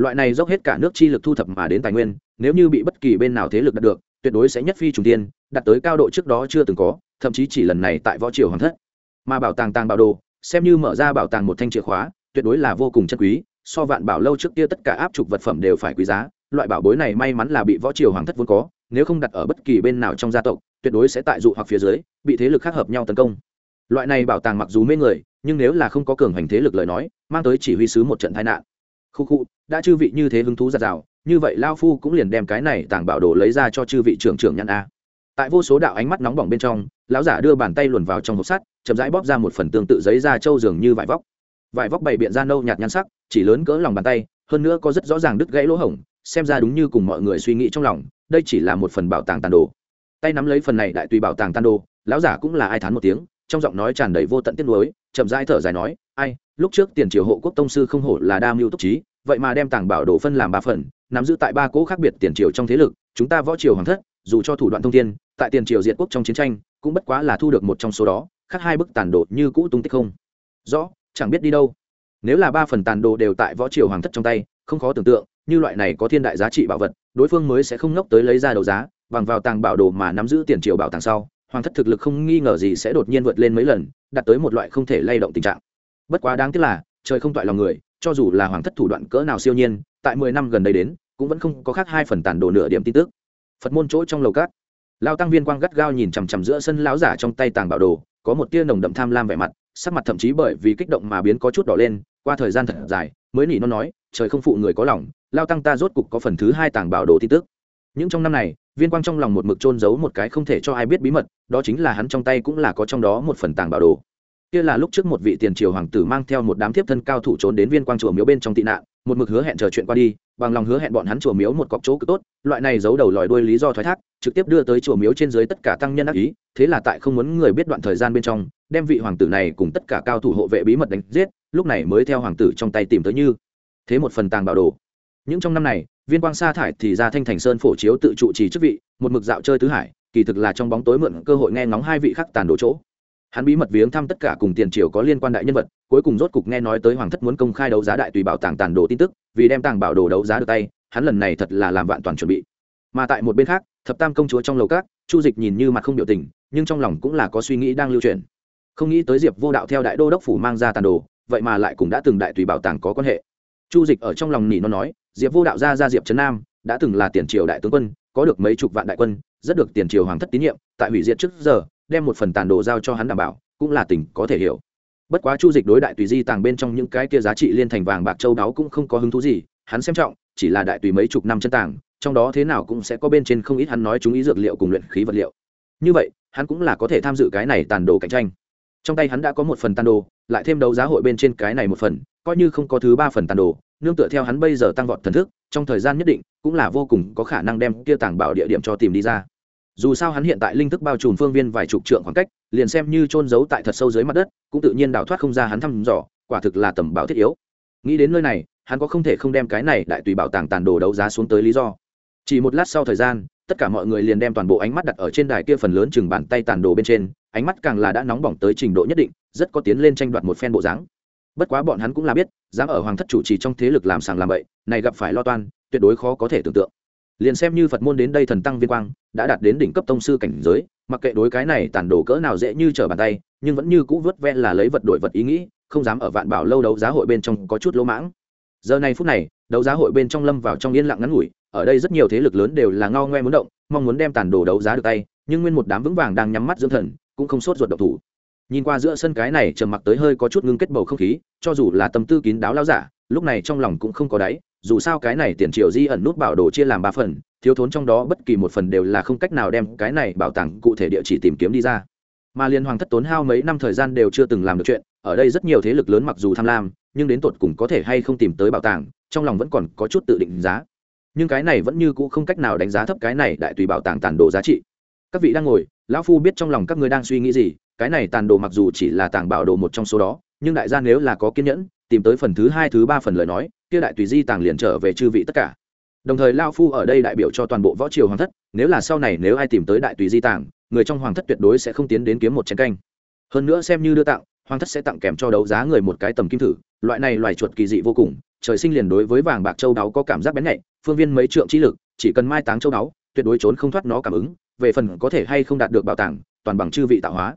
loại này dốc hết cả nước chi lực thu thập mà đến tài nguyên, nếu như bị bất kỳ bên nào thế lực đạt được, tuyệt đối sẽ nhất phi trùng tiên đạt tới cao độ trước đó chưa từng có, thậm chí chỉ lần này tại võ triều hoàng thất. Mà bảo tàng tàng bảo đồ, xem như mở ra bảo tàng một thanh chìa khóa, tuyệt đối là vô cùng chân quý, so vạn bảo lâu trước kia tất cả áp trục vật phẩm đều phải quý giá, loại bảo bối này may mắn là bị võ triều hoàng thất vốn có, nếu không đặt ở bất kỳ bên nào trong gia tộc, tuyệt đối sẽ tại dụ hoặc phía dưới, bị thế lực khác hợp nhau tấn công. Loại này bảo tàng mặc dù mê người, nhưng nếu là không có cường hành thế lực lời nói, mang tới chỉ huy sứ một trận tai nạn khu khu, đã chư vị như thế hứng thú giặt rào, như vậy lao phu cũng liền đem cái này tàng bảo đồ lấy ra cho chư vị trưởng trưởng nhăn a. Tại vô số đạo ánh mắt nóng bỏng bên trong, lão giả đưa bàn tay luồn vào trong hộp sắt, chậm rãi bóp ra một phần tương tự giấy da trâu dường như vải vóc. Vải vóc bày biện da nâu nhạt nhăn sắc, chỉ lớn cỡ lòng bàn tay, hơn nữa có rất rõ ràng đứt gãy lỗ hổng, xem ra đúng như cùng mọi người suy nghĩ trong lòng, đây chỉ là một phần bảo tàng tàn đồ. Tay nắm lấy phần này đại tùy bảo tàng tàn đồ, lão giả cũng là ai thán một tiếng, trong giọng nói tràn đầy vô tận tiếc nuối, chậm rãi thở dài nói ai, lúc trước tiền triều hộ quốc tông sư không hổ là đa mưu túc trí, vậy mà đem tàng bảo đồ phân làm ba phần, nắm giữ tại ba cỗ khác biệt tiền triều trong thế lực, chúng ta võ triều hoàng thất, dù cho thủ đoạn thông thiên, tại tiền triều diệt quốc trong chiến tranh, cũng bất quá là thu được một trong số đó, khác hai bức tàn đồ như cũ tung tích không. Rõ, chẳng biết đi đâu. Nếu là ba phần tàn đồ đều tại võ triều hoàng thất trong tay, không khó tưởng tượng, như loại này có thiên đại giá trị bảo vật, đối phương mới sẽ không ngốc tới lấy ra đấu giá, bằng vào tàng bảo đồ mà nắm giữ tiền triều bảo tàng sau, hoàng thất thực lực không nghi ngờ gì sẽ đột nhiên vượt lên mấy lần, đạt tới một loại không thể lay động tình trạng bất quá đáng tiếc là, trời không toại lòng người, cho dù là hoàng thất thủ đoạn cỡ nào siêu nhiên, tại mười năm gần đây đến, cũng vẫn không có khác hai phần tàn đồ nửa điểm tin tức. Phật môn chỗ trong lầu cát, lao tăng viên quang gắt gao nhìn chằm chằm giữa sân lão giả trong tay tàng bảo đồ, có một tia nồng đậm tham lam vẻ mặt, sắc mặt thậm chí bởi vì kích động mà biến có chút đỏ lên, qua thời gian thật dài, mới nỉ nó nói, trời không phụ người có lòng, lao tăng ta rốt cục có phần thứ hai tàng bảo đồ tin tức. Những trong năm này, viên quang trong lòng một mực trôn giấu một cái không thể cho ai biết bí mật, đó chính là hắn trong tay cũng là có trong đó một phần tàng bảo đồ kia là lúc trước một vị tiền triều hoàng tử mang theo một đám thiếp thân cao thủ trốn đến viên quang chùa miếu bên trong tị nạn, một mực hứa hẹn chờ chuyện qua đi, bằng lòng hứa hẹn bọn hắn chùa miếu một cọc chỗ cực tốt, loại này giấu đầu lòi đuôi lý do thoái thác, trực tiếp đưa tới chùa miếu trên dưới tất cả tăng nhân ác ý, thế là tại không muốn người biết đoạn thời gian bên trong, đem vị hoàng tử này cùng tất cả cao thủ hộ vệ bí mật đánh giết, lúc này mới theo hoàng tử trong tay tìm tới như. Thế một phần tàng bảo đồ. Những trong năm này, viên quang sa thải thì ra thanh thành sơn phổ chiếu tự trụ trì chức vị, một mực dạo chơi tứ hải, kỳ thực là trong bóng tối mượn cơ hội nghe ngóng hai vị khắc tàn đồ chỗ hắn bí mật viếng thăm tất cả cùng tiền triều có liên quan đại nhân vật, cuối cùng rốt cục nghe nói tới hoàng thất muốn công khai đấu giá đại tùy bảo tàng tàn đồ tin tức, vì đem tàng bảo đồ đấu giá được tay, hắn lần này thật là làm vạn toàn chuẩn bị. Mà tại một bên khác, thập tam công chúa trong lầu các, chu dịch nhìn như mặt không biểu tình, nhưng trong lòng cũng là có suy nghĩ đang lưu truyền không nghĩ tới diệp vô đạo theo đại đô đốc phủ mang ra tàn đồ, vậy mà lại cũng đã từng đại tùy bảo tàng có quan hệ. Chu dịch ở trong lòng nỉ nó nói, diệp vô đạo ra ra diệp trấn nam, đã từng là tiền triều đại tướng quân, có được mấy chục vạn đại quân, rất được tiền triều hoàng thất tín nhiệm, tại hủy diệt trước giờ đem một phần tàn đồ giao cho hắn đảm bảo, cũng là tình có thể hiểu. Bất quá chu dịch đối đại tùy di tàng bên trong những cái kia giá trị liên thành vàng bạc châu đáo cũng không có hứng thú gì, hắn xem trọng, chỉ là đại tùy mấy chục năm chân tàng, trong đó thế nào cũng sẽ có bên trên không ít hắn nói chúng ý dược liệu cùng luyện khí vật liệu. Như vậy, hắn cũng là có thể tham dự cái này tàn đồ cạnh tranh. Trong tay hắn đã có một phần tàn đồ, lại thêm đấu giá hội bên trên cái này một phần, coi như không có thứ ba phần tàn đồ, nương tựa theo hắn bây giờ tăng vọt thần thức, trong thời gian nhất định, cũng là vô cùng có khả năng đem kia tàng bảo địa điểm cho tìm đi ra dù sao hắn hiện tại linh thức bao trùm phương viên vài chục trượng khoảng cách, liền xem như trôn giấu tại thật sâu dưới mặt đất, cũng tự nhiên đào thoát không ra hắn thăm dò, quả thực là tầm bảo thiết yếu. Nghĩ đến nơi này, hắn có không thể không đem cái này đại tùy bảo tàng tàn đồ đấu giá xuống tới lý do. Chỉ một lát sau thời gian, tất cả mọi người liền đem toàn bộ ánh mắt đặt ở trên đài kia phần lớn chừng bàn tay tàn đồ bên trên, ánh mắt càng là đã nóng bỏng tới trình độ nhất định, rất có tiến lên tranh đoạt một phen bộ dáng. Bất quá bọn hắn cũng là biết, dám ở hoàng thất chủ trì trong thế lực làm sàng làm bậy, này gặp phải lo toan, tuyệt đối khó có thể tưởng tượng liền xem như phật môn đến đây thần tăng viên quang, đã đạt đến đỉnh cấp tông sư cảnh giới, mặc kệ đối cái này tàn đổ cỡ nào dễ như trở bàn tay, nhưng vẫn như cũ vớt ven là lấy vật đổi vật ý nghĩ, không dám ở vạn bảo lâu đấu giá hội bên trong có chút lỗ mãng. Giờ này phút này, đấu giá hội bên trong lâm vào trong yên lặng ngắn ngủi, ở đây rất nhiều thế lực lớn đều là ngao ngoe muốn động, mong muốn đem tàn đồ đấu giá được tay, nhưng nguyên một đám vững vàng đang nhắm mắt dưỡng thần, cũng không sốt ruột độc thủ. Nhìn qua giữa sân cái này trầm mặc tới hơi có chút ngưng kết bầu không khí, cho dù là tâm tư kín đáo lao giả, lúc này trong lòng cũng không có đáy dù sao cái này tiền triệu di ẩn nút bảo đồ chia làm ba phần, thiếu thốn trong đó bất kỳ một phần đều là không cách nào đem cái này bảo tàng cụ thể địa chỉ tìm kiếm đi ra. Mà liên hoàng thất tốn hao mấy năm thời gian đều chưa từng làm được chuyện, ở đây rất nhiều thế lực lớn mặc dù tham lam, nhưng đến tột cùng có thể hay không tìm tới bảo tàng, trong lòng vẫn còn có chút tự định giá. Nhưng cái này vẫn như cũ không cách nào đánh giá thấp cái này đại tùy bảo tàng tàn đồ giá trị. Các vị đang ngồi, lão phu biết trong lòng các người đang suy nghĩ gì, cái này tàn đồ mặc dù chỉ là tàng bảo đồ một trong số đó, nhưng đại gia nếu là có kiên nhẫn tìm tới phần thứ hai, thứ ba phần lời nói, kia đại tùy di tàng liền trở về chư vị tất cả. Đồng thời lao phu ở đây đại biểu cho toàn bộ võ triều hoàng thất, nếu là sau này nếu ai tìm tới đại tùy di tàng, người trong hoàng thất tuyệt đối sẽ không tiến đến kiếm một chén canh. Hơn nữa xem như đưa tặng, hoàng thất sẽ tặng kèm cho đấu giá người một cái tầm kim thử, loại này loài chuột kỳ dị vô cùng, trời sinh liền đối với vàng bạc châu đáo có cảm giác bén nhạy, phương viên mấy trượng trí lực, chỉ cần mai táng châu đáo, tuyệt đối trốn không thoát nó cảm ứng, về phần có thể hay không đạt được bảo tàng, toàn bằng chư vị tạo hóa.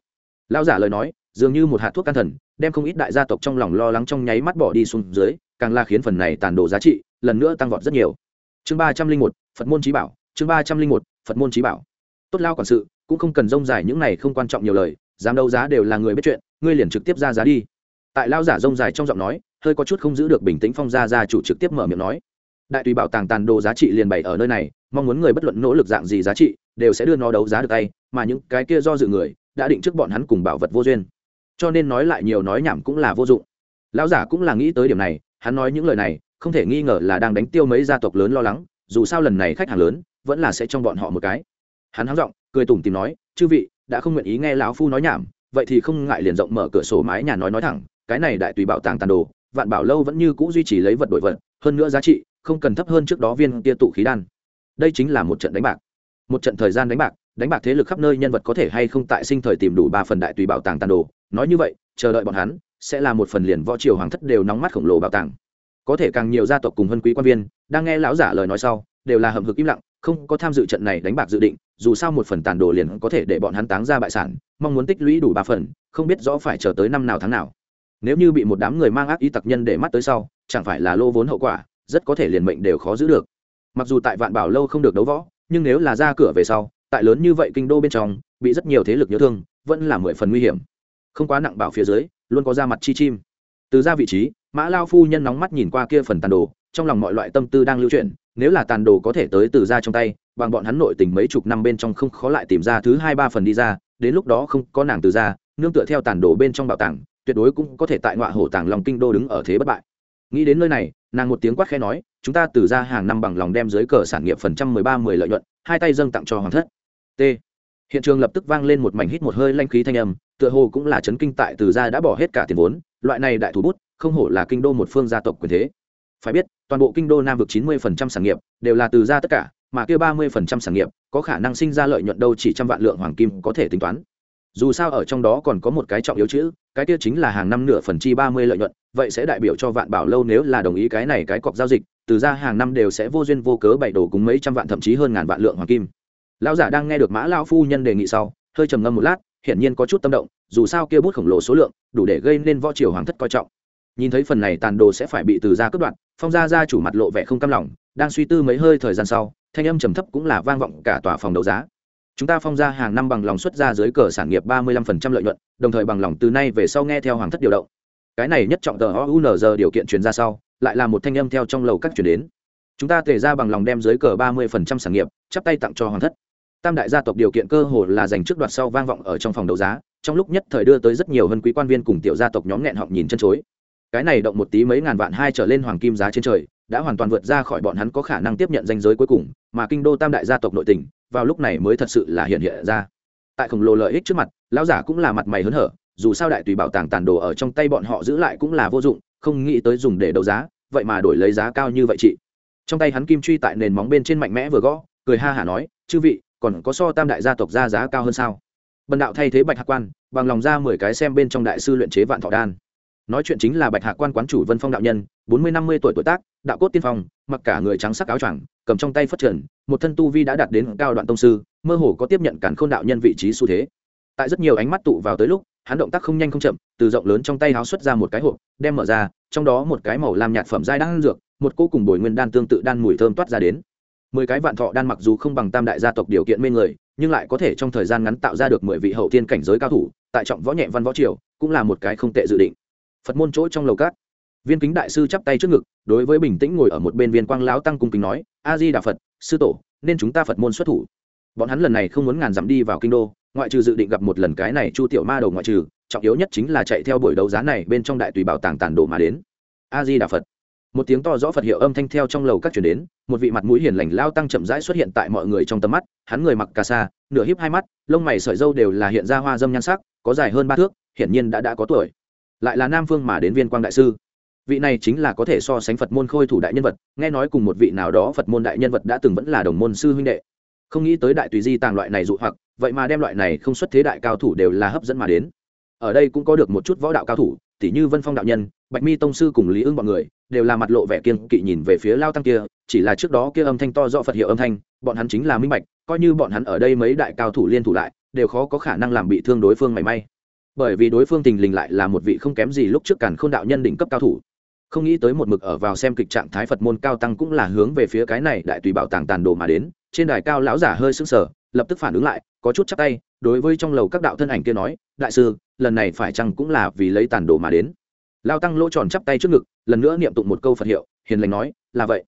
Lao giả lời nói dường như một hạt thuốc can thần, đem không ít đại gia tộc trong lòng lo lắng trong nháy mắt bỏ đi xuống dưới, càng là khiến phần này tàn đồ giá trị lần nữa tăng vọt rất nhiều. Chương ba trăm linh một, phật môn trí bảo, chương ba trăm linh một, phật môn trí bảo. Tốt lao quản sự, cũng không cần rông dài những này không quan trọng nhiều lời, dám đấu giá đều là người biết chuyện, ngươi liền trực tiếp ra giá đi. Tại lao giả rông dài trong giọng nói, hơi có chút không giữ được bình tĩnh phong gia gia chủ trực tiếp mở miệng nói. Đại tùy bảo tàng tàn đồ giá trị liền bày ở nơi này, mong muốn người bất luận nỗ lực dạng gì giá trị, đều sẽ đưa nó đấu giá được tay, mà những cái kia do dự người, đã định trước bọn hắn cùng bảo vật vô duyên cho nên nói lại nhiều nói nhảm cũng là vô dụng. Lão giả cũng là nghĩ tới điểm này, hắn nói những lời này, không thể nghi ngờ là đang đánh tiêu mấy gia tộc lớn lo lắng, dù sao lần này khách hàng lớn, vẫn là sẽ trong bọn họ một cái. Hắn hắng giọng, cười tủm tìm nói, chư vị, đã không nguyện ý nghe lão phu nói nhảm, vậy thì không ngại liền rộng mở cửa sổ mái nhà nói nói thẳng, cái này đại tùy bảo tàng tàn đồ, vạn bảo lâu vẫn như cũ duy trì lấy vật đổi vật, hơn nữa giá trị không cần thấp hơn trước đó viên tia tụ khí đan. Đây chính là một trận đánh bạc. Một trận thời gian đánh bạc đánh bạc thế lực khắp nơi nhân vật có thể hay không tại sinh thời tìm đủ ba phần đại tùy bảo tàng tàn đồ nói như vậy, chờ đợi bọn hắn, sẽ là một phần liền võ triều hoàng thất đều nóng mắt khổng lồ bảo tàng. Có thể càng nhiều gia tộc cùng hân quý quan viên, đang nghe lão giả lời nói sau, đều là hầm hực im lặng, không có tham dự trận này đánh bạc dự định, dù sao một phần tàn đồ liền có thể để bọn hắn táng ra bại sản, mong muốn tích lũy đủ ba phần, không biết rõ phải chờ tới năm nào tháng nào. Nếu như bị một đám người mang ác ý tặc nhân để mắt tới sau, chẳng phải là lô vốn hậu quả, rất có thể liền mệnh đều khó giữ được. Mặc dù tại vạn bảo lâu không được đấu võ, nhưng nếu là ra cửa về sau, tại lớn như vậy kinh đô bên trong, bị rất nhiều thế lực nhớ thương, vẫn là mười phần nguy hiểm không quá nặng bảo phía dưới, luôn có ra mặt chi chim. Từ ra vị trí, mã lao phu nhân nóng mắt nhìn qua kia phần tàn đồ, trong lòng mọi loại tâm tư đang lưu chuyển, nếu là tàn đồ có thể tới từ ra trong tay, bằng bọn hắn nội tình mấy chục năm bên trong không khó lại tìm ra thứ hai ba phần đi ra, đến lúc đó không có nàng từ ra, nương tựa theo tàn đồ bên trong bảo tàng, tuyệt đối cũng có thể tại ngoại hổ tàng lòng kinh đô đứng ở thế bất bại. Nghĩ đến nơi này, nàng một tiếng quát khẽ nói, chúng ta từ ra hàng năm bằng lòng đem dưới cờ sản nghiệp phần trăm mười ba mười lợi nhuận, hai tay dâng tặng cho hoàng thất. T. Hiện trường lập tức vang lên một mảnh hít một hơi lanh khí thanh âm tựa hồ cũng là chấn kinh tại từ gia đã bỏ hết cả tiền vốn, loại này đại thủ bút, không hổ là kinh đô một phương gia tộc quyền thế. Phải biết, toàn bộ kinh đô nam vực chín mươi phần trăm sản nghiệp đều là từ gia tất cả, mà kia ba mươi phần trăm sản nghiệp có khả năng sinh ra lợi nhuận đâu chỉ trăm vạn lượng hoàng kim có thể tính toán. Dù sao ở trong đó còn có một cái trọng yếu chữ, cái kia chính là hàng năm nửa phần chi ba mươi lợi nhuận, vậy sẽ đại biểu cho vạn bảo lâu nếu là đồng ý cái này cái cọc giao dịch, từ ra hàng năm đều sẽ vô duyên vô cớ bày đổ cùng mấy trăm vạn thậm chí hơn ngàn vạn lượng hoàng kim. Lão giả đang nghe được mã lao phu nhân đề nghị sau, hơi trầm ngâm một lát hiển nhiên có chút tâm động, dù sao kia bút khổng lồ số lượng, đủ để gây nên võ triều hoàng thất coi trọng. Nhìn thấy phần này tàn đồ sẽ phải bị từ ra cướp đoạt, phong gia gia chủ mặt lộ vẻ không cam lòng, đang suy tư mấy hơi thời gian sau, thanh âm trầm thấp cũng là vang vọng cả tòa phòng đấu giá. Chúng ta phong ra hàng năm bằng lòng xuất ra dưới cờ sản nghiệp ba mươi lăm phần trăm lợi nhuận, đồng thời bằng lòng từ nay về sau nghe theo hoàng thất điều động. Cái này nhất trọng tờ ounz điều kiện truyền ra sau, lại là một thanh âm theo trong lầu các chuyển đến. Chúng ta tề ra bằng lòng đem dưới cờ ba mươi phần trăm sản nghiệp, chắp tay tặng cho hoàng thất tam đại gia tộc điều kiện cơ hồ là dành trước đoạt sau vang vọng ở trong phòng đấu giá, trong lúc nhất thời đưa tới rất nhiều hơn quý quan viên cùng tiểu gia tộc nhóm nghẹn họng nhìn chân chối. Cái này động một tí mấy ngàn vạn hai trở lên hoàng kim giá trên trời, đã hoàn toàn vượt ra khỏi bọn hắn có khả năng tiếp nhận danh giới cuối cùng, mà kinh đô tam đại gia tộc nội tình, vào lúc này mới thật sự là hiện hiện ra. Tại khổng lồ lợi ích trước mặt, lão giả cũng là mặt mày hớn hở, dù sao đại tùy bảo tàng tàn đồ ở trong tay bọn họ giữ lại cũng là vô dụng, không nghĩ tới dùng để đấu giá, vậy mà đổi lấy giá cao như vậy chị. Trong tay hắn kim truy tại nền móng bên trên mạnh mẽ vừa gõ, cười ha hả nói, chư vị còn có so tam đại gia tộc ra giá cao hơn sao? Bần đạo thay thế bạch hạ quan, bằng lòng ra mười cái xem bên trong đại sư luyện chế vạn thọ đan. Nói chuyện chính là bạch hạ quan quán chủ vân phong đạo nhân, bốn mươi năm mươi tuổi tuổi tác, đạo cốt tiên phong, mặc cả người trắng sắc áo choàng, cầm trong tay phất trần, một thân tu vi đã đạt đến cao đoạn tông sư, mơ hồ có tiếp nhận cản khôn đạo nhân vị trí xu thế. Tại rất nhiều ánh mắt tụ vào tới lúc, hắn động tác không nhanh không chậm, từ rộng lớn trong tay háo xuất ra một cái hộp, đem mở ra, trong đó một cái màu làm nhạt phẩm giai đan dược, một cô cùng bồi nguyên đan tương tự đan mùi thơm toát ra đến mười cái vạn thọ đan mặc dù không bằng tam đại gia tộc điều kiện mê người, nhưng lại có thể trong thời gian ngắn tạo ra được mười vị hậu thiên cảnh giới cao thủ, tại trọng võ nhẹ văn võ triều, cũng là một cái không tệ dự định. Phật môn chỗ trong lầu cát. Viên kính đại sư chắp tay trước ngực, đối với bình tĩnh ngồi ở một bên viên quang lão tăng cung kính nói, a di đà phật, sư tổ, nên chúng ta phật môn xuất thủ. Bọn hắn lần này không muốn ngàn dặm đi vào kinh đô, ngoại trừ dự định gặp một lần cái này chu tiểu ma đầu ngoại trừ, trọng yếu nhất chính là chạy theo buổi đấu giá này bên trong đại tùy bảo tàng tàn đồ mà đến. A di đà phật một tiếng to rõ phật hiệu âm thanh theo trong lầu các chuyển đến, một vị mặt mũi hiền lành lao tăng chậm rãi xuất hiện tại mọi người trong tầm mắt, hắn người mặc cà sa, nửa híp hai mắt, lông mày sợi dâu đều là hiện ra hoa dâm nhan sắc, có dài hơn ba thước, hiển nhiên đã đã có tuổi. Lại là nam phương mà đến viên quang đại sư. Vị này chính là có thể so sánh phật môn khôi thủ đại nhân vật, nghe nói cùng một vị nào đó phật môn đại nhân vật đã từng vẫn là đồng môn sư huynh đệ. Không nghĩ tới đại tùy di tàng loại này dụ hoặc, vậy mà đem loại này không xuất thế đại cao thủ đều là hấp dẫn mà đến. Ở đây cũng có được một chút võ đạo cao thủ, tỷ như vân phong đạo nhân, bạch mi tông sư cùng lý ưng bọn người đều là mặt lộ vẻ kiên kỵ nhìn về phía lao tăng kia, chỉ là trước đó kia âm thanh to do phật hiệu âm thanh, bọn hắn chính là minh bạch, coi như bọn hắn ở đây mấy đại cao thủ liên thủ lại, đều khó có khả năng làm bị thương đối phương mảy may. Bởi vì đối phương tình lình lại là một vị không kém gì lúc trước càn k h ô n đạo nhân đỉnh cấp cao thủ. Không nghĩ tới một mực ở vào xem kịch trạng thái phật môn cao tăng cũng là hướng về phía cái này đại tùy bảo tàng tàn đồ mà đến, trên đài cao lão giả hơi sững sờ, lập tức phản ứng lại, có chút chắc tay, đối với trong lầu các đạo thân ảnh kia nói, đại sư, lần này phải chăng cũng là vì lấy tàn đồ mà đến? Lao tăng lỗ tròn chắp tay trước ngực, lần nữa niệm tụng một câu phật hiệu, hiền lành nói, là vậy.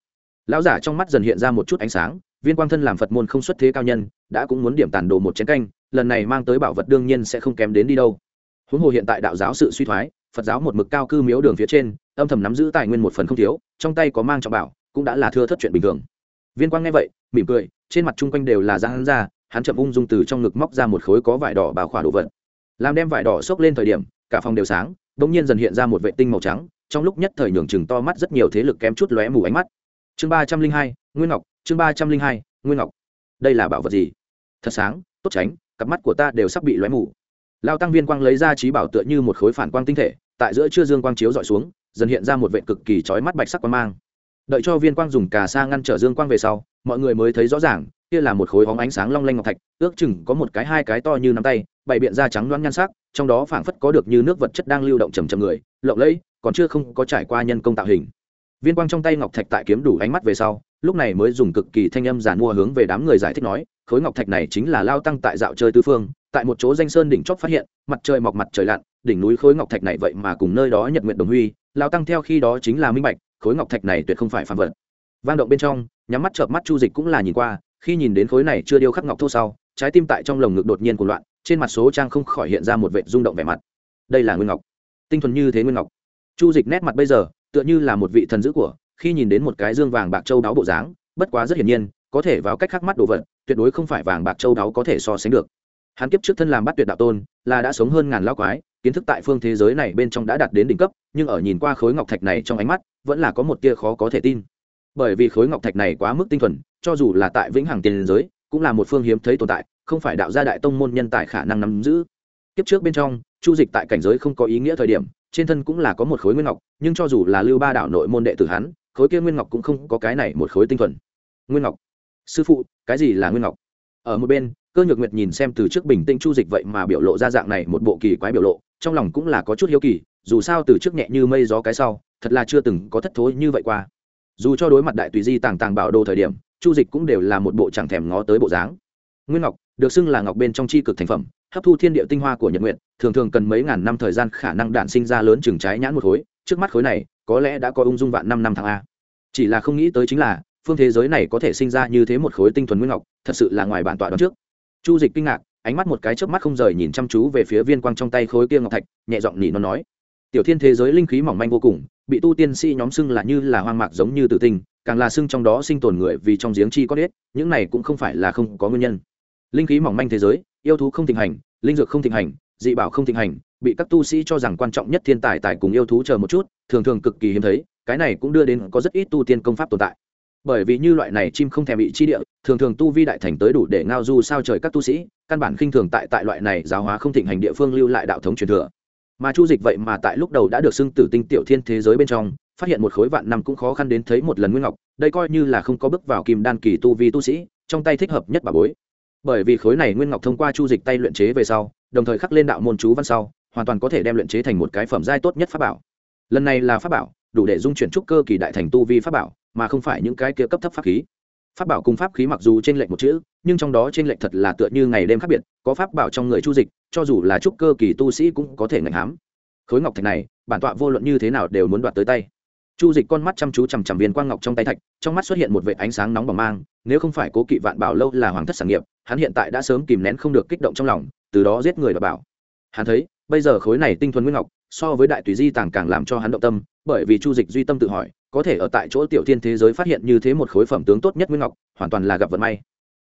Lão giả trong mắt dần hiện ra một chút ánh sáng, viên quang thân làm phật môn không xuất thế cao nhân, đã cũng muốn điểm tàn đồ một chén canh, lần này mang tới bảo vật đương nhiên sẽ không kém đến đi đâu. Huống hồ hiện tại đạo giáo sự suy thoái, phật giáo một mực cao cư miếu đường phía trên, âm thầm nắm giữ tài nguyên một phần không thiếu, trong tay có mang trọng bảo, cũng đã là thưa thất chuyện bình thường. Viên quang nghe vậy, mỉm cười, trên mặt chung quanh đều là da hắn ra, hắn chậm ung dung từ trong ngực móc ra một khối có vải đỏ bào khỏa đồ vật. Làm đem vải đỏ xốc lên thời điểm, cả phòng đều sáng bỗng nhiên dần hiện ra một vệ tinh màu trắng, trong lúc nhất thời nhường chừng to mắt rất nhiều thế lực kém chút lóe mù ánh mắt. Chương ba trăm linh hai, nguyên ngọc, chương ba trăm linh hai, nguyên ngọc. Đây là bảo vật gì? Thật sáng, tốt tránh, cặp mắt của ta đều sắp bị lóe mù. Lao tăng viên quang lấy ra trí bảo tựa như một khối phản quang tinh thể, tại giữa chưa dương quang chiếu dọi xuống, dần hiện ra một vệ cực kỳ trói mắt bạch sắc quang mang. Đợi cho viên quang dùng cà sa ngăn trở dương quang về sau, mọi người mới thấy rõ ràng, kia là một khối hóng ánh sáng long lanh ngọc thạch, ước chừng có một cái hai cái to như nắm tay, bày biện da trắng loáng nhan sắc trong đó phảng phất có được như nước vật chất đang lưu động chầm chầm người, lộng lẫy, còn chưa không có trải qua nhân công tạo hình. Viên quang trong tay ngọc thạch tại kiếm đủ ánh mắt về sau, lúc này mới dùng cực kỳ thanh âm giàn mua hướng về đám người giải thích nói, khối ngọc thạch này chính là lao tăng tại dạo chơi tư phương, tại một chỗ danh sơn đỉnh chóp phát hiện, mặt trời mọc mặt trời lặn, đỉnh núi khối ngọc thạch này vậy mà cùng nơi đó nhật nguyện đồng huy, lao tăng theo khi đó chính là minh bạch, khối ngọc thạch này tuyệt không phải phàm vật. Vang động bên trong, nhắm mắt chợp mắt chu dịch cũng là nhìn qua, khi nhìn đến khối này chưa điêu khắc ngọc thô sau, trái tim tại trong lồng ngực đột nhiên của loạn trên mặt số trang không khỏi hiện ra một vệ rung động vẻ mặt. Đây là nguyên ngọc. Tinh thuần như thế nguyên ngọc. Chu dịch nét mặt bây giờ, tựa như là một vị thần dữ của, khi nhìn đến một cái dương vàng bạc châu đáo bộ dáng, bất quá rất hiển nhiên, có thể vào cách khắc mắt đồ vật, tuyệt đối không phải vàng bạc châu đáo có thể so sánh được. Hắn kiếp trước thân làm bắt tuyệt đạo tôn, là đã sống hơn ngàn lao quái, kiến thức tại phương thế giới này bên trong đã đạt đến đỉnh cấp, nhưng ở nhìn qua khối ngọc thạch này trong ánh mắt, vẫn là có một tia khó có thể tin. Bởi vì khối ngọc thạch này quá mức tinh thuần, cho dù là tại vĩnh hằng tiền giới, cũng là một phương hiếm thấy tồn tại không phải đạo gia đại tông môn nhân tài khả năng nắm giữ. Kiếp trước bên trong, chu dịch tại cảnh giới không có ý nghĩa thời điểm, trên thân cũng là có một khối nguyên ngọc, nhưng cho dù là lưu ba đạo nội môn đệ tử hắn, khối kia nguyên ngọc cũng không có cái này một khối tinh thuần. Nguyên ngọc. Sư phụ, cái gì là nguyên ngọc? Ở một bên, cơ nhược nguyệt nhìn xem từ trước bình tĩnh chu dịch vậy mà biểu lộ ra dạng này một bộ kỳ quái biểu lộ, trong lòng cũng là có chút hiếu kỳ, dù sao từ trước nhẹ như mây gió cái sau, thật là chưa từng có thất thối như vậy qua. Dù cho đối mặt đại tùy di tàng tàng bảo đồ thời điểm, chu dịch cũng đều là một bộ chẳng thèm ngó tới bộ dáng. Nguyên ngọc được xưng là ngọc bên trong chi cực thành phẩm, hấp thu thiên địa tinh hoa của nhật nguyện thường thường cần mấy ngàn năm thời gian khả năng đản sinh ra lớn chừng trái nhãn một khối, trước mắt khối này, có lẽ đã có ung dung vạn năm năm tháng a. Chỉ là không nghĩ tới chính là, phương thế giới này có thể sinh ra như thế một khối tinh thuần nguyên ngọc, thật sự là ngoài bản tọa đoán trước. Chu dịch kinh ngạc, ánh mắt một cái chớp mắt không rời nhìn chăm chú về phía viên quang trong tay khối kia ngọc thạch, nhẹ giọng nhỉ nó nói, tiểu thiên thế giới linh khí mỏng manh vô cùng, bị tu tiên sĩ nhóm xưng là như là hoang mạc giống như tử tinh, càng là xưng trong đó sinh tồn người vì trong giếng chi có biết những này cũng không phải là không có nguyên nhân linh khí mỏng manh thế giới, yêu thú không thịnh hành, linh dược không thịnh hành, dị bảo không thịnh hành, bị các tu sĩ cho rằng quan trọng nhất thiên tài tài cùng yêu thú chờ một chút, thường thường cực kỳ hiếm thấy, cái này cũng đưa đến có rất ít tu tiên công pháp tồn tại. Bởi vì như loại này chim không thèm bị chi địa, thường thường tu vi đại thành tới đủ để ngao du sao trời các tu sĩ, căn bản khinh thường tại tại loại này giáo hóa không thịnh hành địa phương lưu lại đạo thống truyền thừa. Mà chu dịch vậy mà tại lúc đầu đã được xưng tử tinh tiểu thiên thế giới bên trong, phát hiện một khối vạn năm cũng khó khăn đến thấy một lần nguyên ngọc, đây coi như là không có bước vào kim đan kỳ tu vi tu sĩ, trong tay thích hợp nhất bà bối bởi vì khối này nguyên ngọc thông qua chu dịch tay luyện chế về sau, đồng thời khắc lên đạo môn chú văn sau, hoàn toàn có thể đem luyện chế thành một cái phẩm giai tốt nhất pháp bảo. Lần này là pháp bảo, đủ để dung chuyển trúc cơ kỳ đại thành tu vi pháp bảo, mà không phải những cái kia cấp thấp pháp khí. Pháp bảo cùng pháp khí mặc dù trên lệnh một chữ, nhưng trong đó trên lệnh thật là tựa như ngày đêm khác biệt, có pháp bảo trong người chu dịch, cho dù là trúc cơ kỳ tu sĩ cũng có thể ngạnh hám. Khối ngọc thạch này, bản tọa vô luận như thế nào đều muốn đoạt tới tay. Chu dịch con mắt chăm chú chằm chằm viên quang ngọc trong tay thạch, trong mắt xuất hiện một vệ ánh sáng nóng bỏng mang, nếu không phải cố kỵ vạn bảo lâu là hoàng thất sản nghiệp hắn hiện tại đã sớm kìm nén không được kích động trong lòng, từ đó giết người và bảo. Hắn thấy, bây giờ khối này tinh thuần nguyên ngọc, so với đại tùy di tàng càng làm cho hắn động tâm, bởi vì chu dịch duy tâm tự hỏi, có thể ở tại chỗ tiểu thiên thế giới phát hiện như thế một khối phẩm tướng tốt nhất nguyên ngọc, hoàn toàn là gặp vận may.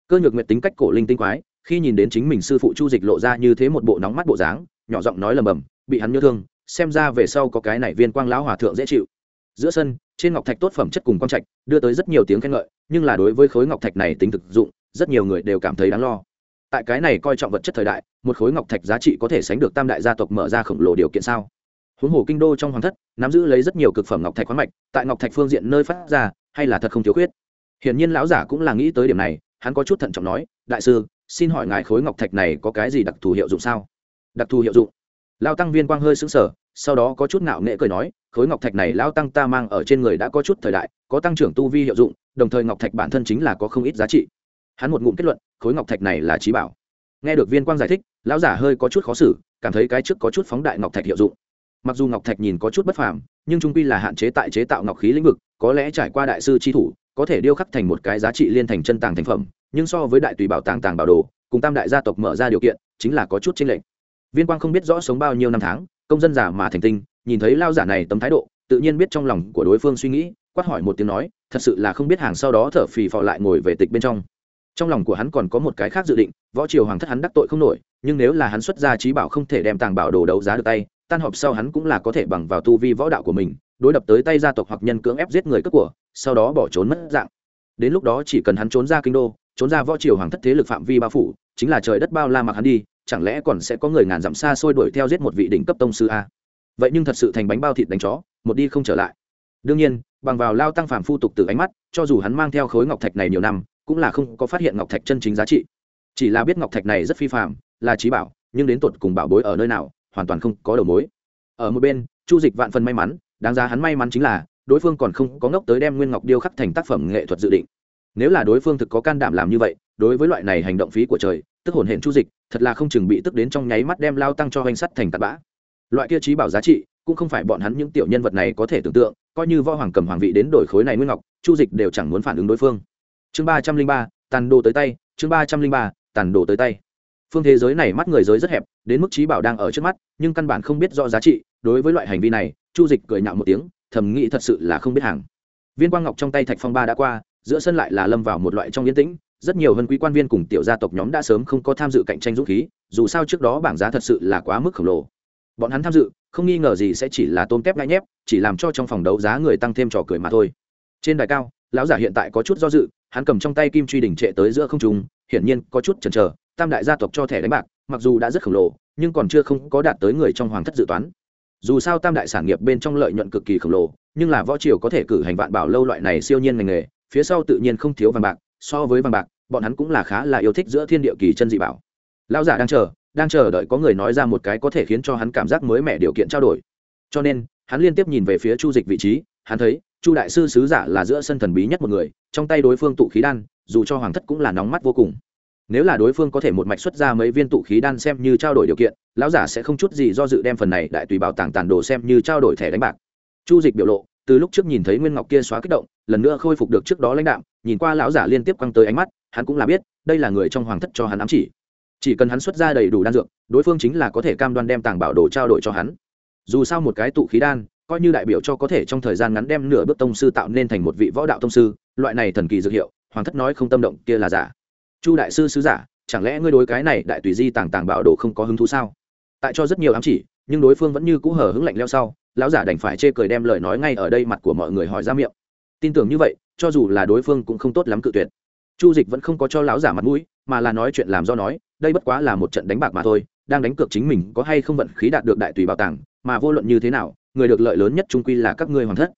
Cơ nhược nguyện tính cách cổ linh tinh quái, khi nhìn đến chính mình sư phụ chu dịch lộ ra như thế một bộ nóng mắt bộ dáng, nhỏ giọng nói lầm bầm, bị hắn nhớ thương, xem ra về sau có cái này viên quang lão hòa thượng dễ chịu. Giữa sân, trên ngọc thạch tốt phẩm chất cùng quang trạch, đưa tới rất nhiều tiếng khen ngợi, nhưng là đối với khối ngọc thạch này tính thực dụng rất nhiều người đều cảm thấy đáng lo. Tại cái này coi trọng vật chất thời đại, một khối ngọc thạch giá trị có thể sánh được tam đại gia tộc mở ra khổng lồ điều kiện sao? Huống hồ kinh đô trong hoàng thất, nắm giữ lấy rất nhiều cực phẩm ngọc thạch khoáng mạch, tại ngọc thạch phương diện nơi phát ra, hay là thật không thiếu khuyết? Hiển nhiên lão giả cũng là nghĩ tới điểm này, hắn có chút thận trọng nói, đại sư, xin hỏi ngài khối ngọc thạch này có cái gì đặc thù hiệu dụng sao? Đặc thù hiệu dụng? Lao tăng viên quang hơi xứng sở sau đó có chút ngạo nghệ cười nói, khối ngọc thạch này lao tăng ta mang ở trên người đã có chút thời đại, có tăng trưởng tu vi hiệu dụng, đồng thời ngọc thạch bản thân chính là có không ít giá trị hắn một ngụm kết luận, khối ngọc thạch này là trí bảo. Nghe được viên quang giải thích, lão giả hơi có chút khó xử, cảm thấy cái trước có chút phóng đại ngọc thạch hiệu dụng. Mặc dù ngọc thạch nhìn có chút bất phàm, nhưng trung quy là hạn chế tại chế tạo ngọc khí lĩnh vực, có lẽ trải qua đại sư tri thủ, có thể điêu khắc thành một cái giá trị liên thành chân tàng thành phẩm, nhưng so với đại tùy bảo tàng tàng bảo đồ, cùng tam đại gia tộc mở ra điều kiện, chính là có chút chênh lệch. Viên quang không biết rõ sống bao nhiêu năm tháng, công dân giả mà thành tinh, nhìn thấy lao giả này tấm thái độ, tự nhiên biết trong lòng của đối phương suy nghĩ, quát hỏi một tiếng nói, thật sự là không biết hàng sau đó thở phì phò lại ngồi về tịch bên trong trong lòng của hắn còn có một cái khác dự định, võ triều hoàng thất hắn đắc tội không nổi, nhưng nếu là hắn xuất ra trí bảo không thể đem tàng bảo đồ đấu giá được tay, tan họp sau hắn cũng là có thể bằng vào tu vi võ đạo của mình, đối đập tới tay gia tộc hoặc nhân cưỡng ép giết người cướp của, sau đó bỏ trốn mất dạng. Đến lúc đó chỉ cần hắn trốn ra kinh đô, trốn ra võ triều hoàng thất thế lực phạm vi bao phủ, chính là trời đất bao la mặc hắn đi, chẳng lẽ còn sẽ có người ngàn dặm xa xôi đuổi theo giết một vị đỉnh cấp tông sư a? Vậy nhưng thật sự thành bánh bao thịt đánh chó, một đi không trở lại. Đương nhiên, bằng vào lao tăng phàm phu tục từ ánh mắt, cho dù hắn mang theo khối ngọc thạch này nhiều năm cũng là không có phát hiện ngọc thạch chân chính giá trị. Chỉ là biết ngọc thạch này rất phi phạm là trí bảo, nhưng đến tột cùng bảo bối ở nơi nào, hoàn toàn không có đầu mối. Ở một bên, chu dịch vạn phần may mắn, đáng giá hắn may mắn chính là, đối phương còn không có ngốc tới đem nguyên ngọc điêu khắc thành tác phẩm nghệ thuật dự định. Nếu là đối phương thực có can đảm làm như vậy, đối với loại này hành động phí của trời, tức hồn hển chu dịch, thật là không chừng bị tức đến trong nháy mắt đem lao tăng cho hoành sắt thành tạt bã. Loại kia trí bảo giá trị, cũng không phải bọn hắn những tiểu nhân vật này có thể tưởng tượng, coi như võ hoàng cầm hoàng vị đến đổi khối này nguyên ngọc, chu dịch đều chẳng muốn phản ứng đối phương chương ba trăm linh ba, tàn đồ tới tay, chương ba trăm linh ba, tàn đồ tới tay. Phương thế giới này mắt người giới rất hẹp, đến mức trí bảo đang ở trước mắt, nhưng căn bản không biết rõ giá trị, đối với loại hành vi này, chu dịch cười nhạo một tiếng, thầm nghĩ thật sự là không biết hàng. Viên quang ngọc trong tay thạch phong ba đã qua, giữa sân lại là lâm vào một loại trong yên tĩnh, rất nhiều vân quý quan viên cùng tiểu gia tộc nhóm đã sớm không có tham dự cạnh tranh dũng khí, dù sao trước đó bảng giá thật sự là quá mức khổng lồ. Bọn hắn tham dự, không nghi ngờ gì sẽ chỉ là tôm tép ngại nhép, chỉ làm cho trong phòng đấu giá người tăng thêm trò cười mà thôi. Trên đài cao, lão giả hiện tại có chút do dự hắn cầm trong tay kim truy đỉnh trệ tới giữa không trung, hiển nhiên có chút chần chờ, tam đại gia tộc cho thẻ đánh bạc, mặc dù đã rất khổng lồ, nhưng còn chưa không có đạt tới người trong hoàng thất dự toán. Dù sao tam đại sản nghiệp bên trong lợi nhuận cực kỳ khổng lồ, nhưng là võ triều có thể cử hành vạn bảo lâu loại này siêu nhiên ngành nghề, phía sau tự nhiên không thiếu vàng bạc, so với vàng bạc, bọn hắn cũng là khá là yêu thích giữa thiên địa kỳ chân dị bảo. Lão giả đang chờ đang chờ đợi có người nói ra một cái có thể khiến cho hắn cảm giác mới mẻ điều kiện trao đổi. Cho nên, hắn liên tiếp nhìn về phía chu dịch vị trí hắn thấy, chu đại sư sứ giả là giữa sân thần bí nhất một người, trong tay đối phương tụ khí đan, dù cho hoàng thất cũng là nóng mắt vô cùng. Nếu là đối phương có thể một mạch xuất ra mấy viên tụ khí đan xem như trao đổi điều kiện, lão giả sẽ không chút gì do dự đem phần này đại tùy bảo tàng tàn đồ xem như trao đổi thẻ đánh bạc. Chu dịch biểu lộ, từ lúc trước nhìn thấy nguyên ngọc kia xóa kích động, lần nữa khôi phục được trước đó lãnh đạm, nhìn qua lão giả liên tiếp quăng tới ánh mắt, hắn cũng là biết, đây là người trong hoàng thất cho hắn ám chỉ. Chỉ cần hắn xuất ra đầy đủ đan dược, đối phương chính là có thể cam đoan đem tàng bảo đồ trao đổi cho hắn. Dù sao một cái tụ khí đan coi như đại biểu cho có thể trong thời gian ngắn đem nửa bước tông sư tạo nên thành một vị võ đạo tông sư, loại này thần kỳ dược hiệu, hoàng thất nói không tâm động, kia là giả. Chu đại sư sứ giả, chẳng lẽ ngươi đối cái này đại tùy di tàng tàng bảo đồ không có hứng thú sao? Tại cho rất nhiều ám chỉ, nhưng đối phương vẫn như cũ hở hứng lạnh leo sau, lão giả đành phải chê cười đem lời nói ngay ở đây mặt của mọi người hỏi ra miệng. Tin tưởng như vậy, cho dù là đối phương cũng không tốt lắm cự tuyệt. Chu dịch vẫn không có cho lão giả mặt mũi, mà là nói chuyện làm do nói, đây bất quá là một trận đánh bạc mà thôi, đang đánh cược chính mình có hay không vận khí đạt được đại tùy bảo tàng, mà vô luận như thế nào người được lợi lớn nhất trung quy là các ngươi hoàng thất.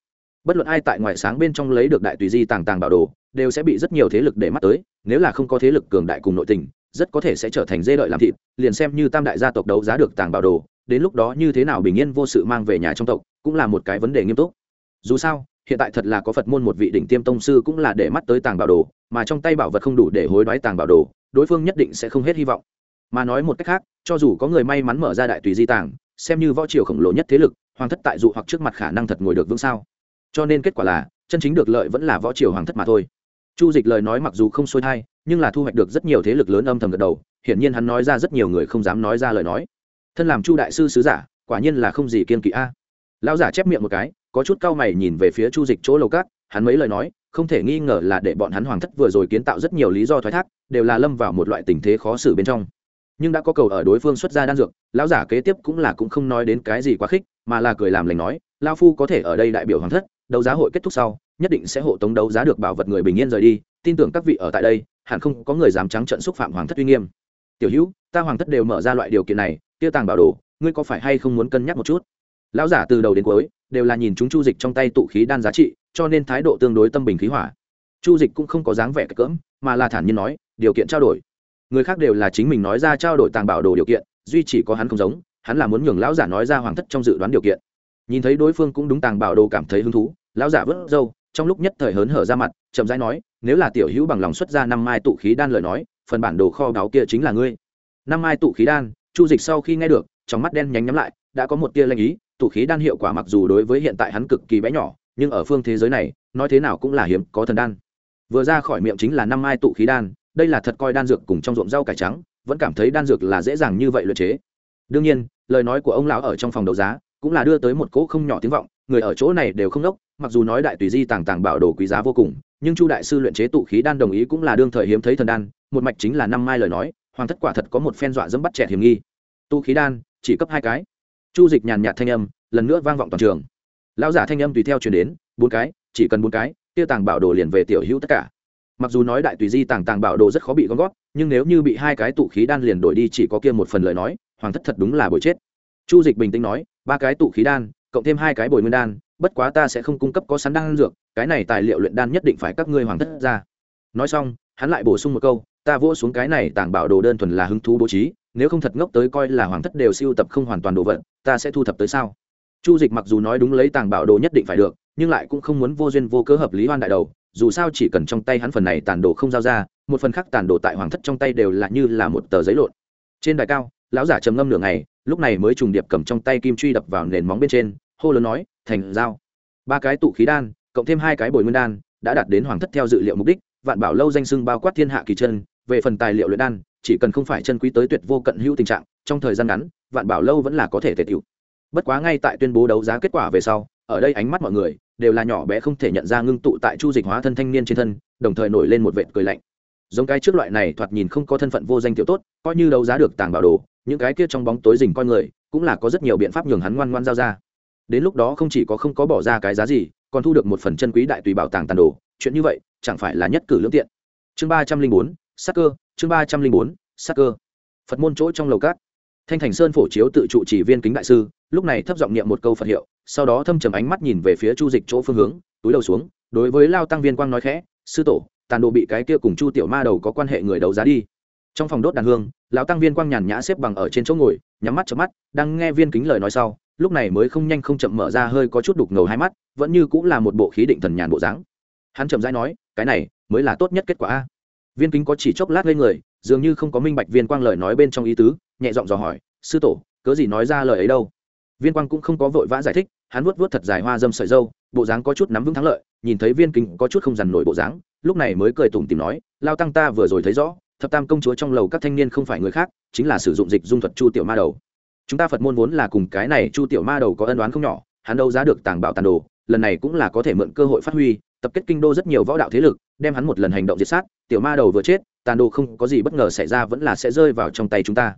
Bất luận ai tại ngoại sáng bên trong lấy được đại tùy di tàng tàng bảo đồ, đều sẽ bị rất nhiều thế lực để mắt tới, nếu là không có thế lực cường đại cùng nội tình, rất có thể sẽ trở thành dê đợi làm thịt, liền xem như tam đại gia tộc đấu giá được tàng bảo đồ, đến lúc đó như thế nào bình yên vô sự mang về nhà trong tộc, cũng là một cái vấn đề nghiêm túc. Dù sao, hiện tại thật là có phật môn một vị đỉnh tiêm tông sư cũng là để mắt tới tàng bảo đồ, mà trong tay bảo vật không đủ để hối đoái tàng bảo đồ, đối phương nhất định sẽ không hết hy vọng. Mà nói một cách khác, cho dù có người may mắn mở ra đại tùy di tàng, xem như võ triều khổng lồ nhất thế lực hoàng thất tại dụ hoặc trước mặt khả năng thật ngồi được vững sao? Cho nên kết quả là, chân chính được lợi vẫn là võ triều hoàng thất mà thôi. Chu dịch lời nói mặc dù không xuôi thai, nhưng là thu hoạch được rất nhiều thế lực lớn âm thầm gật đầu, hiển nhiên hắn nói ra rất nhiều người không dám nói ra lời nói. Thân làm chu đại sư sứ giả, quả nhiên là không gì kiên kỵ a. Lão giả chép miệng một cái, có chút cau mày nhìn về phía chu dịch chỗ lầu cát, hắn mấy lời nói, không thể nghi ngờ là để bọn hắn hoàng thất vừa rồi kiến tạo rất nhiều lý do thoái thác, đều là lâm vào một loại tình thế khó xử bên trong nhưng đã có cầu ở đối phương xuất ra đan dược, lão giả kế tiếp cũng là cũng không nói đến cái gì quá khích, mà là cười làm lành nói lao phu có thể ở đây đại biểu hoàng thất, đấu giá hội kết thúc sau, nhất định sẽ hộ tống đấu giá được bảo vật người bình yên rời đi, tin tưởng các vị ở tại đây, hẳn không có người dám trắng trận xúc phạm hoàng thất uy nghiêm. Tiểu hữu, ta hoàng thất đều mở ra loại điều kiện này tiêu tàng bảo đồ, ngươi có phải hay không muốn cân nhắc một chút? Lão giả từ đầu đến cuối đều là nhìn chúng chu dịch trong tay tụ khí đan giá trị, cho nên thái độ tương đối tâm bình khí hỏa. Chu dịch cũng không có dáng vẻ cỡm, mà là thản nhiên nói, điều kiện trao đổi người khác đều là chính mình nói ra trao đổi tàng bảo đồ điều kiện, duy chỉ có hắn không giống, hắn là muốn nhường lão giả nói ra hoàng thất trong dự đoán điều kiện. Nhìn thấy đối phương cũng đúng tàng bảo đồ cảm thấy hứng thú, lão giả vớt râu, trong lúc nhất thời hớn hở ra mặt, chậm rãi nói, nếu là tiểu hữu bằng lòng xuất ra năm mai tụ khí đan lời nói, phần bản đồ kho báu kia chính là ngươi. Năm mai tụ khí đan, chu dịch sau khi nghe được, trong mắt đen nhánh nhắm lại, đã có một tia lanh ý, tụ khí đan hiệu quả mặc dù đối với hiện tại hắn cực kỳ bé nhỏ, nhưng ở phương thế giới này, nói thế nào cũng là hiếm có thần đan. Vừa ra khỏi miệng chính là năm mai tụ khí đan đây là thật coi đan dược cùng trong ruộng rau cải trắng, vẫn cảm thấy đan dược là dễ dàng như vậy luyện chế. Đương nhiên, lời nói của ông lão ở trong phòng đấu giá cũng là đưa tới một cỗ không nhỏ tiếng vọng, người ở chỗ này đều không đốc, mặc dù nói đại tùy di tàng tàng bảo đồ quý giá vô cùng, nhưng chu đại sư luyện chế tụ khí đan đồng ý cũng là đương thời hiếm thấy thần đan, một mạch chính là năm mai lời nói, hoàng thất quả thật có một phen dọa dẫm bắt trẻ hiểm nghi. Tụ khí đan, chỉ cấp hai cái. Chu dịch nhàn nhạt thanh âm, lần nữa vang vọng toàn trường. Lão giả thanh âm tùy theo chuyển đến, bốn cái, chỉ cần bốn cái tiêu tàng bảo đồ liền về tiểu hữu tất cả mặc dù nói đại tùy di tàng tàng bảo đồ rất khó bị gom gót nhưng nếu như bị hai cái tụ khí đan liền đổi đi chỉ có kia một phần lời nói, hoàng thất thật đúng là bồi chết. Chu dịch bình tĩnh nói, ba cái tụ khí đan, cộng thêm hai cái bồi nguyên đan, bất quá ta sẽ không cung cấp có sắn đan dược, cái này tài liệu luyện đan nhất định phải các ngươi hoàng thất ra. Nói xong, hắn lại bổ sung một câu, ta vỗ xuống cái này tàng bảo đồ đơn thuần là hứng thú bố trí, nếu không thật ngốc tới coi là hoàng thất đều siêu tập không hoàn toàn đồ vật, ta sẽ thu thập tới sao? Chu dịch mặc dù nói đúng lấy tàng bảo đồ nhất định phải được, nhưng lại cũng không muốn vô duyên vô cớ hợp lý hoan đại đầu dù sao chỉ cần trong tay hắn phần này tàn đồ không giao ra, một phần khác tàn đồ tại hoàng thất trong tay đều là như là một tờ giấy lộn. Trên đài cao, lão giả trầm ngâm nửa ngày, lúc này mới trùng điệp cầm trong tay kim truy đập vào nền móng bên trên, hô lớn nói, thành dao ba cái tụ khí đan, cộng thêm hai cái bồi nguyên đan, đã đạt đến hoàng thất theo dự liệu mục đích, vạn bảo lâu danh sưng bao quát thiên hạ kỳ chân, về phần tài liệu luyện đan, chỉ cần không phải chân quý tới tuyệt vô cận hữu tình trạng, trong thời gian ngắn, vạn bảo lâu vẫn là có thể thể tiểu bất quá ngay tại tuyên bố đấu giá kết quả về sau ở đây ánh mắt mọi người đều là nhỏ bé không thể nhận ra ngưng tụ tại chu dịch hóa thân thanh niên trên thân, đồng thời nổi lên một vệt cười lạnh. Giống cái trước loại này thoạt nhìn không có thân phận vô danh tiểu tốt, coi như đấu giá được tàng bảo đồ, những cái kia trong bóng tối rình coi người, cũng là có rất nhiều biện pháp nhường hắn ngoan ngoan giao ra. Đến lúc đó không chỉ có không có bỏ ra cái giá gì, còn thu được một phần chân quý đại tùy bảo tàng tàn đồ, chuyện như vậy chẳng phải là nhất cử lương tiện. Chương ba trăm linh bốn, sắc cơ, chương ba trăm linh bốn, sắc cơ. Phật môn chỗ trong lầu cát. Thanh thành sơn phổ chiếu tự trụ chỉ viên kính đại sư, lúc này thấp giọng niệm một câu phật hiệu sau đó thâm trầm ánh mắt nhìn về phía chu dịch chỗ phương hướng, túi đầu xuống, đối với lao tăng viên quang nói khẽ, sư tổ, tàn đồ bị cái kia cùng chu tiểu ma đầu có quan hệ người đấu giá đi. Trong phòng đốt đàn hương, lão tăng viên quang nhàn nhã xếp bằng ở trên chỗ ngồi, nhắm mắt chớp mắt, đang nghe viên kính lời nói sau, lúc này mới không nhanh không chậm mở ra hơi có chút đục ngầu hai mắt, vẫn như cũng là một bộ khí định thần nhàn bộ dáng. Hắn chậm rãi nói, cái này mới là tốt nhất kết quả a. Viên kính có chỉ chốc lát lên người, dường như không có minh bạch viên quang lời nói bên trong ý tứ, nhẹ giọng dò hỏi, sư tổ, cớ gì nói ra lời ấy đâu? Viên quang cũng không có vội vã giải thích, hắn vuốt vuốt thật dài hoa dâm sợi dâu, bộ dáng có chút nắm vững thắng lợi, nhìn thấy viên kính có chút không dằn nổi bộ dáng, lúc này mới cười tủm tìm nói, lao tăng ta vừa rồi thấy rõ, thập tam công chúa trong lầu các thanh niên không phải người khác, chính là sử dụng dịch dung thuật chu tiểu ma đầu. Chúng ta phật môn vốn là cùng cái này chu tiểu ma đầu có ân đoán không nhỏ, hắn đâu giá được tàng bảo tàn đồ, lần này cũng là có thể mượn cơ hội phát huy, tập kết kinh đô rất nhiều võ đạo thế lực, đem hắn một lần hành động diệt sát, tiểu ma đầu vừa chết, tàn đồ không có gì bất ngờ xảy ra vẫn là sẽ rơi vào trong tay chúng ta.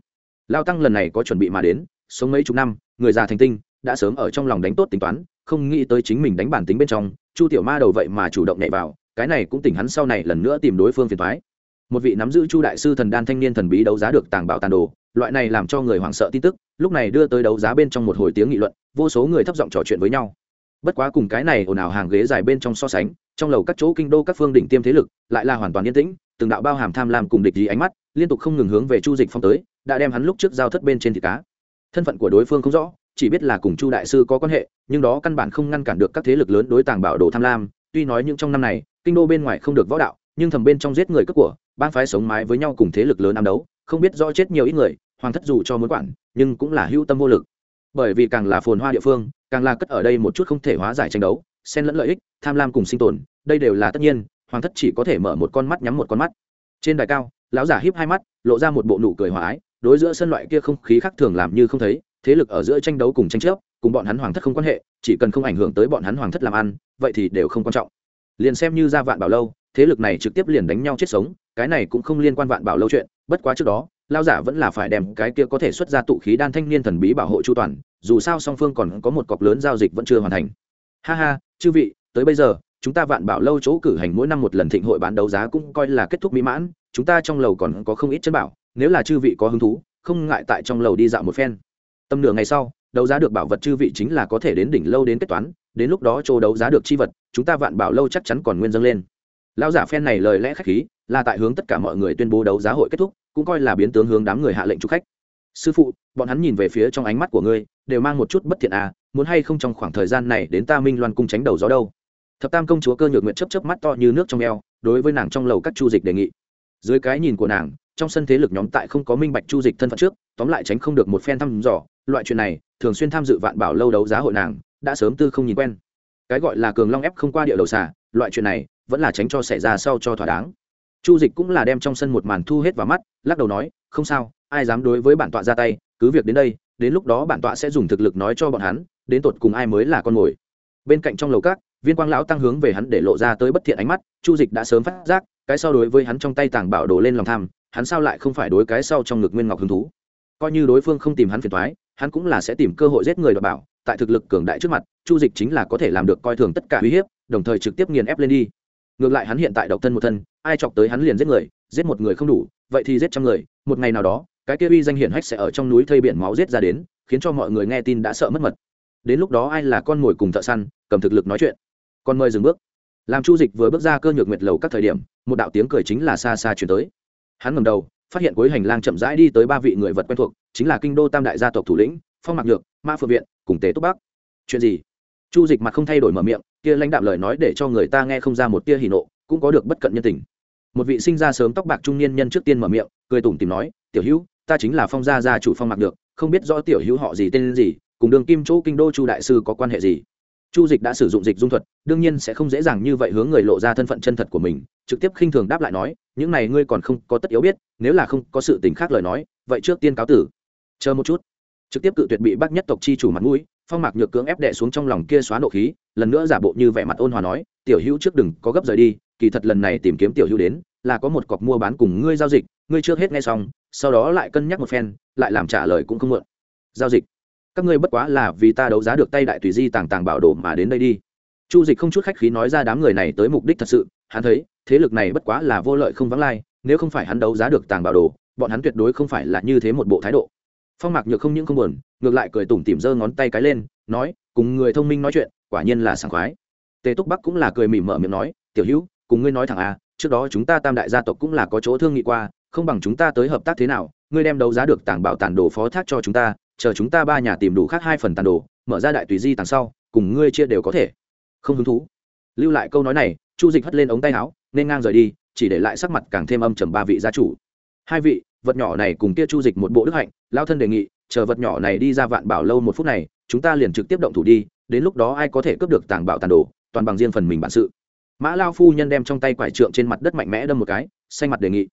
Lao tăng lần này có chuẩn bị mà đến sống mấy chục năm, người già thành tinh, đã sớm ở trong lòng đánh tốt tính toán, không nghĩ tới chính mình đánh bản tính bên trong, chu tiểu ma đầu vậy mà chủ động nhảy vào, cái này cũng tỉnh hắn sau này lần nữa tìm đối phương phiền thoái một vị nắm giữ chu đại sư thần đan thanh niên thần bí đấu giá được tàng bảo tàn đồ, loại này làm cho người hoảng sợ tin tức, lúc này đưa tới đấu giá bên trong một hồi tiếng nghị luận, vô số người thấp giọng trò chuyện với nhau. Bất quá cùng cái này ồn ào hàng ghế dài bên trong so sánh, trong lầu các chỗ kinh đô các phương đỉnh tiêm thế lực, lại là hoàn toàn yên tĩnh, từng đạo bao hàm tham lam cùng địch gì ánh mắt, liên tục không ngừng hướng về chu dịch phong tới, đã đem hắn lúc trước giao thất bên trên thịt cá thân phận của đối phương không rõ, chỉ biết là cùng chu đại sư có quan hệ, nhưng đó căn bản không ngăn cản được các thế lực lớn đối tàng bảo đồ tham lam. Tuy nói những trong năm này, kinh đô bên ngoài không được võ đạo, nhưng thầm bên trong giết người cướp của, bang phái sống mái với nhau cùng thế lực lớn ám đấu, không biết rõ chết nhiều ít người, hoàng thất dù cho muốn quản, nhưng cũng là hữu tâm vô lực. Bởi vì càng là phồn hoa địa phương, càng là cất ở đây một chút không thể hóa giải tranh đấu, xen lẫn lợi ích, tham lam cùng sinh tồn, đây đều là tất nhiên, hoàng thất chỉ có thể mở một con mắt nhắm một con mắt. Trên đài cao, lão giả híp hai mắt, lộ ra một bộ nụ cười hòa ái đối giữa sân loại kia không khí khác thường làm như không thấy, thế lực ở giữa tranh đấu cùng tranh chấp, cùng bọn hắn hoàng thất không quan hệ, chỉ cần không ảnh hưởng tới bọn hắn hoàng thất làm ăn, vậy thì đều không quan trọng. Liền xem như ra vạn bảo lâu, thế lực này trực tiếp liền đánh nhau chết sống, cái này cũng không liên quan vạn bảo lâu chuyện, bất quá trước đó lao giả vẫn là phải đem cái kia có thể xuất ra tụ khí đan thanh niên thần bí bảo hộ chu toàn, dù sao song phương còn có một cọc lớn giao dịch vẫn chưa hoàn thành. Ha ha, chư vị, tới bây giờ, chúng ta vạn bảo lâu chỗ cử hành mỗi năm một lần thịnh hội bán đấu giá cũng coi là kết thúc mỹ mãn, chúng ta trong lầu còn có không ít chân bảo nếu là chư vị có hứng thú, không ngại tại trong lầu đi dạo một phen. Tầm nửa ngày sau, đấu giá được bảo vật chư vị chính là có thể đến đỉnh lâu đến kết toán, đến lúc đó chỗ đấu giá được chi vật, chúng ta vạn bảo lâu chắc chắn còn nguyên dâng lên. Lão giả phen này lời lẽ khách khí, là tại hướng tất cả mọi người tuyên bố đấu giá hội kết thúc, cũng coi là biến tướng hướng đám người hạ lệnh chúc khách. Sư phụ, bọn hắn nhìn về phía trong ánh mắt của ngươi, đều mang một chút bất thiện à muốn hay không trong khoảng thời gian này đến ta minh loan cung tránh đầu gió đâu? Thập tam công chúa cơ nhược nguyện chấp chấp mắt to như nước trong eo, đối với nàng trong lầu các chu dịch đề nghị. Dưới cái nhìn của nàng trong sân thế lực nhóm tại không có minh bạch chu dịch thân phận trước, tóm lại tránh không được một phen thăm dò. Loại chuyện này, thường xuyên tham dự vạn bảo lâu đấu giá hội nàng, đã sớm tư không nhìn quen. Cái gọi là cường long ép không qua địa đầu xả loại chuyện này, vẫn là tránh cho xảy ra sau cho thỏa đáng. Chu dịch cũng là đem trong sân một màn thu hết vào mắt, lắc đầu nói, không sao, ai dám đối với bản tọa ra tay, cứ việc đến đây, đến lúc đó bản tọa sẽ dùng thực lực nói cho bọn hắn, đến tột cùng ai mới là con mồi. Bên cạnh trong lầu các, viên quang lão tăng hướng về hắn để lộ ra tới bất thiện ánh mắt, chu dịch đã sớm phát giác, cái sau đối với hắn trong tay tàng bảo đồ lên lòng tham hắn sao lại không phải đối cái sau trong ngực nguyên ngọc hứng thú? Coi như đối phương không tìm hắn phiền thoái hắn cũng là sẽ tìm cơ hội giết người đ bảo, tại thực lực cường đại trước mặt, chu dịch chính là có thể làm được coi thường tất cả uy hiếp, đồng thời trực tiếp nghiền ép lên đi. Ngược lại hắn hiện tại độc thân một thân, ai chọc tới hắn liền giết người, giết một người không đủ, vậy thì giết trăm người, một ngày nào đó, cái kia uy danh hiển hách sẽ ở trong núi thây biển máu giết ra đến, khiến cho mọi người nghe tin đã sợ mất mật. Đến lúc đó ai là con mồi cùng thợ săn, cầm thực lực nói chuyện. Con mời dừng bước. Làm chu dịch vừa bước ra cơ nhược nguyệt lầu các thời điểm, một đạo tiếng cười chính là xa xa chuyển tới hắn ngầm đầu, phát hiện cuối hành lang chậm rãi đi tới ba vị người vật quen thuộc, chính là kinh đô tam đại gia tộc thủ lĩnh, phong mạc nhược, ma phượng viện, cùng tế túc bắc. Chuyện gì? Chu dịch mặt không thay đổi mở miệng, kia lãnh đạm lời nói để cho người ta nghe không ra một tia hỉ nộ, cũng có được bất cận nhân tình. Một vị sinh ra sớm tóc bạc trung niên nhân trước tiên mở miệng, cười tủm tìm nói, tiểu hữu, ta chính là phong gia gia chủ phong mạc được không biết rõ tiểu hữu họ gì, tên gì, cùng đường kim chỗ kinh đô chu đại sư có quan hệ gì? Chu dịch đã sử dụng dịch dung thuật, đương nhiên sẽ không dễ dàng như vậy hướng người lộ ra thân phận chân thật của mình, trực tiếp khinh thường đáp lại nói, những này ngươi còn không có tất yếu biết, nếu là không có sự tình khác lời nói, vậy trước tiên cáo tử. Chờ một chút. Trực tiếp cự tuyệt bị bác nhất tộc chi chủ mặt mũi, phong mạc nhược cưỡng ép đệ xuống trong lòng kia xóa nộ khí, lần nữa giả bộ như vẻ mặt ôn hòa nói, tiểu hữu trước đừng có gấp rời đi, kỳ thật lần này tìm kiếm tiểu hữu đến, là có một cọc mua bán cùng ngươi giao dịch, ngươi trước hết nghe xong, sau đó lại cân nhắc một phen, lại làm trả lời cũng không mượn giao dịch các ngươi bất quá là vì ta đấu giá được tay đại tùy di tàng tàng bảo đồ mà đến đây đi. Chu dịch không chút khách khí nói ra đám người này tới mục đích thật sự, hắn thấy, thế lực này bất quá là vô lợi không vắng lai, nếu không phải hắn đấu giá được tàng bảo đồ, bọn hắn tuyệt đối không phải là như thế một bộ thái độ. Phong mạc nhược không những không buồn, ngược lại cười tủm tỉm giơ ngón tay cái lên, nói, cùng người thông minh nói chuyện, quả nhiên là sảng khoái. Tề túc bắc cũng là cười mỉm mở miệng nói, tiểu hữu, cùng ngươi nói thẳng à trước đó chúng ta tam đại gia tộc cũng là có chỗ thương nghị qua, không bằng chúng ta tới hợp tác thế nào, ngươi đem đấu giá được tàng bảo tàn đồ phó thác cho chúng ta chờ chúng ta ba nhà tìm đủ khác hai phần tàn đồ, mở ra đại tùy di tàng sau, cùng ngươi chia đều có thể. Không hứng thú. Lưu lại câu nói này, chu dịch hất lên ống tay áo, nên ngang rời đi, chỉ để lại sắc mặt càng thêm âm trầm ba vị gia chủ. Hai vị, vật nhỏ này cùng kia chu dịch một bộ đức hạnh lao thân đề nghị, chờ vật nhỏ này đi ra vạn bảo lâu một phút này, chúng ta liền trực tiếp động thủ đi, đến lúc đó ai có thể cướp được tàng bảo tàn đồ, toàn bằng riêng phần mình bản sự. Mã lao phu nhân đem trong tay quải trượng trên mặt đất mạnh mẽ đâm một cái, xanh mặt đề nghị.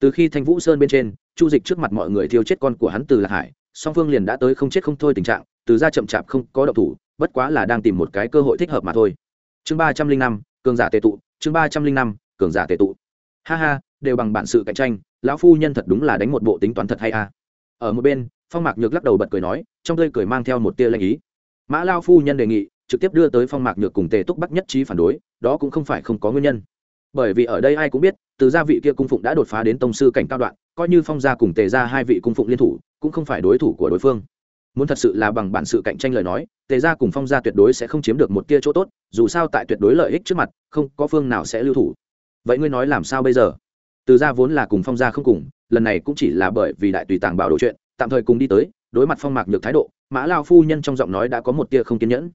Từ khi thanh vũ sơn bên trên, chu dịch trước mặt mọi người thiêu chết con của hắn từ lạc hải song phương liền đã tới không chết không thôi tình trạng, từ ra chậm chạp không có động thủ, bất quá là đang tìm một cái cơ hội thích hợp mà thôi. Chương ba trăm linh năm, cường giả tệ tụ, chương ba trăm linh năm, cường giả tệ tụ. Ha ha, đều bằng bản sự cạnh tranh, lão phu nhân thật đúng là đánh một bộ tính toán thật hay a à. ở một bên, phong mạc nhược lắc đầu bật cười nói, trong tươi cười mang theo một tia lanh ý. Mã lao phu nhân đề nghị, trực tiếp đưa tới phong mạc nhược cùng tề túc bắc nhất trí phản đối, đó cũng không phải không có nguyên nhân. Bởi vì ở đây ai cũng biết, từ gia vị kia cung phụng đã đột phá đến tông sư cảnh cao đoạn, coi như phong gia cùng tề gia hai vị cung phụng liên thủ cũng không phải đối thủ của đối phương. Muốn thật sự là bằng bản sự cạnh tranh lời nói, tề gia cùng phong gia tuyệt đối sẽ không chiếm được một tia chỗ tốt, dù sao tại tuyệt đối lợi ích trước mặt, không có phương nào sẽ lưu thủ. Vậy ngươi nói làm sao bây giờ? Từ gia vốn là cùng phong gia không cùng, lần này cũng chỉ là bởi vì đại tùy tàng bảo đồ chuyện, tạm thời cùng đi tới, đối mặt phong mạc nhược thái độ, mã lao phu nhân trong giọng nói đã có một tia không kiên nhẫn.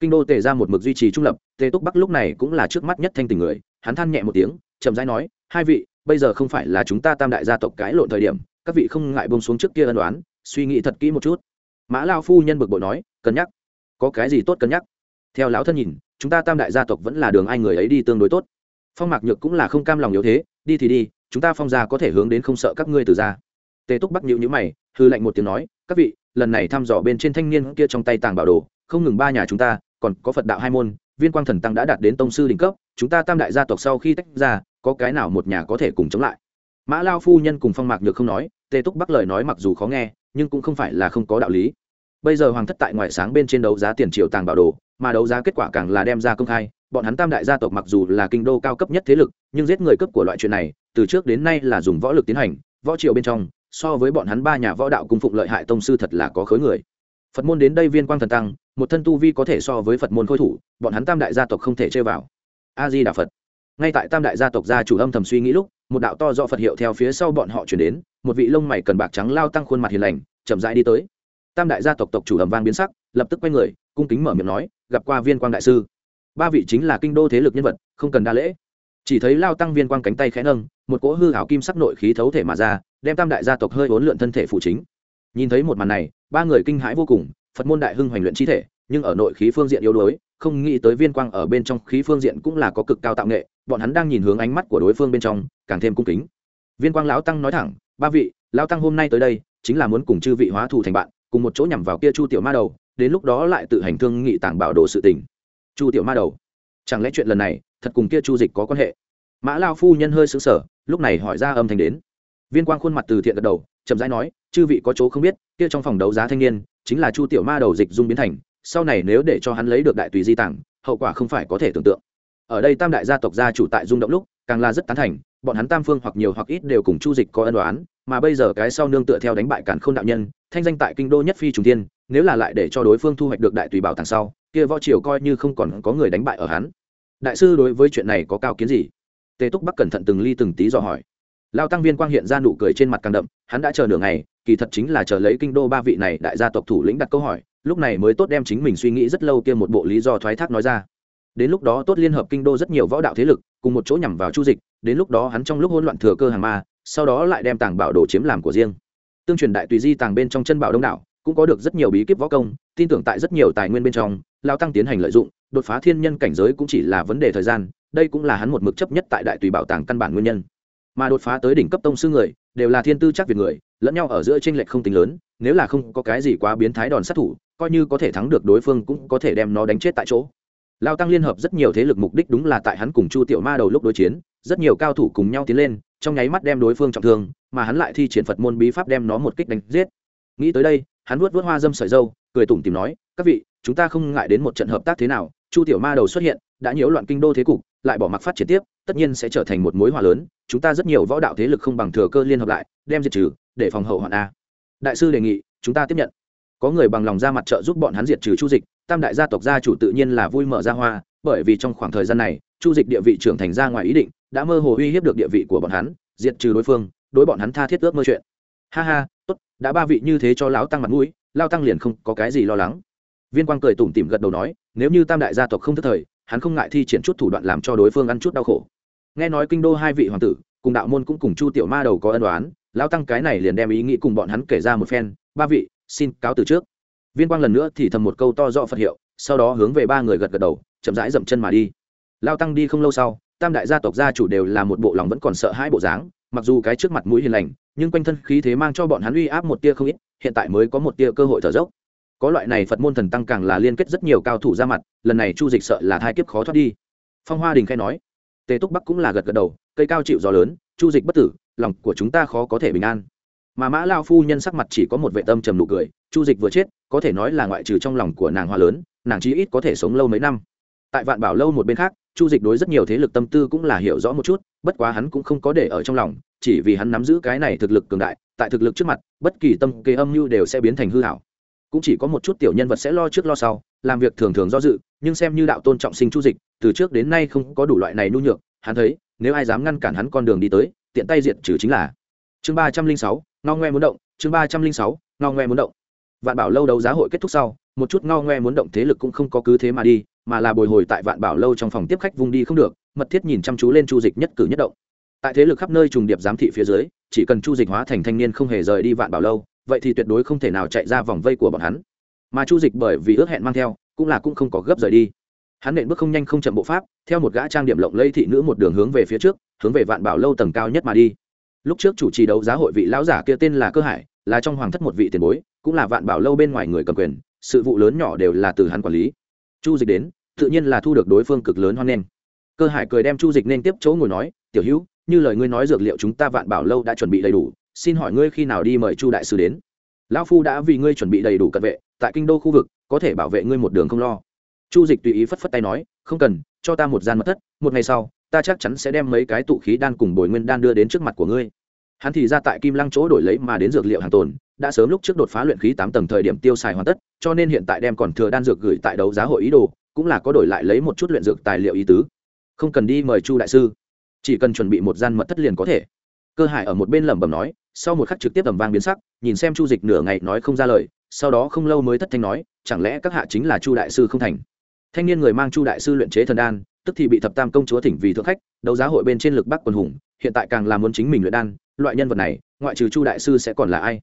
Kinh đô tề ra một mực duy trì trung lập, tề túc bắc lúc này cũng là trước mắt nhất thanh tình người, hắn than nhẹ một tiếng, chậm rãi nói, hai vị, bây giờ không phải là chúng ta tam đại gia tộc cãi lộn thời điểm các vị không ngại bông xuống trước kia ân đoán suy nghĩ thật kỹ một chút. Mã lao phu nhân bực bội nói, cân nhắc. Có cái gì tốt cân nhắc? Theo lão thân nhìn, chúng ta tam đại gia tộc vẫn là đường ai người ấy đi tương đối tốt. Phong mạc nhược cũng là không cam lòng yếu thế, đi thì đi, chúng ta phong gia có thể hướng đến không sợ các ngươi từ ra tề túc bắc nhịu nhữ mày hư lạnh một tiếng nói, các vị, lần này thăm dò bên trên thanh niên kia trong tay tàng bảo đồ, không ngừng ba nhà chúng ta, còn có phật đạo hai môn, viên quang thần tăng đã đạt đến tông sư đỉnh cấp, chúng ta tam đại gia tộc sau khi tách ra, có cái nào một nhà có thể cùng chống lại? Mã lao phu nhân cùng phong mạc nhược không nói tề túc bắc lời nói mặc dù khó nghe, nhưng cũng không phải là không có đạo lý. Bây giờ hoàng thất tại ngoại sáng bên trên đấu giá tiền triệu tàng bảo đồ, mà đấu giá kết quả càng là đem ra công khai. Bọn hắn tam đại gia tộc mặc dù là kinh đô cao cấp nhất thế lực, nhưng giết người cấp của loại chuyện này, từ trước đến nay là dùng võ lực tiến hành, võ triệu bên trong, so với bọn hắn ba nhà võ đạo cung phụng lợi hại tông sư thật là có khối người. Phật môn đến đây viên quang thần tăng, một thân tu vi có thể so với phật môn khôi thủ, bọn hắn tam đại gia tộc không thể chơi vào. A di đà phật. Ngay tại tam đại gia tộc gia chủ âm thầm suy nghĩ lúc một đạo to do phật hiệu theo phía sau bọn họ chuyển đến, một vị lông mày cần bạc trắng lao tăng khuôn mặt hiền lành, chậm rãi đi tới. Tam đại gia tộc tộc chủ ầm vang biến sắc, lập tức quay người, cung kính mở miệng nói, gặp qua viên quang đại sư. Ba vị chính là kinh đô thế lực nhân vật, không cần đa lễ. Chỉ thấy lao tăng viên quang cánh tay khẽ nâng, một cỗ hư hảo kim sắc nội khí thấu thể mà ra, đem tam đại gia tộc hơi uốn lượn thân thể phụ chính. Nhìn thấy một màn này, ba người kinh hãi vô cùng, phật môn đại hưng hoành luyện chi thể, nhưng ở nội khí phương diện yếu đuối, không nghĩ tới viên quang ở bên trong khí phương diện cũng là có cực cao tạo nghệ, bọn hắn đang nhìn hướng ánh mắt của đối phương bên trong càng thêm cung kính. Viên quang lão tăng nói thẳng, ba vị, lão tăng hôm nay tới đây, chính là muốn cùng chư vị hóa thù thành bạn, cùng một chỗ nhằm vào kia chu tiểu ma đầu, đến lúc đó lại tự hành thương nghị tảng bảo đồ sự tình. Chu tiểu ma đầu, chẳng lẽ chuyện lần này, thật cùng kia chu dịch có quan hệ? Mã lao phu nhân hơi xứng sở lúc này hỏi ra âm thanh đến. Viên quang khuôn mặt từ thiện gật đầu, chậm rãi nói, chư vị có chỗ không biết, kia trong phòng đấu giá thanh niên, chính là chu tiểu ma đầu dịch dung biến thành, sau này nếu để cho hắn lấy được đại tùy di tảng, hậu quả không phải có thể tưởng tượng. Ở đây tam đại gia tộc gia chủ tại dung động lúc, càng là rất tán thành bọn hắn tam phương hoặc nhiều hoặc ít đều cùng chu dịch có ân đoán mà bây giờ cái sau nương tựa theo đánh bại cản không đạo nhân, thanh danh tại kinh đô nhất phi trùng thiên, nếu là lại để cho đối phương thu hoạch được đại tùy bảo tàng sau, kia võ triều coi như không còn có người đánh bại ở hắn. Đại sư đối với chuyện này có cao kiến gì? Tề túc bắc cẩn thận từng ly từng tí dò hỏi. Lao tăng viên quang hiện ra nụ cười trên mặt càng đậm, hắn đã chờ nửa ngày, kỳ thật chính là chờ lấy kinh đô ba vị này đại gia tộc thủ lĩnh đặt câu hỏi, lúc này mới tốt đem chính mình suy nghĩ rất lâu kia một bộ lý do thoái thác nói ra đến lúc đó tốt liên hợp kinh đô rất nhiều võ đạo thế lực cùng một chỗ nhằm vào chu dịch, đến lúc đó hắn trong lúc hỗn loạn thừa cơ hàng ma, sau đó lại đem tàng bảo đồ chiếm làm của riêng. Tương truyền đại tùy di tàng bên trong chân bảo đông đảo, cũng có được rất nhiều bí kíp võ công, tin tưởng tại rất nhiều tài nguyên bên trong, lao tăng tiến hành lợi dụng, đột phá thiên nhân cảnh giới cũng chỉ là vấn đề thời gian, đây cũng là hắn một mực chấp nhất tại đại tùy bảo tàng căn bản nguyên nhân. Mà đột phá tới đỉnh cấp tông sư người, đều là thiên tư chắc việc người, lẫn nhau ở giữa tranh lệch không tính lớn, nếu là không có cái gì quá biến thái đòn sát thủ, coi như có thể thắng được đối phương cũng có thể đem nó đánh chết tại chỗ lao tăng liên hợp rất nhiều thế lực mục đích đúng là tại hắn cùng chu tiểu ma đầu lúc đối chiến, rất nhiều cao thủ cùng nhau tiến lên, trong nháy mắt đem đối phương trọng thương, mà hắn lại thi triển phật môn bí pháp đem nó một kích đánh giết. Nghĩ tới đây, hắn vuốt vuốt hoa dâm sợi dâu, cười tủm tìm nói, các vị, chúng ta không ngại đến một trận hợp tác thế nào, chu tiểu ma đầu xuất hiện, đã nhiễu loạn kinh đô thế cục, lại bỏ mặc phát triển tiếp, tất nhiên sẽ trở thành một mối hòa lớn, chúng ta rất nhiều võ đạo thế lực không bằng thừa cơ liên hợp lại, đem diệt trừ, để phòng hậu hoạn a. Đại sư đề nghị, chúng ta tiếp nhận có người bằng lòng ra mặt trợ giúp bọn hắn diệt trừ chu dịch, tam đại gia tộc gia chủ tự nhiên là vui mở ra hoa, bởi vì trong khoảng thời gian này, chu dịch địa vị trưởng thành ra ngoài ý định, đã mơ hồ uy hiếp được địa vị của bọn hắn, diệt trừ đối phương, đối bọn hắn tha thiết ước mơ chuyện. Ha ha, tốt, đã ba vị như thế cho lão tăng mặt mũi lao tăng liền không có cái gì lo lắng. Viên quang cười tủm tỉm gật đầu nói, nếu như tam đại gia tộc không thất thời, hắn không ngại thi triển chút thủ đoạn làm cho đối phương ăn chút đau khổ. Nghe nói kinh đô hai vị hoàng tử, cùng đạo môn cũng cùng chu tiểu ma đầu có ân đoán lão tăng cái này liền đem ý nghĩ cùng bọn hắn kể ra một phen, ba vị xin cáo từ trước. Viên quang lần nữa thì thầm một câu to rõ phật hiệu, sau đó hướng về ba người gật gật đầu, chậm rãi dậm chân mà đi. Lao tăng đi không lâu sau, tam đại gia tộc gia chủ đều là một bộ lòng vẫn còn sợ hai bộ dáng, mặc dù cái trước mặt mũi hiền lành, nhưng quanh thân khí thế mang cho bọn hắn uy áp một tia không ít, hiện tại mới có một tia cơ hội thở dốc. Có loại này phật môn thần tăng càng là liên kết rất nhiều cao thủ ra mặt, lần này chu dịch sợ là thai kiếp khó thoát đi. Phong hoa đình khai nói, tề túc bắc cũng là gật gật đầu, cây cao chịu gió lớn, chu dịch bất tử, lòng của chúng ta khó có thể bình an mà mã lao phu nhân sắc mặt chỉ có một vệ tâm trầm nụ cười, chu dịch vừa chết, có thể nói là ngoại trừ trong lòng của nàng hoa lớn, nàng chí ít có thể sống lâu mấy năm. Tại vạn bảo lâu một bên khác, chu dịch đối rất nhiều thế lực tâm tư cũng là hiểu rõ một chút, bất quá hắn cũng không có để ở trong lòng, chỉ vì hắn nắm giữ cái này thực lực cường đại, tại thực lực trước mặt, bất kỳ tâm kế âm mưu đều sẽ biến thành hư hảo. Cũng chỉ có một chút tiểu nhân vật sẽ lo trước lo sau, làm việc thường thường do dự, nhưng xem như đạo tôn trọng sinh chu dịch, từ trước đến nay không có đủ loại này nhu nhược, hắn thấy, nếu ai dám ngăn cản hắn con đường đi tới, tiện tay diệt trừ chính là chương ba trăm linh sáu, ngao ngoe muốn động, chương ba trăm linh sáu, ngao ngoe muốn động. Vạn bảo lâu đấu giá hội kết thúc sau, một chút ngao ngoe muốn động thế lực cũng không có cứ thế mà đi, mà là bồi hồi tại vạn bảo lâu trong phòng tiếp khách vung đi không được, mật thiết nhìn chăm chú lên chu dịch nhất cử nhất động. Tại thế lực khắp nơi trùng điệp giám thị phía dưới, chỉ cần chu dịch hóa thành thanh niên không hề rời đi vạn bảo lâu, vậy thì tuyệt đối không thể nào chạy ra vòng vây của bọn hắn. Mà chu dịch bởi vì ước hẹn mang theo, cũng là cũng không có gấp rời đi. Hắn nện bước không nhanh không chậm bộ pháp, theo một gã trang điểm lộng lây thị nữ một đường hướng về phía trước, hướng về vạn bảo lâu tầng cao nhất mà đi lúc trước chủ trì đấu giá hội vị lão giả kia tên là cơ hải, là trong hoàng thất một vị tiền bối, cũng là vạn bảo lâu bên ngoài người cầm quyền, sự vụ lớn nhỏ đều là từ hắn quản lý. Chu dịch đến, tự nhiên là thu được đối phương cực lớn hoan nghênh. Cơ hải cười đem chu dịch nên tiếp chỗ ngồi nói, tiểu hữu, như lời ngươi nói dược liệu chúng ta vạn bảo lâu đã chuẩn bị đầy đủ, xin hỏi ngươi khi nào đi mời chu đại sứ đến? Lão phu đã vì ngươi chuẩn bị đầy đủ cận vệ, tại kinh đô khu vực, có thể bảo vệ ngươi một đường không lo. Chu dịch tùy ý phất phất tay nói không cần, cho ta một gian mật thất, một ngày sau, ta chắc chắn sẽ đem mấy cái tụ khí đan cùng bồi nguyên đan đưa đến trước mặt của ngươi. Hắn thì ra tại kim lăng chỗ đổi lấy mà đến dược liệu hàng tồn, đã sớm lúc trước đột phá luyện khí tám tầng thời điểm tiêu xài hoàn tất, cho nên hiện tại đem còn thừa đan dược gửi tại đấu giá hội ý đồ, cũng là có đổi lại lấy một chút luyện dược tài liệu ý tứ. Không cần đi mời chu đại sư, chỉ cần chuẩn bị một gian mật thất liền có thể. Cơ hải ở một bên lẩm bẩm nói, sau một khắc trực tiếp tầm vang biến sắc, nhìn xem chu dịch nửa ngày nói không ra lời, sau đó không lâu mới thất thanh nói, chẳng lẽ các hạ chính là chu đại sư không thành? Thanh niên người mang chu đại sư luyện chế thần đan, tức thì bị thập tam công chúa thỉnh vì thượng khách, đấu giá hội bên trên lực bắc quần hùng, hiện tại càng là muốn chính mình luyện đan, loại nhân vật này, ngoại trừ chu đại sư sẽ còn là ai?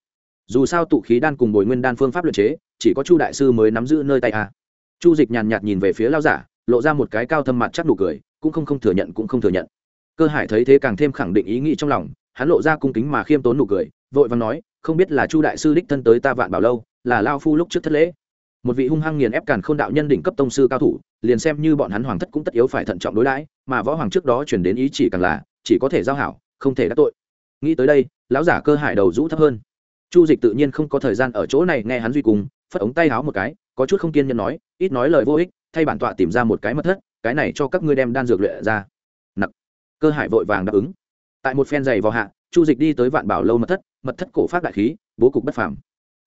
Dù sao tụ khí đan cùng bồi nguyên đan phương pháp luyện chế, chỉ có chu đại sư mới nắm giữ nơi tay a chu dịch nhàn nhạt nhìn về phía lao giả, lộ ra một cái cao thâm mặt chắc nụ cười, cũng không không thừa nhận cũng không thừa nhận. Cơ hải thấy thế càng thêm khẳng định ý nghĩ trong lòng, hắn lộ ra cung kính mà khiêm tốn nụ cười, vội vàng nói, không biết là chu đại sư đích thân tới ta vạn bảo lâu, là lao phu lúc trước thất lễ? Một vị hung hăng nghiền ép càn k h ô n đạo nhân đỉnh cấp tông sư cao thủ, liền xem như bọn hắn hoàng thất cũng tất yếu phải thận trọng đối đãi, mà võ hoàng trước đó chuyển đến ý chỉ càng là, chỉ có thể giao hảo, không thể đắc tội. Nghĩ tới đây, lão giả cơ hải đầu rũ thấp hơn. Chu dịch tự nhiên không có thời gian ở chỗ này nghe hắn duy cùng, phất ống tay háo một cái, có chút không kiên nhân nói, ít nói lời vô ích, thay bản tọa tìm ra một cái mật thất, cái này cho các ngươi đem đan dược luyện ra. Nặc. Cơ hải vội vàng đáp ứng. Tại một phen giày vào hạ, chu dịch đi tới vạn bảo lâu mật thất mật thất cổ phát đại khí, bố cục bất phàm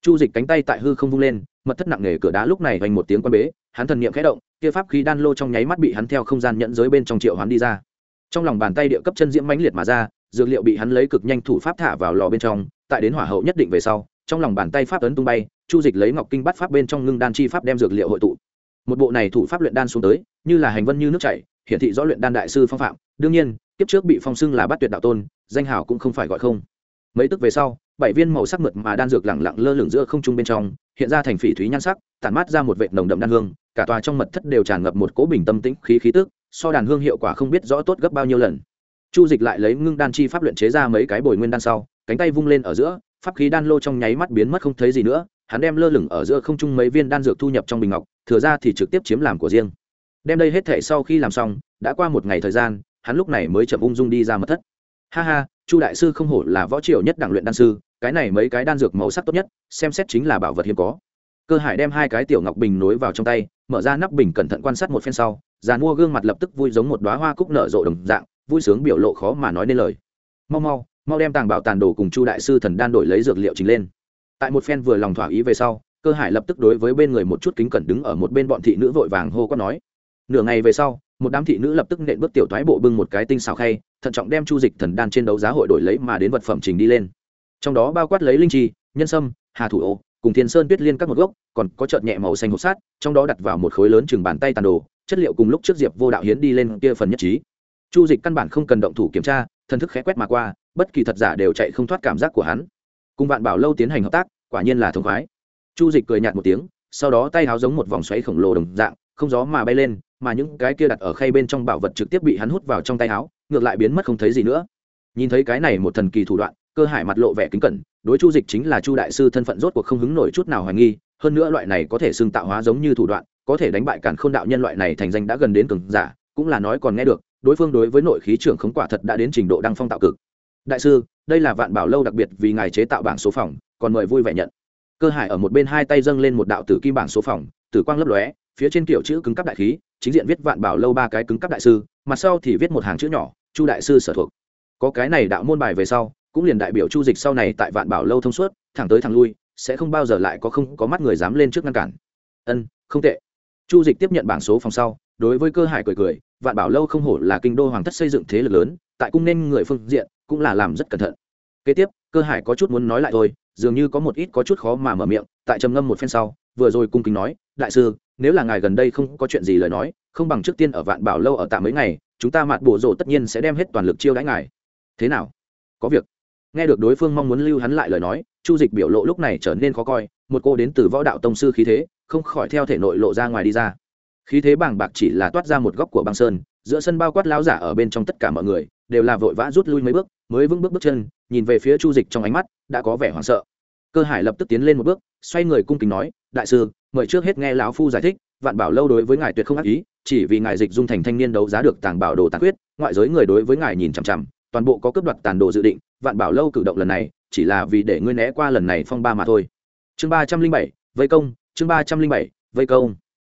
chu dịch cánh tay tại hư không vung lên, mật thất nặng nề cửa đá lúc này vành một tiếng quan bế, hắn thần niệm khẽ động, kia pháp khí đan lô trong nháy mắt bị hắn theo không gian nhận giới bên trong triệu hắn đi ra. Trong lòng bàn tay địa cấp chân diễm mãnh liệt mà ra, dược liệu bị hắn lấy cực nhanh thủ pháp thả vào lò bên trong, tại đến hỏa hậu nhất định về sau, trong lòng bàn tay pháp ấn tung bay, chu dịch lấy ngọc kinh bắt pháp bên trong ngưng đan chi pháp đem dược liệu hội tụ. Một bộ này thủ pháp luyện đan xuống tới, như là hành vân như nước chảy, hiển thị rõ luyện đan đại sư phong phạm. Đương nhiên, kiếp trước bị phong xưng là bắt tuyệt đạo tôn, danh hào cũng không phải gọi không. Mấy tức về sau bảy viên màu sắc mượt mà đan dược lẳng lặng lơ lửng giữa không trung bên trong, hiện ra thành phỉ thúy nhan sắc, tản mát ra một vệt nồng đậm đan hương, cả tòa trong mật thất đều tràn ngập một cỗ bình tâm tĩnh khí khí tức, so đàn hương hiệu quả không biết rõ tốt gấp bao nhiêu lần. Chu dịch lại lấy ngưng đan chi pháp luyện chế ra mấy cái bồi nguyên đan sau, cánh tay vung lên ở giữa, pháp khí đan lô trong nháy mắt biến mất không thấy gì nữa, hắn đem lơ lửng ở giữa không trung mấy viên đan dược thu nhập trong bình ngọc, thừa ra thì trực tiếp chiếm làm của riêng. Đem đây hết thể sau khi làm xong, đã qua một ngày thời gian, hắn lúc này mới chậm ung dung đi ra mật thất ha ha, chu đại sư không hổ là võ triều nhất đẳng luyện đan sư, cái này mấy cái đan dược màu sắc tốt nhất, xem xét chính là bảo vật hiếm có. Cơ hải đem hai cái tiểu ngọc bình nối vào trong tay, mở ra nắp bình cẩn thận quan sát một phen sau, già mua gương mặt lập tức vui giống một đoá hoa cúc nở rộ đồng dạng, vui sướng biểu lộ khó mà nói nên lời. Mau mau mau đem tàng bảo tàn đồ cùng chu đại sư thần đan đổi lấy dược liệu chính lên. Tại một phen vừa lòng thỏa ý về sau, cơ hải lập tức đối với bên người một chút kính cẩn đứng ở một bên bọn thị nữ vội vàng hô quát nói. Nửa ngày về sau một đám thị nữ lập tức nện bước tiểu thoái bộ bưng một cái tinh xào khay, thận trọng đem chu dịch thần đan trên đấu giá hội đổi lấy mà đến vật phẩm trình đi lên. Trong đó bao quát lấy linh chi, nhân sâm, hà thủ ô, cùng thiên sơn tuyết liên các một gốc, còn có trợt nhẹ màu xanh hộp sát, trong đó đặt vào một khối lớn chừng bàn tay tàn đồ, chất liệu cùng lúc trước diệp vô đạo hiến đi lên kia phần nhất trí. Chu dịch căn bản không cần động thủ kiểm tra thân thức khẽ quét mà qua, bất kỳ thật giả đều chạy không thoát cảm giác của hắn. Cùng bạn bảo lâu tiến hành hợp tác, quả nhiên là thông khoái. Chu dịch cười nhạt một tiếng, sau đó tay háo giống một vòng xoáy khổng lồ đồng dạng không gió mà bay lên, mà những cái kia đặt ở khay bên trong bảo vật trực tiếp bị hắn hút vào trong tay áo, ngược lại biến mất không thấy gì nữa. Nhìn thấy cái này một thần kỳ thủ đoạn, cơ hải mặt lộ vẻ kính cẩn, đối chu dịch chính là chu đại sư thân phận rốt cuộc không hứng nổi chút nào hoài nghi, hơn nữa loại này có thể xưng tạo hóa giống như thủ đoạn, có thể đánh bại cản k h ô n đạo nhân loại này thành danh đã gần đến cường giả, cũng là nói còn nghe được, đối phương đối với nội khí trưởng khống quả thật đã đến trình độ đăng phong tạo cực. Đại sư, đây là vạn bảo lâu đặc biệt vì ngài chế tạo bảng số phòng, còn mời vui vẻ nhận. Cơ hải ở một bên hai tay dâng lên một đạo tử kim bảng số phòng, tử quang lấp lóe phía trên kiểu chữ cứng cấp đại khí, chính diện viết vạn bảo lâu ba cái cứng cấp đại sư mặt sau thì viết một hàng chữ nhỏ, chu đại sư sở thuộc. Có cái này đạo môn bài về sau, cũng liền đại biểu chu dịch sau này tại vạn bảo lâu thông suốt, thẳng tới thẳng lui, sẽ không bao giờ lại có không có mắt người dám lên trước ngăn cản. Ân, không tệ. Chu dịch tiếp nhận bảng số phòng sau, đối với cơ hải cười cười, vạn bảo lâu không hổ là kinh đô hoàng thất xây dựng thế lực lớn, tại cung nên người phương diện, cũng là làm rất cẩn thận. Kế tiếp, cơ hải có chút muốn nói lại thôi dường như có một ít có chút khó mà mở miệng, tại trầm ngâm một phen sau, vừa rồi cung kính nói, đại sư, nếu là ngài gần đây không có chuyện gì lời nói, không bằng trước tiên ở vạn bảo lâu ở tạm mấy ngày, chúng ta mạt bổ rộ tất nhiên sẽ đem hết toàn lực chiêu đãi ngài. Thế nào? Có việc. Nghe được đối phương mong muốn lưu hắn lại lời nói, chu dịch biểu lộ lúc này trở nên khó coi, một cô đến từ võ đạo tông sư khí thế, không khỏi theo thể nội lộ ra ngoài đi ra. Khí thế bàng bạc chỉ là toát ra một góc của băng sơn, giữa sân bao quát lao giả ở bên trong tất cả mọi người, đều là vội vã rút lui mấy bước mới vững bước bước chân, nhìn về phía chu dịch trong ánh mắt, đã có vẻ hoảng sợ. Cơ hải lập tức tiến lên một bước, xoay người cung kính nói, đại sư, mời trước hết nghe lão phu giải thích, vạn bảo lâu đối với ngài tuyệt không ác ý, chỉ vì ngài dịch dung thành thanh niên đấu giá được tàng bảo đồ tàn quyết ngoại giới người đối với ngài nhìn chằm chằm, toàn bộ có cướp đoạt tàn đồ dự định, vạn bảo lâu cử động lần này, chỉ là vì để ngươi né qua lần này phong ba mà thôi. Chương ba trăm linh bảy, vây công, chương ba trăm linh bảy, vây công.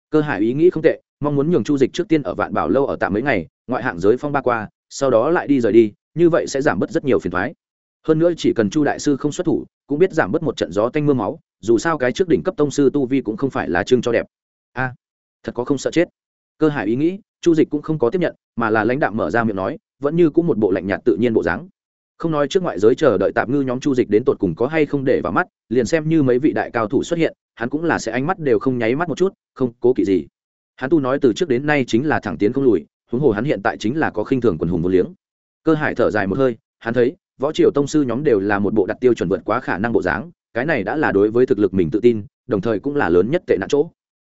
Cơ hải ý nghĩ không tệ, mong muốn nhường chu dịch trước tiên ở vạn bảo lâu ở tạm mấy ngày, ngoại hạng giới phong ba qua, sau đó lại đi rời đi như vậy sẽ giảm bớt rất nhiều phiền thoái. Hơn nữa chỉ cần chu đại sư không xuất thủ, cũng biết giảm bớt một trận gió tanh m ư a máu, dù sao cái trước đỉnh cấp tông sư tu vi cũng không phải là chương cho đẹp. A, thật có không sợ chết. Cơ hải ý nghĩ, chu dịch cũng không có tiếp nhận, mà là lãnh đạo mở ra miệng nói, vẫn như cũng một bộ lạnh nhạt tự nhiên bộ dáng. Không nói trước ngoại giới chờ đợi tạm ngư nhóm chu dịch đến tột cùng có hay không để vào mắt, liền xem như mấy vị đại cao thủ xuất hiện, hắn cũng là sẽ ánh mắt đều không nháy mắt một chút, không cố kỵ gì. Hắn tu nói từ trước đến nay chính là thẳng tiến không lùi, huống hồ hắn hiện tại chính là có khinh thường quần hùng vô liếng cơ hải thở dài một hơi, hắn thấy, võ triều tông sư nhóm đều là một bộ đặt tiêu chuẩn vượt quá khả năng bộ dáng, cái này đã là đối với thực lực mình tự tin, đồng thời cũng là lớn nhất tệ nạn chỗ.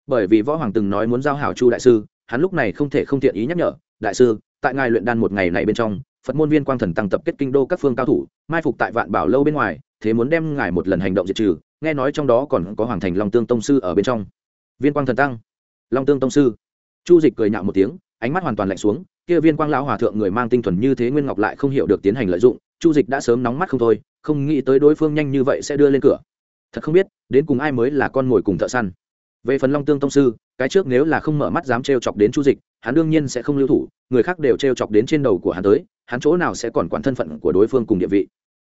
Bởi vì võ hoàng từng nói muốn giao hảo chu đại sư, hắn lúc này không thể không thiện ý nhắc nhở, đại sư, tại ngài luyện đan một ngày này bên trong, phật môn viên quang thần tăng tập kết kinh đô các phương cao thủ, mai phục tại vạn bảo lâu bên ngoài, thế muốn đem ngài một lần hành động diệt trừ, nghe nói trong đó còn có hoàng thành long tương tông sư ở bên trong. Viên quang thần tăng. Long tương tông sư. Chu dịch cười nhạo một tiếng, ánh mắt hoàn toàn lạnh xuống kia viên quang lão hòa thượng người mang tinh thuần như thế nguyên ngọc lại không hiểu được tiến hành lợi dụng, chu dịch đã sớm nóng mắt không thôi, không nghĩ tới đối phương nhanh như vậy sẽ đưa lên cửa. Thật không biết, đến cùng ai mới là con mồi cùng thợ săn. Về phần long tương tông sư, cái trước nếu là không mở mắt dám trêu chọc đến chu dịch, hắn đương nhiên sẽ không lưu thủ, người khác đều trêu chọc đến trên đầu của hắn tới, hắn chỗ nào sẽ còn quản thân phận của đối phương cùng địa vị.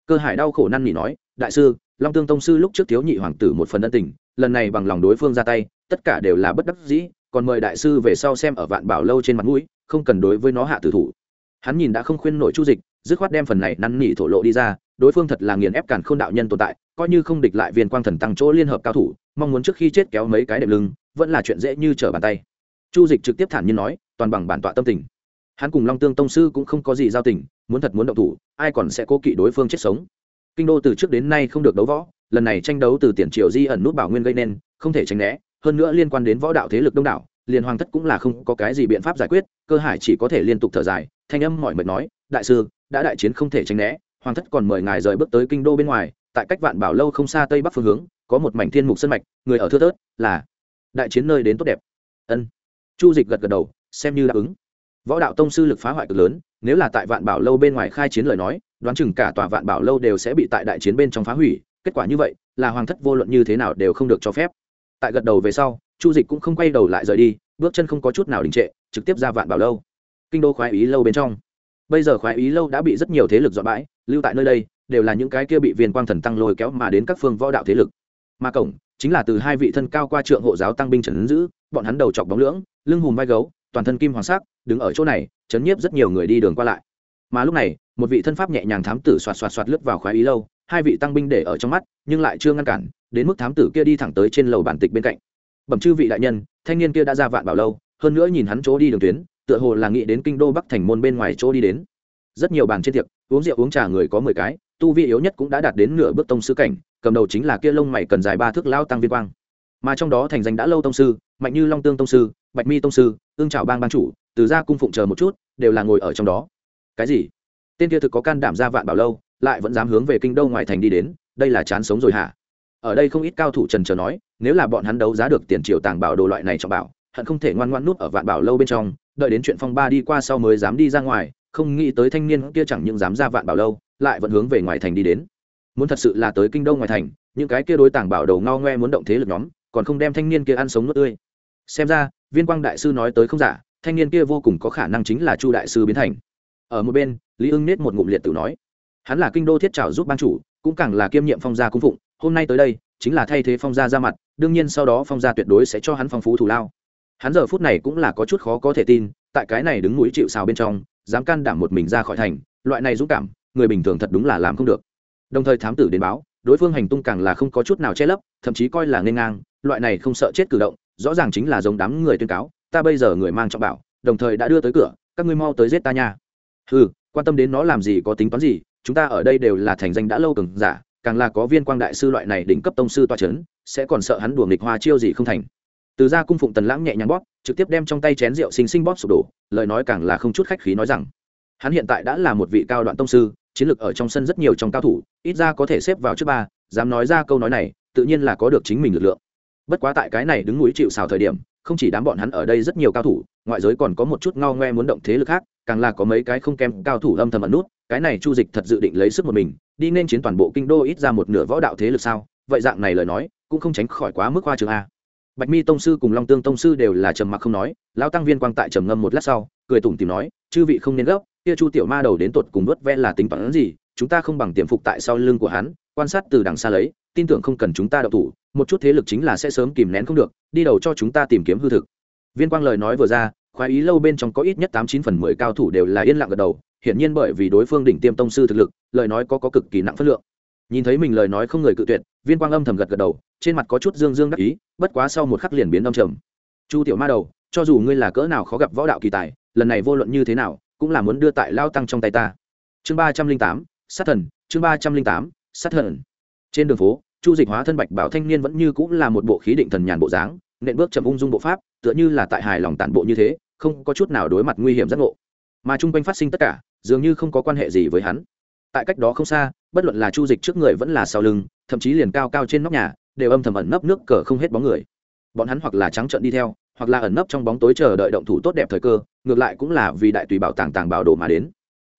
Cơ hải đau khổ năn nỉ nói, đại sư, long tương tông sư lúc trước thiếu nhị hoàng tử một phần ân tình, lần này bằng lòng đối phương ra tay, tất cả đều là bất đắc dĩ, còn mời đại sư về sau xem ở vạn bảo lâu trên mặt mũi không cần đối với nó hạ tử thủ. Hắn nhìn đã không khuyên nổi chu dịch, dứt khoát đem phần này năn nỉ thổ lộ đi ra, đối phương thật là nghiền ép cản khôn đạo nhân tồn tại, coi như không địch lại viên quang thần tăng chỗ liên hợp cao thủ, mong muốn trước khi chết kéo mấy cái đệm lưng, vẫn là chuyện dễ như trở bàn tay. Chu dịch trực tiếp thản nhiên nói, toàn bằng bản tọa tâm tình. Hắn cùng long tương tông sư cũng không có gì giao tình, muốn thật muốn động thủ, ai còn sẽ cố kỵ đối phương chết sống. Kinh đô từ trước đến nay không được đấu võ, lần này tranh đấu từ tiền triều di ẩn nút bảo nguyên gây nên, không thể tránh né, hơn nữa liên quan đến võ đạo thế lực đông đảo liền hoàng thất cũng là không có cái gì biện pháp giải quyết, cơ hải chỉ có thể liên tục thở dài, thanh âm mọi mệt nói, đại sư, đã đại chiến không thể tránh né, hoàng thất còn mời ngài rời bước tới kinh đô bên ngoài, tại cách vạn bảo lâu không xa tây bắc phương hướng, có một mảnh thiên mục sân mạch, người ở thưa thớt là đại chiến nơi đến tốt đẹp. Ân. Chu dịch gật gật đầu, xem như đáp ứng. Võ đạo tông sư lực phá hoại cực lớn, nếu là tại vạn bảo lâu bên ngoài khai chiến lời nói, đoán chừng cả tòa vạn bảo lâu đều sẽ bị tại đại chiến bên trong phá hủy, kết quả như vậy, là hoàng thất vô luận như thế nào đều không được cho phép. Tại gật đầu về sau chu dịch cũng không quay đầu lại rời đi, bước chân không có chút nào đình trệ, trực tiếp ra vạn bảo lâu. Kinh đô khoái ý lâu bên trong. Bây giờ khoái ý lâu đã bị rất nhiều thế lực dọn bãi, lưu tại nơi đây, đều là những cái kia bị viên quang thần tăng lôi kéo mà đến các phương võ đạo thế lực. Mà cổng, chính là từ hai vị thân cao qua trượng hộ giáo tăng binh trần ứng giữ, bọn hắn đầu chọc bóng lưỡng, lưng hùm vai gấu, toàn thân kim hoàng sắc, đứng ở chỗ này, chấn nhiếp rất nhiều người đi đường qua lại. Mà lúc này, một vị thân pháp nhẹ nhàng thám tử xoạt xoạt xoạt lướt vào khoái ý lâu, hai vị tăng binh để ở trong mắt, nhưng lại chưa ngăn cản, đến mức thám tử kia đi thẳng tới trên lầu bản tịch bên cạnh bẩm chư vị đại nhân, thanh niên kia đã ra vạn bảo lâu, hơn nữa nhìn hắn chỗ đi đường tuyến, tựa hồ là nghĩ đến kinh đô bắc thành môn bên ngoài chỗ đi đến. Rất nhiều bàn trên tiệc, uống rượu uống trà người có mười cái, tu vi yếu nhất cũng đã đạt đến nửa bước tông sư cảnh, cầm đầu chính là kia lông mày cần dài ba thước lao tăng viên quang. Mà trong đó thành danh đã lâu tông sư, mạnh như long tương tông sư, bạch mi tông sư, ương trào bang ban chủ, từ gia cung phụng chờ một chút, đều là ngồi ở trong đó. Cái gì? Tên kia thực có can đảm ra vạn bảo lâu, lại vẫn dám hướng về kinh đô ngoài thành đi đến, đây là chán sống rồi hả? Ở đây không ít cao thủ trần trờ nói, nếu là bọn hắn đấu giá được tiền triệu tàng bảo đồ loại này cho bảo, hận không thể ngoan ngoan nút ở vạn bảo lâu bên trong, đợi đến chuyện phong ba đi qua sau mới dám đi ra ngoài, không nghĩ tới thanh niên kia chẳng những dám ra vạn bảo lâu, lại vẫn hướng về ngoài thành đi đến. Muốn thật sự là tới kinh đô ngoài thành, những cái kia đối tàng bảo đầu ngao ngoe muốn động thế lực nhóm, còn không đem thanh niên kia ăn sống nuốt tươi. Xem ra, viên quang đại sư nói tới không giả, thanh niên kia vô cùng có khả năng chính là chu đại sư biến thành. Ở một bên, lý ưng nết một ngụm liệt tự nói, hắn là kinh đô thiết trào giúp ban chủ, cũng càng là kiêm nhiệm phong gia cung phụng hôm nay tới đây, chính là thay thế phong gia ra mặt, đương nhiên sau đó phong gia tuyệt đối sẽ cho hắn phong phú thủ lao. Hắn giờ phút này cũng là có chút khó có thể tin, tại cái này đứng núi chịu xào bên trong, dám can đảm một mình ra khỏi thành, loại này dũng cảm, người bình thường thật đúng là làm không được. Đồng thời thám tử đến báo, đối phương hành tung càng là không có chút nào che lấp, thậm chí coi là n ngang, loại này không sợ chết cử động, rõ ràng chính là giống đám người tuyên cáo, ta bây giờ người mang trọng bảo, đồng thời đã đưa tới cửa, các ngươi mau tới giết ta nha. Ừ quan tâm đến nó làm gì có tính toán gì, chúng ta ở đây đều là thành danh đã lâu cường giả càng là có viên quang đại sư loại này đỉnh cấp tông sư toa chấn, sẽ còn sợ hắn đùa nghịch hoa chiêu gì không thành. Từ ra cung phụng tần lãng nhẹ nhàng bóp, trực tiếp đem trong tay chén rượu xinh xinh bóp sụp đổ, lời nói càng là không chút khách khí nói rằng, hắn hiện tại đã là một vị cao đoạn tông sư, chiến lược ở trong sân rất nhiều trong cao thủ, ít ra có thể xếp vào trước ba, dám nói ra câu nói này, tự nhiên là có được chính mình lực lượng. Bất quá tại cái này đứng núi chịu xào thời điểm, không chỉ đám bọn hắn ở đây rất nhiều cao thủ, ngoại giới còn có một chút ngao ngoe muốn động thế lực khác, càng là có mấy cái không kém cao thủ âm thầm ẩn nút cái này chu dịch thật dự định lấy sức một mình, đi nên chiến toàn bộ kinh đô ít ra một nửa võ đạo thế lực sao? Vậy dạng này lời nói, cũng không tránh khỏi quá mức hoa trường a. Bạch mi tông sư cùng long tương tông sư đều là trầm mặc không nói, lão tăng viên quang tại trầm ngâm một lát sau, cười tủm tìm nói, chư vị không nên gấp, kia chu tiểu ma đầu đến tột cùng vớt ve là tính toán gì, chúng ta không bằng tiềm phục tại sau lưng của hắn, quan sát từ đằng xa lấy, tin tưởng không cần chúng ta đậu thủ, một chút thế lực chính là sẽ sớm kìm nén không được, đi đầu cho chúng ta tìm kiếm hư thực. Viên quang lời nói vừa ra khoái ý lâu bên trong có ít nhất tám chín phần mười cao thủ đều là yên lặng gật đầu, hiển nhiên bởi vì đối phương đỉnh tiêm tông sư thực lực, lời nói có có cực kỳ nặng phất lượng. Nhìn thấy mình lời nói không người cự tuyệt, viên quang âm thầm gật gật đầu, trên mặt có chút dương dương đắc ý, bất quá sau một khắc liền biến đông trầm. Chu tiểu ma đầu, cho dù ngươi là cỡ nào khó gặp võ đạo kỳ tài, lần này vô luận như thế nào, cũng là muốn đưa tại lao tăng trong tay ta. Chương ba trăm linh tám, sát thần, chương ba trăm linh tám, sát thần. Trên đường phố, chu dịch hóa thân bạch bảo thanh niên vẫn như cũng là một bộ khí định thần nhàn bộ dáng, nện bước chậm ung dung bộ pháp, tựa như là tại hài lòng tản bộ như thế không có chút nào đối mặt nguy hiểm giác ngộ. Mà chung quanh phát sinh tất cả, dường như không có quan hệ gì với hắn. Tại cách đó không xa, bất luận là chu dịch trước người vẫn là sau lưng, thậm chí liền cao cao trên nóc nhà, đều âm thầm ẩn nấp nước cờ không hết bóng người. Bọn hắn hoặc là trắng trợn đi theo, hoặc là ẩn nấp trong bóng tối chờ đợi động thủ tốt đẹp thời cơ, ngược lại cũng là vì đại tùy bảo tàng tàng bảo đồ mà đến.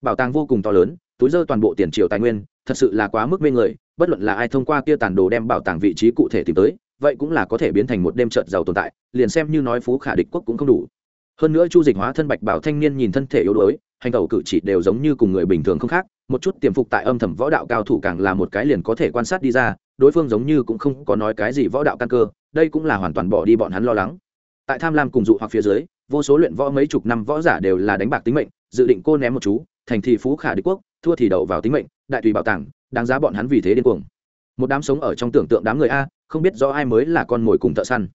Bảo tàng vô cùng to lớn, túi dơ toàn bộ tiền triều tài nguyên, thật sự là quá mức mê người, bất luận là ai thông qua kia tàn đồ đem bảo tàng vị trí cụ thể tìm tới, vậy cũng là có thể biến thành một đêm trợt giàu tồn tại, liền xem như nói phú khả địch quốc cũng không đủ hơn nữa chu dịch hóa thân bạch bảo thanh niên nhìn thân thể yếu đuối, hành tẩu cử chỉ đều giống như cùng người bình thường không khác, một chút tiềm phục tại âm thầm võ đạo cao thủ càng là một cái liền có thể quan sát đi ra, đối phương giống như cũng không có nói cái gì võ đạo căn cơ, đây cũng là hoàn toàn bỏ đi bọn hắn lo lắng. Tại tham lam cùng dụ hoặc phía dưới, vô số luyện võ mấy chục năm võ giả đều là đánh bạc tính mệnh, dự định cô ném một chú, thành thị phú khả đế quốc, thua thì đậu vào tính mệnh, đại tùy bảo tàng, đáng giá bọn hắn vì thế điên cuồng. Một đám sống ở trong tưởng tượng đám người a, không biết do ai mới là con mồi cùng thợ săn.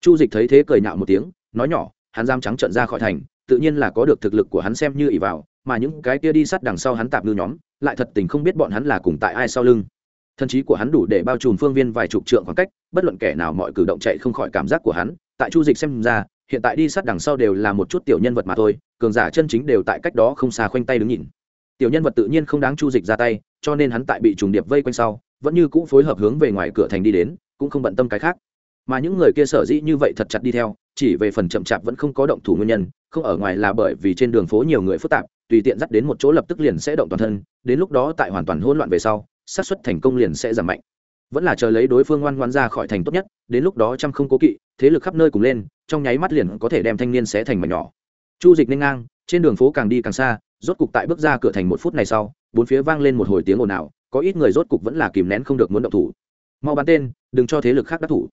Chu dịch thấy thế cười nhạo một tiếng, nói nhỏ hắn giam trắng trận ra khỏi thành, tự nhiên là có được thực lực của hắn xem như ỷ vào, mà những cái kia đi sát đằng sau hắn tạp ngư nhóm, lại thật tình không biết bọn hắn là cùng tại ai sau lưng. Thân trí của hắn đủ để bao trùm phương viên vài chục trượng khoảng cách, bất luận kẻ nào mọi cử động chạy không khỏi cảm giác của hắn, tại chu dịch xem ra, hiện tại đi sát đằng sau đều là một chút tiểu nhân vật mà thôi, cường giả chân chính đều tại cách đó không xa khoanh tay đứng nhìn. Tiểu nhân vật tự nhiên không đáng chu dịch ra tay, cho nên hắn tại bị trùng điệp vây quanh sau, vẫn như cũ phối hợp hướng về ngoài cửa thành đi đến, cũng không bận tâm cái khác mà những người kia sở dĩ như vậy thật chặt đi theo, chỉ về phần chậm chạp vẫn không có động thủ nguyên nhân, không ở ngoài là bởi vì trên đường phố nhiều người phức tạp, tùy tiện dắt đến một chỗ lập tức liền sẽ động toàn thân, đến lúc đó tại hoàn toàn hỗn loạn về sau, xác suất thành công liền sẽ giảm mạnh. Vẫn là chờ lấy đối phương ngoan ngoan ra khỏi thành tốt nhất, đến lúc đó trăm không cố kỵ, thế lực khắp nơi cùng lên, trong nháy mắt liền có thể đem thanh niên xé thành mảnh nhỏ. Chu dịch nên ngang, trên đường phố càng đi càng xa, rốt cục tại bước ra cửa thành một phút này sau, bốn phía vang lên một hồi tiếng ồn ào, có ít người rốt cục vẫn là kìm nén không được muốn động thủ. Mau bắn tên, đừng cho thế lực khác đắc thủ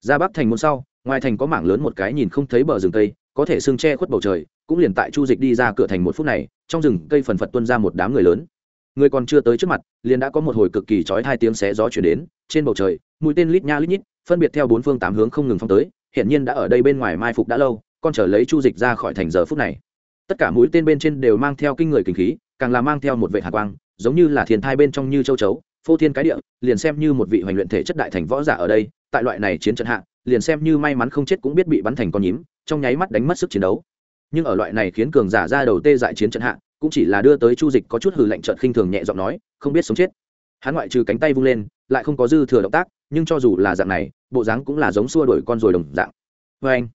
ra bắc thành môn sau, ngoài thành có mảng lớn một cái nhìn không thấy bờ rừng cây, có thể sương che khuất bầu trời, cũng liền tại chu dịch đi ra cửa thành một phút này, trong rừng cây phần phật tuân ra một đám người lớn. Người còn chưa tới trước mặt, liền đã có một hồi cực kỳ chói hai tiếng xé gió chuyển đến, trên bầu trời, mũi tên lít nha lít nhít, phân biệt theo bốn phương tám hướng không ngừng phong tới hiện nhiên đã ở đây bên ngoài mai phục đã lâu, con trở lấy chu dịch ra khỏi thành giờ phút này. Tất cả mũi tên bên trên đều mang theo kinh người kinh khí, càng là mang theo một vệ hạ quang, giống như là thiên thai bên trong như châu chấu, phô thiên cái địa, liền xem như một vị hoành luyện thể chất đại thành võ giả ở đây tại loại này chiến trận hạ, liền xem như may mắn không chết cũng biết bị bắn thành con nhím, trong nháy mắt đánh mất sức chiến đấu. Nhưng ở loại này khiến cường giả ra đầu tê dại chiến trận hạ, cũng chỉ là đưa tới chu dịch có chút hừ lạnh trợn khinh thường nhẹ giọng nói, không biết sống chết. Hắn ngoại trừ cánh tay vung lên, lại không có dư thừa động tác, nhưng cho dù là dạng này, bộ dáng cũng là giống xua đổi con rồi đồng dạng. Vê anh,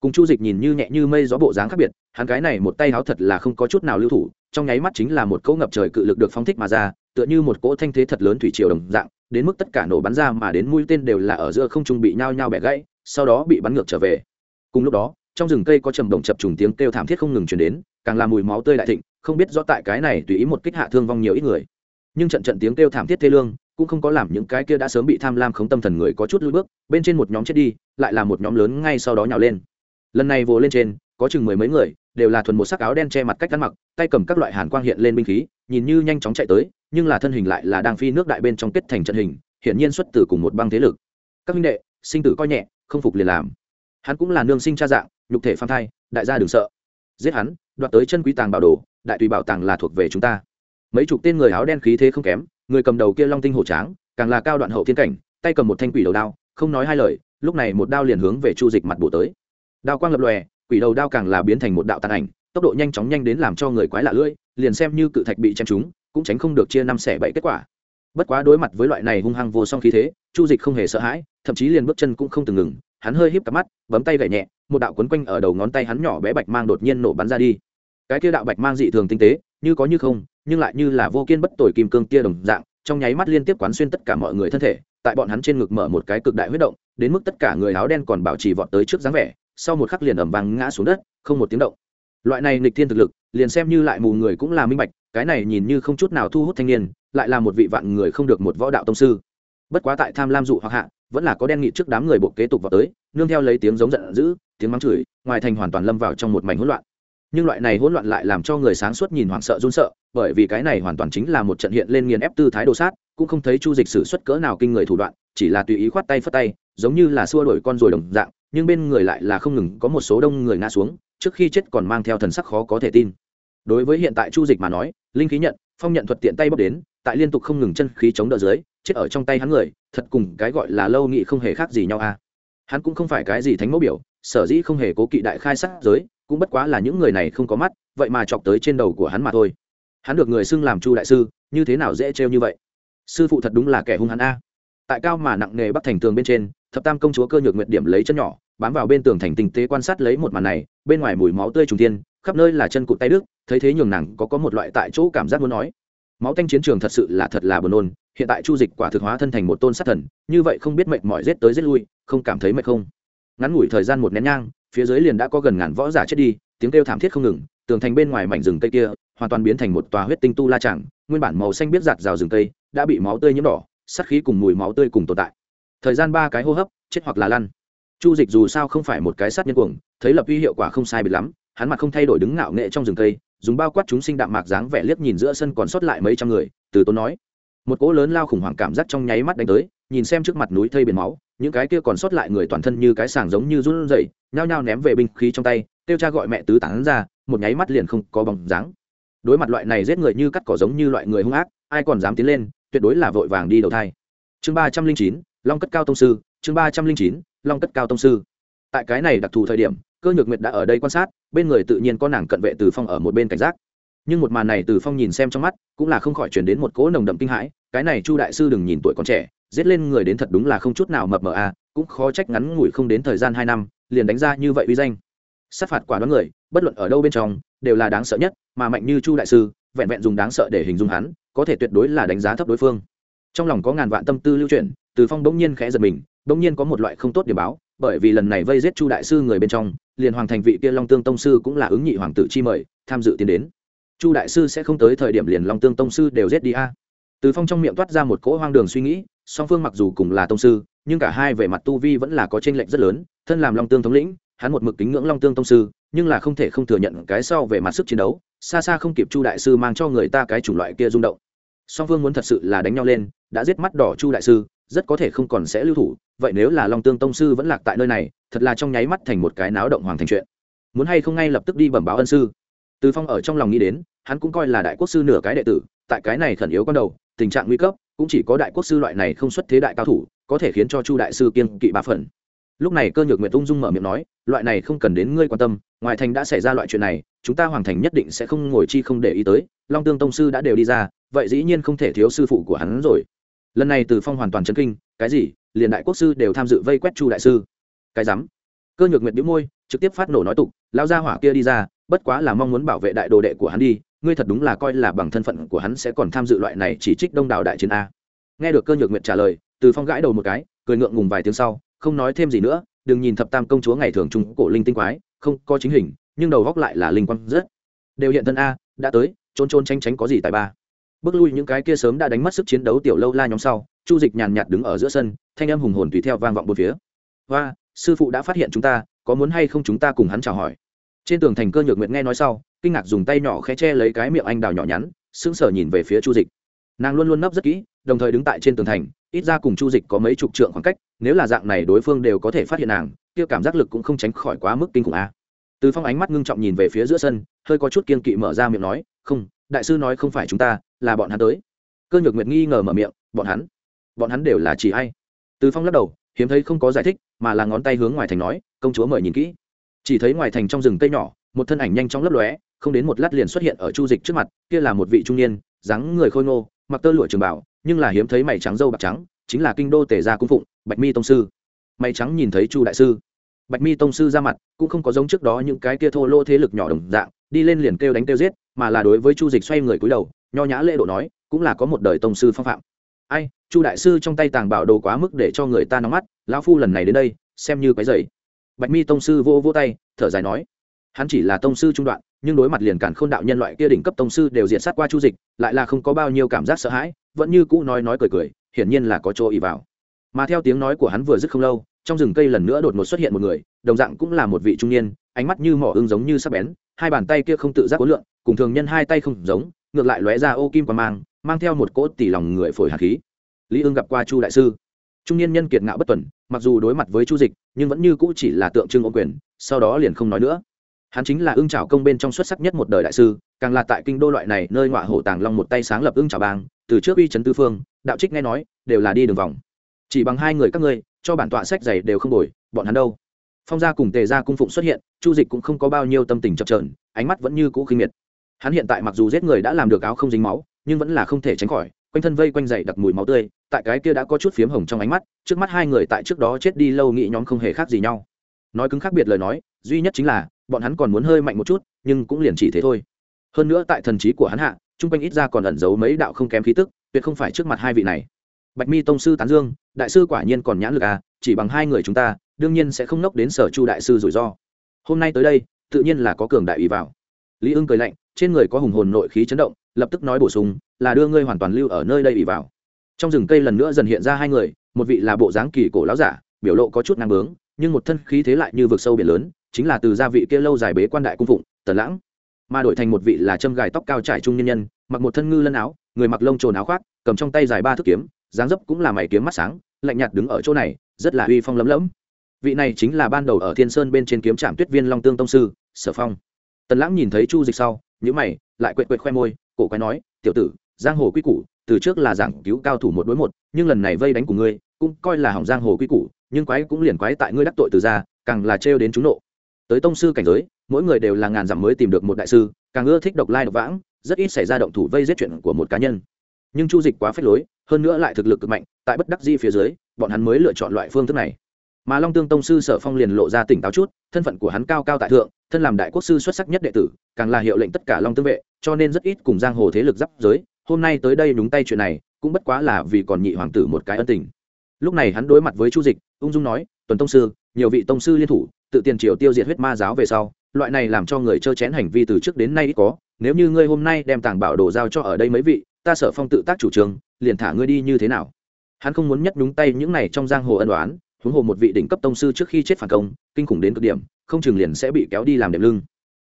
cùng chu dịch nhìn như nhẹ như mây gió bộ dáng khác biệt, hắn cái này một tay háo thật là không có chút nào lưu thủ, trong nháy mắt chính là một cỗ ngập trời cự lực được phóng thích mà ra, tựa như một cỗ thanh thế thật lớn thủy triều đồng dạng đến mức tất cả nổ bắn ra mà đến mũi tên đều là ở giữa không trung bị nhao nhao bẻ gãy, sau đó bị bắn ngược trở về. Cùng lúc đó, trong rừng cây có trầm đồng chập trùng tiếng kêu thảm thiết không ngừng chuyển đến, càng làm mùi máu tươi đại thịnh, không biết rõ tại cái này tùy ý một kích hạ thương vong nhiều ít người. Nhưng trận trận tiếng kêu thảm thiết thê lương, cũng không có làm những cái kia đã sớm bị tham lam khống tâm thần người có chút lùi bước, bên trên một nhóm chết đi, lại là một nhóm lớn ngay sau đó nhào lên. Lần này vồ lên trên, có chừng mười mấy người đều là thuần một sắc áo đen che mặt cách ăn mặc, tay cầm các loại hàn quang hiện lên binh khí, nhìn như nhanh chóng chạy tới, nhưng là thân hình lại là đang phi nước đại bên trong kết thành trận hình, hiển nhiên xuất từ cùng một băng thế lực. Các minh đệ, sinh tử coi nhẹ, không phục liền làm. Hắn cũng là nương sinh cha dạng, nhục thể phan thai, đại gia đừng sợ. Giết hắn, đoạt tới chân quý tàng bảo đồ, đại tùy bảo tàng là thuộc về chúng ta. Mấy chục tên người áo đen khí thế không kém, người cầm đầu kia long tinh hổ tráng, càng là cao đoạn hậu thiên cảnh, tay cầm một thanh quỷ đầu đao, không nói hai lời, lúc này một đao liền hướng về chu dịch mặt bổ tới. Đao quang lập lòe quỷ đầu đao càng là biến thành một đạo tàn ảnh, tốc độ nhanh chóng nhanh đến làm cho người quái lạ lưỡi, liền xem như cự thạch bị chém trúng, cũng tránh không được chia năm xẻ bảy kết quả. Bất quá đối mặt với loại này hung hăng vô song khí thế, chu dịch không hề sợ hãi, thậm chí liền bước chân cũng không từng ngừng, hắn hơi híp cặp mắt, bấm tay gậy nhẹ, một đạo quấn quanh ở đầu ngón tay hắn nhỏ bé bạch mang đột nhiên nổ bắn ra đi. Cái kia đạo bạch mang dị thường tinh tế, như có như không, nhưng lại như là vô kiên bất tội kim cương kia đồng dạng, trong nháy mắt liên tiếp quán xuyên tất cả mọi người thân thể, tại bọn hắn trên ngực mở một cái cực đại huyết động, đến mức tất cả người áo đen còn bảo trì vọt tới trước dáng vẻ sau một khắc liền ẩm vàng ngã xuống đất, không một tiếng động. Loại này nịch thiên thực lực, liền xem như lại mù người cũng là minh bạch, cái này nhìn như không chút nào thu hút thanh niên, lại là một vị vạn người không được một võ đạo tông sư. Bất quá tại tham lam dụ hoặc hạ, vẫn là có đen nghị trước đám người bộ kế tục vào tới, nương theo lấy tiếng giống giận dữ, tiếng mắng chửi, ngoài thành hoàn toàn lâm vào trong một mảnh hỗn loạn. Nhưng loại này hỗn loạn lại làm cho người sáng suốt nhìn hoảng sợ run sợ, bởi vì cái này hoàn toàn chính là một trận hiện lên nghiền ép tư thái đồ sát, cũng không thấy chu dịch sử xuất cỡ nào kinh người thủ đoạn, chỉ là tùy ý khoát tay phất tay, giống như là xua đổi con rồi đồng dạng nhưng bên người lại là không ngừng có một số đông người ngã xuống, trước khi chết còn mang theo thần sắc khó có thể tin. Đối với hiện tại chu dịch mà nói, linh khí nhận, phong nhận thuật tiện tay bóc đến, tại liên tục không ngừng chân khí chống đỡ dưới, chết ở trong tay hắn người, thật cùng cái gọi là lâu nghị không hề khác gì nhau a. À. hắn cũng không phải cái gì thánh mẫu biểu, sở dĩ không hề cố kỵ đại khai sát giới, cũng bất quá là những người này không có mắt, vậy mà chọc tới trên đầu của hắn mà thôi. Hắn được người xưng làm chu đại sư, như thế nào dễ trêu như vậy? Sư phụ thật đúng là kẻ hung hắn a. Tại cao mà nặng nghề bắc thành tường bên trên thập tam công chúa cơ nhược nguyệt điểm lấy chân nhỏ, bám vào bên tường thành tinh tế quan sát lấy một màn này, bên ngoài mùi máu tươi trùng tiên khắp nơi là chân cụt tay đức thấy thế nhường nàng có có một loại tại chỗ cảm giác muốn nói. Máu tanh chiến trường thật sự là thật là buồn nôn, hiện tại chu dịch quả thực hóa thân thành một tôn sát thần, như vậy không biết mệnh mọi rét tới rét lui, không cảm thấy mệt không? Ngắn ngủi thời gian một nén nhang, phía dưới liền đã có gần ngàn võ giả chết đi, tiếng kêu thảm thiết không ngừng, tường thành bên ngoài mảnh rừng cây kia, hoàn toàn biến thành một tòa huyết tinh tu la chẳng nguyên bản màu xanh biết giạt rào rừng cây, đã bị máu tươi nhiễm đỏ sắt khí cùng mùi máu tươi cùng tồn tại thời gian ba cái hô hấp, chết hoặc là lăn. Chu dịch dù sao không phải một cái sát nhân cuồng, thấy lập uy hiệu quả không sai bị lắm, hắn mặt không thay đổi đứng ngạo nghệ trong rừng cây, dùng bao quát chúng sinh đạm mạc dáng vẻ liếc nhìn giữa sân còn sót lại mấy trăm người, từ tốn nói. Một cỗ lớn lao khủng hoảng cảm giác trong nháy mắt đánh tới, nhìn xem trước mặt núi thây biển máu, những cái kia còn sót lại người toàn thân như cái sàng giống như run rẩy, nhao nhao ném về binh khí trong tay tiêu cha gọi mẹ tứ tán ra, một nháy mắt liền không có bóng dáng. Đối mặt loại này giết người như cắt cỏ giống như loại người hung ác, ai còn dám tiến lên, tuyệt đối là vội vàng đi đầu thai. Chương ba trăm linh chín long cất cao tông sư, chương ba trăm linh chín, long cất cao tông sư. Tại cái này đặc thù thời điểm, cơ nhược nguyệt đã ở đây quan sát, bên người tự nhiên có nàng cận vệ từ phong ở một bên cảnh giác. Nhưng một màn này từ phong nhìn xem trong mắt, cũng là không khỏi chuyển đến một cỗ nồng đậm kinh hãi, cái này chu đại sư đừng nhìn tuổi còn trẻ, giết lên người đến thật đúng là không chút nào mập mờ à cũng khó trách ngắn ngủi không đến thời gian hai năm, liền đánh ra như vậy uy danh. Sát phạt quả đoán người, bất luận ở đâu bên trong, đều là đáng sợ nhất, mà mạnh như chu đại sư, vẹn vẹn dùng đáng sợ để hình dung hắn, có thể tuyệt đối là đánh giá thấp đối phương trong lòng có ngàn vạn tâm tư lưu chuyển, từ phong bỗng nhiên khẽ giật mình, bỗng nhiên có một loại không tốt để báo, bởi vì lần này vây giết chu đại sư người bên trong, liền hoàng thành vị kia long tương tông sư cũng là ứng nhị hoàng tử chi mời, tham dự tiến đến. Chu đại sư sẽ không tới thời điểm liền long tương tông sư đều giết đi a. Từ phong trong miệng toát ra một cỗ hoang đường suy nghĩ, song phương mặc dù cùng là tông sư, nhưng cả hai về mặt tu vi vẫn là có t r ê n lệch rất lớn, thân làm long tương thống lĩnh, hắn một mực kính ngưỡng long tương tông sư, nhưng là không thể không thừa nhận cái sau về mặt sức chiến đấu, xa xa không kịp chu đại sư mang cho người ta cái chủng loại kia rung động song phương muốn thật sự là đánh nhau lên, đã giết mắt đỏ chu đại sư, rất có thể không còn sẽ lưu thủ, vậy nếu là long tương tông sư vẫn lạc tại nơi này, thật là trong nháy mắt thành một cái náo động hoàng thành chuyện. Muốn hay không ngay lập tức đi bẩm báo ân sư. Từ phong ở trong lòng nghĩ đến, hắn cũng coi là đại quốc sư nửa cái đệ tử, tại cái này khẩn yếu con đầu, tình trạng nguy cấp, cũng chỉ có đại quốc sư loại này không xuất thế đại cao thủ, có thể khiến cho chu đại sư kiên kỵ ba phần lúc này cơ nhược nguyệt ung dung mở miệng nói, loại này không cần đến ngươi quan tâm, ngoài thành đã xảy ra loại chuyện này, chúng ta hoàng thành nhất định sẽ không ngồi chi không để ý tới, long tương tông sư đã đều đi ra, vậy dĩ nhiên không thể thiếu sư phụ của hắn rồi. Lần này từ phong hoàn toàn chấn kinh, cái gì? Liền đại quốc sư đều tham dự vây quét chu đại sư? Cái rắm. Cơ nhược nguyệt bĩu môi, trực tiếp phát nổ nói tục lao ra hỏa kia đi ra, bất quá là mong muốn bảo vệ đại đồ đệ của hắn đi, ngươi thật đúng là coi là bằng thân phận của hắn sẽ còn tham dự loại này chỉ trích đông đảo đại chiến a. Nghe được cơ nhược nguyện trả lời, từ phong gãi đầu một cái, cười ngượng ngùng vài tiếng sau không nói thêm gì nữa, đừng nhìn thập tam công chúa ngày thường trung cổ linh tinh quái, không có chính hình, nhưng đầu góc lại là linh quang rất. Đều hiện thân a, đã tới trôn trôn tranh tránh có gì tại ba. Bước lui những cái kia sớm đã đánh mất sức chiến đấu tiểu lâu la nhóm sau, chu dịch nhàn nhạt đứng ở giữa sân, thanh âm hùng hồn tùy theo vang vọng bốn phía. Và sư phụ đã phát hiện chúng ta, có muốn hay không chúng ta cùng hắn chào hỏi? Trên tường thành cơ nhược nguyện nghe nói sau, kinh ngạc dùng tay nhỏ khẽ che lấy cái miệng anh đào nhỏ nhắn, sững sờ nhìn về phía chu dịch. Nàng luôn luôn nấp rất kỹ đồng thời đứng tại trên tường thành, ít ra cùng chu dịch có mấy chục trượng khoảng cách, nếu là dạng này đối phương đều có thể phát hiện nàng, kia cảm giác lực cũng không tránh khỏi quá mức kinh khủng a. Từ phong ánh mắt ngưng trọng nhìn về phía giữa sân, hơi có chút kiên kỵ mở ra miệng nói, không, đại sư nói không phải chúng ta, là bọn hắn tới. Cơ nhược nguyệt nghi ngờ mở miệng, bọn hắn? Bọn hắn đều là chỉ ai? Từ phong lắc đầu, hiếm thấy không có giải thích, mà là ngón tay hướng ngoài thành nói, công chúa mời nhìn kỹ. Chỉ thấy ngoài thành trong rừng cây nhỏ, một thân ảnh nhanh chóng lấp lóe, không đến một lát liền xuất hiện ở chu dịch trước mặt, kia là một vị trung niên, dáng người khôi ngô, mặc tơ lụa trường bảo nhưng là hiếm thấy mày trắng dâu bạc trắng, chính là kinh đô tề gia cung phụng, bạch mi tông sư. Mày trắng nhìn thấy chu đại sư. Bạch mi tông sư ra mặt cũng không có giống trước đó những cái kia thô lô thế lực nhỏ đồng dạng, đi lên liền kêu đánh kêu giết, mà là đối với chu dịch xoay người cúi đầu, nho nhã lễ độ nói, cũng là có một đời tông sư phong phạm. Ai, chu đại sư trong tay tàng bảo đồ quá mức để cho người ta nóng mắt, lão phu lần này đến đây, xem như cái giày bạch mi tông sư vô vô tay, thở dài nói, hắn chỉ là tông sư trung đoạn, nhưng đối mặt liền cản khôn đạo nhân loại kia đỉnh cấp tông sư đều diện sát qua chu dịch, lại là không có bao nhiêu cảm giác sợ hãi vẫn như cũ nói nói cười cười, hiển nhiên là có chỗ ý vào. Mà theo tiếng nói của hắn vừa dứt không lâu, trong rừng cây lần nữa đột ngột xuất hiện một người, đồng dạng cũng là một vị trung niên, ánh mắt như mỏ ưng giống như sắc bén, hai bàn tay kia không tự giác cố lượng cùng thường nhân hai tay không giống, ngược lại lóe ra ô kim qua mang mang theo một cỗ tỉ lòng người phổi hạt khí. Lý ưng gặp qua chu đại sư. Trung niên nhân kiệt ngạo bất tuần, mặc dù đối mặt với chu dịch, nhưng vẫn như cũ chỉ là tượng trưng ô quyền, sau đó liền không nói nữa. Hắn chính là ưng trào công bên trong xuất sắc nhất một đời đại sư, càng là tại kinh đô loại này nơi ngọa hổ tàng long một tay sáng lập ưng trào bang từ trước uy trấn tư phương, đạo trích nghe nói, đều là đi đường vòng. Chỉ bằng hai người các ngươi, cho bản tọa sách giày đều không đổi, bọn hắn đâu? Phong gia cùng tề gia cung phụng xuất hiện, chu dịch cũng không có bao nhiêu tâm tình chập trờn ánh mắt vẫn như cũ khinh miệt. Hắn hiện tại mặc dù giết người đã làm được áo không dính máu, nhưng vẫn là không thể tránh khỏi, quanh thân vây quanh dậy đặc mùi máu tươi, tại cái kia đã có chút phiếm hồng trong ánh mắt, trước mắt hai người tại trước đó chết đi lâu nghĩ nhóm không hề khác gì nhau. Nói cứng khác biệt lời nói, duy nhất chính là, bọn hắn còn muốn hơi mạnh một chút, nhưng cũng liền chỉ thế thôi. Hơn nữa tại thần trí của hắn hạ trung quanh ít ra còn ẩn giấu mấy đạo không kém khí tức, tuyệt không phải trước mặt hai vị này. Bạch mi tông sư tán dương, đại sư quả nhiên còn nhãn lực à chỉ bằng hai người chúng ta, đương nhiên sẽ không nốc đến sở chu đại sư rủi ro. Hôm nay tới đây, tự nhiên là có cường đại ý vào. Lý ưng cười lạnh, trên người có hùng hồn nội khí chấn động, lập tức nói bổ sung, là đưa ngươi hoàn toàn lưu ở nơi đây ý vào. Trong rừng cây lần nữa dần hiện ra hai người, một vị là bộ dáng kỳ cổ láo giả, biểu lộ có chút năng bướng, nhưng một thân khí thế lại như vực sâu biển lớn, chính là từ gia vị kia lâu dài bế quan đại cung phụng, tần lãng mà đổi thành một vị là châm gài tóc cao trải trung nhân nhân, mặc một thân ngư lân áo, người mặc lông trồn áo khoác, cầm trong tay dài ba thước kiếm, dáng dấp cũng là mày kiếm mắt sáng, lạnh nhạt đứng ở chỗ này, rất là uy phong lấm lẫm. Vị này chính là ban đầu ở thiên sơn bên trên kiếm trạm tuyết viên long tương tông sư, sở phong. Tần lãng nhìn thấy chu dịch sau nhữ mày, lại quệt quệt khoe môi, cổ quái nói, tiểu tử, giang hồ quy củ, từ trước là giảng cứu cao thủ một đối một, nhưng lần này vây đánh của ngươi, cũng coi là hỏng giang hồ quy củ, nhưng quái cũng liền quái tại ngươi đắc tội từ ra, càng là trêu đến chúng nộ. Tới tông sư cảnh giới mỗi người đều là ngàn dặm mới tìm được một đại sư, càng ưa thích độc lai độc vãng, rất ít xảy ra động thủ vây giết chuyện của một cá nhân. Nhưng chu dịch quá phết lối, hơn nữa lại thực lực cực mạnh, tại bất đắc di phía dưới, bọn hắn mới lựa chọn loại phương thức này. Mà long tương tông sư sở phong liền lộ ra tỉnh táo chút, thân phận của hắn cao cao tại thượng, thân làm đại quốc sư xuất sắc nhất đệ tử, càng là hiệu lệnh tất cả long tương vệ, cho nên rất ít cùng giang hồ thế lực giáp giới, hôm nay tới đây đúng tay chuyện này, cũng bất quá là vì còn nhị hoàng tử một cái ân tình. Lúc này hắn đối mặt với chu dịch, ung dung nói, tuần tông sư, nhiều vị tông sư liên thủ, tự tiền triều tiêu diệt huyết ma giáo về sau loại này làm cho người trơ chén hành vi từ trước đến nay ít có, nếu như ngươi hôm nay đem tàng bảo đồ giao cho ở đây mấy vị, ta sở phong tự tác chủ trương, liền thả ngươi đi như thế nào? Hắn không muốn nhất nhúng tay những này trong giang hồ ân đoán huống hồ một vị đỉnh cấp tông sư trước khi chết phản công, kinh khủng đến cực điểm, không chừng liền sẽ bị kéo đi làm đệm lưng.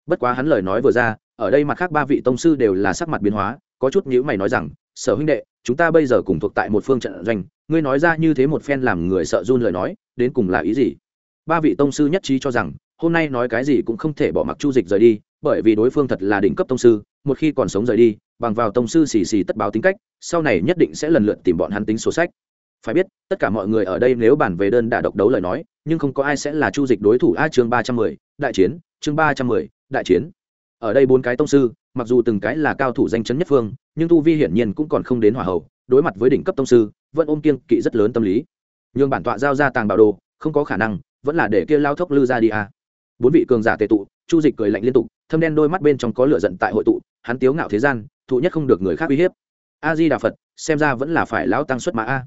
Bất quá hắn lời nói vừa ra, ở đây mặt khác ba vị tông sư đều là sắc mặt biến hóa, có chút nhữ mày nói rằng, sở huynh đệ, chúng ta bây giờ cùng thuộc tại một phương trận doanh, ngươi nói ra như thế một phen làm người sợ run lời nói, đến cùng là ý gì? Ba vị tông sư nhất trí cho rằng hôm nay nói cái gì cũng không thể bỏ mặc chu dịch rời đi, bởi vì đối phương thật là đỉnh cấp tông sư, một khi còn sống rời đi, bằng vào tông sư xì xì tất báo tính cách, sau này nhất định sẽ lần lượt tìm bọn hắn tính sổ sách. Phải biết, tất cả mọi người ở đây nếu bản về đơn đả độc đấu lời nói, nhưng không có ai sẽ là chu dịch đối thủ a chương ba trăm mười, đại chiến, chương ba trăm mười, đại chiến. Ở đây bốn cái tông sư, mặc dù từng cái là cao thủ danh chấn nhất phương, nhưng tu vi hiển nhiên cũng còn không đến hỏa hậu, đối mặt với đỉnh cấp tông sư, vẫn ôm kiêng kỵ rất lớn tâm lý. Nhưng bản tọa giao ra tàng bảo đồ, không có khả năng, vẫn là để kia lao thốc lư ra đi a bốn vị cường giả tề tụ, chu dịch cười lạnh liên tục, thâm đen đôi mắt bên trong có lửa giận tại hội tụ, hắn tiếu ngạo thế gian, thụ nhất không được người khác uy hiếp. A di đà phật, xem ra vẫn là phải lão tăng xuất mã a.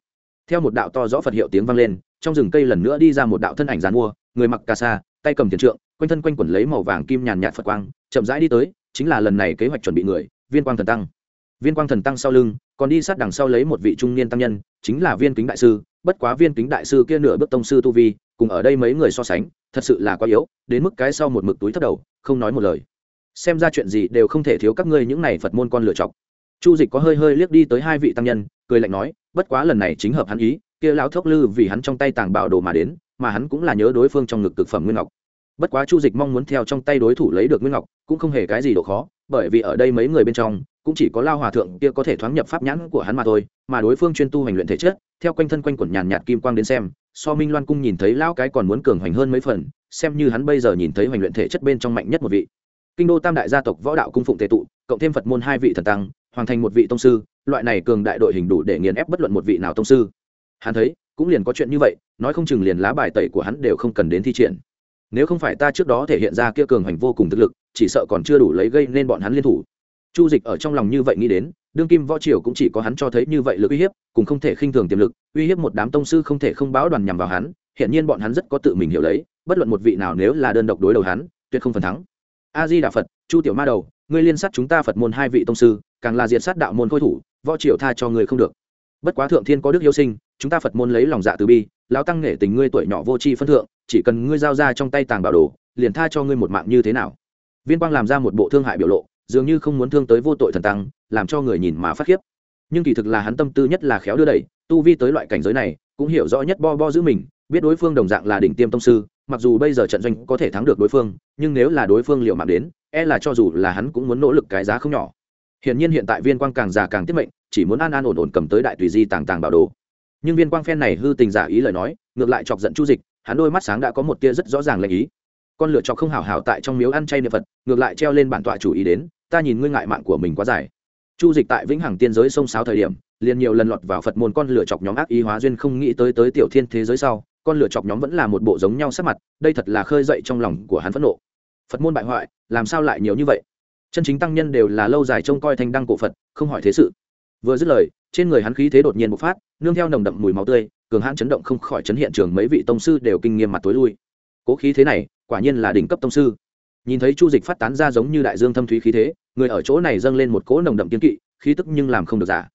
Theo một đạo to rõ phật hiệu tiếng vang lên, trong rừng cây lần nữa đi ra một đạo thân ảnh dàn mua, người mặc cà sa, tay cầm tiền trượng, quanh thân quanh quẩn lấy màu vàng kim nhàn nhạt phật quang, chậm rãi đi tới, chính là lần này kế hoạch chuẩn bị người, viên quang thần tăng. Viên quang thần tăng sau lưng, còn đi sát đằng sau lấy một vị trung niên tăng nhân, chính là viên kính đại sư, bất quá viên kính đại sư kia nửa bước tông sư tu vi cùng ở đây mấy người so sánh, thật sự là quá yếu, đến mức cái sau một mực túi thấp đầu, không nói một lời. Xem ra chuyện gì đều không thể thiếu các ngươi những này phật môn con lựa chọc chu dịch có hơi hơi liếc đi tới hai vị tăng nhân, cười lạnh nói, bất quá lần này chính hợp hắn ý, kia lão thốc lư vì hắn trong tay tàng bảo đồ mà đến, mà hắn cũng là nhớ đối phương trong ngực thực phẩm nguyên ngọc. Bất quá chu dịch mong muốn theo trong tay đối thủ lấy được nguyên ngọc, cũng không hề cái gì độ khó, bởi vì ở đây mấy người bên trong, cũng chỉ có lao hòa thượng kia có thể thoáng nhập pháp nhãn của hắn mà thôi, mà đối phương chuyên tu hành luyện thể chất, theo quanh thân quanh quẩn nhàn nhạt kim quang đến xem so minh loan cung nhìn thấy lão cái còn muốn cường hoành hơn mấy phần, xem như hắn bây giờ nhìn thấy hoành luyện thể chất bên trong mạnh nhất một vị. Kinh đô tam đại gia tộc võ đạo cung phụng tề tụ, cộng thêm phật môn hai vị thần tăng, hoàn thành một vị tông sư, loại này cường đại đội hình đủ để nghiền ép bất luận một vị nào tông sư. Hắn thấy, cũng liền có chuyện như vậy, nói không chừng liền lá bài tẩy của hắn đều không cần đến thi triển. Nếu không phải ta trước đó thể hiện ra kia cường hành vô cùng thực lực, chỉ sợ còn chưa đủ lấy gây nên bọn hắn liên thủ. Chu dịch ở trong lòng như vậy nghĩ đến đương kim võ triều cũng chỉ có hắn cho thấy như vậy lực uy hiếp cũng không thể khinh thường tiềm lực, uy hiếp một đám tông sư không thể không báo đoàn nhằm vào hắn hiện nhiên bọn hắn rất có tự mình hiểu lấy, bất luận một vị nào nếu là đơn độc đối đầu hắn, tuyệt không phần thắng. A di đà phật, chu tiểu ma đầu, ngươi liên sát chúng ta phật môn hai vị tông sư, càng là diệt sát đạo môn khôi thủ, võ triều tha cho ngươi không được. Bất quá thượng thiên có đức yêu sinh, chúng ta phật môn lấy lòng dạ từ bi, lão tăng nghệ tình ngươi tuổi nhỏ vô tri phân thượng, chỉ cần ngươi giao ra trong tay tàng bảo đồ, liền tha cho ngươi một mạng như thế nào? Viên quang làm ra một bộ thương hại biểu lộ dường như không muốn thương tới vô tội thần tăng, làm cho người nhìn mà phát khiếp. Nhưng kỳ thực là hắn tâm tư nhất là khéo đưa đẩy, tu vi tới loại cảnh giới này, cũng hiểu rõ nhất bo bo giữ mình, biết đối phương đồng dạng là đỉnh tiêm tông sư, mặc dù bây giờ trận doanh có thể thắng được đối phương, nhưng nếu là đối phương liệu mạng đến e là cho dù là hắn cũng muốn nỗ lực cái giá không nhỏ. Hiển nhiên hiện tại viên quang càng già càng tiết mệnh, chỉ muốn an an ổn ổn cầm tới đại tùy di tàng tàng bảo đồ. Nhưng viên quang phen này hư tình giả ý lời nói, ngược lại chọc giận chu dịch, hắn đôi mắt sáng đã có một tia rất rõ ràng lệnh ý. Con lựa chọc không hảo hảo tại trong miếu ăn chay niệm phật, ngược lại treo lên bản tọa chủ ý đến ta nhìn ngươi ngại mạng của mình quá dài. Chu dịch tại vĩnh hằng tiên giới sông sáo thời điểm, liền nhiều lần lọt vào phật môn con lửa chọc nhóm ác ý hóa duyên không nghĩ tới tới tiểu thiên thế giới sau, con lửa chọc nhóm vẫn là một bộ giống nhau sắc mặt, đây thật là khơi dậy trong lòng của hắn phẫn nộ. Phật môn bại hoại, làm sao lại nhiều như vậy? Chân chính tăng nhân đều là lâu dài trông coi thanh đăng cổ phật, không hỏi thế sự. Vừa dứt lời, trên người hắn khí thế đột nhiên bộc phát, nương theo nồng đậm mùi máu tươi, cường hãn chấn động không khỏi chấn hiện trường mấy vị tông sư đều kinh nghiêm mặt tối lui. Cố khí thế này, quả nhiên là đỉnh cấp tông sư nhìn thấy chu dịch phát tán ra giống như đại dương thâm thúy khí thế, người ở chỗ này dâng lên một cỗ nồng đậm kiên kỵ, khí tức nhưng làm không được giả.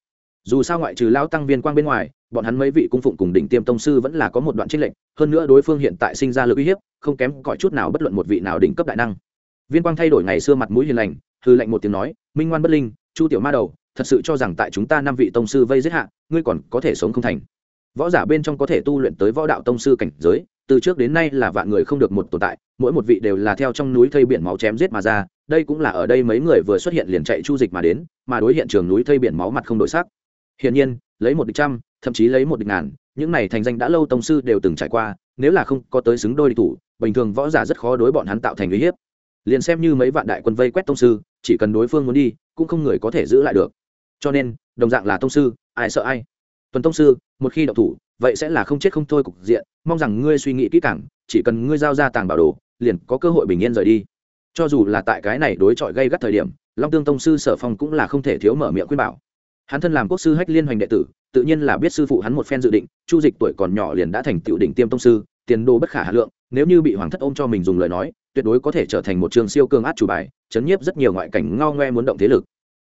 Dù sao ngoại trừ lao tăng viên quang bên ngoài, bọn hắn mấy vị cung phụng cùng đỉnh tiêm tông sư vẫn là có một đoạn trích lệnh hơn nữa đối phương hiện tại sinh ra lực uy hiếp, không kém cỏi chút nào bất luận một vị nào đỉnh cấp đại năng. Viên quang thay đổi ngày xưa mặt mũi hiền lành hư lệnh một tiếng nói, minh ngoan bất linh, chu tiểu ma đầu, thật sự cho rằng tại chúng ta năm vị tông sư vây giết hạ, ngươi còn có thể sống không thành. Võ giả bên trong có thể tu luyện tới võ đạo tông sư cảnh giới từ trước đến nay là vạn người không được một tồn tại, mỗi một vị đều là theo trong núi thây biển máu chém giết mà ra, đây cũng là ở đây mấy người vừa xuất hiện liền chạy chu dịch mà đến, mà đối hiện trường núi thây biển máu mặt không đổi sắc. Hiển nhiên, lấy một địch trăm, thậm chí lấy một địch ngàn, những này thành danh đã lâu tông sư đều từng trải qua, nếu là không có tới xứng đôi địch thủ, bình thường võ giả rất khó đối bọn hắn tạo thành uy hiếp. Liền xem như mấy vạn đại quân vây quét tông sư, chỉ cần đối phương muốn đi, cũng không người có thể giữ lại được. Cho nên, đồng dạng là tông sư, ai sợ ai? Tuần tông sư, một khi đậu thủ, vậy sẽ là không chết không thôi cục diện, mong rằng ngươi suy nghĩ kỹ càng, chỉ cần ngươi giao ra tàng bảo đồ, liền có cơ hội bình yên rời đi. Cho dù là tại cái này đối chọi gây gắt thời điểm, long tương tông sư sở phong cũng là không thể thiếu mở miệng khuyên bảo. Hắn thân làm quốc sư hách liên hoành đệ tử, tự nhiên là biết sư phụ hắn một phen dự định, chu dịch tuổi còn nhỏ liền đã thành tựu đỉnh tiêm tông sư, tiền đồ bất khả hà lượng, nếu như bị hoàng thất ôm cho mình dùng lời nói, tuyệt đối có thể trở thành một trường siêu cương át chủ bài, chấn nhiếp rất nhiều ngoại cảnh ngao ngoe muốn động thế lực.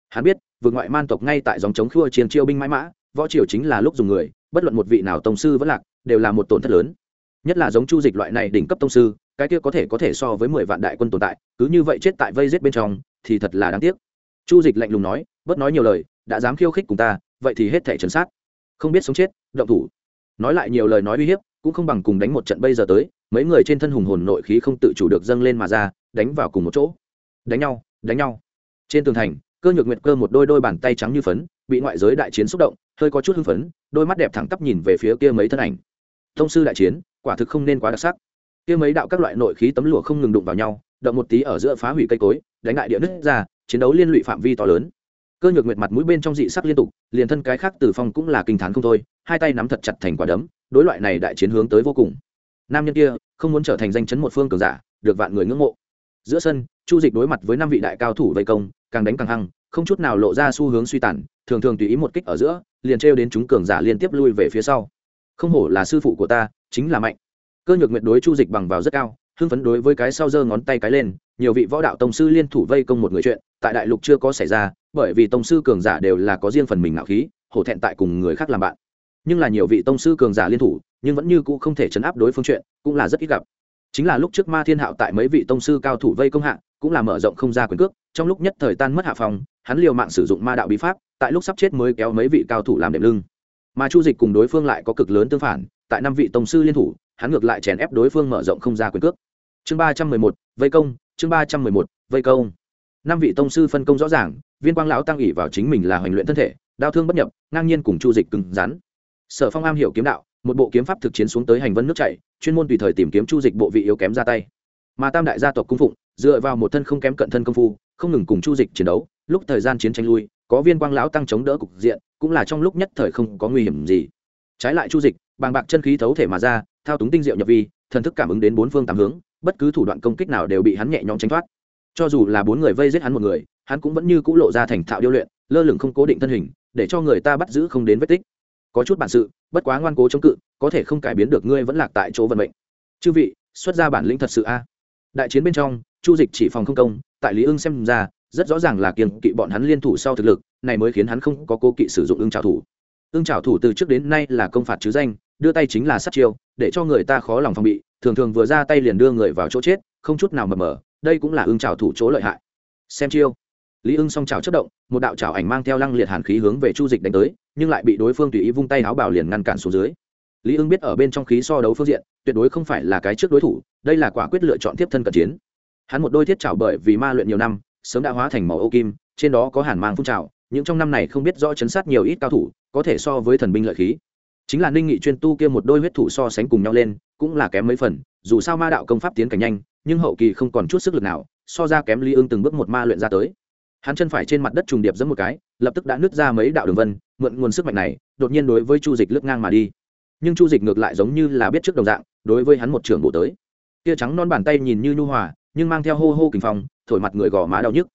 Hắn biết vượt ngoại man tộc ngay tại dòng chống khua chiến chiêu binh mãi mã võ triều chính là lúc dùng người, bất luận một vị nào tông sư vẫn lạc, đều là một tổn thất lớn. Nhất là giống chu dịch loại này đỉnh cấp tông sư, cái kia có thể có thể so với mười vạn đại quân tồn tại, cứ như vậy chết tại vây giết bên trong, thì thật là đáng tiếc. Chu dịch lạnh lùng nói, bớt nói nhiều lời, đã dám khiêu khích cùng ta, vậy thì hết thể trấn sát. Không biết sống chết, động thủ. Nói lại nhiều lời nói uy hiếp, cũng không bằng cùng đánh một trận bây giờ tới, mấy người trên thân hùng hồn nội khí không tự chủ được dâng lên mà ra, đánh vào cùng một chỗ. Đánh nhau đánh nhau. Trên tường thành cơ nhược nguyệt cơ một đôi đôi bàn tay trắng như phấn, bị ngoại giới đại chiến xúc động, hơi có chút hưng phấn, đôi mắt đẹp thẳng tắp nhìn về phía kia mấy thân ảnh. Thông sư đại chiến, quả thực không nên quá đặc sắc. Kia mấy đạo các loại nội khí tấm lụa không ngừng đụng vào nhau, động một tí ở giữa phá hủy cây cối, đánh đại địa nứt ra, chiến đấu liên lụy phạm vi to lớn. Cơ nhược nguyệt mặt mũi bên trong dị sắc liên tục, liền thân cái khác từ phong cũng là kinh t h á n không thôi, hai tay nắm thật chặt thành quả đấm, đối loại này đại chiến hướng tới vô cùng. Nam nhân kia, không muốn trở thành danh chấn một phương cường giả, được vạn người ngưỡng mộ. Giữa sân, chu dịch đối mặt với năm vị đại cao thủ vây công, càng đánh càng hăng không chút nào lộ ra xu hướng suy tàn, thường thường tùy ý một kích ở giữa, liền trêu đến chúng cường giả liên tiếp lui về phía sau. Không hổ là sư phụ của ta, chính là mạnh. Cơ nhược nguyệt đối chu dịch bằng vào rất cao, hưng phấn đối với cái sau giơ ngón tay cái lên, nhiều vị võ đạo tông sư liên thủ vây công một người chuyện, tại đại lục chưa có xảy ra, bởi vì tông sư cường giả đều là có riêng phần mình ngạo khí, hổ thẹn tại cùng người khác làm bạn. Nhưng là nhiều vị tông sư cường giả liên thủ, nhưng vẫn như cũ không thể chấn áp đối phương chuyện, cũng là rất ít gặp. Chính là lúc trước ma thiên hạo tại mấy vị tông sư cao thủ vây công hạ, cũng là mở rộng không ra quyền cước trong lúc nhất thời tan mất hạ phòng, hắn liều mạng sử dụng ma đạo bí pháp, tại lúc sắp chết mới kéo mấy vị cao thủ làm đệm lưng. Mà chu dịch cùng đối phương lại có cực lớn tương phản, tại năm vị tổng sư liên thủ, hắn ngược lại chèn ép đối phương mở rộng không ra quyền cước. Chương ba trăm mười một, vây công, chương ba trăm mười một, vây công. Năm vị tông sư phân công rõ ràng, viên quang lão tăng ỉ vào chính mình là hoành luyện thân thể, đao thương bất nhập, ngang nhiên cùng chu dịch cứng rắn. Sở phong am hiểu kiếm đạo, một bộ kiếm pháp thực chiến xuống tới hành vân nước chảy, chuyên môn tùy thời tìm kiếm chu dịch bộ vị yếu kém ra tay. Mà tam đại gia tộc cung phụng, dựa vào một thân không kém cận thân công phu không ngừng cùng chu dịch chiến đấu, lúc thời gian chiến tranh lui, có viên quang lão tăng chống đỡ cục diện, cũng là trong lúc nhất thời không có nguy hiểm gì. Trái lại chu dịch, bàng bạc chân khí thấu thể mà ra, thao túng tinh diệu nhập vi, thần thức cảm ứng đến bốn phương tám hướng, bất cứ thủ đoạn công kích nào đều bị hắn nhẹ nhõm tránh thoát. Cho dù là bốn người vây giết hắn một người, hắn cũng vẫn như c ũ lộ ra thành thạo điêu luyện, lơ lửng không cố định thân hình, để cho người ta bắt giữ không đến vết tích. Có chút bản sự, bất quá ngoan cố chống cự, có thể không cải biến được ngươi vẫn lạc tại chỗ vận mệnh. Chư vị, xuất ra bản lĩnh thật sự a. Đại chiến bên trong chu dịch chỉ phòng không công, tại lý ưng xem ra, rất rõ ràng là kiêng kỵ bọn hắn liên thủ sau thực lực, này mới khiến hắn không có cố kỵ sử dụng ưng trào thủ. Ưng trào thủ từ trước đến nay là công phạt chứ danh, đưa tay chính là sát chiêu, để cho người ta khó lòng phòng bị, thường thường vừa ra tay liền đưa người vào chỗ chết, không chút nào mập mờ, đây cũng là ưng trào thủ chỗ lợi hại. Xem chiêu. Lý ưng song trào chất động, một đạo trào ảnh mang theo lăng liệt hàn khí hướng về chu dịch đánh tới, nhưng lại bị đối phương tùy ý vung tay áo bảo liền ngăn cản xuống dưới. Lý ưng biết ở bên trong khí so đấu phương diện, tuyệt đối không phải là cái trước đối thủ, đây là quả quyết lựa chọn tiếp thân cận chiến hắn một đôi thiết chảo bởi vì ma luyện nhiều năm, sớm đã hóa thành màu ô kim, trên đó có hàn mang phun trào, những trong năm này không biết rõ chấn sát nhiều ít cao thủ, có thể so với thần binh lợi khí. Chính là ninh nghị chuyên tu kia một đôi huyết thủ so sánh cùng nhau lên, cũng là kém mấy phần, dù sao ma đạo công pháp tiến cảnh nhanh, nhưng hậu kỳ không còn chút sức lực nào, so ra kém ly ương từng bước một ma luyện ra tới. Hắn chân phải trên mặt đất trùng điệp giẫm một cái, lập tức đã nứt ra mấy đạo đường vân, mượn nguồn sức mạnh này, đột nhiên đối với chu dịch lướt ngang mà đi. Nhưng chu dịch ngược lại giống như là biết trước đồng dạng, đối với hắn một trường bộ tới. Kia trắng non bàn tay nhìn như nhu hòa nhưng mang theo hô hô kình phong, thổi mặt người gò má đau nhức.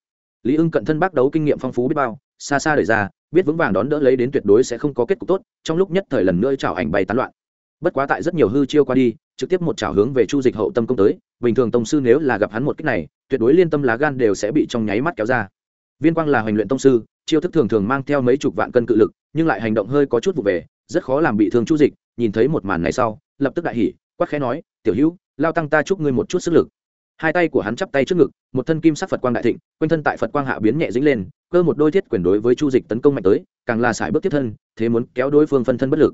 Lý ưng cận thân bác đấu kinh nghiệm phong phú biết bao, xa xa đời ra, biết vững vàng đón đỡ lấy đến tuyệt đối sẽ không có kết cục tốt, trong lúc nhất thời lần nữa chảo ảnh bay tán loạn. Bất quá tại rất nhiều hư chiêu qua đi, trực tiếp một chảo hướng về chu dịch hậu tâm công tới, bình thường tông sư nếu là gặp hắn một cách này, tuyệt đối liên tâm lá gan đều sẽ bị trong nháy mắt kéo ra. Viên quang là hoành luyện tông sư, chiêu thức thường thường mang theo mấy chục vạn cân cự lực, nhưng lại hành động hơi có chút vụ về, rất khó làm bị thương chu dịch, nhìn thấy một màn này sau, lập tức đại hỉ quắc khẽ nói, tiểu hữu, lao tăng ta chúc ngươi một chút sức lực hai tay của hắn chắp tay trước ngực, một thân kim sắc phật quang đại thịnh, quanh thân tại phật quang hạ biến nhẹ dính lên, cơ một đôi thiết quyền đối với chu dịch tấn công mạnh tới, càng là sải bước tiếp thân, thế muốn kéo đối phương phân thân bất lực.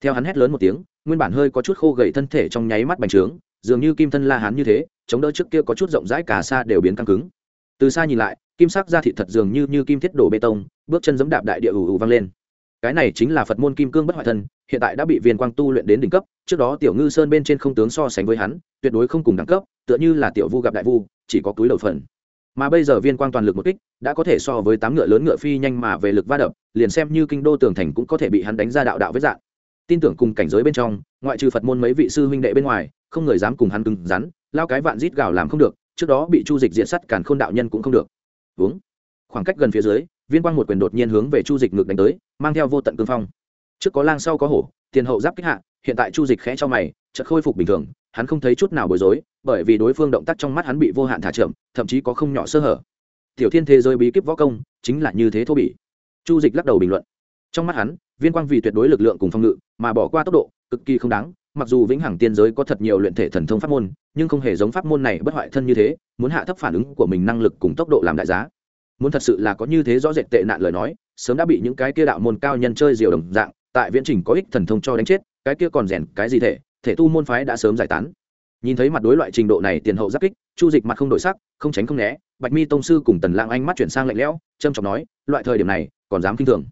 Theo hắn hét lớn một tiếng, nguyên bản hơi có chút khô gầy thân thể trong nháy mắt bành trướng, dường như kim thân la hắn như thế, chống đỡ trước kia có chút rộng rãi cả xa đều biến căng cứng. Từ xa nhìn lại, kim sắc ra thị thật dường như như kim thiết đổ bê tông, bước chân giẫm đạp đại địa ủ ủ vang lên cái này chính là phật môn kim cương bất hoại thân, hiện tại đã bị viên quang tu luyện đến đỉnh cấp, trước đó tiểu ngư sơn bên trên không tướng so sánh với hắn, tuyệt đối không cùng đẳng cấp, tựa như là tiểu vu gặp đại vu, chỉ có túi đầu phần. Mà bây giờ viên quang toàn lực một kích, đã có thể so với tám ngựa lớn ngựa phi nhanh mà về lực va đập, liền xem như kinh đô tường thành cũng có thể bị hắn đánh ra đạo đạo với dạng. Tin tưởng cùng cảnh giới bên trong, ngoại trừ phật môn mấy vị sư huynh đệ bên ngoài, không người dám cùng hắn cứng rắn, lao cái vạn rít gào làm không được, trước đó bị chu dịch diện sắt càn khôn đạo nhân cũng không được. Uống khoảng cách gần phía dưới, viên quang một quyền đột nhiên hướng về chu dịch ngược đánh tới, mang theo vô tận cương phong. Trước có lang sau có hổ, tiền hậu giáp kích hạ, hiện tại chu dịch khẽ cho mày, chợt khôi phục bình thường, hắn không thấy chút nào bối rối, bởi vì đối phương động tác trong mắt hắn bị vô hạn thả chậm, thậm chí có không nhỏ sơ hở. Tiểu thiên thế giới bí kíp võ công, chính là như thế thô bỉ. Chu dịch lắc đầu bình luận. Trong mắt hắn, viên quang vì tuyệt đối lực lượng cùng phong ngự, mà bỏ qua tốc độ, cực kỳ không đáng, mặc dù vĩnh hằng tiên giới có thật nhiều luyện thể thần thông pháp môn, nhưng không hề giống pháp môn này bất hoại thân như thế, muốn hạ thấp phản ứng của mình năng lực cùng tốc độ làm đại giá muốn thật sự là có như thế rõ rệt tệ nạn lời nói, sớm đã bị những cái kia đạo môn cao nhân chơi diều đồng dạng, tại viễn trình có ích thần thông cho đánh chết, cái kia còn rèn cái gì thể thể tu môn phái đã sớm giải tán. Nhìn thấy mặt đối loại trình độ này tiền hậu giáp kích, chu dịch mặt không đổi sắc, không tránh không né, bạch mi tông sư cùng tần lang anh mắt chuyển sang lạnh lẽo trâm trọng nói, loại thời điểm này, còn dám kinh thường.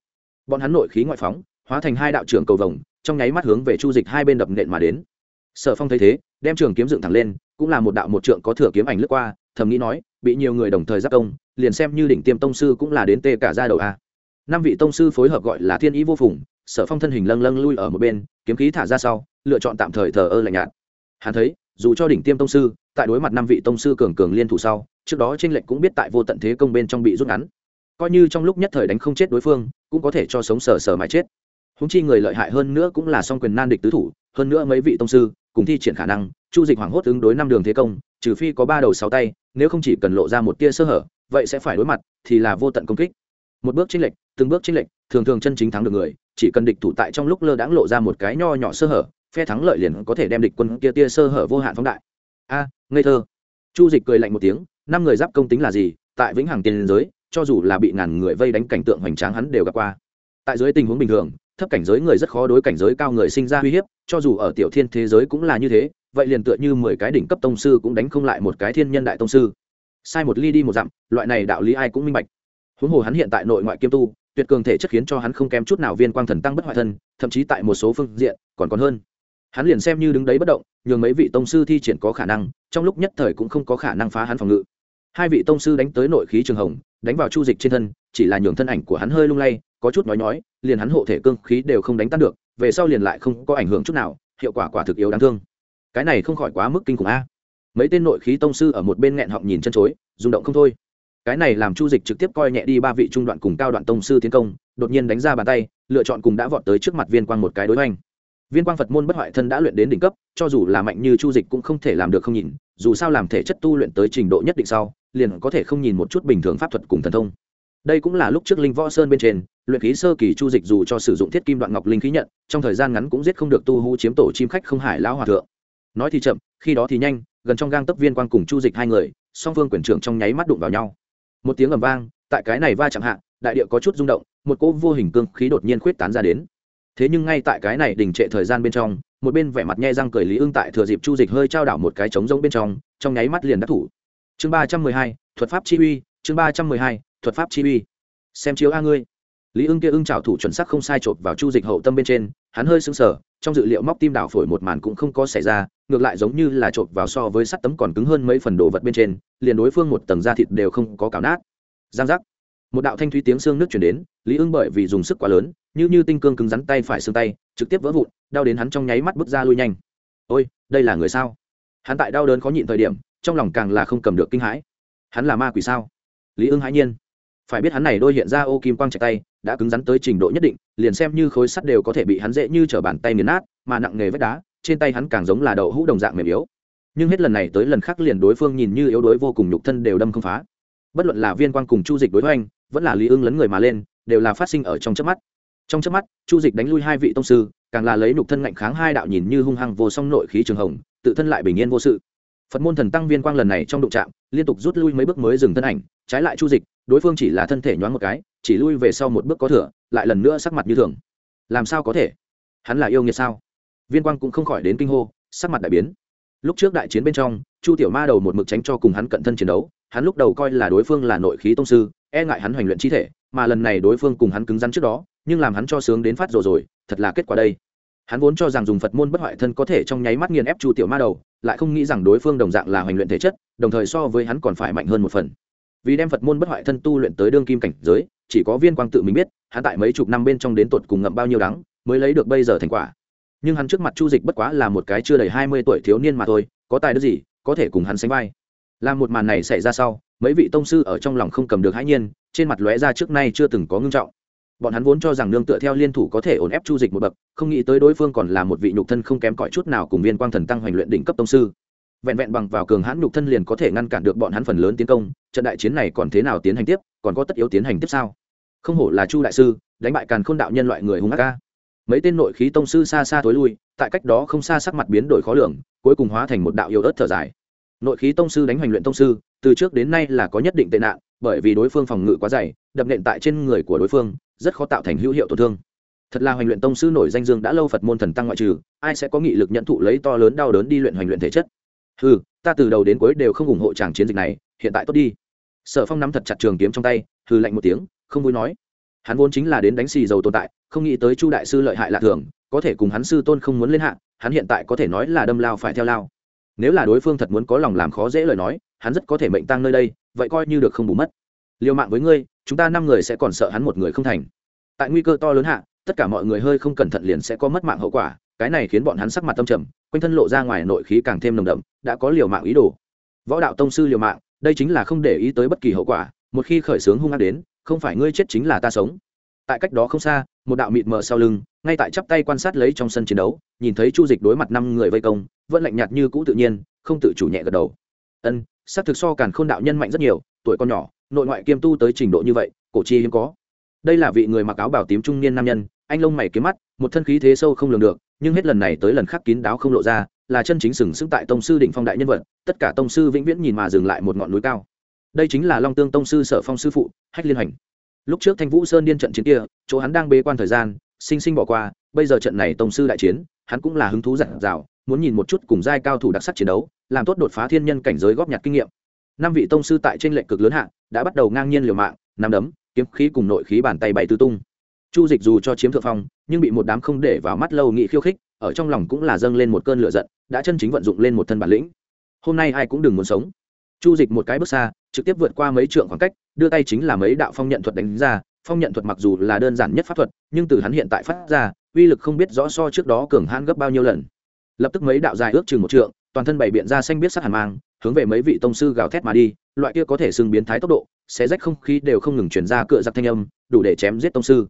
Bọn hắn nội khí ngoại phóng, hóa thành hai đạo trưởng cầu vồng, trong nháy mắt hướng về chu dịch hai bên đập nện mà đến. Sở phong thấy thế, đem trường kiếm dựng thẳng lên, cũng là một đạo một trượng có thừa kiếm ảnh lướt qua, thầm nghĩ nói, bị nhiều người đồng thời giáp công liền xem như đỉnh tiêm tông sư cũng là đến tê cả ra đầu a. Năm vị tông sư phối hợp gọi là thiên ý vô phùng, sở phong thân hình lâng lâng lui ở một bên, kiếm khí thả ra sau, lựa chọn tạm thời thờ ơ lạnh nhạt. Hắn thấy, dù cho đỉnh tiêm tông sư, tại đối mặt năm vị tông sư cường cường liên thủ sau, trước đó tranh lệnh cũng biết tại vô tận thế công bên trong bị rút ngắn. Coi như trong lúc nhất thời đánh không chết đối phương, cũng có thể cho sống sờ sờ mãi chết. Húng chi người lợi hại hơn nữa cũng là song quyền nan địch tứ thủ, hơn nữa mấy vị tông sư, cùng thi triển khả năng, chu dịch hoảng hốt ứng đối năm đường thế công, trừ phi có ba đầu sáu tay, nếu không chỉ cần lộ ra một tia sơ hở vậy sẽ phải đối mặt, thì là vô tận công kích. Một bước chênh lệch, từng bước chênh lệch, thường thường chân chính thắng được người, chỉ cần địch thủ tại trong lúc lơ đãng lộ ra một cái nho nhỏ sơ hở, phe thắng lợi liền có thể đem địch quân kia tia sơ hở vô hạn phóng đại. A, ngây thơ. Chu dịch cười lạnh một tiếng, năm người giáp công tính là gì? Tại vĩnh hằng tiền giới, cho dù là bị ngàn người vây đánh cảnh tượng hoành tráng hắn đều gặp qua. Tại dưới tình huống bình thường, thấp cảnh giới người rất khó đối cảnh giới cao người sinh ra uy hiếp, cho dù ở tiểu thiên thế giới cũng là như thế, vậy liền tựa như mười cái đỉnh cấp tông sư cũng đánh không lại một cái thiên nhân đại tông sư sai một ly đi một dặm, loại này đạo lý ai cũng minh bạch. Huống hồ hắn hiện tại nội ngoại kiêm tu, tuyệt cường thể chất khiến cho hắn không kém chút nào viên quang thần tăng bất hoại thân, thậm chí tại một số phương diện, còn còn hơn. Hắn liền xem như đứng đấy bất động, nhường mấy vị tông sư thi triển có khả năng, trong lúc nhất thời cũng không có khả năng phá hắn phòng ngự. Hai vị tông sư đánh tới nội khí trường hồng, đánh vào chu dịch trên thân, chỉ là nhường thân ảnh của hắn hơi lung lay, có chút nói nói liền hắn hộ thể cương khí đều không đánh tan được, về sau liền lại không có ảnh hưởng chút nào, hiệu quả quả thực yếu đáng thương. Cái này không khỏi quá mức kinh khủng a mấy tên nội khí tông sư ở một bên nghẹn họng nhìn chân chối, rung động không thôi. Cái này làm chu dịch trực tiếp coi nhẹ đi ba vị trung đoạn cùng cao đoạn tông sư tiến công, đột nhiên đánh ra bàn tay, lựa chọn cùng đã vọt tới trước mặt viên quang một cái đối hoành. viên quang phật môn bất hoại thân đã luyện đến đỉnh cấp, cho dù là mạnh như chu dịch cũng không thể làm được không nhìn, dù sao làm thể chất tu luyện tới trình độ nhất định sau, liền có thể không nhìn một chút bình thường pháp thuật cùng thần thông. Đây cũng là lúc trước linh võ sơn bên trên, luyện khí sơ kỳ chu dịch dù cho sử dụng thiết kim đoạn ngọc linh khí nhận, trong thời gian ngắn cũng giết không được tu hú chiếm tổ chim khách không hải lão hòa thượng nói thì chậm, khi đó thì nhanh, gần trong gang tấc viên quang cùng chu dịch hai người, song phương quyền trưởng trong nháy mắt đụng vào nhau. Một tiếng ầm vang, tại cái này va chạm hạ, đại địa có chút rung động, một cỗ vô hình cương khí đột nhiên khuyết tán ra đến. Thế nhưng ngay tại cái này đình trệ thời gian bên trong, một bên vẻ mặt nhe răng cười lý ưng tại thừa dịp chu dịch hơi trao đảo một cái trống rỗng bên trong trong nháy mắt liền đắc thủ. Chương ba trăm mười hai, thuật pháp chi uy, chương ba trăm mười hai, thuật pháp chi uy. Xem chiếu a ngươi. Lý ưng kia ưng trào thủ chuẩn sắc không sai chộp vào chu dịch hậu tâm bên trên, hắn hơi sững sờ trong dự liệu móc tim đảo phổi một màn cũng không có xảy ra, ngược lại giống như là chộp vào so với sắt tấm còn cứng hơn mấy phần đồ vật bên trên, liền đối phương một tầng da thịt đều không có cào nát. Giang giác. Một đạo thanh thúy tiếng xương nước chuyển đến, lý ưng bởi vì dùng sức quá lớn, như như tinh cương cứng rắn tay phải xương tay, trực tiếp vỡ vụn, đau đến hắn trong nháy mắt bước ra lui nhanh. Ôi, đây là người sao? Hắn tại đau đớn khó nhịn thời điểm, trong lòng càng là không cầm được kinh hãi. Hắn là ma quỷ sao? Lý ưng hãi nhiên. Phải biết hắn này đôi hiện ra ô kim quang chạy tay đã cứng rắn tới trình độ nhất định, liền xem như khối sắt đều có thể bị hắn dễ như t bàn tay nghiền nát, mà nặng nghề vách đá, trên tay hắn càng giống là đậu hũ đồng dạng mềm yếu. Nhưng hết lần này tới lần khác liền đối phương nhìn như yếu đuối vô cùng nhục thân đều đâm không phá. Bất luận là viên quang cùng chu dịch đối với anh, vẫn là lý ưng lấn người mà lên, đều là phát sinh ở trong chớp mắt. Trong chớp mắt, chu dịch đánh lui hai vị tông sư, càng là lấy nhục thân ngạnh kháng hai đạo nhìn như hung hăng vô song nội khí trường hồng, tự thân lại bình yên vô sự. Phật môn thần tăng viên quang lần này trong đụng trạm liên tục rút lui mấy bước mới dừng thân ảnh, trái lại chu dịch, đối phương chỉ là thân thể nhoáng một cái chỉ lui về sau một bước có thừa, lại lần nữa sắc mặt như thường. Làm sao có thể? Hắn là yêu nghiệt sao? Viên quang cũng không khỏi đến kinh hô, sắc mặt đại biến. Lúc trước đại chiến bên trong, chu tiểu ma đầu một mực tránh cho cùng hắn cận thân chiến đấu, hắn lúc đầu coi là đối phương là nội khí tông sư e ngại hắn hoành luyện chi thể, mà lần này đối phương cùng hắn cứng rắn trước đó, nhưng làm hắn cho sướng đến phát rồi rồi, thật là kết quả đây. Hắn vốn cho rằng dùng phật môn bất hoại thân có thể trong nháy mắt nghiền ép chu tiểu ma đầu, lại không nghĩ rằng đối phương đồng dạng là hoành luyện thể chất, đồng thời so với hắn còn phải mạnh hơn một phần. Vì đem phật môn bất hoại thân tu luyện tới đương kim cảnh giới chỉ có viên quang tự mình biết, hắn tại mấy chục năm bên trong đến tột cùng ngậm bao nhiêu đắng, mới lấy được bây giờ thành quả. Nhưng hắn trước mặt chu dịch bất quá là một cái chưa đầy hai mươi tuổi thiếu niên mà thôi, có tài đức gì, có thể cùng hắn sánh vai. Làm một màn này xảy ra sau, mấy vị tông sư ở trong lòng không cầm được hãi nhiên, trên mặt lóe ra trước nay chưa từng có ngưng trọng. Bọn hắn vốn cho rằng nương tựa theo liên thủ có thể ổn ép chu dịch một bậc, không nghĩ tới đối phương còn là một vị nhục thân không kém cỏi chút nào cùng viên quang thần tăng hoành luyện đỉnh cấp tông sư. Vẹn vẹn bằng vào cường hãn nhục thân liền có thể ngăn cản được bọn hắn phần lớn tiến công, trận đại chiến này còn thế nào tiến hành tiếp, còn có tất yếu tiến hành tiếp sao? Không hổ là chu đại sư, đánh bại càn khôn đạo nhân loại người hung ác ca mấy tên nội khí tông sư xa xa tối lui, tại cách đó không xa sắc mặt biến đổi khó lường, cuối cùng hóa thành một đạo yêu ớt thở dài. Nội khí tông sư đánh hoành luyện tông sư, từ trước đến nay là có nhất định tệ nạn, bởi vì đối phương phòng ngự quá dày, đập nện tại trên người của đối phương, rất khó tạo thành hữu hiệu tổn thương. Thật là hoành luyện tông sư nổi danh dương đã lâu phật môn thần tăng ngoại trừ, ai sẽ có nghị lực nhận thụ lấy to lớn đau đớn đi luyện hoành luyện thể chất? Ừ ta từ đầu đến cuối đều không ủng hộ chàng chiến dịch này, hiện tại tốt đi sở phong nắm thật chặt trường kiếm trong tay, hừ lạnh một tiếng, không vui nói. Hắn vốn chính là đến đánh xì dầu tồn tại, không nghĩ tới chu đại sư lợi hại lạ thường, có thể cùng hắn sư tôn không muốn lên hạ, hắn hiện tại có thể nói là đâm lao phải theo lao. Nếu là đối phương thật muốn có lòng làm khó dễ lời nói, hắn rất có thể mệnh tăng nơi đây, vậy coi như được không bù mất. Liều mạng với ngươi, chúng ta năm người sẽ còn sợ hắn một người không thành. Tại nguy cơ to lớn hạ, tất cả mọi người hơi không cẩn thận liền sẽ có mất mạng hậu quả, cái này khiến bọn hắn sắc mặt tâm trầm, quanh thân lộ ra ngoài nội khí càng thêm nồng đậm, đã có liều mạng ý đồ. Võ đạo tông sư liều mạng đây chính là không để ý tới bất kỳ hậu quả, một khi khởi xướng hung ác đến, không phải ngươi chết chính là ta sống. Tại cách đó không xa, một đạo mịt mờ sau lưng, ngay tại chắp tay quan sát lấy trong sân chiến đấu, nhìn thấy chu dịch đối mặt năm người vây công, vẫn lạnh nhạt như cũ tự nhiên, không tự chủ nhẹ gật đầu. Ân, xác thực so càn khôn đạo nhân mạnh rất nhiều, tuổi con nhỏ, nội ngoại kiêm tu tới trình độ như vậy, cổ chi hiếm có. Đây là vị người mặc áo bảo tím trung niên nam nhân, anh lông mày kiếm mắt, một thân khí thế sâu không lường được, nhưng hết lần này tới lần khác kín đáo không lộ ra là chân chính sừng sững tại tông sư đỉnh phong đại nhân vật, tất cả tông sư vĩnh viễn nhìn mà dừng lại một ngọn núi cao. Đây chính là long tương tông sư sở phong sư phụ, hách liên hành lúc trước thanh vũ sơn điên trận chiến kia, chỗ hắn đang bế quan thời gian, sinh sinh bỏ qua, bây giờ trận này tông sư đại chiến, hắn cũng là hứng thú giặt rào muốn nhìn một chút cùng giai cao thủ đặc sắc chiến đấu, làm tốt đột phá thiên nhân cảnh giới góp nhặt kinh nghiệm. Năm vị tông sư tại trên lệnh cực lớn hạng đã bắt đầu ngang nhiên liều mạng, nắm đấm, kiếm khí cùng nội khí bàn tay bày tứ tung. Chu dịch dù cho chiếm thượng phong, nhưng bị một đám không để vào mắt lâu nghị khiêu khích ở trong lòng cũng là dâng lên một cơn lửa giận, đã chân chính vận dụng lên một thân bản lĩnh. Hôm nay ai cũng đừng muốn sống. Chu dịch một cái bước xa, trực tiếp vượt qua mấy trượng khoảng cách, đưa tay chính là mấy đạo phong nhận thuật đánh ra. Phong nhận thuật mặc dù là đơn giản nhất pháp thuật, nhưng từ hắn hiện tại phát ra, uy lực không biết rõ so trước đó cường hãn gấp bao nhiêu lần. Lập tức mấy đạo dài ước chừng một trượng, toàn thân bảy biện ra xanh biết sắc hàn mang, hướng về mấy vị tông sư gào thét mà đi, loại kia có thể xưng biến thái tốc độ, xé rách không khí đều không ngừng chuyển ra cựa giặc thanh âm, đủ để chém giết tông sư.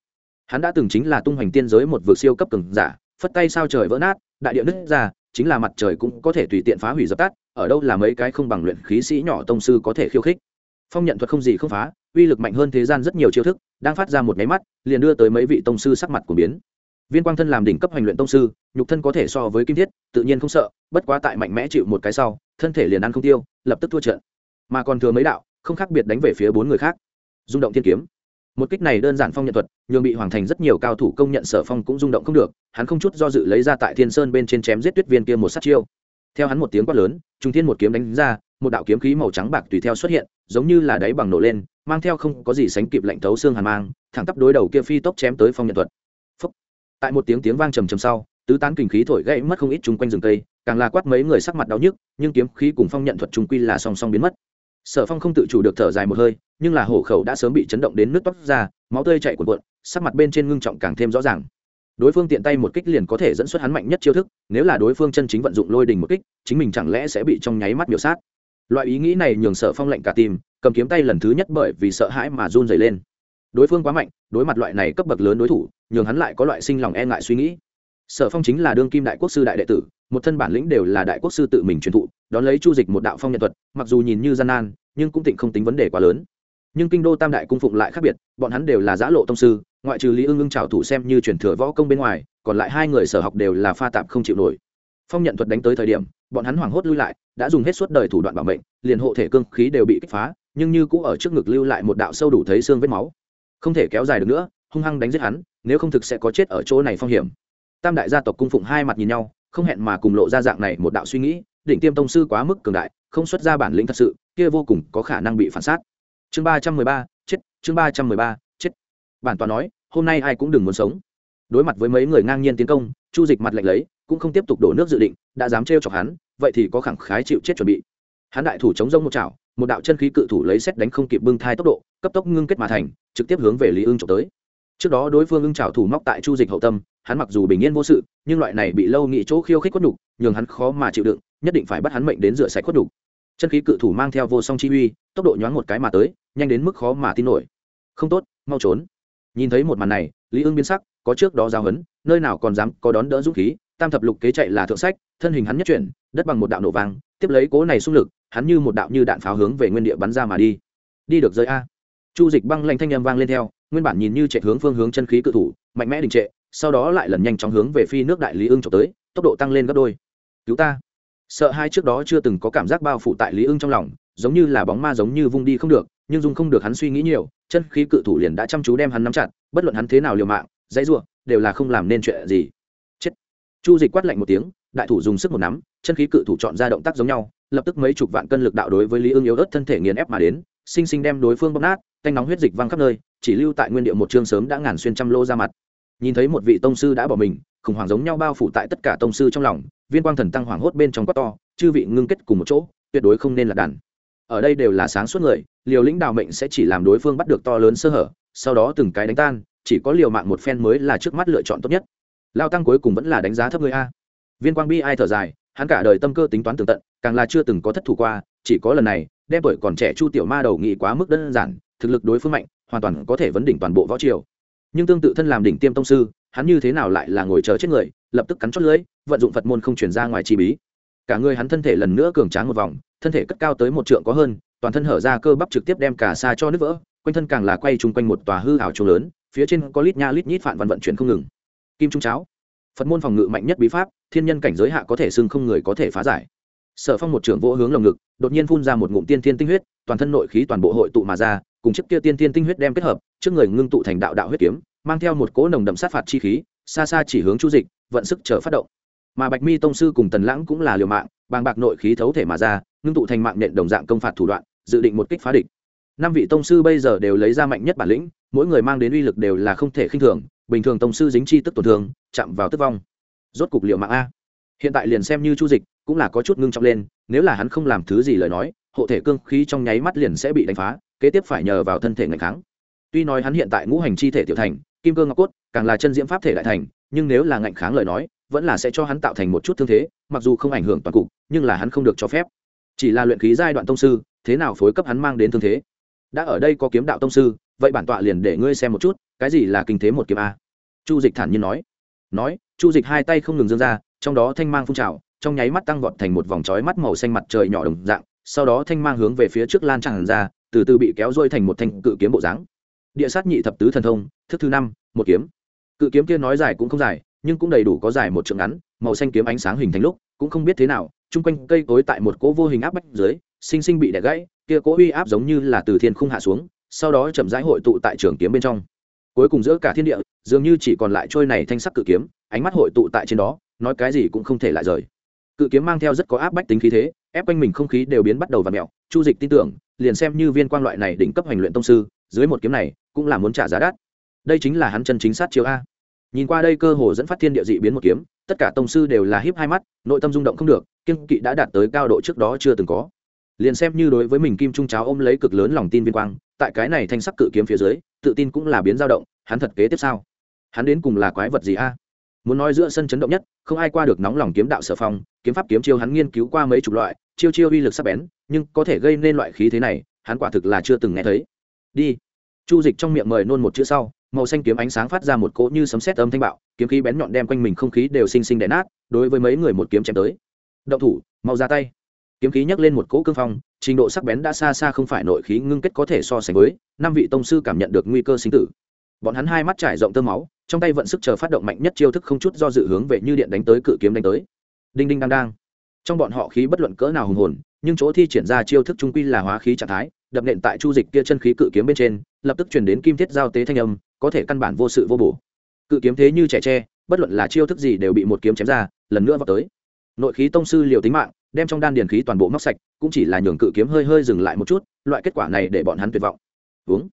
Hắn đã từng chính là tung hoành tiên giới một vực siêu cấp cường giả phất tay sao trời vỡ nát đại địa nứt ra chính là mặt trời cũng có thể tùy tiện phá hủy dập tắt ở đâu là mấy cái không bằng luyện khí sĩ nhỏ tông sư có thể khiêu khích. Phong nhận thuật không gì không phá uy lực mạnh hơn thế gian rất nhiều chiêu thức đang phát ra một nháy mắt liền đưa tới mấy vị tông sư sắc mặt của biến. Viên quang thân làm đỉnh cấp hành luyện tông sư nhục thân có thể so với kim thiết tự nhiên không sợ bất quá tại mạnh mẽ chịu một cái sau thân thể liền ăn không tiêu lập tức thua trận. Mà còn thừa mấy đạo không khác biệt đánh về phía bốn người khác. Rung động thiên kiếm một kích này đơn giản phong nhận thuật, nhường bị hoàng thành rất nhiều cao thủ công nhận sở phong cũng rung động không được, hắn không chút do dự lấy ra tại thiên sơn bên trên chém giết tuyết viên kia một sát chiêu. Theo hắn một tiếng quát lớn trung thiên một kiếm đánh ra, một đạo kiếm khí màu trắng bạc tùy theo xuất hiện, giống như là đáy bằng nổ lên, mang theo không có gì sánh kịp lạnh thấu xương hàn mang, thẳng tắp đối đầu kia phi tốc chém tới phong nhận thuật. Phúc. tại một tiếng tiếng vang trầm trầm sau, tứ tán kinh khí thổi gãy mất không ít chung quanh rừng cây, càng là quát mấy người sắc mặt đau nhức, nhưng kiếm khí cùng phong nhận thuật trung quy là song song biến mất sở phong không tự chủ được thở dài một hơi, nhưng là hổ khẩu đã sớm bị chấn động đến nước tóc ra, máu tươi chạy cuộn cuộn, sắc mặt bên trên ngưng trọng càng thêm rõ ràng. Đối phương tiện tay một kích liền có thể dẫn xuất hắn mạnh nhất chiêu thức, nếu là đối phương chân chính vận dụng lôi đình một kích, chính mình chẳng lẽ sẽ bị trong nháy mắt biểu sát. Loại ý nghĩ này nhường sở phong lệnh cả tim, cầm kiếm tay lần thứ nhất bởi vì sợ hãi mà run dày lên. Đối phương quá mạnh, đối mặt loại này cấp bậc lớn đối thủ, nhường hắn lại có loại sinh lòng e ngại suy nghĩ sở phong chính là đương kim đại quốc sư đại đệ tử, một thân bản lĩnh đều là đại quốc sư tự mình truyền thụ, đón lấy chu dịch một đạo phong nhận thuật, mặc dù nhìn như gian nan, nhưng cũng tịnh không tính vấn đề quá lớn. Nhưng kinh đô tam đại cung phụng lại khác biệt, bọn hắn đều là giã lộ tông sư, ngoại trừ lý ưng ưng trào thủ xem như truyền thừa võ công bên ngoài, còn lại hai người sở học đều là pha tạp không chịu nổi. Phong nhận thuật đánh tới thời điểm, bọn hắn hoảng hốt lui lại, đã dùng hết suốt đời thủ đoạn bảo mệnh, liền hộ thể cương khí đều bị kích phá, nhưng như cũ ở trước ngực lưu lại một đạo sâu đủ thấy xương vết máu. Không thể kéo dài được nữa, hung hăng đánh giết hắn, nếu không thực sẽ có chết ở chỗ này phong hiểm tam đại gia tộc cung phụng hai mặt nhìn nhau, không hẹn mà cùng lộ ra dạng này một đạo suy nghĩ, đỉnh tiêm tông sư quá mức cường đại, không xuất ra bản lĩnh thật sự, kia vô cùng có khả năng bị phản sát. Chương ba trăm mười ba, chết, chương ba trăm mười ba, chết. Bản tòa nói, hôm nay ai cũng đừng muốn sống. Đối mặt với mấy người ngang nhiên tiến công, chu dịch mặt lạnh lấy, cũng không tiếp tục đổ nước dự định, đã dám trêu chọc hắn, vậy thì có khẳng khái chịu chết chuẩn bị. Hắn đại thủ chống rông một chảo, một đạo chân khí cự thủ lấy xét đánh không kịp bưng thai tốc độ, cấp tốc ngưng kết mà thành, trực tiếp hướng về lý ưng trộm tới. Trước đó đối phương ưng trào thủ móc tại chu dịch hậu tâm hắn mặc dù bình yên vô sự, nhưng loại này bị lâu nghị chỗ khiêu khích khuất đục nhường hắn khó mà chịu đựng, nhất định phải bắt hắn mệnh đến rửa sạch khuất đục chân khí cự thủ mang theo vô song chi uy, tốc độ nhoáng một cái mà tới, nhanh đến mức khó mà tin nổi. Không tốt, mau trốn. Nhìn thấy một màn này, lý ưng biến sắc, có trước đó giao hấn, nơi nào còn dám có đón đỡ dũng khí, tam thập lục kế chạy là thượng sách, thân hình hắn nhất chuyển, đất bằng một đạo nổ vang, tiếp lấy cố này xung lực, hắn như một đạo như đạn pháo hướng về nguyên địa bắn ra mà đi. Đi được rơi a. Chu dịch băng lanh thanh â m vang lên theo, nguyên bản nhìn như chạy hướng phương hướng chân khí cự thủ, mạnh mẽ đình trệ sau đó lại lần nhanh chóng hướng về phi nước đại lý ưng trộm tới, tốc độ tăng lên gấp đôi. Cứu ta. Sợ hai trước đó chưa từng có cảm giác bao phủ tại lý ưng trong lòng, giống như là bóng ma giống như vung đi không được, nhưng dung không được hắn suy nghĩ nhiều, chân khí cự thủ liền đã chăm chú đem hắn nắm chặt, bất luận hắn thế nào liều mạng, dãy r đều là không làm nên chuyện gì. Chết. Chu dịch quát lạnh một tiếng, đại thủ dùng sức một nắm, chân khí cự thủ chọn ra động tác giống nhau, lập tức mấy chục vạn cân lực đạo đối với lý ưng yếu ớt thân thể nghiền ép mà đến, sinh sinh đem đối phương bóp nát canh nóng huyết dịch văng khắp nơi, chỉ lưu tại nguyên địa một chương sớm đã ngàn xuyên trăm lô ra mặt nhìn thấy một vị tông sư đã bỏ mình, khủng hoảng giống nhau bao phủ tại tất cả tông sư trong lòng, viên quang thần tăng hoảng hốt bên trong quát to, chư vị ngưng kết cùng một chỗ, tuyệt đối không nên là đàn. Ở đây đều là sáng suốt người, liều lĩnh đào mệnh sẽ chỉ làm đối phương bắt được to lớn sơ hở, sau đó từng cái đánh tan, chỉ có liều mạng một phen mới là trước mắt lựa chọn tốt nhất. Lao tăng cuối cùng vẫn là đánh giá thấp người a. Viên quang bi ai thở dài, hắn cả đời tâm cơ tính toán tường tận, càng là chưa từng có thất thủ qua, chỉ có lần này, đem tuổi còn trẻ chu tiểu ma đầu nghị quá mức đơn giản, thực lực đối phương mạnh, hoàn toàn có thể vấn đỉnh toàn bộ võ triều nhưng tương tự thân làm đỉnh tiêm tông sư, hắn như thế nào lại là ngồi chờ chết người, lập tức cắn chót lưỡi, vận dụng phật môn không chuyển ra ngoài chi bí. Cả người hắn thân thể lần nữa cường tráng một vòng, thân thể cất cao tới một trượng có hơn, toàn thân hở ra cơ bắp trực tiếp đem cả xa cho nứt vỡ, quanh thân càng là quay chung quanh một tòa hư ảo trùng lớn, phía trên có lít nha lít nhít phản văn vận chuyển không ngừng. Kim trung cháo. Phật môn phòng ngự mạnh nhất bí pháp, thiên nhân cảnh giới hạ có thể xưng không người có thể phá giải. Sở phong một trưởng vỗ hướng lồng ngực, đột nhiên phun ra một ngụm tiên thiên tinh huyết, toàn thân nội khí toàn bộ hội tụ mà ra cùng chiếc kia tiên thiên tinh huyết đem kết hợp, trước người ngưng tụ thành đạo đạo huyết kiếm, mang theo một cỗ nồng đậm sát phạt chi khí, xa xa chỉ hướng chu dịch, vận sức chờ phát động. Mà bạch mi tông sư cùng tần lãng cũng là liều mạng, bàng bạc nội khí thấu thể mà ra, ngưng tụ thành mạng nện đồng dạng công phạt thủ đoạn, dự định một kích phá địch. Năm vị tông sư bây giờ đều lấy ra mạnh nhất bản lĩnh, mỗi người mang đến uy lực đều là không thể khinh thường, bình thường tông sư dính chi tức tổn thương, chạm vào tức vong. Rốt cục liệu mạng a. Hiện tại liền xem như chu dịch cũng là có chút ngưng trọng lên, nếu là hắn không làm thứ gì lời nói, hộ thể cương khí trong nháy mắt liền sẽ bị đánh phá kế tiếp phải nhờ vào thân thể ngày kháng. Tuy nói hắn hiện tại ngũ hành chi thể tiểu thành, kim cơ ngọc cốt, càng là chân diễm pháp thể đại thành, nhưng nếu là ngạnh kháng lời nói, vẫn là sẽ cho hắn tạo thành một chút thương thế, mặc dù không ảnh hưởng toàn cục, nhưng là hắn không được cho phép. Chỉ là luyện khí giai đoạn tông sư, thế nào phối cấp hắn mang đến thương thế? Đã ở đây có kiếm đạo tông sư, vậy bản tọa liền để ngươi xem một chút, cái gì là kinh thế một kiếm a? Chu dịch thản nhiên nói. Nói, chu dịch hai tay không ngừng dương ra, trong đó thanh mang phun trào, trong nháy mắt tăng vọt thành một vòng trói mắt màu xanh mặt trời nhỏ đồng dạng, sau đó thanh mang hướng về phía trước lan tràn ra từ từ bị kéo dôi thành một thanh cự kiếm bộ dáng. Địa sát nhị thập tứ thần thông, thức thứ năm, một kiếm. Cự kiếm kia nói dài cũng không dài, nhưng cũng đầy đủ có dài một trượng ngắn, màu xanh kiếm ánh sáng hình thành lúc, cũng không biết thế nào, chung quanh cây cối tại một cỗ vô hình áp bách dưới, sinh sinh bị đẻ gãy, kia cỗ uy áp giống như là từ thiên khung hạ xuống, sau đó chậm rãi hội tụ tại trường kiếm bên trong. Cuối cùng giữa cả thiên địa, dường như chỉ còn lại trôi này thanh sắc cự kiếm, ánh mắt hội tụ tại trên đó, nói cái gì cũng không thể lại rời. Cự kiếm mang theo rất có áp bách tính khí thế, ép quanh mình không khí đều biến bắt đầu và mẹo chu dịch tin tưởng, liền xem như viên quang loại này đỉnh cấp hành luyện tông sư, dưới một kiếm này cũng là muốn trả giá đắt. Đây chính là hắn chân chính sát chiếu a. Nhìn qua đây cơ hồ dẫn phát thiên địa dị biến một kiếm, tất cả tông sư đều là híp hai mắt, nội tâm rung động không được kiên kỵ đã đạt tới cao độ trước đó chưa từng có. Liền xem như đối với mình kim trung cháo ôm lấy cực lớn lòng tin viên quang, tại cái này thanh sắc cự kiếm phía dưới, tự tin cũng là biến dao động, hắn thật kế tiếp sao? Hắn đến cùng là quái vật gì a? Muốn nói giữa sân chấn động nhất, không ai qua được nóng lòng kiếm đạo sở phong, kiếm pháp kiếm chiêu hắn nghiên cứu qua mấy chục loại, chiêu chiêu uy lực sắc bén, nhưng có thể gây nên loại khí thế này, hắn quả thực là chưa từng nghe thấy. Đi. Chu dịch trong miệng mời nôn một chữ sau, màu xanh kiếm ánh sáng phát ra một cỗ như sấm sét âm thanh bạo, kiếm khí bén nhọn đem quanh mình không khí đều xinh xinh đè nát, đối với mấy người một kiếm chém tới. Động thủ, mau ra tay. Kiếm khí nhấc lên một cỗ cương phong, trình độ sắc bén đã xa xa không phải nội khí ngưng kết có thể so sánh với, năm vị tông sư cảm nhận được nguy cơ sinh tử. Bọn hắn hai mắt trải rộng tơ máu trong tay vận sức chờ phát động mạnh nhất chiêu thức không chút do dự hướng về như điện đánh tới, cự kiếm đánh tới. Đinh đinh đang đang. Trong bọn họ khí bất luận cỡ nào hùng hồn, nhưng chỗ thi triển ra chiêu thức trung quy là hóa khí trạng thái, đập nện tại chu dịch kia chân khí cự kiếm bên trên, lập tức chuyển đến kim thiết giao tế thanh âm, có thể căn bản vô sự vô bổ. Cự kiếm thế như trẻ tre, bất luận là chiêu thức gì đều bị một kiếm chém ra, lần nữa vào tới. Nội khí tông sư liều tính mạng, đem trong đan điền khí toàn bộ móc sạch, cũng chỉ là nhường cự kiếm hơi hơi dừng lại một chút, loại kết quả này để bọn hắn tuyệt vọng. Uống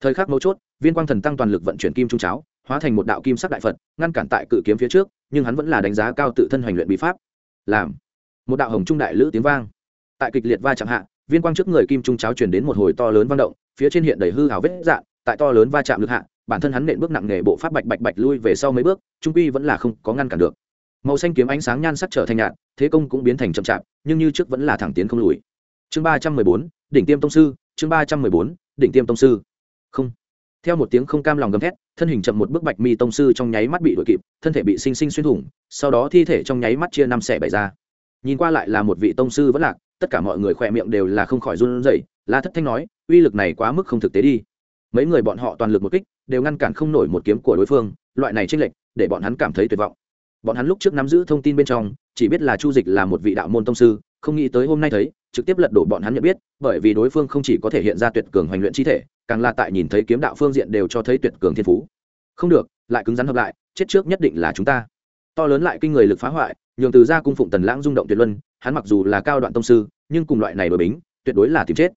thời khắc mấu chốt, viên quang thần tăng toàn lực vận chuyển kim trung cháo hóa thành một đạo kim sắc đại phật, ngăn cản tại cự kiếm phía trước, nhưng hắn vẫn là đánh giá cao tự thân hoành luyện bí pháp. Làm. Một đạo hồng trung đại lữ tiếng vang. Tại kịch liệt va chạm hạ, viên quang trước người kim trung cháo truyền đến một hồi to lớn vang động, phía trên hiện đầy hư hào vết dạn tại to lớn va chạm lực hạ, bản thân hắn nện bước nặng nề bộ pháp bạch bạch bạch lui về sau mấy bước, trung quy vẫn là không có ngăn cản được. Màu xanh kiếm ánh sáng nhan sắc trở thành nhạt, thế công cũng biến thành chậm chạp, nhưng như trước vẫn là thẳng tiến không lùi. Chương ba trăm mười bốn, đỉnh tiêm tông sư, chương ba trăm mười bốn, đỉnh tiêm tông sư. Không theo một tiếng không cam lòng gầm thét, thân hình chậm một bước bạch mi tông sư trong nháy mắt bị đuổi kịp, thân thể bị sinh sinh xuyên thủng, sau đó thi thể trong nháy mắt chia năm xẻ bảy ra. Nhìn qua lại là một vị tông sư vẫn lạc, tất cả mọi người khỏe miệng đều là không khỏi run rẩy, la thất thanh nói, uy lực này quá mức không thực tế đi. Mấy người bọn họ toàn lực một kích, đều ngăn cản không nổi một kiếm của đối phương, loại này chênh lệch, để bọn hắn cảm thấy tuyệt vọng. Bọn hắn lúc trước nắm giữ thông tin bên trong, chỉ biết là chu dịch là một vị đạo môn tông sư, không nghĩ tới hôm nay thấy, trực tiếp lật đổ bọn hắn nhận biết, bởi vì đối phương không chỉ có thể hiện ra tuyệt cường hoành luyện chi thể càng là tại nhìn thấy kiếm đạo phương diện đều cho thấy tuyệt cường thiên phú. Không được, lại cứng rắn hợp lại, chết trước nhất định là chúng ta. To lớn lại kinh người lực phá hoại, nhường từ ra cung phụng tần lãng rung động tuyệt luân, hắn mặc dù là cao đoạn tông sư, nhưng cùng loại này đổi bính, tuyệt đối là tìm chết.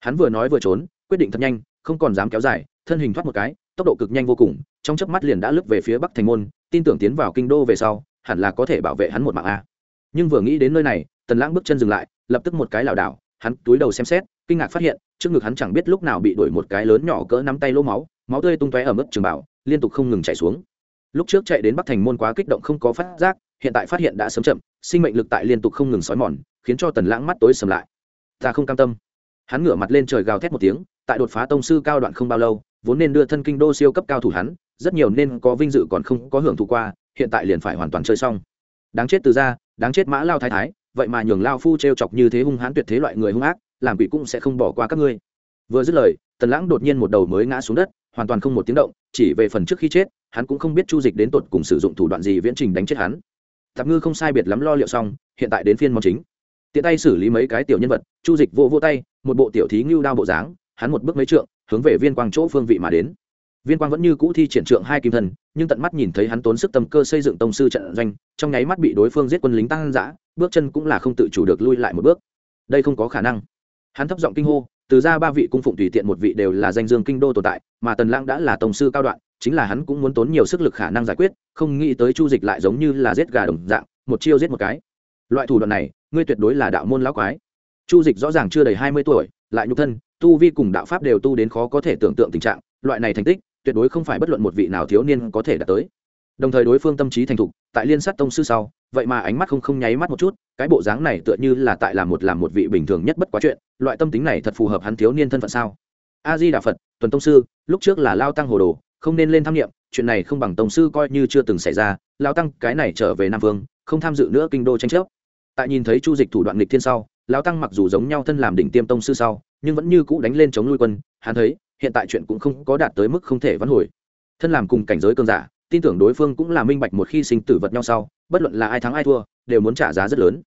Hắn vừa nói vừa trốn, quyết định thật nhanh, không còn dám kéo dài, thân hình thoát một cái, tốc độ cực nhanh vô cùng, trong chớp mắt liền đã lướt về phía bắc thành môn, tin tưởng tiến vào kinh đô về sau, hẳn là có thể bảo vệ hắn một mạng a. Nhưng vừa nghĩ đến nơi này, tần lãng bước chân dừng lại, lập tức một cái lảo đảo, hắn túi đầu xem xét kinh ngạc phát hiện, trước ngực hắn chẳng biết lúc nào bị đuổi một cái lớn nhỏ cỡ nắm tay lỗ máu máu tươi tung tóe ở mức trường bảo liên tục không ngừng chảy xuống. Lúc trước chạy đến bắc thành môn quá kích động không có phát giác, hiện tại phát hiện đã sớm chậm, sinh mệnh lực tại liên tục không ngừng xói mòn, khiến cho tần lãng mắt tối sầm lại. Ta không cam tâm. Hắn ngửa mặt lên trời gào thét một tiếng, tại đột phá tông sư cao đoạn không bao lâu, vốn nên đưa thân kinh đô siêu cấp cao thủ hắn, rất nhiều nên có vinh dự còn không có hưởng thụ qua, hiện tại liền phải hoàn toàn chơi xong. Đáng chết từ ra đáng chết mã lao thái thái, vậy mà nhường lao phu t r e o chọc như thế hung hãn tuyệt thế loại người hung ác làm quỷ cũng sẽ không bỏ qua các ngươi. Vừa dứt lời, tần lãng đột nhiên một đầu mới ngã xuống đất, hoàn toàn không một tiếng động, chỉ về phần trước khi chết, hắn cũng không biết chu dịch đến tột cùng sử dụng thủ đoạn gì viễn trình đánh chết hắn. Tạp ngư không sai biệt lắm lo liệu xong, hiện tại đến phiên món chính. Tiện tay xử lý mấy cái tiểu nhân vật, chu dịch vô vô tay, một bộ tiểu thí ngưu đao bộ dáng, hắn một bước mấy trượng, hướng về viên quang chỗ phương vị mà đến. Viên quang vẫn như cũ thi triển trượng hai kim thần, nhưng tận mắt nhìn thấy hắn tốn sức tâm cơ xây dựng tông sư trận doanh, trong nháy mắt bị đối phương giết quân lính tăng giã bước chân cũng là không tự chủ được lui lại một bước. Đây không có khả năng hắn thấp giọng kinh hô, từ ra ba vị cung phụng tùy tiện một vị đều là danh dương kinh đô tồn tại, mà tần lãng đã là tổng sư cao đoạn, chính là hắn cũng muốn tốn nhiều sức lực khả năng giải quyết, không nghĩ tới chu dịch lại giống như là giết gà đồng dạng, một chiêu giết một cái. Loại thủ đoạn này, ngươi tuyệt đối là đạo môn lão quái. Chu dịch rõ ràng chưa đầy hai mươi tuổi, lại nhục thân, tu vi cùng đạo pháp đều tu đến khó có thể tưởng tượng tình trạng, loại này thành tích, tuyệt đối không phải bất luận một vị nào thiếu niên có thể đạt tới đồng thời đối phương tâm trí thành thục, tại liên sát tông sư sau, vậy mà ánh mắt không không nháy mắt một chút, cái bộ dáng này tựa như là tại làm một làm một vị bình thường nhất bất quá chuyện, loại tâm tính này thật phù hợp hắn thiếu niên thân phận sao? A di đà phật, tuần tông sư, lúc trước là lao tăng hồ đồ, không nên lên tham nghiệm chuyện này không bằng tông sư coi như chưa từng xảy ra, lao tăng cái này trở về nam vương, không tham dự nữa kinh đô tranh chấp. Tại nhìn thấy chu dịch thủ đoạn nghịch thiên sau, lao tăng mặc dù giống nhau thân làm đỉnh tiêm tông sư sau, nhưng vẫn như cũ đánh lên chống lui quân, hắn thấy, hiện tại chuyện cũng không có đạt tới mức không thể vãn hồi. Thân làm cùng cảnh giới cơn giả tin tưởng đối phương cũng là minh bạch một khi sinh tử vật nhau sau, bất luận là ai thắng ai thua, đều muốn trả giá rất lớn.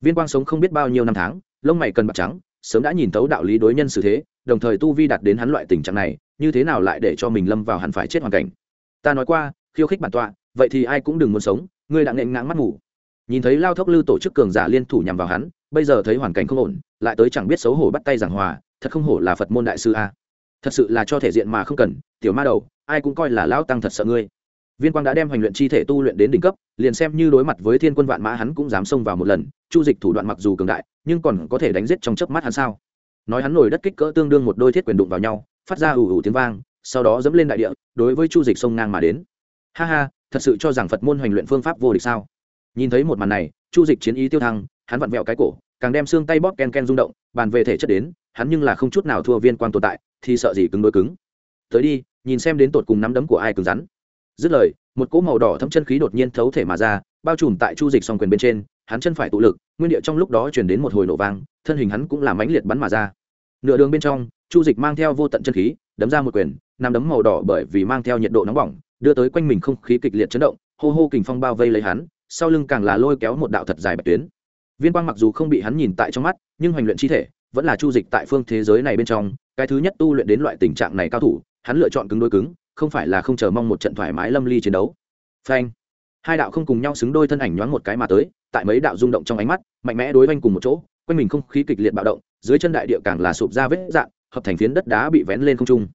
Viên quang sống không biết bao nhiêu năm tháng, lông mày cần bạc trắng, sớm đã nhìn thấu đạo lý đối nhân xử thế, đồng thời tu vi đạt đến hắn loại tình trạng này, như thế nào lại để cho mình lâm vào hẳn phải chết hoàn cảnh? Ta nói qua, khiêu khích bản tọa, vậy thì ai cũng đừng muốn sống, ngươi đã nghẹn ngãng mắt ngủ. Nhìn thấy lao thốc lư tổ chức cường giả liên thủ nhằm vào hắn, bây giờ thấy hoàn cảnh không ổn, lại tới chẳng biết xấu hổ bắt tay giảng hòa, thật không hổ là phật môn đại sư a. Thật sự là cho thể diện mà không cần, tiểu ma đầu, ai cũng coi là lão tăng thật sợ ngươi viên quang đã đem hành luyện chi thể tu luyện đến đỉnh cấp, liền xem như đối mặt với thiên quân vạn mã hắn cũng dám xông vào một lần, chu dịch thủ đoạn mặc dù cường đại, nhưng còn có thể đánh giết trong chớp mắt hắn sao? Nói hắn nổi đất kích cỡ tương đương một đôi thiết quyền đụng vào nhau, phát ra ủ ủ tiếng vang, sau đó dẫm lên đại địa, đối với chu dịch sông ngang mà đến. Ha ha, thật sự cho rằng phật môn hoành luyện phương pháp vô địch sao? Nhìn thấy một màn này, chu dịch chiến ý tiêu thăng, hắn vặn vẹo cái cổ, càng đem xương tay bóp ken ken rung động, bàn về thể chất đến, hắn nhưng là không chút nào thua viên quan tồn tại, thì sợ gì cứng đối cứng. Tới đi, nhìn xem đến tột cùng nắm đấm của ai cứng rắn dứt lời, một cỗ màu đỏ thấm chân khí đột nhiên thấu thể mà ra, bao trùm tại chu dịch song quyền bên trên, hắn chân phải tụ lực, nguyên địa trong lúc đó chuyển đến một hồi nổ vang, thân hình hắn cũng làm mãnh liệt bắn mà ra. Nửa đường bên trong, chu dịch mang theo vô tận chân khí, đấm ra một quyền nằm đấm màu đỏ bởi vì mang theo nhiệt độ nóng bỏng, đưa tới quanh mình không khí kịch liệt chấn động, hô hô kình phong bao vây lấy hắn, sau lưng càng là lôi kéo một đạo thật dài bạch tuyến. Viên quang mặc dù không bị hắn nhìn tại trong mắt, nhưng hoành luyện chi thể, vẫn là chu dịch tại phương thế giới này bên trong, cái thứ nhất tu luyện đến loại tình trạng này cao thủ, hắn lựa chọn cứng đôi cứng không phải là không chờ mong một trận thoải mái lâm ly chiến đấu. Phanh. Hai đạo không cùng nhau xứng đôi thân ảnh nhoáng một cái mà tới, tại mấy đạo rung động trong ánh mắt, mạnh mẽ đối oanh cùng một chỗ, quanh mình không khí kịch liệt bạo động, dưới chân đại địa càng là sụp ra vết dạn hợp thành phiến đất đá bị vén lên không trung.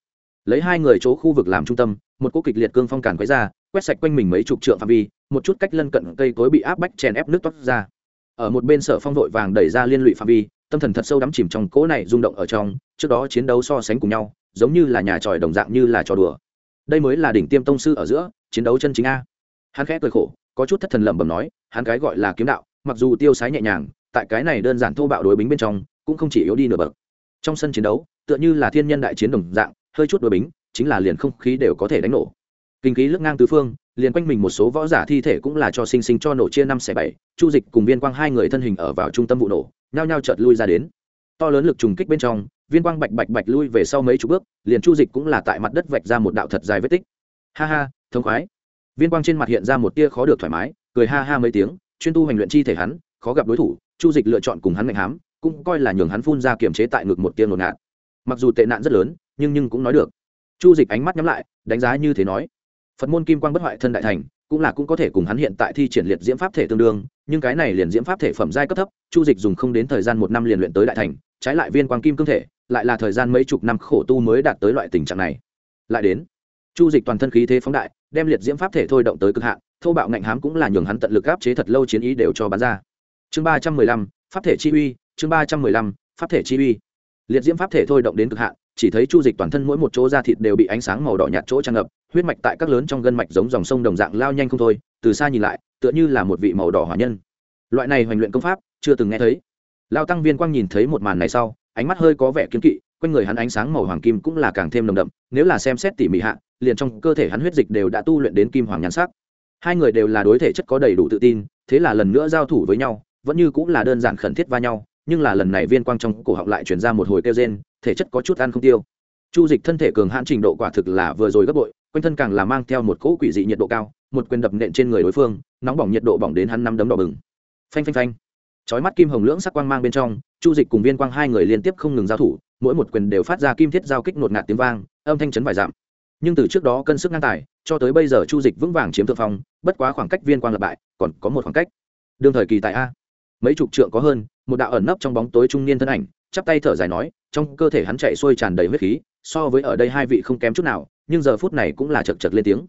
Lấy hai người chỗ khu vực làm trung tâm, một cỗ kịch liệt cương phong càn quấy ra, quét sạch quanh mình mấy chục trượng phạm vi, một chút cách lân cận cây cối bị áp bách chèn ép nước toát ra. Ở một bên sở phong vội vàng đẩy ra liên lụy phạm vi, tâm thần thật sâu đắm chìm trong cỗ này rung động ở trong, trước đó chiến đấu so sánh cùng nhau, giống như là nhà tròi đồng dạng như là trò đùa đây mới là đỉnh tiêm tông sư ở giữa, chiến đấu chân chính a. Hắn khẽ cười khổ, có chút thất thần lẩm bẩm nói, hắn cái gọi là kiếm đạo, mặc dù tiêu sái nhẹ nhàng, tại cái này đơn giản thô bạo đối bính bên trong, cũng không chỉ yếu đi nửa bậc. Trong sân chiến đấu, tựa như là thiên nhân đại chiến đồng dạng, hơi chút đối bính, chính là liền không khí đều có thể đánh nổ. Kinh khí lướt ngang tứ phương, liền quanh mình một số võ giả thi thể cũng là cho sinh sinh cho nổ chia năm xẻ bảy, chu dịch cùng viên quang hai người thân hình ở vào trung tâm vụ nổ, nhao nhao chợt lui ra đến. To lớn lực trùng kích bên trong viên quang bạch bạch bạch lui về sau mấy chục bước, liền chu dịch cũng là tại mặt đất vạch ra một đạo thật dài vết tích. Ha ha thống khoái. Viên quang trên mặt hiện ra một tia khó được thoải mái, cười ha ha mấy tiếng, chuyên tu hành luyện chi thể hắn, khó gặp đối thủ, chu dịch lựa chọn cùng hắn ngạnh hám, cũng coi là nhường hắn phun ra kiềm chế tại ngực một tia ngột ngạt mặc dù tệ nạn rất lớn, nhưng nhưng cũng nói được. Chu dịch ánh mắt nhắm lại, đánh giá như thế nói. Phật môn kim quang bất hoại thân đại thành, cũng là cũng có thể cùng hắn hiện tại thi triển liệt diễm pháp thể tương đương, nhưng cái này liền diễm pháp thể phẩm giai cấp thấp, chu dịch dùng không đến thời gian một năm liền luyện tới đại thành trái lại viên quang kim cương thể, lại là thời gian mấy chục năm khổ tu mới đạt tới loại tình trạng này. Lại đến, chu dịch toàn thân khí thế phóng đại, đem liệt diễm pháp thể thôi động tới cực hạn, thô bạo ngạnh hám cũng là nhường hắn tận lực áp chế thật lâu chiến ý đều cho bán ra. Chương ba trăm mười lăm, pháp thể chi uy, chương ba trăm mười lăm, pháp thể chi uy. Liệt diễm pháp thể thôi động đến cực hạn, chỉ thấy chu dịch toàn thân mỗi một chỗ da thịt đều bị ánh sáng màu đỏ nhạt chỗ tràn ngập, huyết mạch tại các lớn trong gân mạch giống dòng sông đồng dạng lao nhanh không thôi, từ xa nhìn lại, tựa như là một vị màu đỏ hỏa nhân. Loại này hoành luyện công pháp, chưa từng nghe thấy lao tăng viên quang nhìn thấy một màn này sau, ánh mắt hơi có vẻ kiếm kỵ, quanh người hắn ánh sáng màu hoàng kim cũng là càng thêm nồng đậm, nếu là xem xét tỉ mỉ hạ, liền trong cơ thể hắn huyết dịch đều đã tu luyện đến kim hoàng nhãn sắc. Hai người đều là đối thể chất có đầy đủ tự tin, thế là lần nữa giao thủ với nhau, vẫn như cũng là đơn giản khẩn thiết va nhau, nhưng là lần này viên quang trong cổ họng lại chuyển ra một hồi kêu rên, thể chất có chút ăn không tiêu. Chu dịch thân thể cường hãn trình độ quả thực là vừa rồi gấp bội, quanh thân càng là mang theo một cỗ quỷ dị nhiệt độ cao, một quyền đập nện trên người đối phương, nóng bỏng nhiệt độ bỏng đến hắn năm đấm đỏ bừng. Phanh phanh phanh chói mắt kim hồng lưỡng sắc quang mang bên trong, chu dịch cùng viên quang hai người liên tiếp không ngừng giao thủ, mỗi một quyền đều phát ra kim thiết giao kích nột ngạt tiếng vang, âm thanh chấn vài dặm. Nhưng từ trước đó cân sức ngang tài, cho tới bây giờ chu dịch vững vàng chiếm thượng phong, bất quá khoảng cách viên quang lập bại còn có một khoảng cách. Đương thời kỳ tại a. Mấy chục trượng có hơn, một đạo ẩn nấp trong bóng tối trung niên thân ảnh, chắp tay thở dài nói, trong cơ thể hắn chạy xuôi tràn đầy huyết khí, so với ở đây hai vị không kém chút nào, nhưng giờ phút này cũng là chật chật lên tiếng.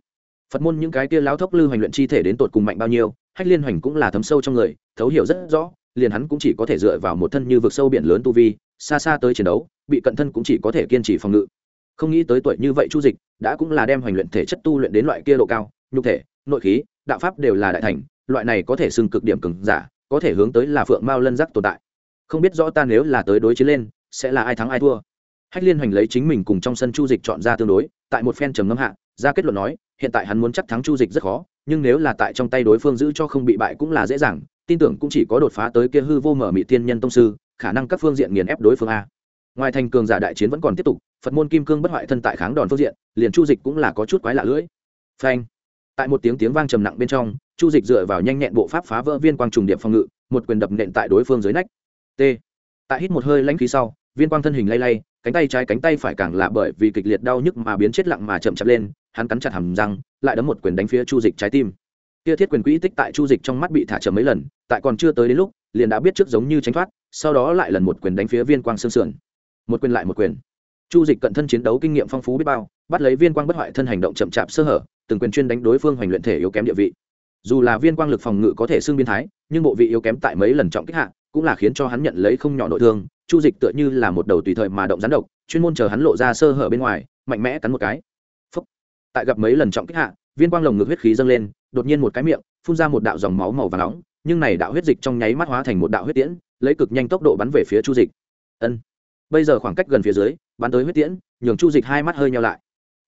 Phật môn những cái kia lao thốc lư hoành luyện chi thể đến tột cùng mạnh bao nhiêu, hách liên hoành cũng là thấm sâu trong người, thấu hiểu rất rõ liền hắn cũng chỉ có thể dựa vào một thân như vực sâu biển lớn tu vi, xa xa tới chiến đấu, bị cận thân cũng chỉ có thể kiên trì phòng ngự. Không nghĩ tới tuổi như vậy chu dịch đã cũng là đem hoành luyện thể chất tu luyện đến loại kia độ cao, nhục thể, nội khí, đạo pháp đều là đại thành, loại này có thể xưng cực điểm cứng giả, có thể hướng tới là phượng mao lân giác tồn tại. Không biết rõ ta nếu là tới đối chiến lên, sẽ là ai thắng ai thua. Hách liên hoành lấy chính mình cùng trong sân chu dịch chọn ra tương đối, tại một phen trầm ngâm hạ, ra kết luận nói, hiện tại hắn muốn chắc thắng chu dịch rất khó, nhưng nếu là tại trong tay đối phương giữ cho không bị bại cũng là dễ dàng tin tưởng cũng chỉ có đột phá tới kia hư vô mở mị tiên nhân tông sư, khả năng các phương diện nghiền ép đối phương a. Ngoài thành cường giả đại chiến vẫn còn tiếp tục, phật môn kim cương bất hoại thân tại kháng đòn phương diện, liền chu dịch cũng là có chút quái lạ lưỡi. Phanh. Tại một tiếng tiếng vang trầm nặng bên trong, chu dịch dựa vào nhanh nhẹn bộ pháp phá vỡ viên quang trùng điệp phòng ngự, một quyền đập nện tại đối phương dưới nách. T. Tại hít một hơi lãnh khí sau, viên quang thân hình lay lay, cánh tay trái cánh tay phải càng lạ bởi vì kịch liệt đau nhức mà biến chết lặng mà chậm chạp lên, hắn cắn chặt hầm răng, lại đấm một quyền đánh phía chu dịch trái tim kia thiết quyền quỹ tích tại chu dịch trong mắt bị thả chậm mấy lần, tại còn chưa tới đến lúc, liền đã biết trước giống như tránh thoát, sau đó lại lần một quyền đánh phía viên quang xương sườn. Một quyền lại một quyền. Chu dịch cận thân chiến đấu kinh nghiệm phong phú biết bao, bắt lấy viên quang bất hoại thân hành động chậm chạp sơ hở, từng quyền chuyên đánh đối phương hoành luyện thể yếu kém địa vị. Dù là viên quang lực phòng ngự có thể xưng biên thái, nhưng bộ vị yếu kém tại mấy lần trọng kích hạ, cũng là khiến cho hắn nhận lấy không nhỏ nội thương, chu dịch tựa như là một đầu tùy thời mà động rắn độc, chuyên môn chờ hắn lộ ra sơ hở bên ngoài, mạnh mẽ cắn một cái. Phúc. tại gặp mấy lần trọng kích hạ, viên quang lồng ngực huyết khí dâng lên đột nhiên một cái miệng, phun ra một đạo dòng máu màu và nóng, nhưng này đạo huyết dịch trong nháy mắt hóa thành một đạo huyết tiễn, lấy cực nhanh tốc độ bắn về phía chu dịch. Ân. Bây giờ khoảng cách gần phía dưới, bắn tới huyết tiễn, nhường chu dịch hai mắt hơi nhau lại.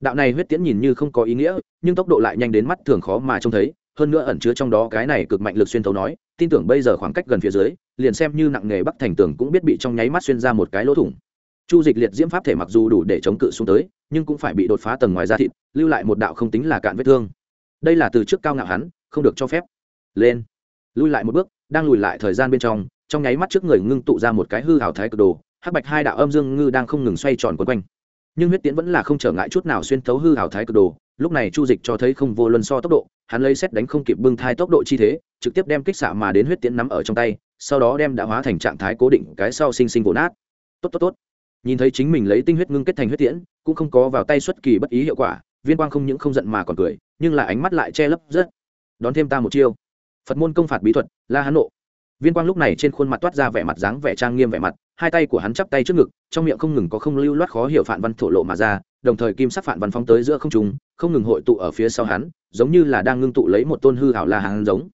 Đạo này huyết tiễn nhìn như không có ý nghĩa, nhưng tốc độ lại nhanh đến mắt thường khó mà trông thấy, hơn nữa ẩn chứa trong đó cái này cực mạnh lực xuyên thấu nói, tin tưởng bây giờ khoảng cách gần phía dưới, liền xem như nặng nghề bắc thành tường cũng biết bị trong nháy mắt xuyên ra một cái lỗ thủng. Chu dịch liệt diễm pháp thể mặc dù đủ để chống cự xuống tới, nhưng cũng phải bị đột phá tầng ngoài da thịt, lưu lại một đạo không tính là cạn vết thương đây là từ trước cao ngạo hắn, không được cho phép. Lên. Lui lại một bước, đang lùi lại thời gian bên trong trong nháy mắt trước người ngưng tụ ra một cái hư hào thái cực đồ, hắc bạch hai đạo âm dương ngư đang không ngừng xoay tròn quấn quanh. Nhưng huyết tiễn vẫn là không trở ngại chút nào xuyên thấu hư hào thái cực đồ, lúc này chu dịch cho thấy không vô luân so tốc độ, hắn lấy xét đánh không kịp bưng thai tốc độ chi thế, trực tiếp đem kích xạ mà đến huyết tiễn nắm ở trong tay, sau đó đem đã hóa thành trạng thái cố định, cái sau sinh sinh vỗ nát. Tốt tốt tốt. Nhìn thấy chính mình lấy tinh huyết ngưng kết thành huyết tiễn cũng không có vào tay xuất kỳ bất ý hiệu quả, viên quang không những không giận mà còn cười nhưng là ánh mắt lại che lấp rất. Đón thêm ta một chiêu. Phật môn công phạt bí thuật, la hán nộ. Viên quang lúc này trên khuôn mặt toát ra vẻ mặt dáng vẻ trang nghiêm vẻ mặt, hai tay của hắn chắp tay trước ngực, trong miệng không ngừng có không lưu loát khó hiểu phản văn thổ lộ mà ra, đồng thời kim sắc phản văn phóng tới giữa không trung, không ngừng hội tụ ở phía sau hắn, giống như là đang ngưng tụ lấy một tôn hư hảo la hán giống.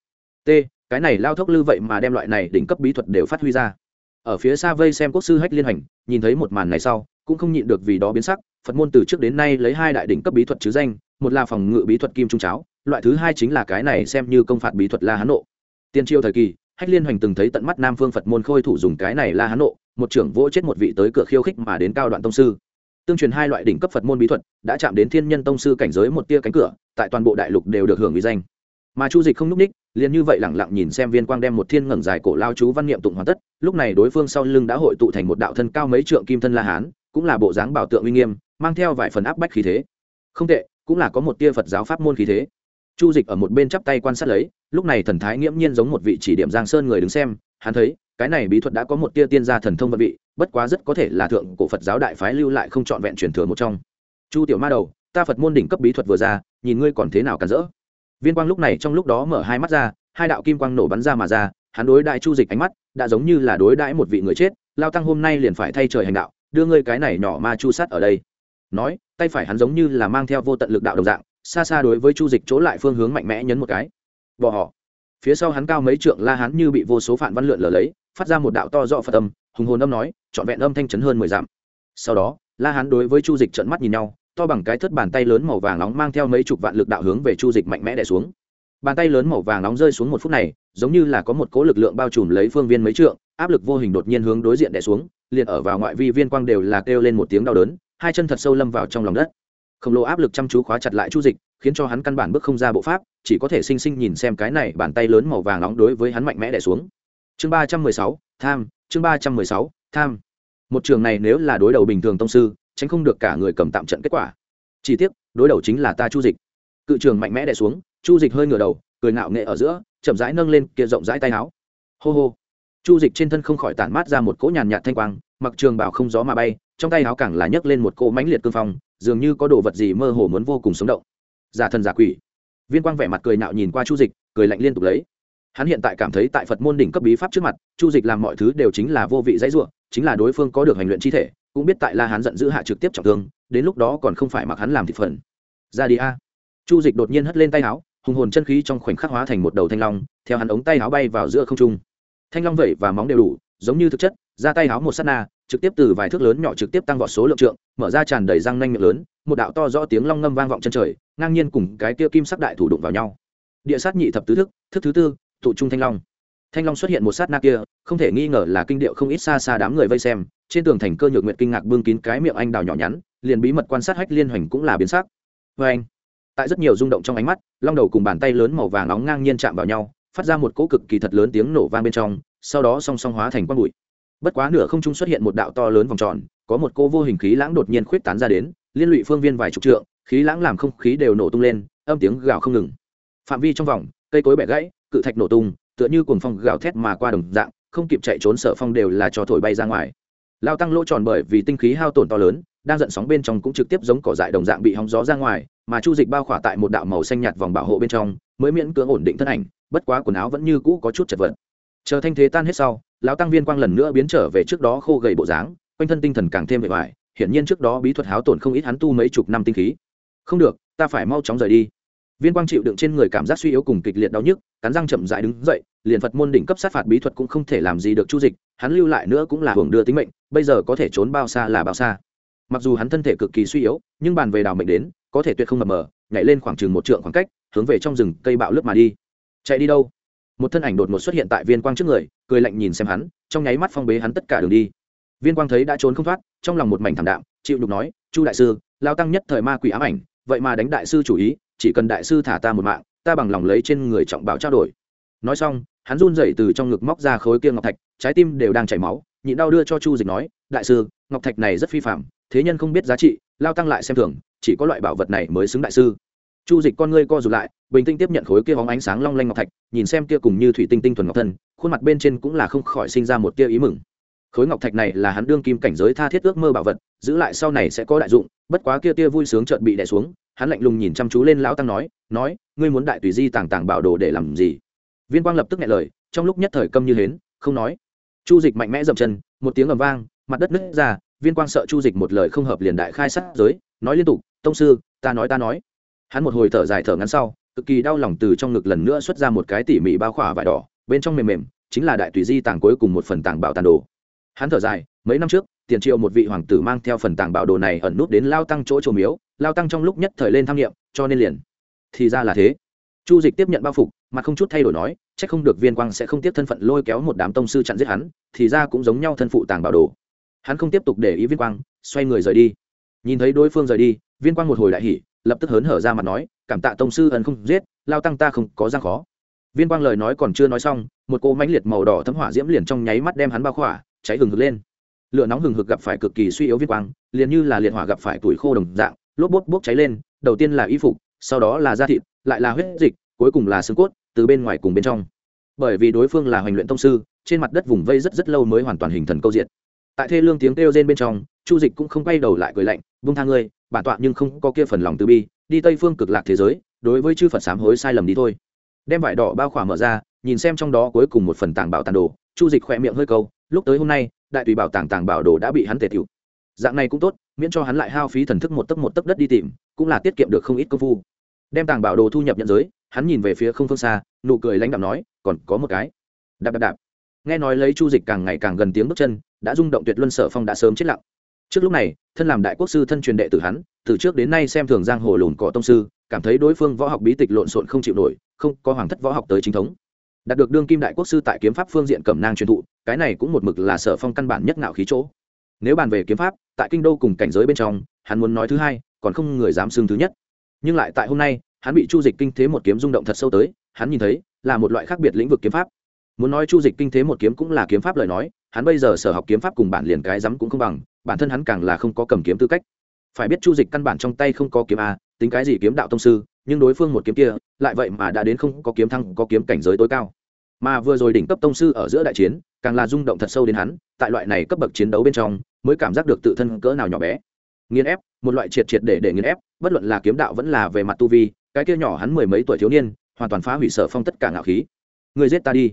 T, cái này lao thốc lư vậy mà đem loại này đỉnh cấp bí thuật đều phát huy ra ở phía xa vây xem quốc sư hách liên hành, nhìn thấy một màn này sau, cũng không nhịn được vì đó biến sắc, phật môn từ trước đến nay lấy hai đại đỉnh cấp bí thuật chứ danh, một là phòng ngự bí thuật kim trung cháo, loại thứ hai chính là cái này xem như công phạt bí thuật la hán nộ. Tiên triều thời kỳ, hách liên hoành từng thấy tận mắt nam phương phật môn khôi thủ dùng cái này la hán nộ, một trưởng vỗ chết một vị tới cửa khiêu khích mà đến cao đoạn tông sư. Tương truyền hai loại đỉnh cấp phật môn bí thuật đã chạm đến thiên nhân tông sư cảnh giới một tia cánh cửa, tại toàn bộ đại lục đều được hưởng uy danh mà chu dịch không n ú c ních, liền như vậy lẳng lặng nhìn xem viên quang đem một thiên ngẩng dài cổ lao chú văn niệm tụng hoàn tất, lúc này đối phương sau lưng đã hội tụ thành một đạo thân cao mấy trượng kim thân la hán, cũng là bộ dáng bảo tượng uy nghiêm, mang theo vài phần áp bách khí thế. Không tệ, cũng là có một tia phật giáo pháp môn khí thế. Chu dịch ở một bên chắp tay quan sát lấy, lúc này thần thái nghiễm nhiên giống một vị chỉ điểm giang sơn người đứng xem, hắn thấy, cái này bí thuật đã có một tia tiên gia thần thông vật vị, bất quá rất có thể là thượng cổ phật giáo đại phái lưu lại không trọn vẹn truyền thừa một trong. Chu tiểu ma đầu, ta phật môn đỉnh cấp bí thuật vừa ra, nhìn ngươi còn thế nào cản rỡ viên quang lúc này trong lúc đó mở hai mắt ra, hai đạo kim quang nổ bắn ra mà ra, hắn đối đại chu dịch ánh mắt đã giống như là đối đãi một vị người chết, lao tăng hôm nay liền phải thay trời hành đạo, đưa ngươi cái này nhỏ ma chu sát ở đây. Nói, tay phải hắn giống như là mang theo vô tận lực đạo đồng dạng, xa xa đối với chu dịch chỗ lại phương hướng mạnh mẽ nhấn một cái. Bỏ họ. Phía sau hắn cao mấy trượng la hắn như bị vô số phản văn lượn lờ lấy, phát ra một đạo to rõ phật âm, hùng hồn âm nói, trọn vẹn âm thanh chấn hơn mười dặm. Sau đó, la hắn đối với chu dịch trận mắt nhìn nhau to bằng cái thất bàn tay lớn màu vàng nóng mang theo mấy chục vạn lực đạo hướng về chu dịch mạnh mẽ đè xuống. Bàn tay lớn màu vàng nóng rơi xuống một phút này, giống như là có một cố lực lượng bao trùm lấy phương viên mấy trượng, áp lực vô hình đột nhiên hướng đối diện đè xuống, liền ở vào ngoại vi viên quang đều là kêu lên một tiếng đau đớn, hai chân thật sâu lâm vào trong lòng đất. Khổng lồ áp lực chăm chú khóa chặt lại chu dịch, khiến cho hắn căn bản bước không ra bộ pháp, chỉ có thể sinh sinh nhìn xem cái này bàn tay lớn màu vàng nóng đối với hắn mạnh mẽ đè xuống. Chương ba trăm mười sáu, tham, chương ba trăm mười sáu, tham. Một trường này nếu là đối đầu bình thường tông sư tránh không được cả người cầm tạm trận kết quả. Chỉ tiếc, đối đầu chính là ta chu dịch. Cự trường mạnh mẽ đè xuống, chu dịch hơi ngửa đầu, cười ngạo nghệ ở giữa, chậm rãi nâng lên kia rộng rãi tay áo. Hô hô. Chu dịch trên thân không khỏi tản mát ra một cỗ nhàn nhạt thanh quang, mặc trường bảo không gió mà bay, trong tay áo càng là nhấc lên một cỗ mãnh liệt cương phong, dường như có đồ vật gì mơ hồ muốn vô cùng sống động. Giả thần giả quỷ. Viên quang vẻ mặt cười nạo nhìn qua chu dịch, cười lạnh liên tục lấy hắn hiện tại cảm thấy tại phật môn đỉnh cấp bí pháp trước mặt, chu dịch làm mọi thứ đều chính là vô vị dãy ruộng chính là đối phương có được hành luyện chi thể, cũng biết tại la hắn giận dữ hạ trực tiếp trọng thương, đến lúc đó còn không phải mặc hắn làm thị phần. Ra đi a. Chu dịch đột nhiên hất lên tay áo, hùng hồn chân khí trong khoảnh khắc hóa thành một đầu thanh long, theo hắn ống tay áo bay vào giữa không trung. Thanh long vẩy và móng đều đủ, giống như thực chất, ra tay áo một s á t na, trực tiếp từ vài thước lớn nhỏ trực tiếp tăng vọt số lượng trượng, mở ra tràn đầy răng nanh miệng lớn, một đạo to rõ tiếng long ngâm vang vọng chân trời, ngang nhiên cùng cái kia kim sắc đại thủ đụng vào nhau. Địa sát nhị thập tứ thức thức thứ tư tụ trung thanh long. Thanh long xuất hiện một sát na kia, không thể nghi ngờ là kinh điệu không ít xa xa đám người vây xem, trên tường thành cơ nhược nguyện kinh ngạc bưng kín cái miệng anh đào nhỏ nhắn, liền bí mật quan sát hách liên hoành cũng là biến sắc. Vê anh, tại rất nhiều rung động trong ánh mắt, long đầu cùng bàn tay lớn màu vàng nóng ngang nhiên chạm vào nhau, phát ra một cỗ cực kỳ thật lớn tiếng nổ vang bên trong, sau đó song song hóa thành quang bụi. Bất quá nửa không trung xuất hiện một đạo to lớn vòng tròn, có một cô vô hình khí lãng đột nhiên khuyết tán ra đến, liên lụy phương viên vài chục trượng, khí lãng làm không khí đều nổ tung lên, âm tiếng gào không ngừng. Phạm vi trong vòng cây cối bẻ gãy, cự thạch nổ tung, tựa như cuồng phong gào thét mà qua đồng dạng, không kịp chạy trốn sở phong đều là cho thổi bay ra ngoài. Lao tăng lỗ tròn bởi vì tinh khí hao tổn to lớn, đang giận sóng bên trong cũng trực tiếp giống cỏ dại đồng dạng bị hóng gió ra ngoài, mà chu dịch bao khỏa tại một đạo màu xanh nhạt vòng bảo hộ bên trong, mới miễn cưỡng ổn định thân ảnh, bất quá quần áo vẫn như cũ có chút chật vật. Chờ thanh thế tan hết sau, lão tăng viên quang lần nữa biến trở về trước đó khô gầy bộ dáng, quanh thân tinh thần càng thêm vẻ vải hiển nhiên trước đó bí thuật háo tổn không ít hắn tu mấy chục năm tinh khí. Không được, ta phải mau chóng rời đi viên quang chịu đựng trên người cảm giác suy yếu cùng kịch liệt đau nhức, cắn răng chậm dại đứng dậy, liền phật môn đỉnh cấp sát phạt bí thuật cũng không thể làm gì được chu dịch, hắn lưu lại nữa cũng là hưởng đưa tính mệnh, bây giờ có thể trốn bao xa là bao xa. Mặc dù hắn thân thể cực kỳ suy yếu, nhưng bàn về đào mệnh đến, có thể tuyệt không mập mờ, nhảy lên khoảng chừng một trượng khoảng cách, hướng về trong rừng cây bạo lướt mà đi. Chạy đi đâu? Một thân ảnh đột ngột xuất hiện tại viên quang trước người, cười lạnh nhìn xem hắn, trong nháy mắt phong bế hắn tất cả đường đi. Viên quang thấy đã trốn không thoát, trong lòng một mảnh thảm đạm, chịu đục nói, chu đại sư, lao tăng nhất thời ma quỷ ám ảnh vậy mà đánh đại sư chủ ý, chỉ cần đại sư thả ta một mạng, ta bằng lòng lấy trên người trọng bảo trao đổi. Nói xong, hắn run rẩy từ trong ngực móc ra khối kia ngọc thạch, trái tim đều đang chảy máu, nhịn đau đưa cho chu dịch nói, đại sư, ngọc thạch này rất phi phạm thế nhân không biết giá trị, lao tăng lại xem thường, chỉ có loại bảo vật này mới xứng đại sư. Chu dịch con ngươi co rụt lại, bình tĩnh tiếp nhận khối kia bóng ánh sáng long lanh ngọc thạch, nhìn xem kia cùng như thủy tinh tinh thuần ngọc thân, khuôn mặt bên trên cũng là không khỏi sinh ra một tia ý mừng. Khối ngọc thạch này là hắn đương kim cảnh giới tha thiết ước mơ bảo vật, giữ lại sau này sẽ có đại dụng bất quá kia tia vui sướng chợt bị đè xuống, hắn lạnh lùng nhìn chăm chú lên lão tăng nói nói, ngươi muốn đại tùy di tàng tàng bảo đồ để làm gì? Viên quang lập tức nghe lời, trong lúc nhất thời câm như hến, không nói. Chu dịch mạnh mẽ dậm chân, một tiếng ầm vang, mặt đất nứt ra, viên quang sợ chu dịch một lời không hợp liền đại khai sát giới, nói liên tục, tông sư, ta nói ta nói. Hắn một hồi thở dài thở ngắn sau, cực kỳ đau lòng từ trong ngực lần nữa xuất ra một cái tỉ mỉ bao khỏa vải đỏ, bên trong mềm mềm, chính là đại tùy di tàng cuối cùng một phần tàng bảo tàn đồ. Hắn thở dài, mấy năm trước tiền triệu một vị hoàng tử mang theo phần tàng bảo đồ này ẩn nút đến lao tăng chỗ trồ miếu, lao tăng trong lúc nhất thời lên tham nghiệm cho nên liền. Thì ra là thế. Chu dịch tiếp nhận bao phục mà không chút thay đổi nói c h ắ c không được viên quang sẽ không tiếp thân phận lôi kéo một đám tông sư chặn giết hắn, thì ra cũng giống nhau thân phụ tàng bảo đồ. Hắn không tiếp tục để ý viên quang, xoay người rời đi. Nhìn thấy đối phương rời đi, viên quang một hồi đại hỉ, lập tức hớn hở ra mặt nói, cảm tạ tông sư ẩn không giết, lao tăng ta không có gian khó. Viên quang lời nói còn chưa nói xong, một cỗ mãnh liệt màu đỏ thấm hỏa diễm liền trong nháy mắt đem hắn bao khỏa, cháy hừng hực lên lửa nóng hừng hực gặp phải cực kỳ suy yếu viên quang, liền như là liệt hỏa gặp phải tuổi khô đồng dạng, lốp bốt bốc cháy lên, đầu tiên là y phục, sau đó là da thịt, lại là huyết dịch, cuối cùng là xương cốt, từ bên ngoài cùng bên trong. Bởi vì đối phương là hoành luyện tông sư, trên mặt đất vùng vây rất rất lâu mới hoàn toàn hình thần câu diện tại thê lương tiếng kêu rên bên trong, chu dịch cũng không quay đầu lại cười lạnh, vung tha ngươi, bản tọa nhưng không có kia phần lòng từ bi, đi tây phương cực lạc thế giới, đối với chư phật sám hối sai lầm đi thôi. Đem vải đỏ bao khỏa mở ra, nhìn xem trong đó cuối cùng một phần tàng bảo tàn đồ, chu dịch khỏe miệng hơi câu, lúc tới hôm nay đại tùy bảo tàng tàng bảo đồ đã bị hắn tề tiểu dạng này cũng tốt, miễn cho hắn lại hao phí thần thức một tấc một tấc đất đi tìm, cũng là tiết kiệm được không ít công phu. Đem tàng bảo đồ thu nhập nhận giới, hắn nhìn về phía không phương xa, nụ cười lãnh đạm nói, còn có một cái. Đạp đạp đạp. Nghe nói lấy chu dịch càng ngày càng gần tiếng bước chân, đã rung động tuyệt luân sở phong đã sớm chết lặng. Trước lúc này, thân làm đại quốc sư thân truyền đệ tử hắn, từ trước đến nay xem thường giang hồ lùn cỏ tông sư, cảm thấy đối phương võ học bí tịch lộn xộn không chịu nổi, không có hoàng thất võ học tới chính thống đạt được đương kim đại quốc sư tại kiếm pháp phương diện cẩm nang truyền thụ, cái này cũng một mực là sở phong căn bản nhất ngạo khí chỗ. Nếu bàn về kiếm pháp, tại kinh đô cùng cảnh giới bên trong, hắn muốn nói thứ hai, còn không người dám xưng thứ nhất. Nhưng lại tại hôm nay, hắn bị chu dịch kinh thế một kiếm rung động thật sâu tới, hắn nhìn thấy, là một loại khác biệt lĩnh vực kiếm pháp. Muốn nói chu dịch kinh thế một kiếm cũng là kiếm pháp lời nói, hắn bây giờ sở học kiếm pháp cùng bản liền cái rắm cũng không bằng, bản thân hắn càng là không có cầm kiếm tư cách. Phải biết chu dịch căn bản trong tay không có kiếm a, tính cái gì kiếm đạo tông sư nhưng đối phương một kiếm kia, lại vậy mà đã đến không có kiếm thăng, có kiếm cảnh giới tối cao. Mà vừa rồi đỉnh cấp tông sư ở giữa đại chiến, càng là rung động thật sâu đến hắn, tại loại này cấp bậc chiến đấu bên trong, mới cảm giác được tự thân cỡ nào nhỏ bé. Nghiền ép, một loại triệt triệt để để nghiền ép, bất luận là kiếm đạo vẫn là về mặt tu vi, cái kia nhỏ hắn mười mấy tuổi thiếu niên, hoàn toàn phá hủy sở phong tất cả ngạo khí. Người giết ta đi.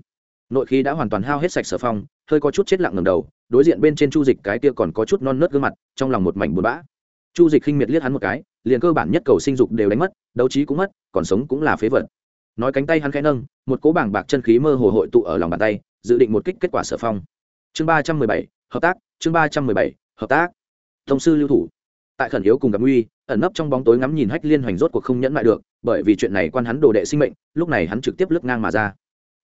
Nội khí đã hoàn toàn hao hết sạch sở phong, hơi có chút chết lặng ngầm đầu, đối diện bên trên chu dịch cái kia còn có chút non nớt gương mặt, trong lòng một mảnh buồn bã. Chu dịch khinh miệt liếc hắn một cái liền cơ bản nhất cầu sinh dục đều đánh mất, đấu trí cũng mất, còn sống cũng là phế vật. Nói cánh tay hắn khẽ nâng, một cỗ bảng bạc chân khí mơ hồ hội tụ ở lòng bàn tay, dự định một kích kết quả sở phong. Chương ba trăm mười bảy, hợp tác, chương ba trăm mười bảy, hợp tác. Thông sư lưu thủ. Tại khẩn yếu cùng gặp nguy, ẩn nấp trong bóng tối ngắm nhìn hách liên hoành rốt cuộc không nhẫn lại được, bởi vì chuyện này quan hắn đồ đệ sinh mệnh, lúc này hắn trực tiếp lướt ngang mà ra.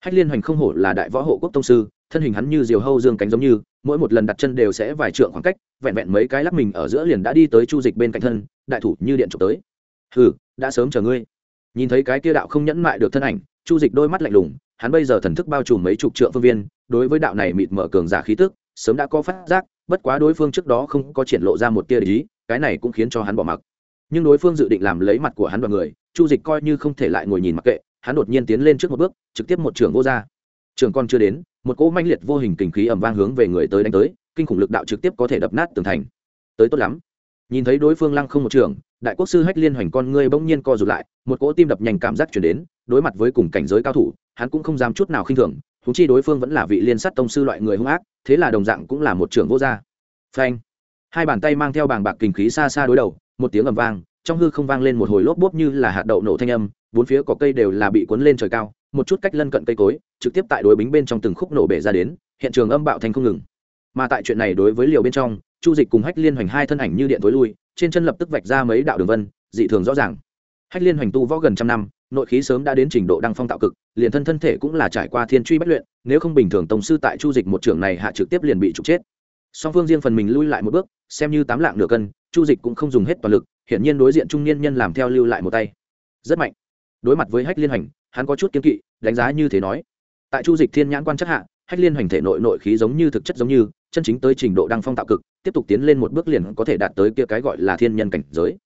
Hách liên hoành không hổ là đại võ hộ quốc tông sư thân hình hắn như diều hâu dương cánh giống như, mỗi một lần đặt chân đều sẽ vài trượng khoảng cách, vẹn vẹn mấy cái lắc mình ở giữa liền đã đi tới chu dịch bên cạnh thân, đại thủ như điện trục tới. Hừ, đã sớm chờ ngươi. Nhìn thấy cái kia đạo không nhẫn mại được thân ảnh, chu dịch đôi mắt lạnh lùng, hắn bây giờ thần thức bao trùm mấy chục trượng phương viên, đối với đạo này mịt mở cường giả khí tức, sớm đã có phát giác, bất quá đối phương trước đó không có triển lộ ra một tia ý, cái này cũng khiến cho hắn bỏ mặc. Nhưng đối phương dự định làm lấy mặt của hắn và người, chu dịch coi như không thể lại ngồi nhìn mặc kệ, hắn đột nhiên tiến lên trước một bước, trực tiếp một trưởng vô ra trường con chưa đến, một cỗ manh liệt vô hình kình khí ẩm vang hướng về người tới đánh tới, kinh khủng lực đạo trực tiếp có thể đập nát tường thành. Tới tốt lắm. Nhìn thấy đối phương lăng không một trường, đại quốc sư hách liên hoành con ngươi bỗng nhiên co rụt lại, một cỗ tim đập nhanh cảm giác chuyển đến, đối mặt với cùng cảnh giới cao thủ, hắn cũng không dám chút nào khinh thường thú chi đối phương vẫn là vị liên sắt tông sư loại người hung ác, thế là đồng dạng cũng là một trưởng vô gia. Phanh. Hai bàn tay mang theo bàng bạc kinh khí xa xa đối đầu, một tiếng ầm vang, trong hư không vang lên một hồi lốp bốp như là hạt đậu nổ thanh âm, bốn phía có cây đều là bị cuốn lên trời cao một chút cách lân cận cây cối, trực tiếp tại đối bính bên trong từng khúc nổ bể ra đến, hiện trường âm bạo thành không ngừng. Mà tại chuyện này đối với liều bên trong, chu dịch cùng hách liên hoành hai thân ảnh như điện tối lui, trên chân lập tức vạch ra mấy đạo đường vân, dị thường rõ ràng. Hách liên hoành tu võ gần trăm năm, nội khí sớm đã đến trình độ đăng phong tạo cực, liền thân thân thể cũng là trải qua thiên truy bất luyện, nếu không bình thường tổng sư tại chu dịch một trường này hạ trực tiếp liền bị trục chết. Song phương riêng phần mình lui lại một bước, xem như tám lạng nửa cân, chu dịch cũng không dùng hết toàn lực, hiển nhiên đối diện trung niên nhân làm theo lưu lại một tay. Rất mạnh. Đối mặt với hách liên hành hắn có chút kiếm kỵ, đánh giá như thế nói. Tại chu dịch thiên nhãn quan chắc hạ, hách liên hoành thể nội nội khí giống như thực chất giống như, chân chính tới trình độ đăng phong tạo cực, tiếp tục tiến lên một bước liền có thể đạt tới kia cái gọi là thiên nhân cảnh giới.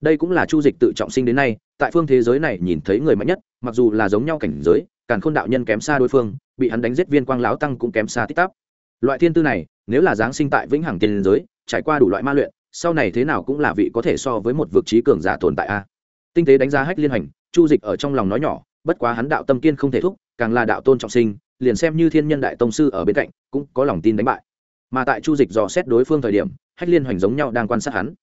Đây cũng là chu dịch tự trọng sinh đến nay, tại phương thế giới này nhìn thấy người mạnh nhất, mặc dù là giống nhau cảnh giới càng khôn đạo nhân kém xa đối phương, bị hắn đánh giết viên quang láo tăng cũng kém xa tích tắp. Loại thiên tư này, nếu là giáng sinh tại vĩnh hằng tiên giới, trải qua đủ loại ma luyện, sau này thế nào cũng là vị có thể so với một vực trí cường giả tồn tại a. Tinh tế đánh giá hách liên hành chu dịch ở trong lòng nói nhỏ bất quá hắn đạo tâm kiên không thể thúc, càng là đạo tôn trọng sinh, liền xem như thiên nhân đại tông sư ở bên cạnh, cũng có lòng tin đánh bại. Mà tại chu dịch dò xét đối phương thời điểm, hách liên hoành giống nhau đang quan sát hắn.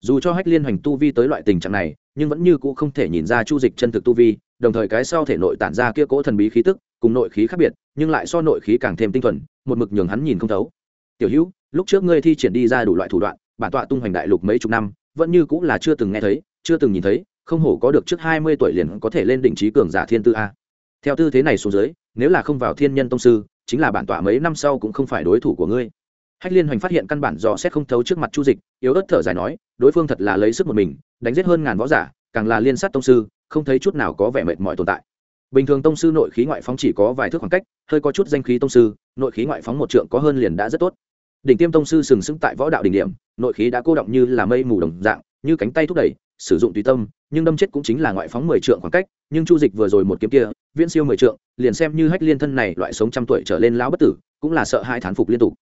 Dù cho hách liên hoành tu vi tới loại tình trạng này, nhưng vẫn như cũ không thể nhìn ra chu dịch chân thực tu vi, đồng thời cái sau thể nội tản ra kia cỗ thần bí khí tức, cùng nội khí khác biệt, nhưng lại so nội khí càng thêm tinh thuần, một mực nhường hắn nhìn không thấu. Tiểu hữu, lúc trước ngươi thi triển đi ra đủ loại thủ đoạn, bản tọa tung hoành đại lục mấy chục năm, vẫn như cũng là chưa từng nghe thấy, chưa từng nhìn thấy không hổ có được trước hai mươi tuổi liền có thể lên đỉnh trí cường giả thiên tư a. Theo tư thế này xuống dưới, nếu là không vào thiên nhân tông sư, chính là bản tọa mấy năm sau cũng không phải đối thủ của ngươi. Hách liên hoành phát hiện căn bản dò xét không thấu trước mặt chu dịch, yếu ớt thở dài nói, đối phương thật là lấy sức một mình, đánh giết hơn ngàn võ giả, càng là liên sát tông sư, không thấy chút nào có vẻ mệt mỏi tồn tại. Bình thường tông sư nội khí ngoại phóng chỉ có vài thước khoảng cách, hơi có chút danh khí tông sư, nội khí ngoại phóng một trượng có hơn liền đã rất tốt. Đỉnh tiêm tông sư sừng sững tại võ đạo đỉnh điểm, nội khí đã cô động như là mây mù đồng dạng, như cánh tay thúc đẩy sử dụng tùy tâm, nhưng đâm chết cũng chính là ngoại phóng mười trượng khoảng cách, nhưng chu dịch vừa rồi một kiếm kia, viễn siêu mười trượng, liền xem như hách liên thân này loại sống trăm tuổi trở lên lão bất tử, cũng là sợ hai thán phục liên tục.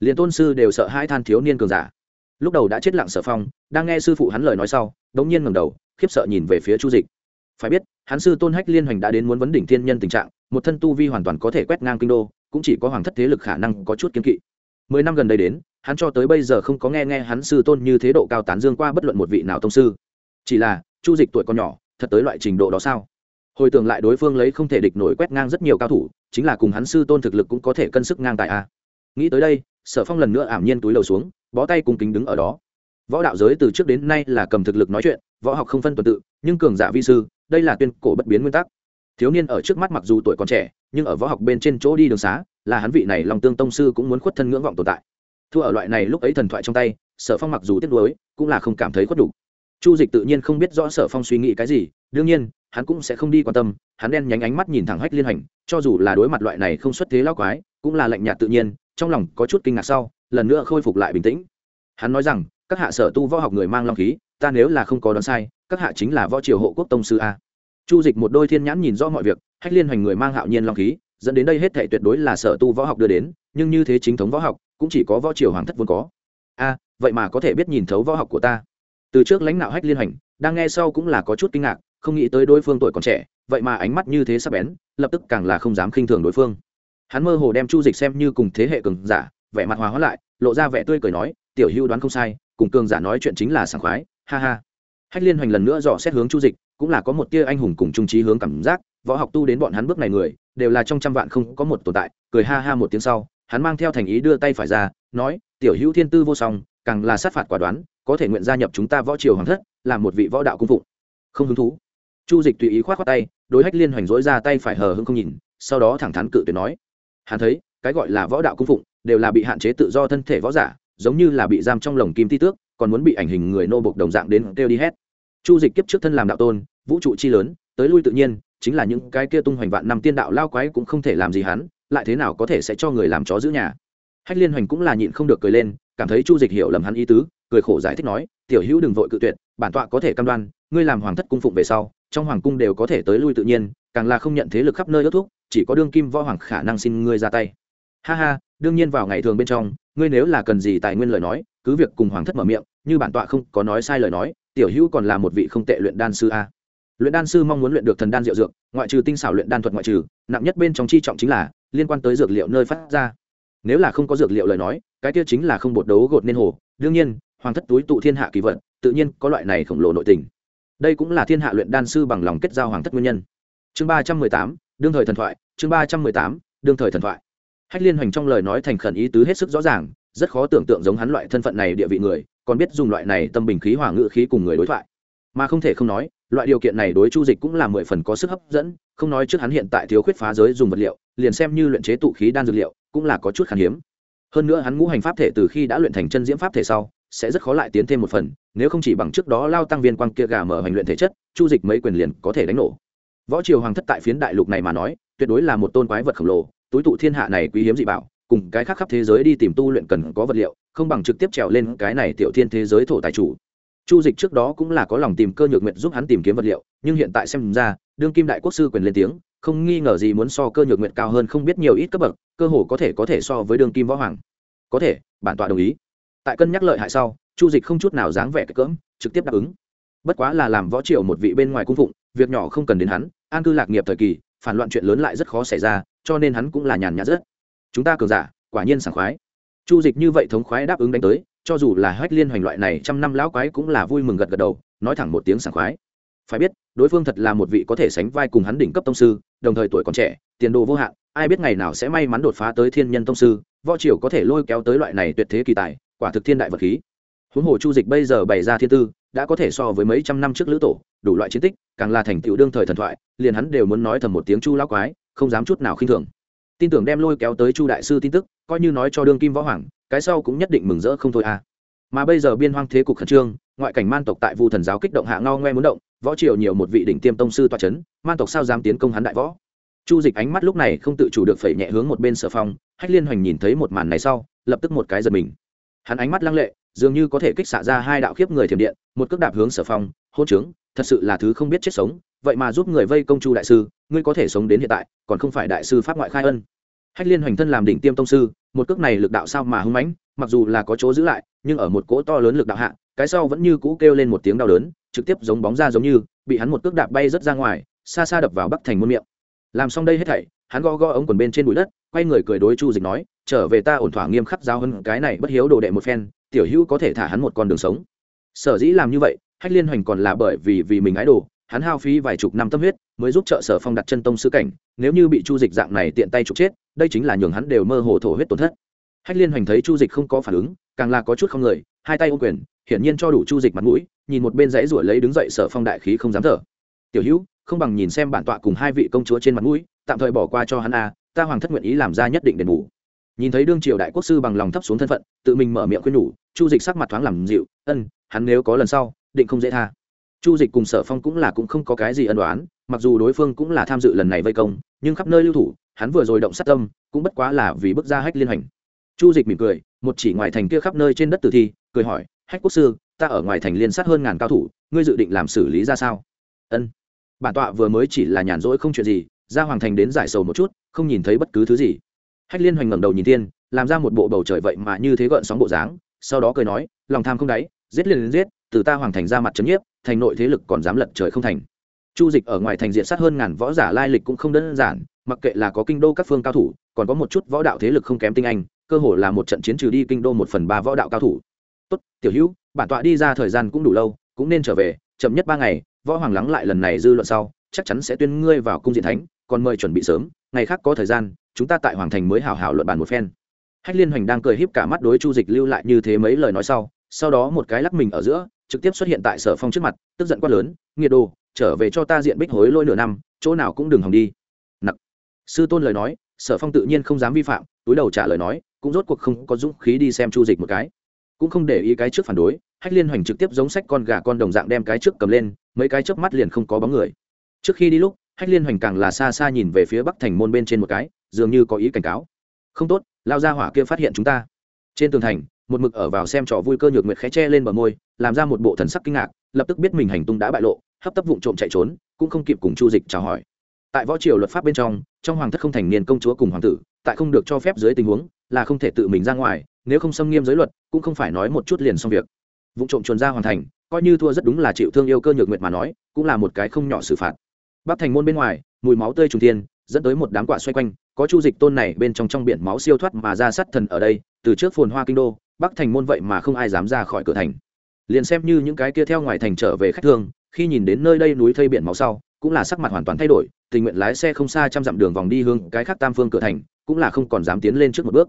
Liền tôn sư đều sợ hai than thiếu niên cường giả. Lúc đầu đã chết lặng sở phong, đang nghe sư phụ hắn lời nói sau, đống nhiên ngầm đầu, khiếp sợ nhìn về phía chu dịch. Phải biết, hắn sư tôn hách liên hoành đã đến muốn vấn đỉnh thiên nhân tình trạng, một thân tu vi hoàn toàn có thể quét ngang kinh đô, cũng chỉ có hoàng thất thế lực khả năng có chút kiên kỵ. Mười năm gần đây đến, hắn cho tới bây giờ không có nghe nghe hắn sư tôn như thế độ cao tán dương qua bất luận một vị nào tông sư chỉ là, chu dịch tuổi còn nhỏ, thật tới loại trình độ đó sao? Hồi tưởng lại đối phương lấy không thể địch nổi quét ngang rất nhiều cao thủ, chính là cùng hắn sư tôn thực lực cũng có thể cân sức ngang tại a à. nghĩ tới đây, sở phong lần nữa ảm nhiên túi lầu xuống, bó tay cùng kính đứng ở đó. Võ đạo giới từ trước đến nay là cầm thực lực nói chuyện, võ học không phân tuần tự, nhưng cường giả vi sư, đây là tuyên cổ bất biến nguyên tắc. Thiếu niên ở trước mắt mặc dù tuổi còn trẻ, nhưng ở võ học bên trên chỗ đi đường xá, là hắn vị này lòng tương tông sư cũng muốn khuất thân ngưỡng vọng tồn tại. Thua ở loại này lúc ấy thần thoại trong tay, sở phong mặc dù tiếc nuối, cũng là không cảm thấy khuất đủ chu dịch tự nhiên không biết rõ sở phong suy nghĩ cái gì, đương nhiên, hắn cũng sẽ không đi quan tâm, hắn đen nhánh ánh mắt nhìn thẳng hách liên hành, cho dù là đối mặt loại này không xuất thế lao quái, cũng là lạnh nhạt tự nhiên, trong lòng có chút kinh ngạc sau, lần nữa khôi phục lại bình tĩnh. Hắn nói rằng, các hạ sở tu võ học người mang long khí, ta nếu là không có đoán sai, các hạ chính là võ triều hộ quốc tông sư a. Chu dịch một đôi thiên nhãn nhìn rõ mọi việc, hách liên hoành người mang hạo nhiên long khí, dẫn đến đây hết thể tuyệt đối là sở tu võ học đưa đến, nhưng như thế chính thống võ học, cũng chỉ có võ triều hoàng thất vốn có. A, vậy mà có thể biết nhìn thấu võ học của ta từ trước lãnh đạo hách liên hoành, đang nghe sau cũng là có chút kinh ngạc, không nghĩ tới đối phương tuổi còn trẻ, vậy mà ánh mắt như thế sắp bén, lập tức càng là không dám khinh thường đối phương. Hắn mơ hồ đem chu dịch xem như cùng thế hệ cường giả, vẻ mặt hòa hóa lại, lộ ra vẻ tươi cười nói, tiểu hưu đoán không sai, cùng cường giả nói chuyện chính là sảng khoái, ha ha. Hách liên hoành lần nữa dò xét hướng chu dịch, cũng là có một tia anh hùng cùng trung trí hướng cảm giác, võ học tu đến bọn hắn bước này người, đều là trong trăm vạn không có một tồn tại, cười ha ha một tiếng sau, hắn mang theo thành ý đưa tay phải ra, nói, tiểu hữu thiên tư vô song càng là sát phạt quả đoán, có thể nguyện gia nhập chúng ta võ triều hoàng thất làm một vị võ đạo cung phụng. Không hứng thú. Chu dịch tùy ý khoát khoác tay, đối hách liên hoành dối ra tay phải hờ hưng không nhìn, sau đó thẳng thắn cự tuyệt nói, hắn thấy, cái gọi là võ đạo cung phụng, đều là bị hạn chế tự do thân thể võ giả, giống như là bị giam trong lồng kim ti tước, còn muốn bị ảnh hình người nô bộc đồng dạng đến kêu đi hết. Chu dịch kiếp trước thân làm đạo tôn, vũ trụ chi lớn, tới lui tự nhiên, chính là những cái kia tung hoành vạn năm tiên đạo lao quái cũng không thể làm gì hắn, lại thế nào có thể sẽ cho người làm chó giữ nhà? Hách liên hoành cũng là nhịn không được cười lên cảm thấy chu dịch hiểu lầm hắn ý tứ, cười khổ giải thích nói, tiểu hữu đừng vội cự tuyệt, bản tọa có thể cam đoan, ngươi làm hoàng thất cung phụng về sau, trong hoàng cung đều có thể tới lui tự nhiên, càng là không nhận thế lực khắp nơi ước thúc, chỉ có đương kim võ hoàng khả năng xin ngươi ra tay. Ha ha, đương nhiên vào ngày thường bên trong, ngươi nếu là cần gì tài nguyên lời nói, cứ việc cùng hoàng thất mở miệng, như bản tọa không có nói sai lời nói, tiểu hữu còn là một vị không tệ luyện đan sư a. Luyện đan sư mong muốn luyện được thần đan diệu dược, ngoại trừ tinh xảo luyện đan thuật ngoại trừ, nặng nhất bên trong chi trọng chính là, liên quan tới dược liệu nơi phát ra nếu là không có dược liệu lời nói, cái kia chính là không bột đấu gột nên hồ. Đương nhiên, hoàng thất túi tụ thiên hạ kỳ vận tự nhiên có loại này khổng lồ nội tình. Đây cũng là thiên hạ luyện đan sư bằng lòng kết giao hoàng thất nguyên nhân. Chương ba trăm mười tám, đương thời thần thoại, chương ba trăm mười tám, đương thời thần thoại. Hách liên hoành trong lời nói thành khẩn ý tứ hết sức rõ ràng, rất khó tưởng tượng giống hắn loại thân phận này địa vị người, còn biết dùng loại này tâm bình khí hòa ngự khí cùng người đối thoại. Mà không thể không nói, loại điều kiện này đối chu dịch cũng là mười phần có sức hấp dẫn, không nói trước hắn hiện tại thiếu khuyết phá giới dùng vật liệu, liền xem như luyện chế tụ khí đan dược liệu cũng là có chút khan hiếm. Hơn nữa hắn ngũ hành pháp thể từ khi đã luyện thành chân diễm pháp thể sau, sẽ rất khó lại tiến thêm một phần, nếu không chỉ bằng trước đó lao tăng viên quang kia gà mở hành luyện thể chất, chu dịch mấy quyền liền có thể đánh nổ. Võ triều hoàng thất tại phiến đại lục này mà nói, tuyệt đối là một tôn quái vật khổng lồ, túi tụ thiên hạ này quý hiếm dị bảo, cùng cái khác khắp thế giới đi tìm tu luyện cần có vật liệu, không bằng trực tiếp trèo lên cái này tiểu thiên thế giới thổ tài chủ. Chu dịch trước đó cũng là có lòng tìm cơ nhược nguyện giúp hắn tìm kiếm vật liệu, nhưng hiện tại xem ra, đương kim đại quốc sư quyền lên tiếng không nghi ngờ gì muốn so cơ nhược nguyện cao hơn không biết nhiều ít cấp bậc, cơ hồ có thể có thể so với đương kim võ hoàng. Có thể, bản tọa đồng ý. Tại cân nhắc lợi hại sau, chu dịch không chút nào dáng vẻ cái cỡm trực tiếp đáp ứng. Bất quá là làm võ triều một vị bên ngoài cung phụng, việc nhỏ không cần đến hắn, an cư lạc nghiệp thời kỳ, phản loạn chuyện lớn lại rất khó xảy ra, cho nên hắn cũng là nhàn nhã rất. Chúng ta cường giả, quả nhiên sảng khoái. Chu dịch như vậy thống khoái đáp ứng đánh tới, cho dù là hách liên hoành loại này trăm năm lão quái cũng là vui mừng gật gật đầu, nói thẳng một tiếng sảng khoái phải biết, đối phương thật là một vị có thể sánh vai cùng hắn đỉnh cấp tông sư, đồng thời tuổi còn trẻ, tiền đồ vô hạn, ai biết ngày nào sẽ may mắn đột phá tới thiên nhân tông sư, võ triều có thể lôi kéo tới loại này tuyệt thế kỳ tài, quả thực thiên đại vật khí. Huống hồ chu dịch bây giờ bày ra thiên tư, đã có thể so với mấy trăm năm trước lữ tổ, đủ loại chiến tích, càng là thành tựu đương thời thần thoại, liền hắn đều muốn nói thầm một tiếng chu lão quái, không dám chút nào khinh thường. Tin tưởng đem lôi kéo tới chu đại sư tin tức, coi như nói cho đương kim võ hoàng, cái sau cũng nhất định mừng rỡ không thôi à. Mà bây giờ biên hoang thế cục khẩn trương, ngoại cảnh man tộc tại vu thần giáo kích động hạ ngao ngoe muốn động võ triều nhiều một vị đỉnh tiêm tông sư toa c h ấ n man tộc sao dám tiến công hắn đại võ? Chu dịch ánh mắt lúc này không tự chủ được phẩy nhẹ hướng một bên sở phong, hách liên hoành nhìn thấy một màn này sau, lập tức một cái giật mình. Hắn ánh mắt lăng lệ, dường như có thể kích xạ ra hai đạo khiếp người thiểm điện, một cước đạp hướng sở phong, hôn trướng, thật sự là thứ không biết chết sống, vậy mà giúp người vây công chu đại sư, ngươi có thể sống đến hiện tại, còn không phải đại sư pháp ngoại khai ân. Hách liên hoành thân làm đỉnh tiêm tông sư, một cước này lực đạo sao mà hưng mãnh, mặc dù là có chỗ giữ lại, nhưng ở một cỗ to lớn lực đạo hạ, cái sau vẫn như cũ kêu lên một tiếng đau đớn trực tiếp giống bóng ra giống như, bị hắn một cước đạp bay rất ra ngoài, xa xa đập vào bắc thành muôn miệng. Làm xong đây hết thảy, hắn gõ gõ ống quần bên trên bụi đất, quay người cười đối chu dịch nói, trở về ta ổn thỏa nghiêm khắc giao hơn cái này bất hiếu đồ đệ một phen, tiểu hữu có thể thả hắn một con đường sống. Sở dĩ làm như vậy, hách liên hoành còn là bởi vì vì mình ái đồ, hắn hao phí vài chục năm tâm huyết, mới giúp trợ sở phong đặt chân tông sư cảnh, nếu như bị chu dịch dạng này tiện tay trục chết, đây chính là nhường hắn đều mơ hồ thổ huyết tổn thất. Hách liên hoành thấy chu dịch không có phản ứng, càng là có chút không người hai tay ô quyền, hiển nhiên cho đủ chu dịch mặt mũi, nhìn một bên dãy ruổi lấy đứng dậy sở phong đại khí không dám thở. Tiểu hữu, không bằng nhìn xem bản tọa cùng hai vị công chúa trên mặt mũi, tạm thời bỏ qua cho hắn a, ta hoàng thất nguyện ý làm ra nhất định đền bù. Nhìn thấy đương triều đại quốc sư bằng lòng thấp xuống thân phận, tự mình mở miệng khuyên nhủ, chu dịch sắc mặt thoáng làm dịu, ân, hắn nếu có lần sau, định không dễ tha. Chu dịch cùng sở phong cũng là cũng không có cái gì ân đoán mặc dù đối phương cũng là tham dự lần này vây công, nhưng khắp nơi lưu thủ, hắn vừa rồi động sát tâm, cũng bất quá là vì bức ra hách liên hành chu dịch mỉm cười, một chỉ ngoài thành kia khắp nơi trên đất tử thi cười hỏi hách quốc sư ta ở ngoài thành liên sát hơn ngàn cao thủ ngươi dự định làm xử lý ra sao? Ân bản tọa vừa mới chỉ là nhàn rỗi không chuyện gì ra hoàng thành đến giải sầu một chút không nhìn thấy bất cứ thứ gì. Hách liên hoành ngẩng đầu nhìn tiên, làm ra một bộ bầu trời vậy mà như thế gợn sóng bộ dáng sau đó cười nói lòng tham không đáy giết liền đến giết từ ta hoàng thành ra mặt chấm nhiếp thành nội thế lực còn dám lật trời không thành. Chu dịch ở ngoài thành diện sát hơn ngàn võ giả lai lịch cũng không đơn giản mặc kệ là có kinh đô các phương cao thủ còn có một chút võ đạo thế lực không kém tinh anh cơ hồ là một trận chiến trừ đi kinh đô một phần ba võ đạo cao thủ tốt, tiểu hữu, bản tọa đi ra thời gian cũng đủ lâu, cũng nên trở về, chậm nhất ba ngày, võ hoàng lắng lại lần này dư luận sau, chắc chắn sẽ tuyên ngươi vào cung diện thánh, còn mời chuẩn bị sớm, ngày khác có thời gian, chúng ta tại hoàng thành mới hào hào luận bàn một phen. Hách liên hoành đang cười híp cả mắt đối chu dịch lưu lại như thế mấy lời nói sau sau đó một cái lắc mình ở giữa, trực tiếp xuất hiện tại sở phong trước mặt, tức giận quát lớn, nghiệt đồ, trở về cho ta diện bích hối lôi nửa năm, chỗ nào cũng đừng hòng đi. Nặc. Sư tôn lời nói, sở phong tự nhiên không dám vi phạm, túi đầu trả lời nói, cũng rốt cuộc không có dũng khí đi xem chu dịch một cái cũng không để ý cái trước phản đối, hách liên hoành trực tiếp giống sách con gà con đồng dạng đem cái trước cầm lên, mấy cái chớp mắt liền không có bóng người. Trước khi đi lúc, hách liên hoành càng là xa xa nhìn về phía bắc thành môn bên trên một cái, dường như có ý cảnh cáo. Không tốt, lao ra hỏa kia phát hiện chúng ta. Trên tường thành, một mực ở vào xem trò vui cơ nhược nguyệt khẽ che lên bờ môi, làm ra một bộ thần sắc kinh ngạc, lập tức biết mình hành tung đã bại lộ, hấp tấp vụng trộm chạy trốn, cũng không kịp cùng chu dịch chào hỏi. Tại võ triều luật pháp bên trong trong hoàng thất không thành niên công chúa cùng hoàng tử, tại không được cho phép dưới tình huống, là không thể tự mình ra ngoài nếu không xâm nghiêm giới luật, cũng không phải nói một chút liền xong việc. Vụ trộm chuồn ra hoàn thành, coi như thua rất đúng là chịu thương yêu cơ nhược nguyệt mà nói, cũng là một cái không nhỏ xử phạt. Bắc thành môn bên ngoài, mùi máu tươi trùng thiên, dẫn tới một đám quả xoay quanh, có chu dịch tôn này bên trong trong biển máu siêu thoát mà ra sát thần ở đây, từ trước phồn hoa kinh đô, bắc thành môn vậy mà không ai dám ra khỏi cửa thành. Liền xem như những cái kia theo ngoài thành trở về khách thương, khi nhìn đến nơi đây núi thây biển máu sau, cũng là sắc mặt hoàn toàn thay đổi, tình nguyện lái xe không xa trăm dặm đường vòng đi hướng cái khác tam phương cửa thành, cũng là không còn dám tiến lên trước một bước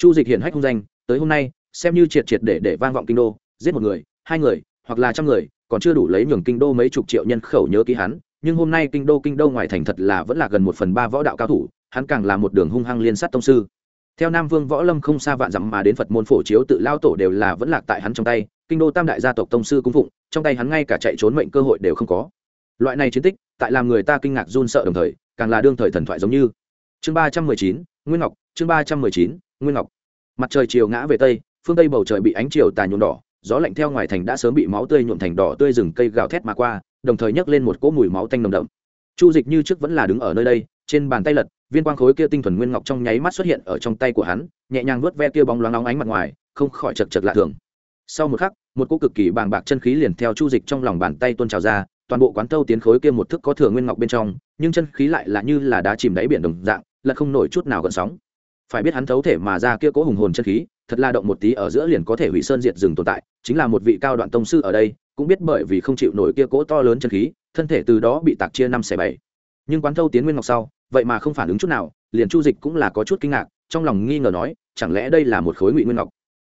chu dịch hiện hách hung danh, tới hôm nay, xem như triệt triệt để để vang vọng kinh đô, giết một người, hai người, hoặc là trăm người, còn chưa đủ lấy nhường kinh đô mấy chục triệu nhân khẩu nhớ ký hắn, nhưng hôm nay kinh đô kinh đô ngoài thành thật là vẫn là gần một phần ba võ đạo cao thủ, hắn càng là một đường hung hăng liên sát tông sư. Theo nam vương võ lâm không xa vạn dặm mà đến phật môn phổ chiếu tự lao tổ đều là vẫn lạc tại hắn trong tay, kinh đô tam đại gia tộc tông sư cung phụng, trong tay hắn ngay cả chạy trốn mệnh cơ hội đều không có. Loại này chiến tích, tại làm người ta kinh ngạc run sợ đồng thời, càng là đương thời thần thoại giống như. Chương ba trăm mười chín, nguyên ngọc, chương ba trăm mười chín nguyên ngọc. Mặt trời chiều ngã về tây, phương tây bầu trời bị ánh chiều tà nhuộm đỏ, gió lạnh theo ngoài thành đã sớm bị máu tươi nhuộm thành đỏ tươi rừng cây gào thét mà qua, đồng thời nhấc lên một cỗ mùi máu tanh nồng đậm. Chu dịch như trước vẫn là đứng ở nơi đây, trên bàn tay lật, viên quang khối kia tinh thuần nguyên ngọc trong nháy mắt xuất hiện ở trong tay của hắn, nhẹ nhàng vớt ve kia bóng loáng nóng ánh mặt ngoài, không khỏi chật chật lạ thường. Sau một khắc, một cỗ cực kỳ bàng bạc chân khí liền theo chu dịch trong lòng bàn tay tuôn trào ra, toàn bộ quán tâu tiến khối kia một thức có thừa nguyên ngọc bên trong, nhưng chân khí lại là như là đá chìm đáy biển đồng dạng là không nổi chút nào gần sóng phải biết hắn thấu thể mà ra kia cố hùng hồn chân khí, thật là động một tí ở giữa liền có thể hủy sơn diệt rừng tồn tại, chính là một vị cao đoạn tông sư ở đây, cũng biết bởi vì không chịu nổi kia cố to lớn chân khí, thân thể từ đó bị tạc chia năm xẻ bảy. Nhưng quán thâu tiến nguyên ngọc sau, vậy mà không phản ứng chút nào, liền chu dịch cũng là có chút kinh ngạc, trong lòng nghi ngờ nói, chẳng lẽ đây là một khối ngụy nguyên ngọc?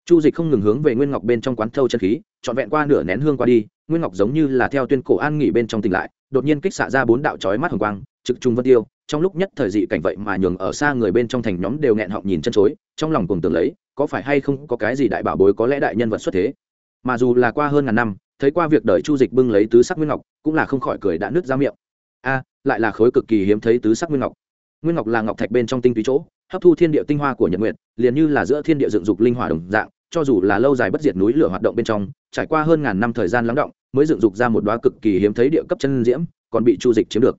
Chu dịch không ngừng hướng về nguyên ngọc bên trong quán thâu chân khí, trọn vẹn qua nửa nén hương qua đi, nguyên ngọc giống như là theo tuyên cổ an nghỉ bên trong tỉnh lại, đột nhiên kích xạ ra bốn đạo chói mắt hồng quang, trực trung vân tiêu trong lúc nhất thời dị cảnh vậy mà nhường ở xa người bên trong thành nhóm đều nghẹn họng nhìn chân chối, trong lòng cùng tưởng lấy, có phải hay không có cái gì đại bảo bối có lẽ đại nhân vật xuất thế. Mà dù là qua hơn ngàn năm, thấy qua việc đợi chu dịch bưng lấy tứ sắc nguyên ngọc, cũng là không khỏi cười đã nứt ra miệng. A, lại là khối cực kỳ hiếm thấy tứ sắc nguyên ngọc. Nguyên ngọc là ngọc thạch bên trong tinh túy chỗ, hấp thu thiên địa tinh hoa của nhật nguyệt, liền như là giữa thiên địa dựng dục linh hỏa đồng dạng, cho dù là lâu dài bất diệt núi lửa hoạt động bên trong, trải qua hơn ngàn năm thời gian lắng động, mới dựng dục ra một đoá cực kỳ hiếm thấy địa cấp chân diễm, còn bị chu dịch chiếm được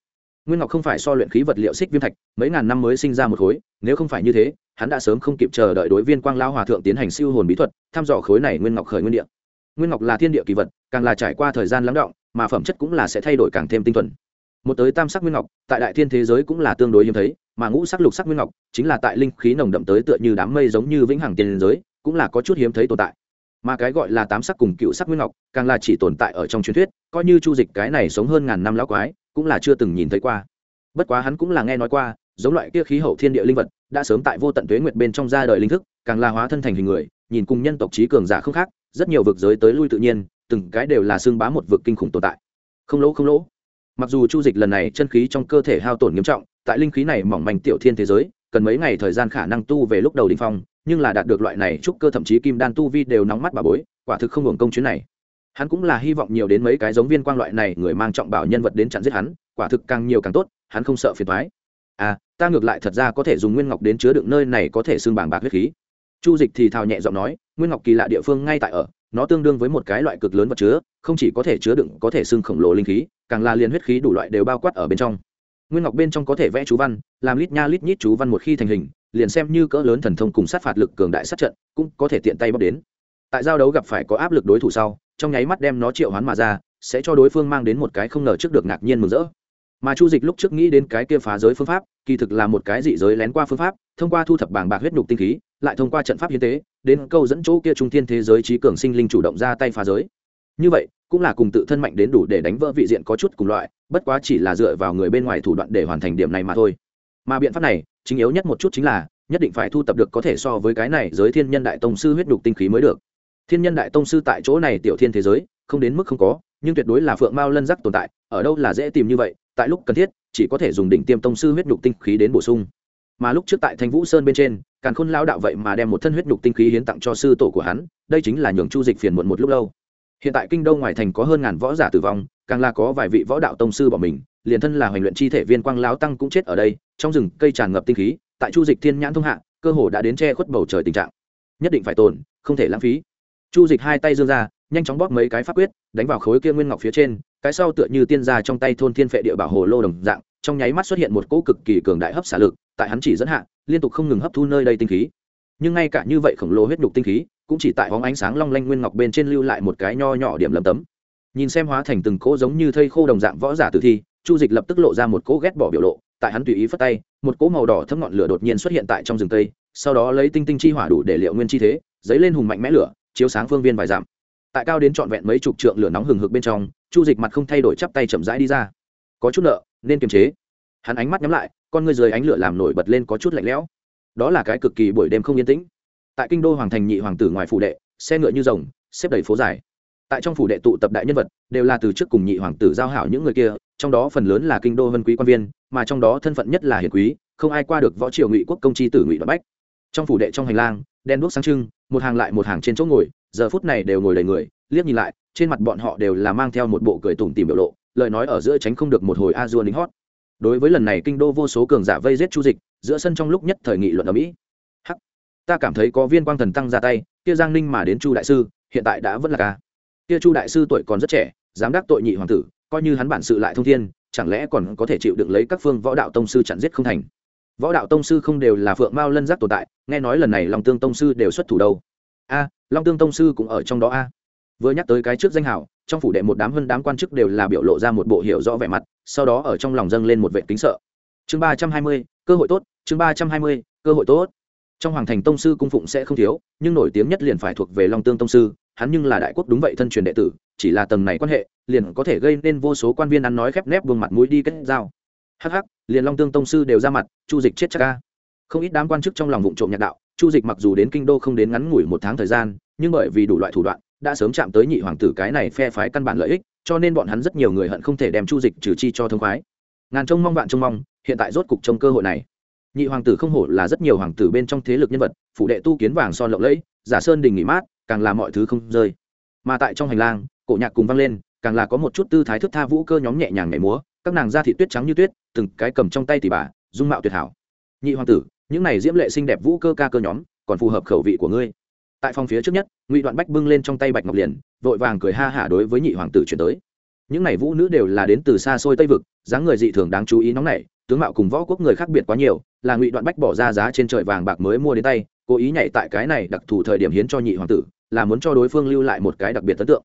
nguyên ngọc không phải so luyện khí vật liệu xích viêm thạch, mấy ngàn năm mới sinh ra một khối, nếu không phải như thế, hắn đã sớm không kịp chờ đợi đối viên quang lao hòa thượng tiến hành siêu hồn bí thuật, thăm dò khối này nguyên ngọc khởi nguyên địa. Nguyên ngọc là thiên địa kỳ vật, càng là trải qua thời gian lắng động, mà phẩm chất cũng là sẽ thay đổi càng thêm tinh thuần. Một tới tam sắc nguyên ngọc, tại đại thiên thế giới cũng là tương đối hiếm thấy, mà ngũ sắc lục sắc nguyên ngọc, chính là tại linh khí nồng đậm tới tựa như đám mây giống như vĩnh hằng tiền giới, cũng là có chút hiếm thấy tồn tại. Mà cái gọi là tám sắc cùng cựu sắc nguyên ngọc, càng là chỉ tồn tại ở trong truyền thuyết, coi như chu dịch cái này sống hơn ngàn năm lão quái cũng là chưa từng nhìn thấy qua. Bất quá hắn cũng là nghe nói qua, giống loại kia khí hậu thiên địa linh vật, đã sớm tại vô tận tuế nguyệt bên trong ra đời linh thức, càng là hóa thân thành hình người, nhìn cùng nhân tộc trí cường giả không khác, rất nhiều vực giới tới lui tự nhiên, từng cái đều là xương bá một vực kinh khủng tồn tại. Không lỗ không lỗ. Mặc dù chu dịch lần này chân khí trong cơ thể hao tổn nghiêm trọng, tại linh khí này mỏng manh tiểu thiên thế giới, cần mấy ngày thời gian khả năng tu về lúc đầu đỉnh phong, nhưng là đạt được loại này trúc cơ thậm chí kim đan tu vi đều nóng mắt bà bối, quả thực không hưởng công chuyến này hắn cũng là hy vọng nhiều đến mấy cái giống viên quang loại này, người mang trọng bảo nhân vật đến chặn giết hắn, quả thực càng nhiều càng tốt, hắn không sợ phiền thoái à ta ngược lại thật ra có thể dùng nguyên ngọc đến chứa đựng nơi này có thể xương bảng bạc huyết khí. Chu dịch thì thào nhẹ giọng nói, nguyên ngọc kỳ lạ địa phương ngay tại ở, nó tương đương với một cái loại cực lớn vật chứa, không chỉ có thể chứa đựng, có thể xương khổng lồ linh khí, càng là liền huyết khí đủ loại đều bao quát ở bên trong. Nguyên ngọc bên trong có thể vẽ chú văn, làm lít nha lít nhít chú văn một khi thành hình, liền xem như cỡ lớn thần thông cùng sát phạt lực cường đại sát trận, cũng có thể tiện tay bóc đến. Tại giao đấu gặp phải có áp lực đối thủ sau trong nháy mắt đem nó triệu hoán mà ra, sẽ cho đối phương mang đến một cái không ngờ trước được ngạc nhiên mừng rỡ. Mà chu dịch lúc trước nghĩ đến cái kia phá giới phương pháp, kỳ thực là một cái dị giới lén qua phương pháp, thông qua thu thập bảng bạc huyết nhục tinh khí, lại thông qua trận pháp hiến tế, đến câu dẫn chỗ kia trung thiên thế giới trí cường sinh linh chủ động ra tay phá giới. Như vậy, cũng là cùng tự thân mạnh đến đủ để đánh vỡ vị diện có chút cùng loại, bất quá chỉ là dựa vào người bên ngoài thủ đoạn để hoàn thành điểm này mà thôi. Mà biện pháp này, chính yếu nhất một chút chính là, nhất định phải thu tập được có thể so với cái này giới thiên nhân đại tông sư huyết nhục tinh khí mới được thiên nhân đại tông sư tại chỗ này tiểu thiên thế giới, không đến mức không có, nhưng tuyệt đối là phượng mao lân giác tồn tại, ở đâu là dễ tìm như vậy, tại lúc cần thiết, chỉ có thể dùng đỉnh tiêm tông sư huyết nhục tinh khí đến bổ sung. Mà lúc trước tại thanh vũ sơn bên trên, càn khôn lao đạo vậy mà đem một thân huyết nhục tinh khí hiến tặng cho sư tổ của hắn, đây chính là nhường chu dịch phiền muộn một lúc lâu. Hiện tại kinh đô ngoài thành có hơn ngàn võ giả tử vong, càng là có vài vị võ đạo tông sư bỏ mình, liền thân là hoành luyện chi thể viên quang lão tăng cũng chết ở đây, trong rừng cây tràn ngập tinh khí, tại chu dịch thiên nhãn thông hạ, cơ hồ đã đến che khuất bầu trời tình trạng. Nhất định phải tồn, không thể lãng phí chu dịch hai tay dương ra nhanh chóng bóp mấy cái pháp quyết đánh vào khối kia nguyên ngọc phía trên cái sau tựa như tiên gia trong tay thôn thiên phệ địa bảo hồ lô đồng dạng trong nháy mắt xuất hiện một cỗ cực kỳ cường đại hấp xả lực tại hắn chỉ dẫn hạ liên tục không ngừng hấp thu nơi đây tinh khí. Nhưng ngay cả như vậy khổng lồ huyết nhục tinh khí cũng chỉ tại hóng ánh sáng long lanh nguyên ngọc bên trên lưu lại một cái nho nhỏ điểm lầm tấm. Nhìn xem hóa thành từng cỗ giống như thây khô đồng dạng võ giả tử thi chu dịch lập tức lộ ra một cỗ ghét bỏ biểu lộ tại hắn tùy ý phất tay một cỗ màu đỏ thấm ngọn lửa đột nhiên xuất hiện tại trong rừng tây, sau đó lấy tinh tinh chi hỏa đủ để liệu nguyên chi thế dấy lên hùng mạnh mẽ lửa chiếu sáng phương viên vài dặm. Tại cao đến trọn vẹn mấy chục trượng lửa nóng hừng hực bên trong, chu dịch mặt không thay đổi chắp tay chậm rãi đi ra. Có chút nợ, nên kiềm chế. Hắn ánh mắt nhắm lại, con ngươi dưới ánh lửa làm nổi bật lên có chút lạnh lẽo. Đó là cái cực kỳ buổi đêm không yên tĩnh. Tại kinh đô hoàng thành nhị hoàng tử ngoài phủ đệ, xe ngựa như rồng, xếp đầy phố dài. Tại trong phủ đệ tụ tập đại nhân vật, đều là từ trước cùng nhị hoàng tử giao hảo những người kia, trong đó phần lớn là kinh đô vân quý quan viên, mà trong đó thân phận nhất là hiền quý, không ai qua được võ triều ngụy quốc công chi tử ngụy đoạn bách. Trong phủ đệ trong hành lang đen đuốc sáng trưng một hàng lại một hàng trên chỗ ngồi, giờ phút này đều ngồi đầy người, liếc nhìn lại, trên mặt bọn họ đều là mang theo một bộ cười tủm tìm biểu lộ, lời nói ở giữa tránh không được một hồi a dua lính hót. Đối với lần này kinh đô vô số cường giả vây giết chu dịch, giữa sân trong lúc nhất thời nghị luận ở mỹ. Hắc, ta cảm thấy có viên quang thần tăng ra tay, kia giang ninh mà đến chu đại sư, hiện tại đã vẫn là ca. Kia chu đại sư tuổi còn rất trẻ, dám đắc tội nhị hoàng tử, coi như hắn bản sự lại thông thiên, chẳng lẽ còn có thể chịu đựng lấy các phương võ đạo tông sư chặn giết không thành? Võ đạo tông sư không đều là phượng mao lân giác tồn tại, nghe nói lần này long tương tông sư đều xuất thủ đâu. A, long tương tông sư cũng ở trong đó a. Vừa nhắc tới cái trước danh hào, trong phủ đệ một đám hơn đám quan chức đều là biểu lộ ra một bộ hiểu rõ vẻ mặt, sau đó ở trong lòng dâng lên một vệ kính sợ. Chương ba trăm hai mươi, cơ hội tốt, chương ba trăm hai mươi, cơ hội tốt. Trong hoàng thành tông sư cung phụng sẽ không thiếu, nhưng nổi tiếng nhất liền phải thuộc về long tương tông sư, hắn nhưng là đại quốc đúng vậy thân truyền đệ tử, chỉ là tầng này quan hệ, liền có thể gây nên vô số quan viên ăn nói khép nép buông mặt mũi đi kết giao hắc hắc, liền long tương tông sư đều ra mặt, chu dịch chết chắc ca không ít đám quan chức trong lòng vụ trộm nhạc đạo, chu dịch mặc dù đến kinh đô không đến ngắn ngủi một tháng thời gian, nhưng bởi vì đủ loại thủ đoạn, đã sớm chạm tới nhị hoàng tử cái này phe phái căn bản lợi ích, cho nên bọn hắn rất nhiều người hận không thể đem chu dịch trừ chi cho thương khoái. Ngàn trông mong vạn trông mong, hiện tại rốt cục trong cơ hội này. Nhị hoàng tử không hổ là rất nhiều hoàng tử bên trong thế lực nhân vật phụ đệ tu kiến vàng son lộng lẫy, giả sơn đình nghỉ mát, càng là mọi thứ không rơi. Mà tại trong hành lang, cổ nhạc cùng vang lên, càng là có một chút tư thái thức tha vũ cơ nhóm nhẹ nhàng nhảy múa các nàng da thị tuyết trắng như tuyết, từng cái cầm trong tay tỷ bà, dung mạo tuyệt hảo. Nhị hoàng tử, những này diễm lệ xinh đẹp vũ cơ ca cơ nhóm, còn phù hợp khẩu vị của ngươi. Tại phòng phía trước nhất, ngụy đoạn bách bưng lên trong tay bạch ngọc liền, vội vàng cười ha hả đối với nhị hoàng tử chuyển tới. Những này vũ nữ đều là đến từ xa xôi tây vực, dáng người dị thường đáng chú ý nóng này tướng mạo cùng võ quốc người khác biệt quá nhiều, là ngụy đoạn bách bỏ ra giá trên trời vàng bạc mới mua đến tay, cố ý nhảy tại cái này đặc thù thời điểm hiến cho nhị hoàng tử, là muốn cho đối phương lưu lại một cái đặc biệt ấn tượng.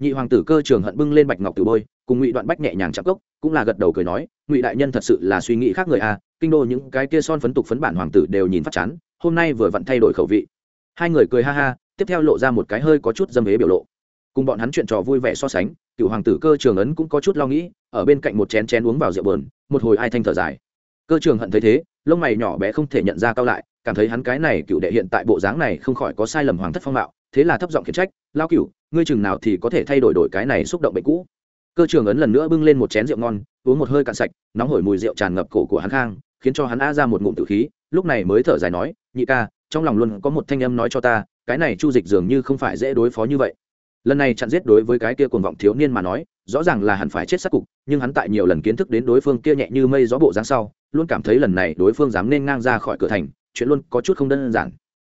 Nhị hoàng tử cơ trường hận bưng lên bạch ngọc từ bôi cùng ngụy đoạn bách nhẹ nhàng chạm cốc, cũng là gật đầu cười nói, ngụy đại nhân thật sự là suy nghĩ khác người a kinh đô những cái kia son phấn tục phấn bản hoàng tử đều nhìn phát chán, hôm nay vừa vặn thay đổi khẩu vị. Hai người cười ha ha, tiếp theo lộ ra một cái hơi có chút dâm ế biểu lộ. Cùng bọn hắn chuyện trò vui vẻ so sánh, cựu hoàng tử cơ trường ấn cũng có chút lo nghĩ, ở bên cạnh một chén chén uống vào rượu bờn một hồi ai thanh thở dài. Cơ trường hận thấy thế, lông mày nhỏ bé không thể nhận ra cao lại, cảm thấy hắn cái này cựu đệ hiện tại bộ dáng này không khỏi có sai lầm hoàng thất phong mạo, thế là thấp giọng khiển trách lao cựu ngươi chừng nào thì có thể thay đổi đổi cái này xúc động bệnh cũ? Cơ trường ấn lần nữa bưng lên một chén rượu ngon, uống một hơi cạn sạch, nóng hổi mùi rượu tràn ngập cổ của hắn khang, khiến cho hắn a ra một ngụm tử khí, lúc này mới thở dài nói, nhị ca, trong lòng luôn có một thanh âm nói cho ta, cái này chu dịch dường như không phải dễ đối phó như vậy. Lần này chặn giết đối với cái kia cuồng vọng thiếu niên mà nói, rõ ràng là hẳn phải chết sát cục, nhưng hắn tại nhiều lần kiến thức đến đối phương kia nhẹ như mây gió bộ dáng sau, luôn cảm thấy lần này đối phương dám nên ngang ra khỏi cửa thành, chuyện luôn có chút không đơn giản.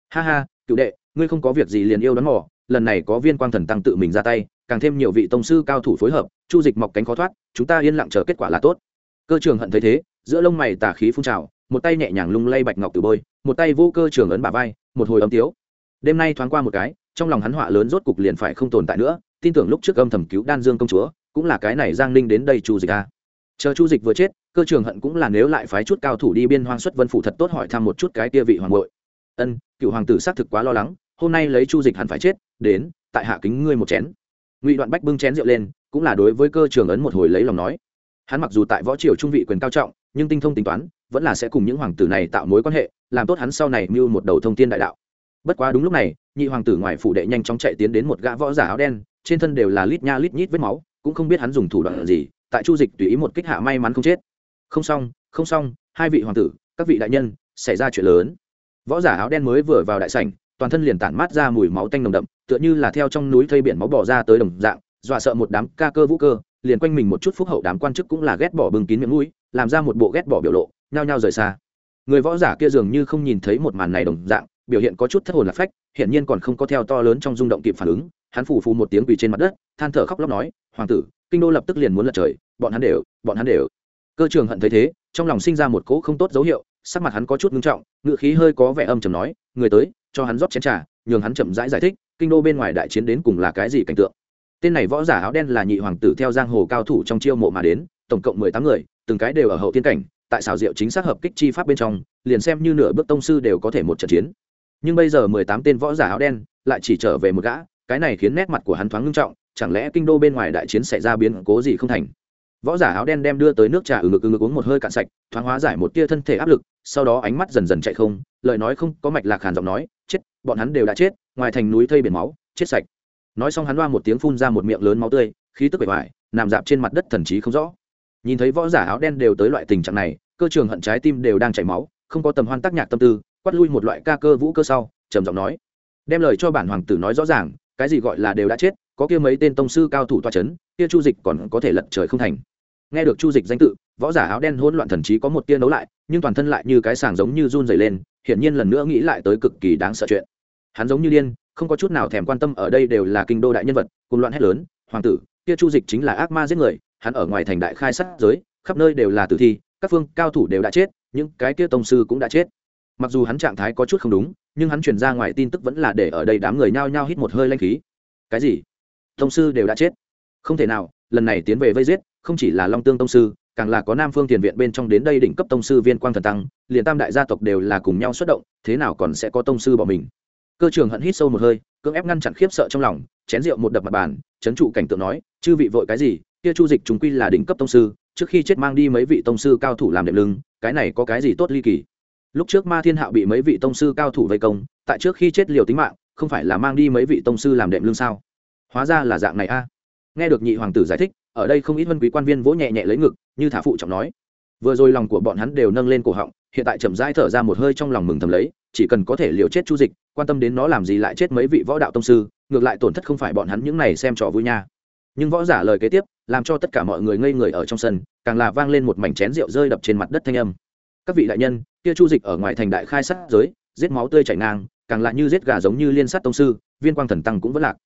Ha ha, cựu đệ, ngươi không có việc gì liền yêu đón mò, lần này có viên quang thần tăng tự mình ra tay càng thêm nhiều vị tông sư cao thủ phối hợp, chu dịch mọc cánh khó thoát, chúng ta yên lặng chờ kết quả là tốt. Cơ trường hận thấy thế, giữa lông mày tà khí phun trào, một tay nhẹ nhàng lung lay bạch ngọc từ bôi, một tay vô cơ trường ấn bà vai, một hồi ấm tiếu. Đêm nay thoáng qua một cái, trong lòng hắn họa lớn rốt cục liền phải không tồn tại nữa, tin tưởng lúc trước âm thầm cứu đan dương công chúa, cũng là cái này giang ninh đến đây chu dịch a chờ chu dịch vừa chết, cơ trường hận cũng là nếu lại phái chút cao thủ đi biên hoang xuất vân phủ thật tốt hỏi thăm một chút cái tia vị hoàng bội ân, cựu hoàng tử xác thực quá lo lắng, hôm nay lấy chu dịch hẳn phải chết, đến, tại hạ kính ngươi một chén ngụy đoạn bách bưng chén rượu lên, cũng là đối với cơ trường ấn một hồi lấy lòng nói. Hắn mặc dù tại võ triều trung vị quyền cao trọng, nhưng tinh thông tính toán, vẫn là sẽ cùng những hoàng tử này tạo mối quan hệ, làm tốt hắn sau này mưu một đầu thông tin đại đạo. Bất quá đúng lúc này, nhị hoàng tử ngoài phủ đệ nhanh chóng chạy tiến đến một gã võ giả áo đen, trên thân đều là lít nha lít nhít vết máu, cũng không biết hắn dùng thủ đoạn gì, tại chu dịch tùy ý một kích hạ may mắn không chết. Không xong không xong, hai vị hoàng tử, các vị đại nhân, xảy ra chuyện lớn. Võ giả áo đen mới vừa vào đại sảnh toàn thân liền tản mát ra mùi máu tanh nồng đậm, tựa như là theo trong núi thây biển máu bỏ ra tới đồng dạng, dọa sợ một đám ca cơ vũ cơ, liền quanh mình một chút phúc hậu đám quan chức cũng là ghét bỏ bưng kín miệng mũi, làm ra một bộ ghét bỏ biểu lộ, nhao nhao rời xa. Người võ giả kia dường như không nhìn thấy một màn này đồng dạng, biểu hiện có chút thất hồn lạc phách hiện nhiên còn không có theo to lớn trong rung động kịp phản ứng, hắn phủ phù một tiếng quỳ trên mặt đất, than thở khóc lóc nói, hoàng tử, kinh đô lập tức liền muốn lật trời, bọn hắn đều, bọn hắn đều. Cơ trường hận thấy thế, trong lòng sinh ra một cỗ không tốt dấu hiệu, sắc mặt hắn có chút ngưng trọng, ngựa khí hơi có vẻ âm trầm nói, người tới cho hắn rót chén trà nhường hắn chậm rãi giải, giải thích kinh đô bên ngoài đại chiến đến cùng là cái gì cảnh tượng. Tên này võ giả áo đen là nhị hoàng tử theo giang hồ cao thủ trong chiêu mộ mà đến tổng cộng mười tám người từng cái đều ở hậu tiên cảnh tại xảo diệu chính xác hợp kích chi pháp bên trong liền xem như nửa bước tông sư đều có thể một trận chiến. Nhưng bây giờ mười tám tên võ giả áo đen lại chỉ trở về một gã cái này khiến nét mặt của hắn thoáng ngưng trọng chẳng lẽ kinh đô bên ngoài đại chiến xảy ra biến cố gì không thành? Võ giả áo đen đem đưa tới nước trà ừ ngực ừ ngực uống một hơi cạn sạch thoáng hóa giải một tia thân thể áp lực sau đó ánh mắt dần dần chạy không lời nói không có mạch lạc hàn giọng nói bọn hắn đều đã chết, ngoài thành núi thây biển máu, chết sạch. Nói xong hắn loa một tiếng phun ra một miệng lớn máu tươi, khí tức bể hoài nằm dạp trên mặt đất thần trí không rõ. Nhìn thấy võ giả áo đen đều tới loại tình trạng này, cơ trường hận trái tim đều đang chảy máu, không có tầm hoan tác nhạc tâm tư, quát lui một loại ca cơ vũ cơ sau, trầm giọng nói, đem lời cho bản hoàng tử nói rõ ràng, cái gì gọi là đều đã chết, có kia mấy tên tông sư cao thủ toa c h ấ n kia chu dịch còn có thể lật trời không thành. Nghe được chu dịch danh tự, võ giả áo đen hỗn loạn thần trí có một tia nấu lại, nhưng toàn thân lại như cái sàng giống như run dày lên hiển nhiên lần nữa nghĩ lại tới cực kỳ đáng sợ chuyện. Hắn giống như điên, không có chút nào thèm quan tâm ở đây đều là kinh đô đại nhân vật, cùng loạn hét lớn, hoàng tử, kia chu dịch chính là ác ma giết người, hắn ở ngoài thành đại khai sát giới, khắp nơi đều là tử thi, các phương cao thủ đều đã chết, những cái kia tông sư cũng đã chết. Mặc dù hắn trạng thái có chút không đúng, nhưng hắn truyền ra ngoài tin tức vẫn là để ở đây đám người nhao nhao hít một hơi lanh khí. Cái gì? Tông sư đều đã chết? Không thể nào, lần này tiến về vây giết, không chỉ là long tương tông sư càng là có nam phương tiền viện bên trong đến đây đỉnh cấp tông sư viên quang thần tăng, liền tam đại gia tộc đều là cùng nhau xuất động, thế nào còn sẽ có tông sư bỏ mình? Cơ trường hận hít sâu một hơi, cưỡng ép ngăn chặn khiếp sợ trong lòng, chén rượu một đập mặt bàn chấn trụ cảnh tượng nói, chư vị vội cái gì? Kia chu dịch chúng quy là đỉnh cấp tông sư, trước khi chết mang đi mấy vị tông sư cao thủ làm đệm lưng, cái này có cái gì tốt ly kỳ? Lúc trước ma thiên hạo bị mấy vị tông sư cao thủ vây công, tại trước khi chết liều tính mạng, không phải là mang đi mấy vị tông sư làm đệm lưng sao? Hóa ra là dạng này a. Nghe được nhị hoàng tử giải thích ở đây không ít vân quý quan viên vỗ nhẹ nhẹ lấy ngực, như thả phụ trọng nói. Vừa rồi lòng của bọn hắn đều nâng lên cổ họng, hiện tại chậm rãi thở ra một hơi trong lòng mừng thầm lấy, chỉ cần có thể liều chết chu dịch, quan tâm đến nó làm gì lại chết mấy vị võ đạo tông sư, ngược lại tổn thất không phải bọn hắn những này xem trò vui nha. Nhưng võ giả lời kế tiếp, làm cho tất cả mọi người ngây người ở trong sân, càng là vang lên một mảnh chén rượu rơi đập trên mặt đất thanh âm. Các vị đại nhân, kia chu dịch ở ngoài thành đại khai sát giới, giết máu tươi chảy ngang, càng lại như giết gà giống như liên sát tông sư, viên quang thần tăng cũng vẫn lạc.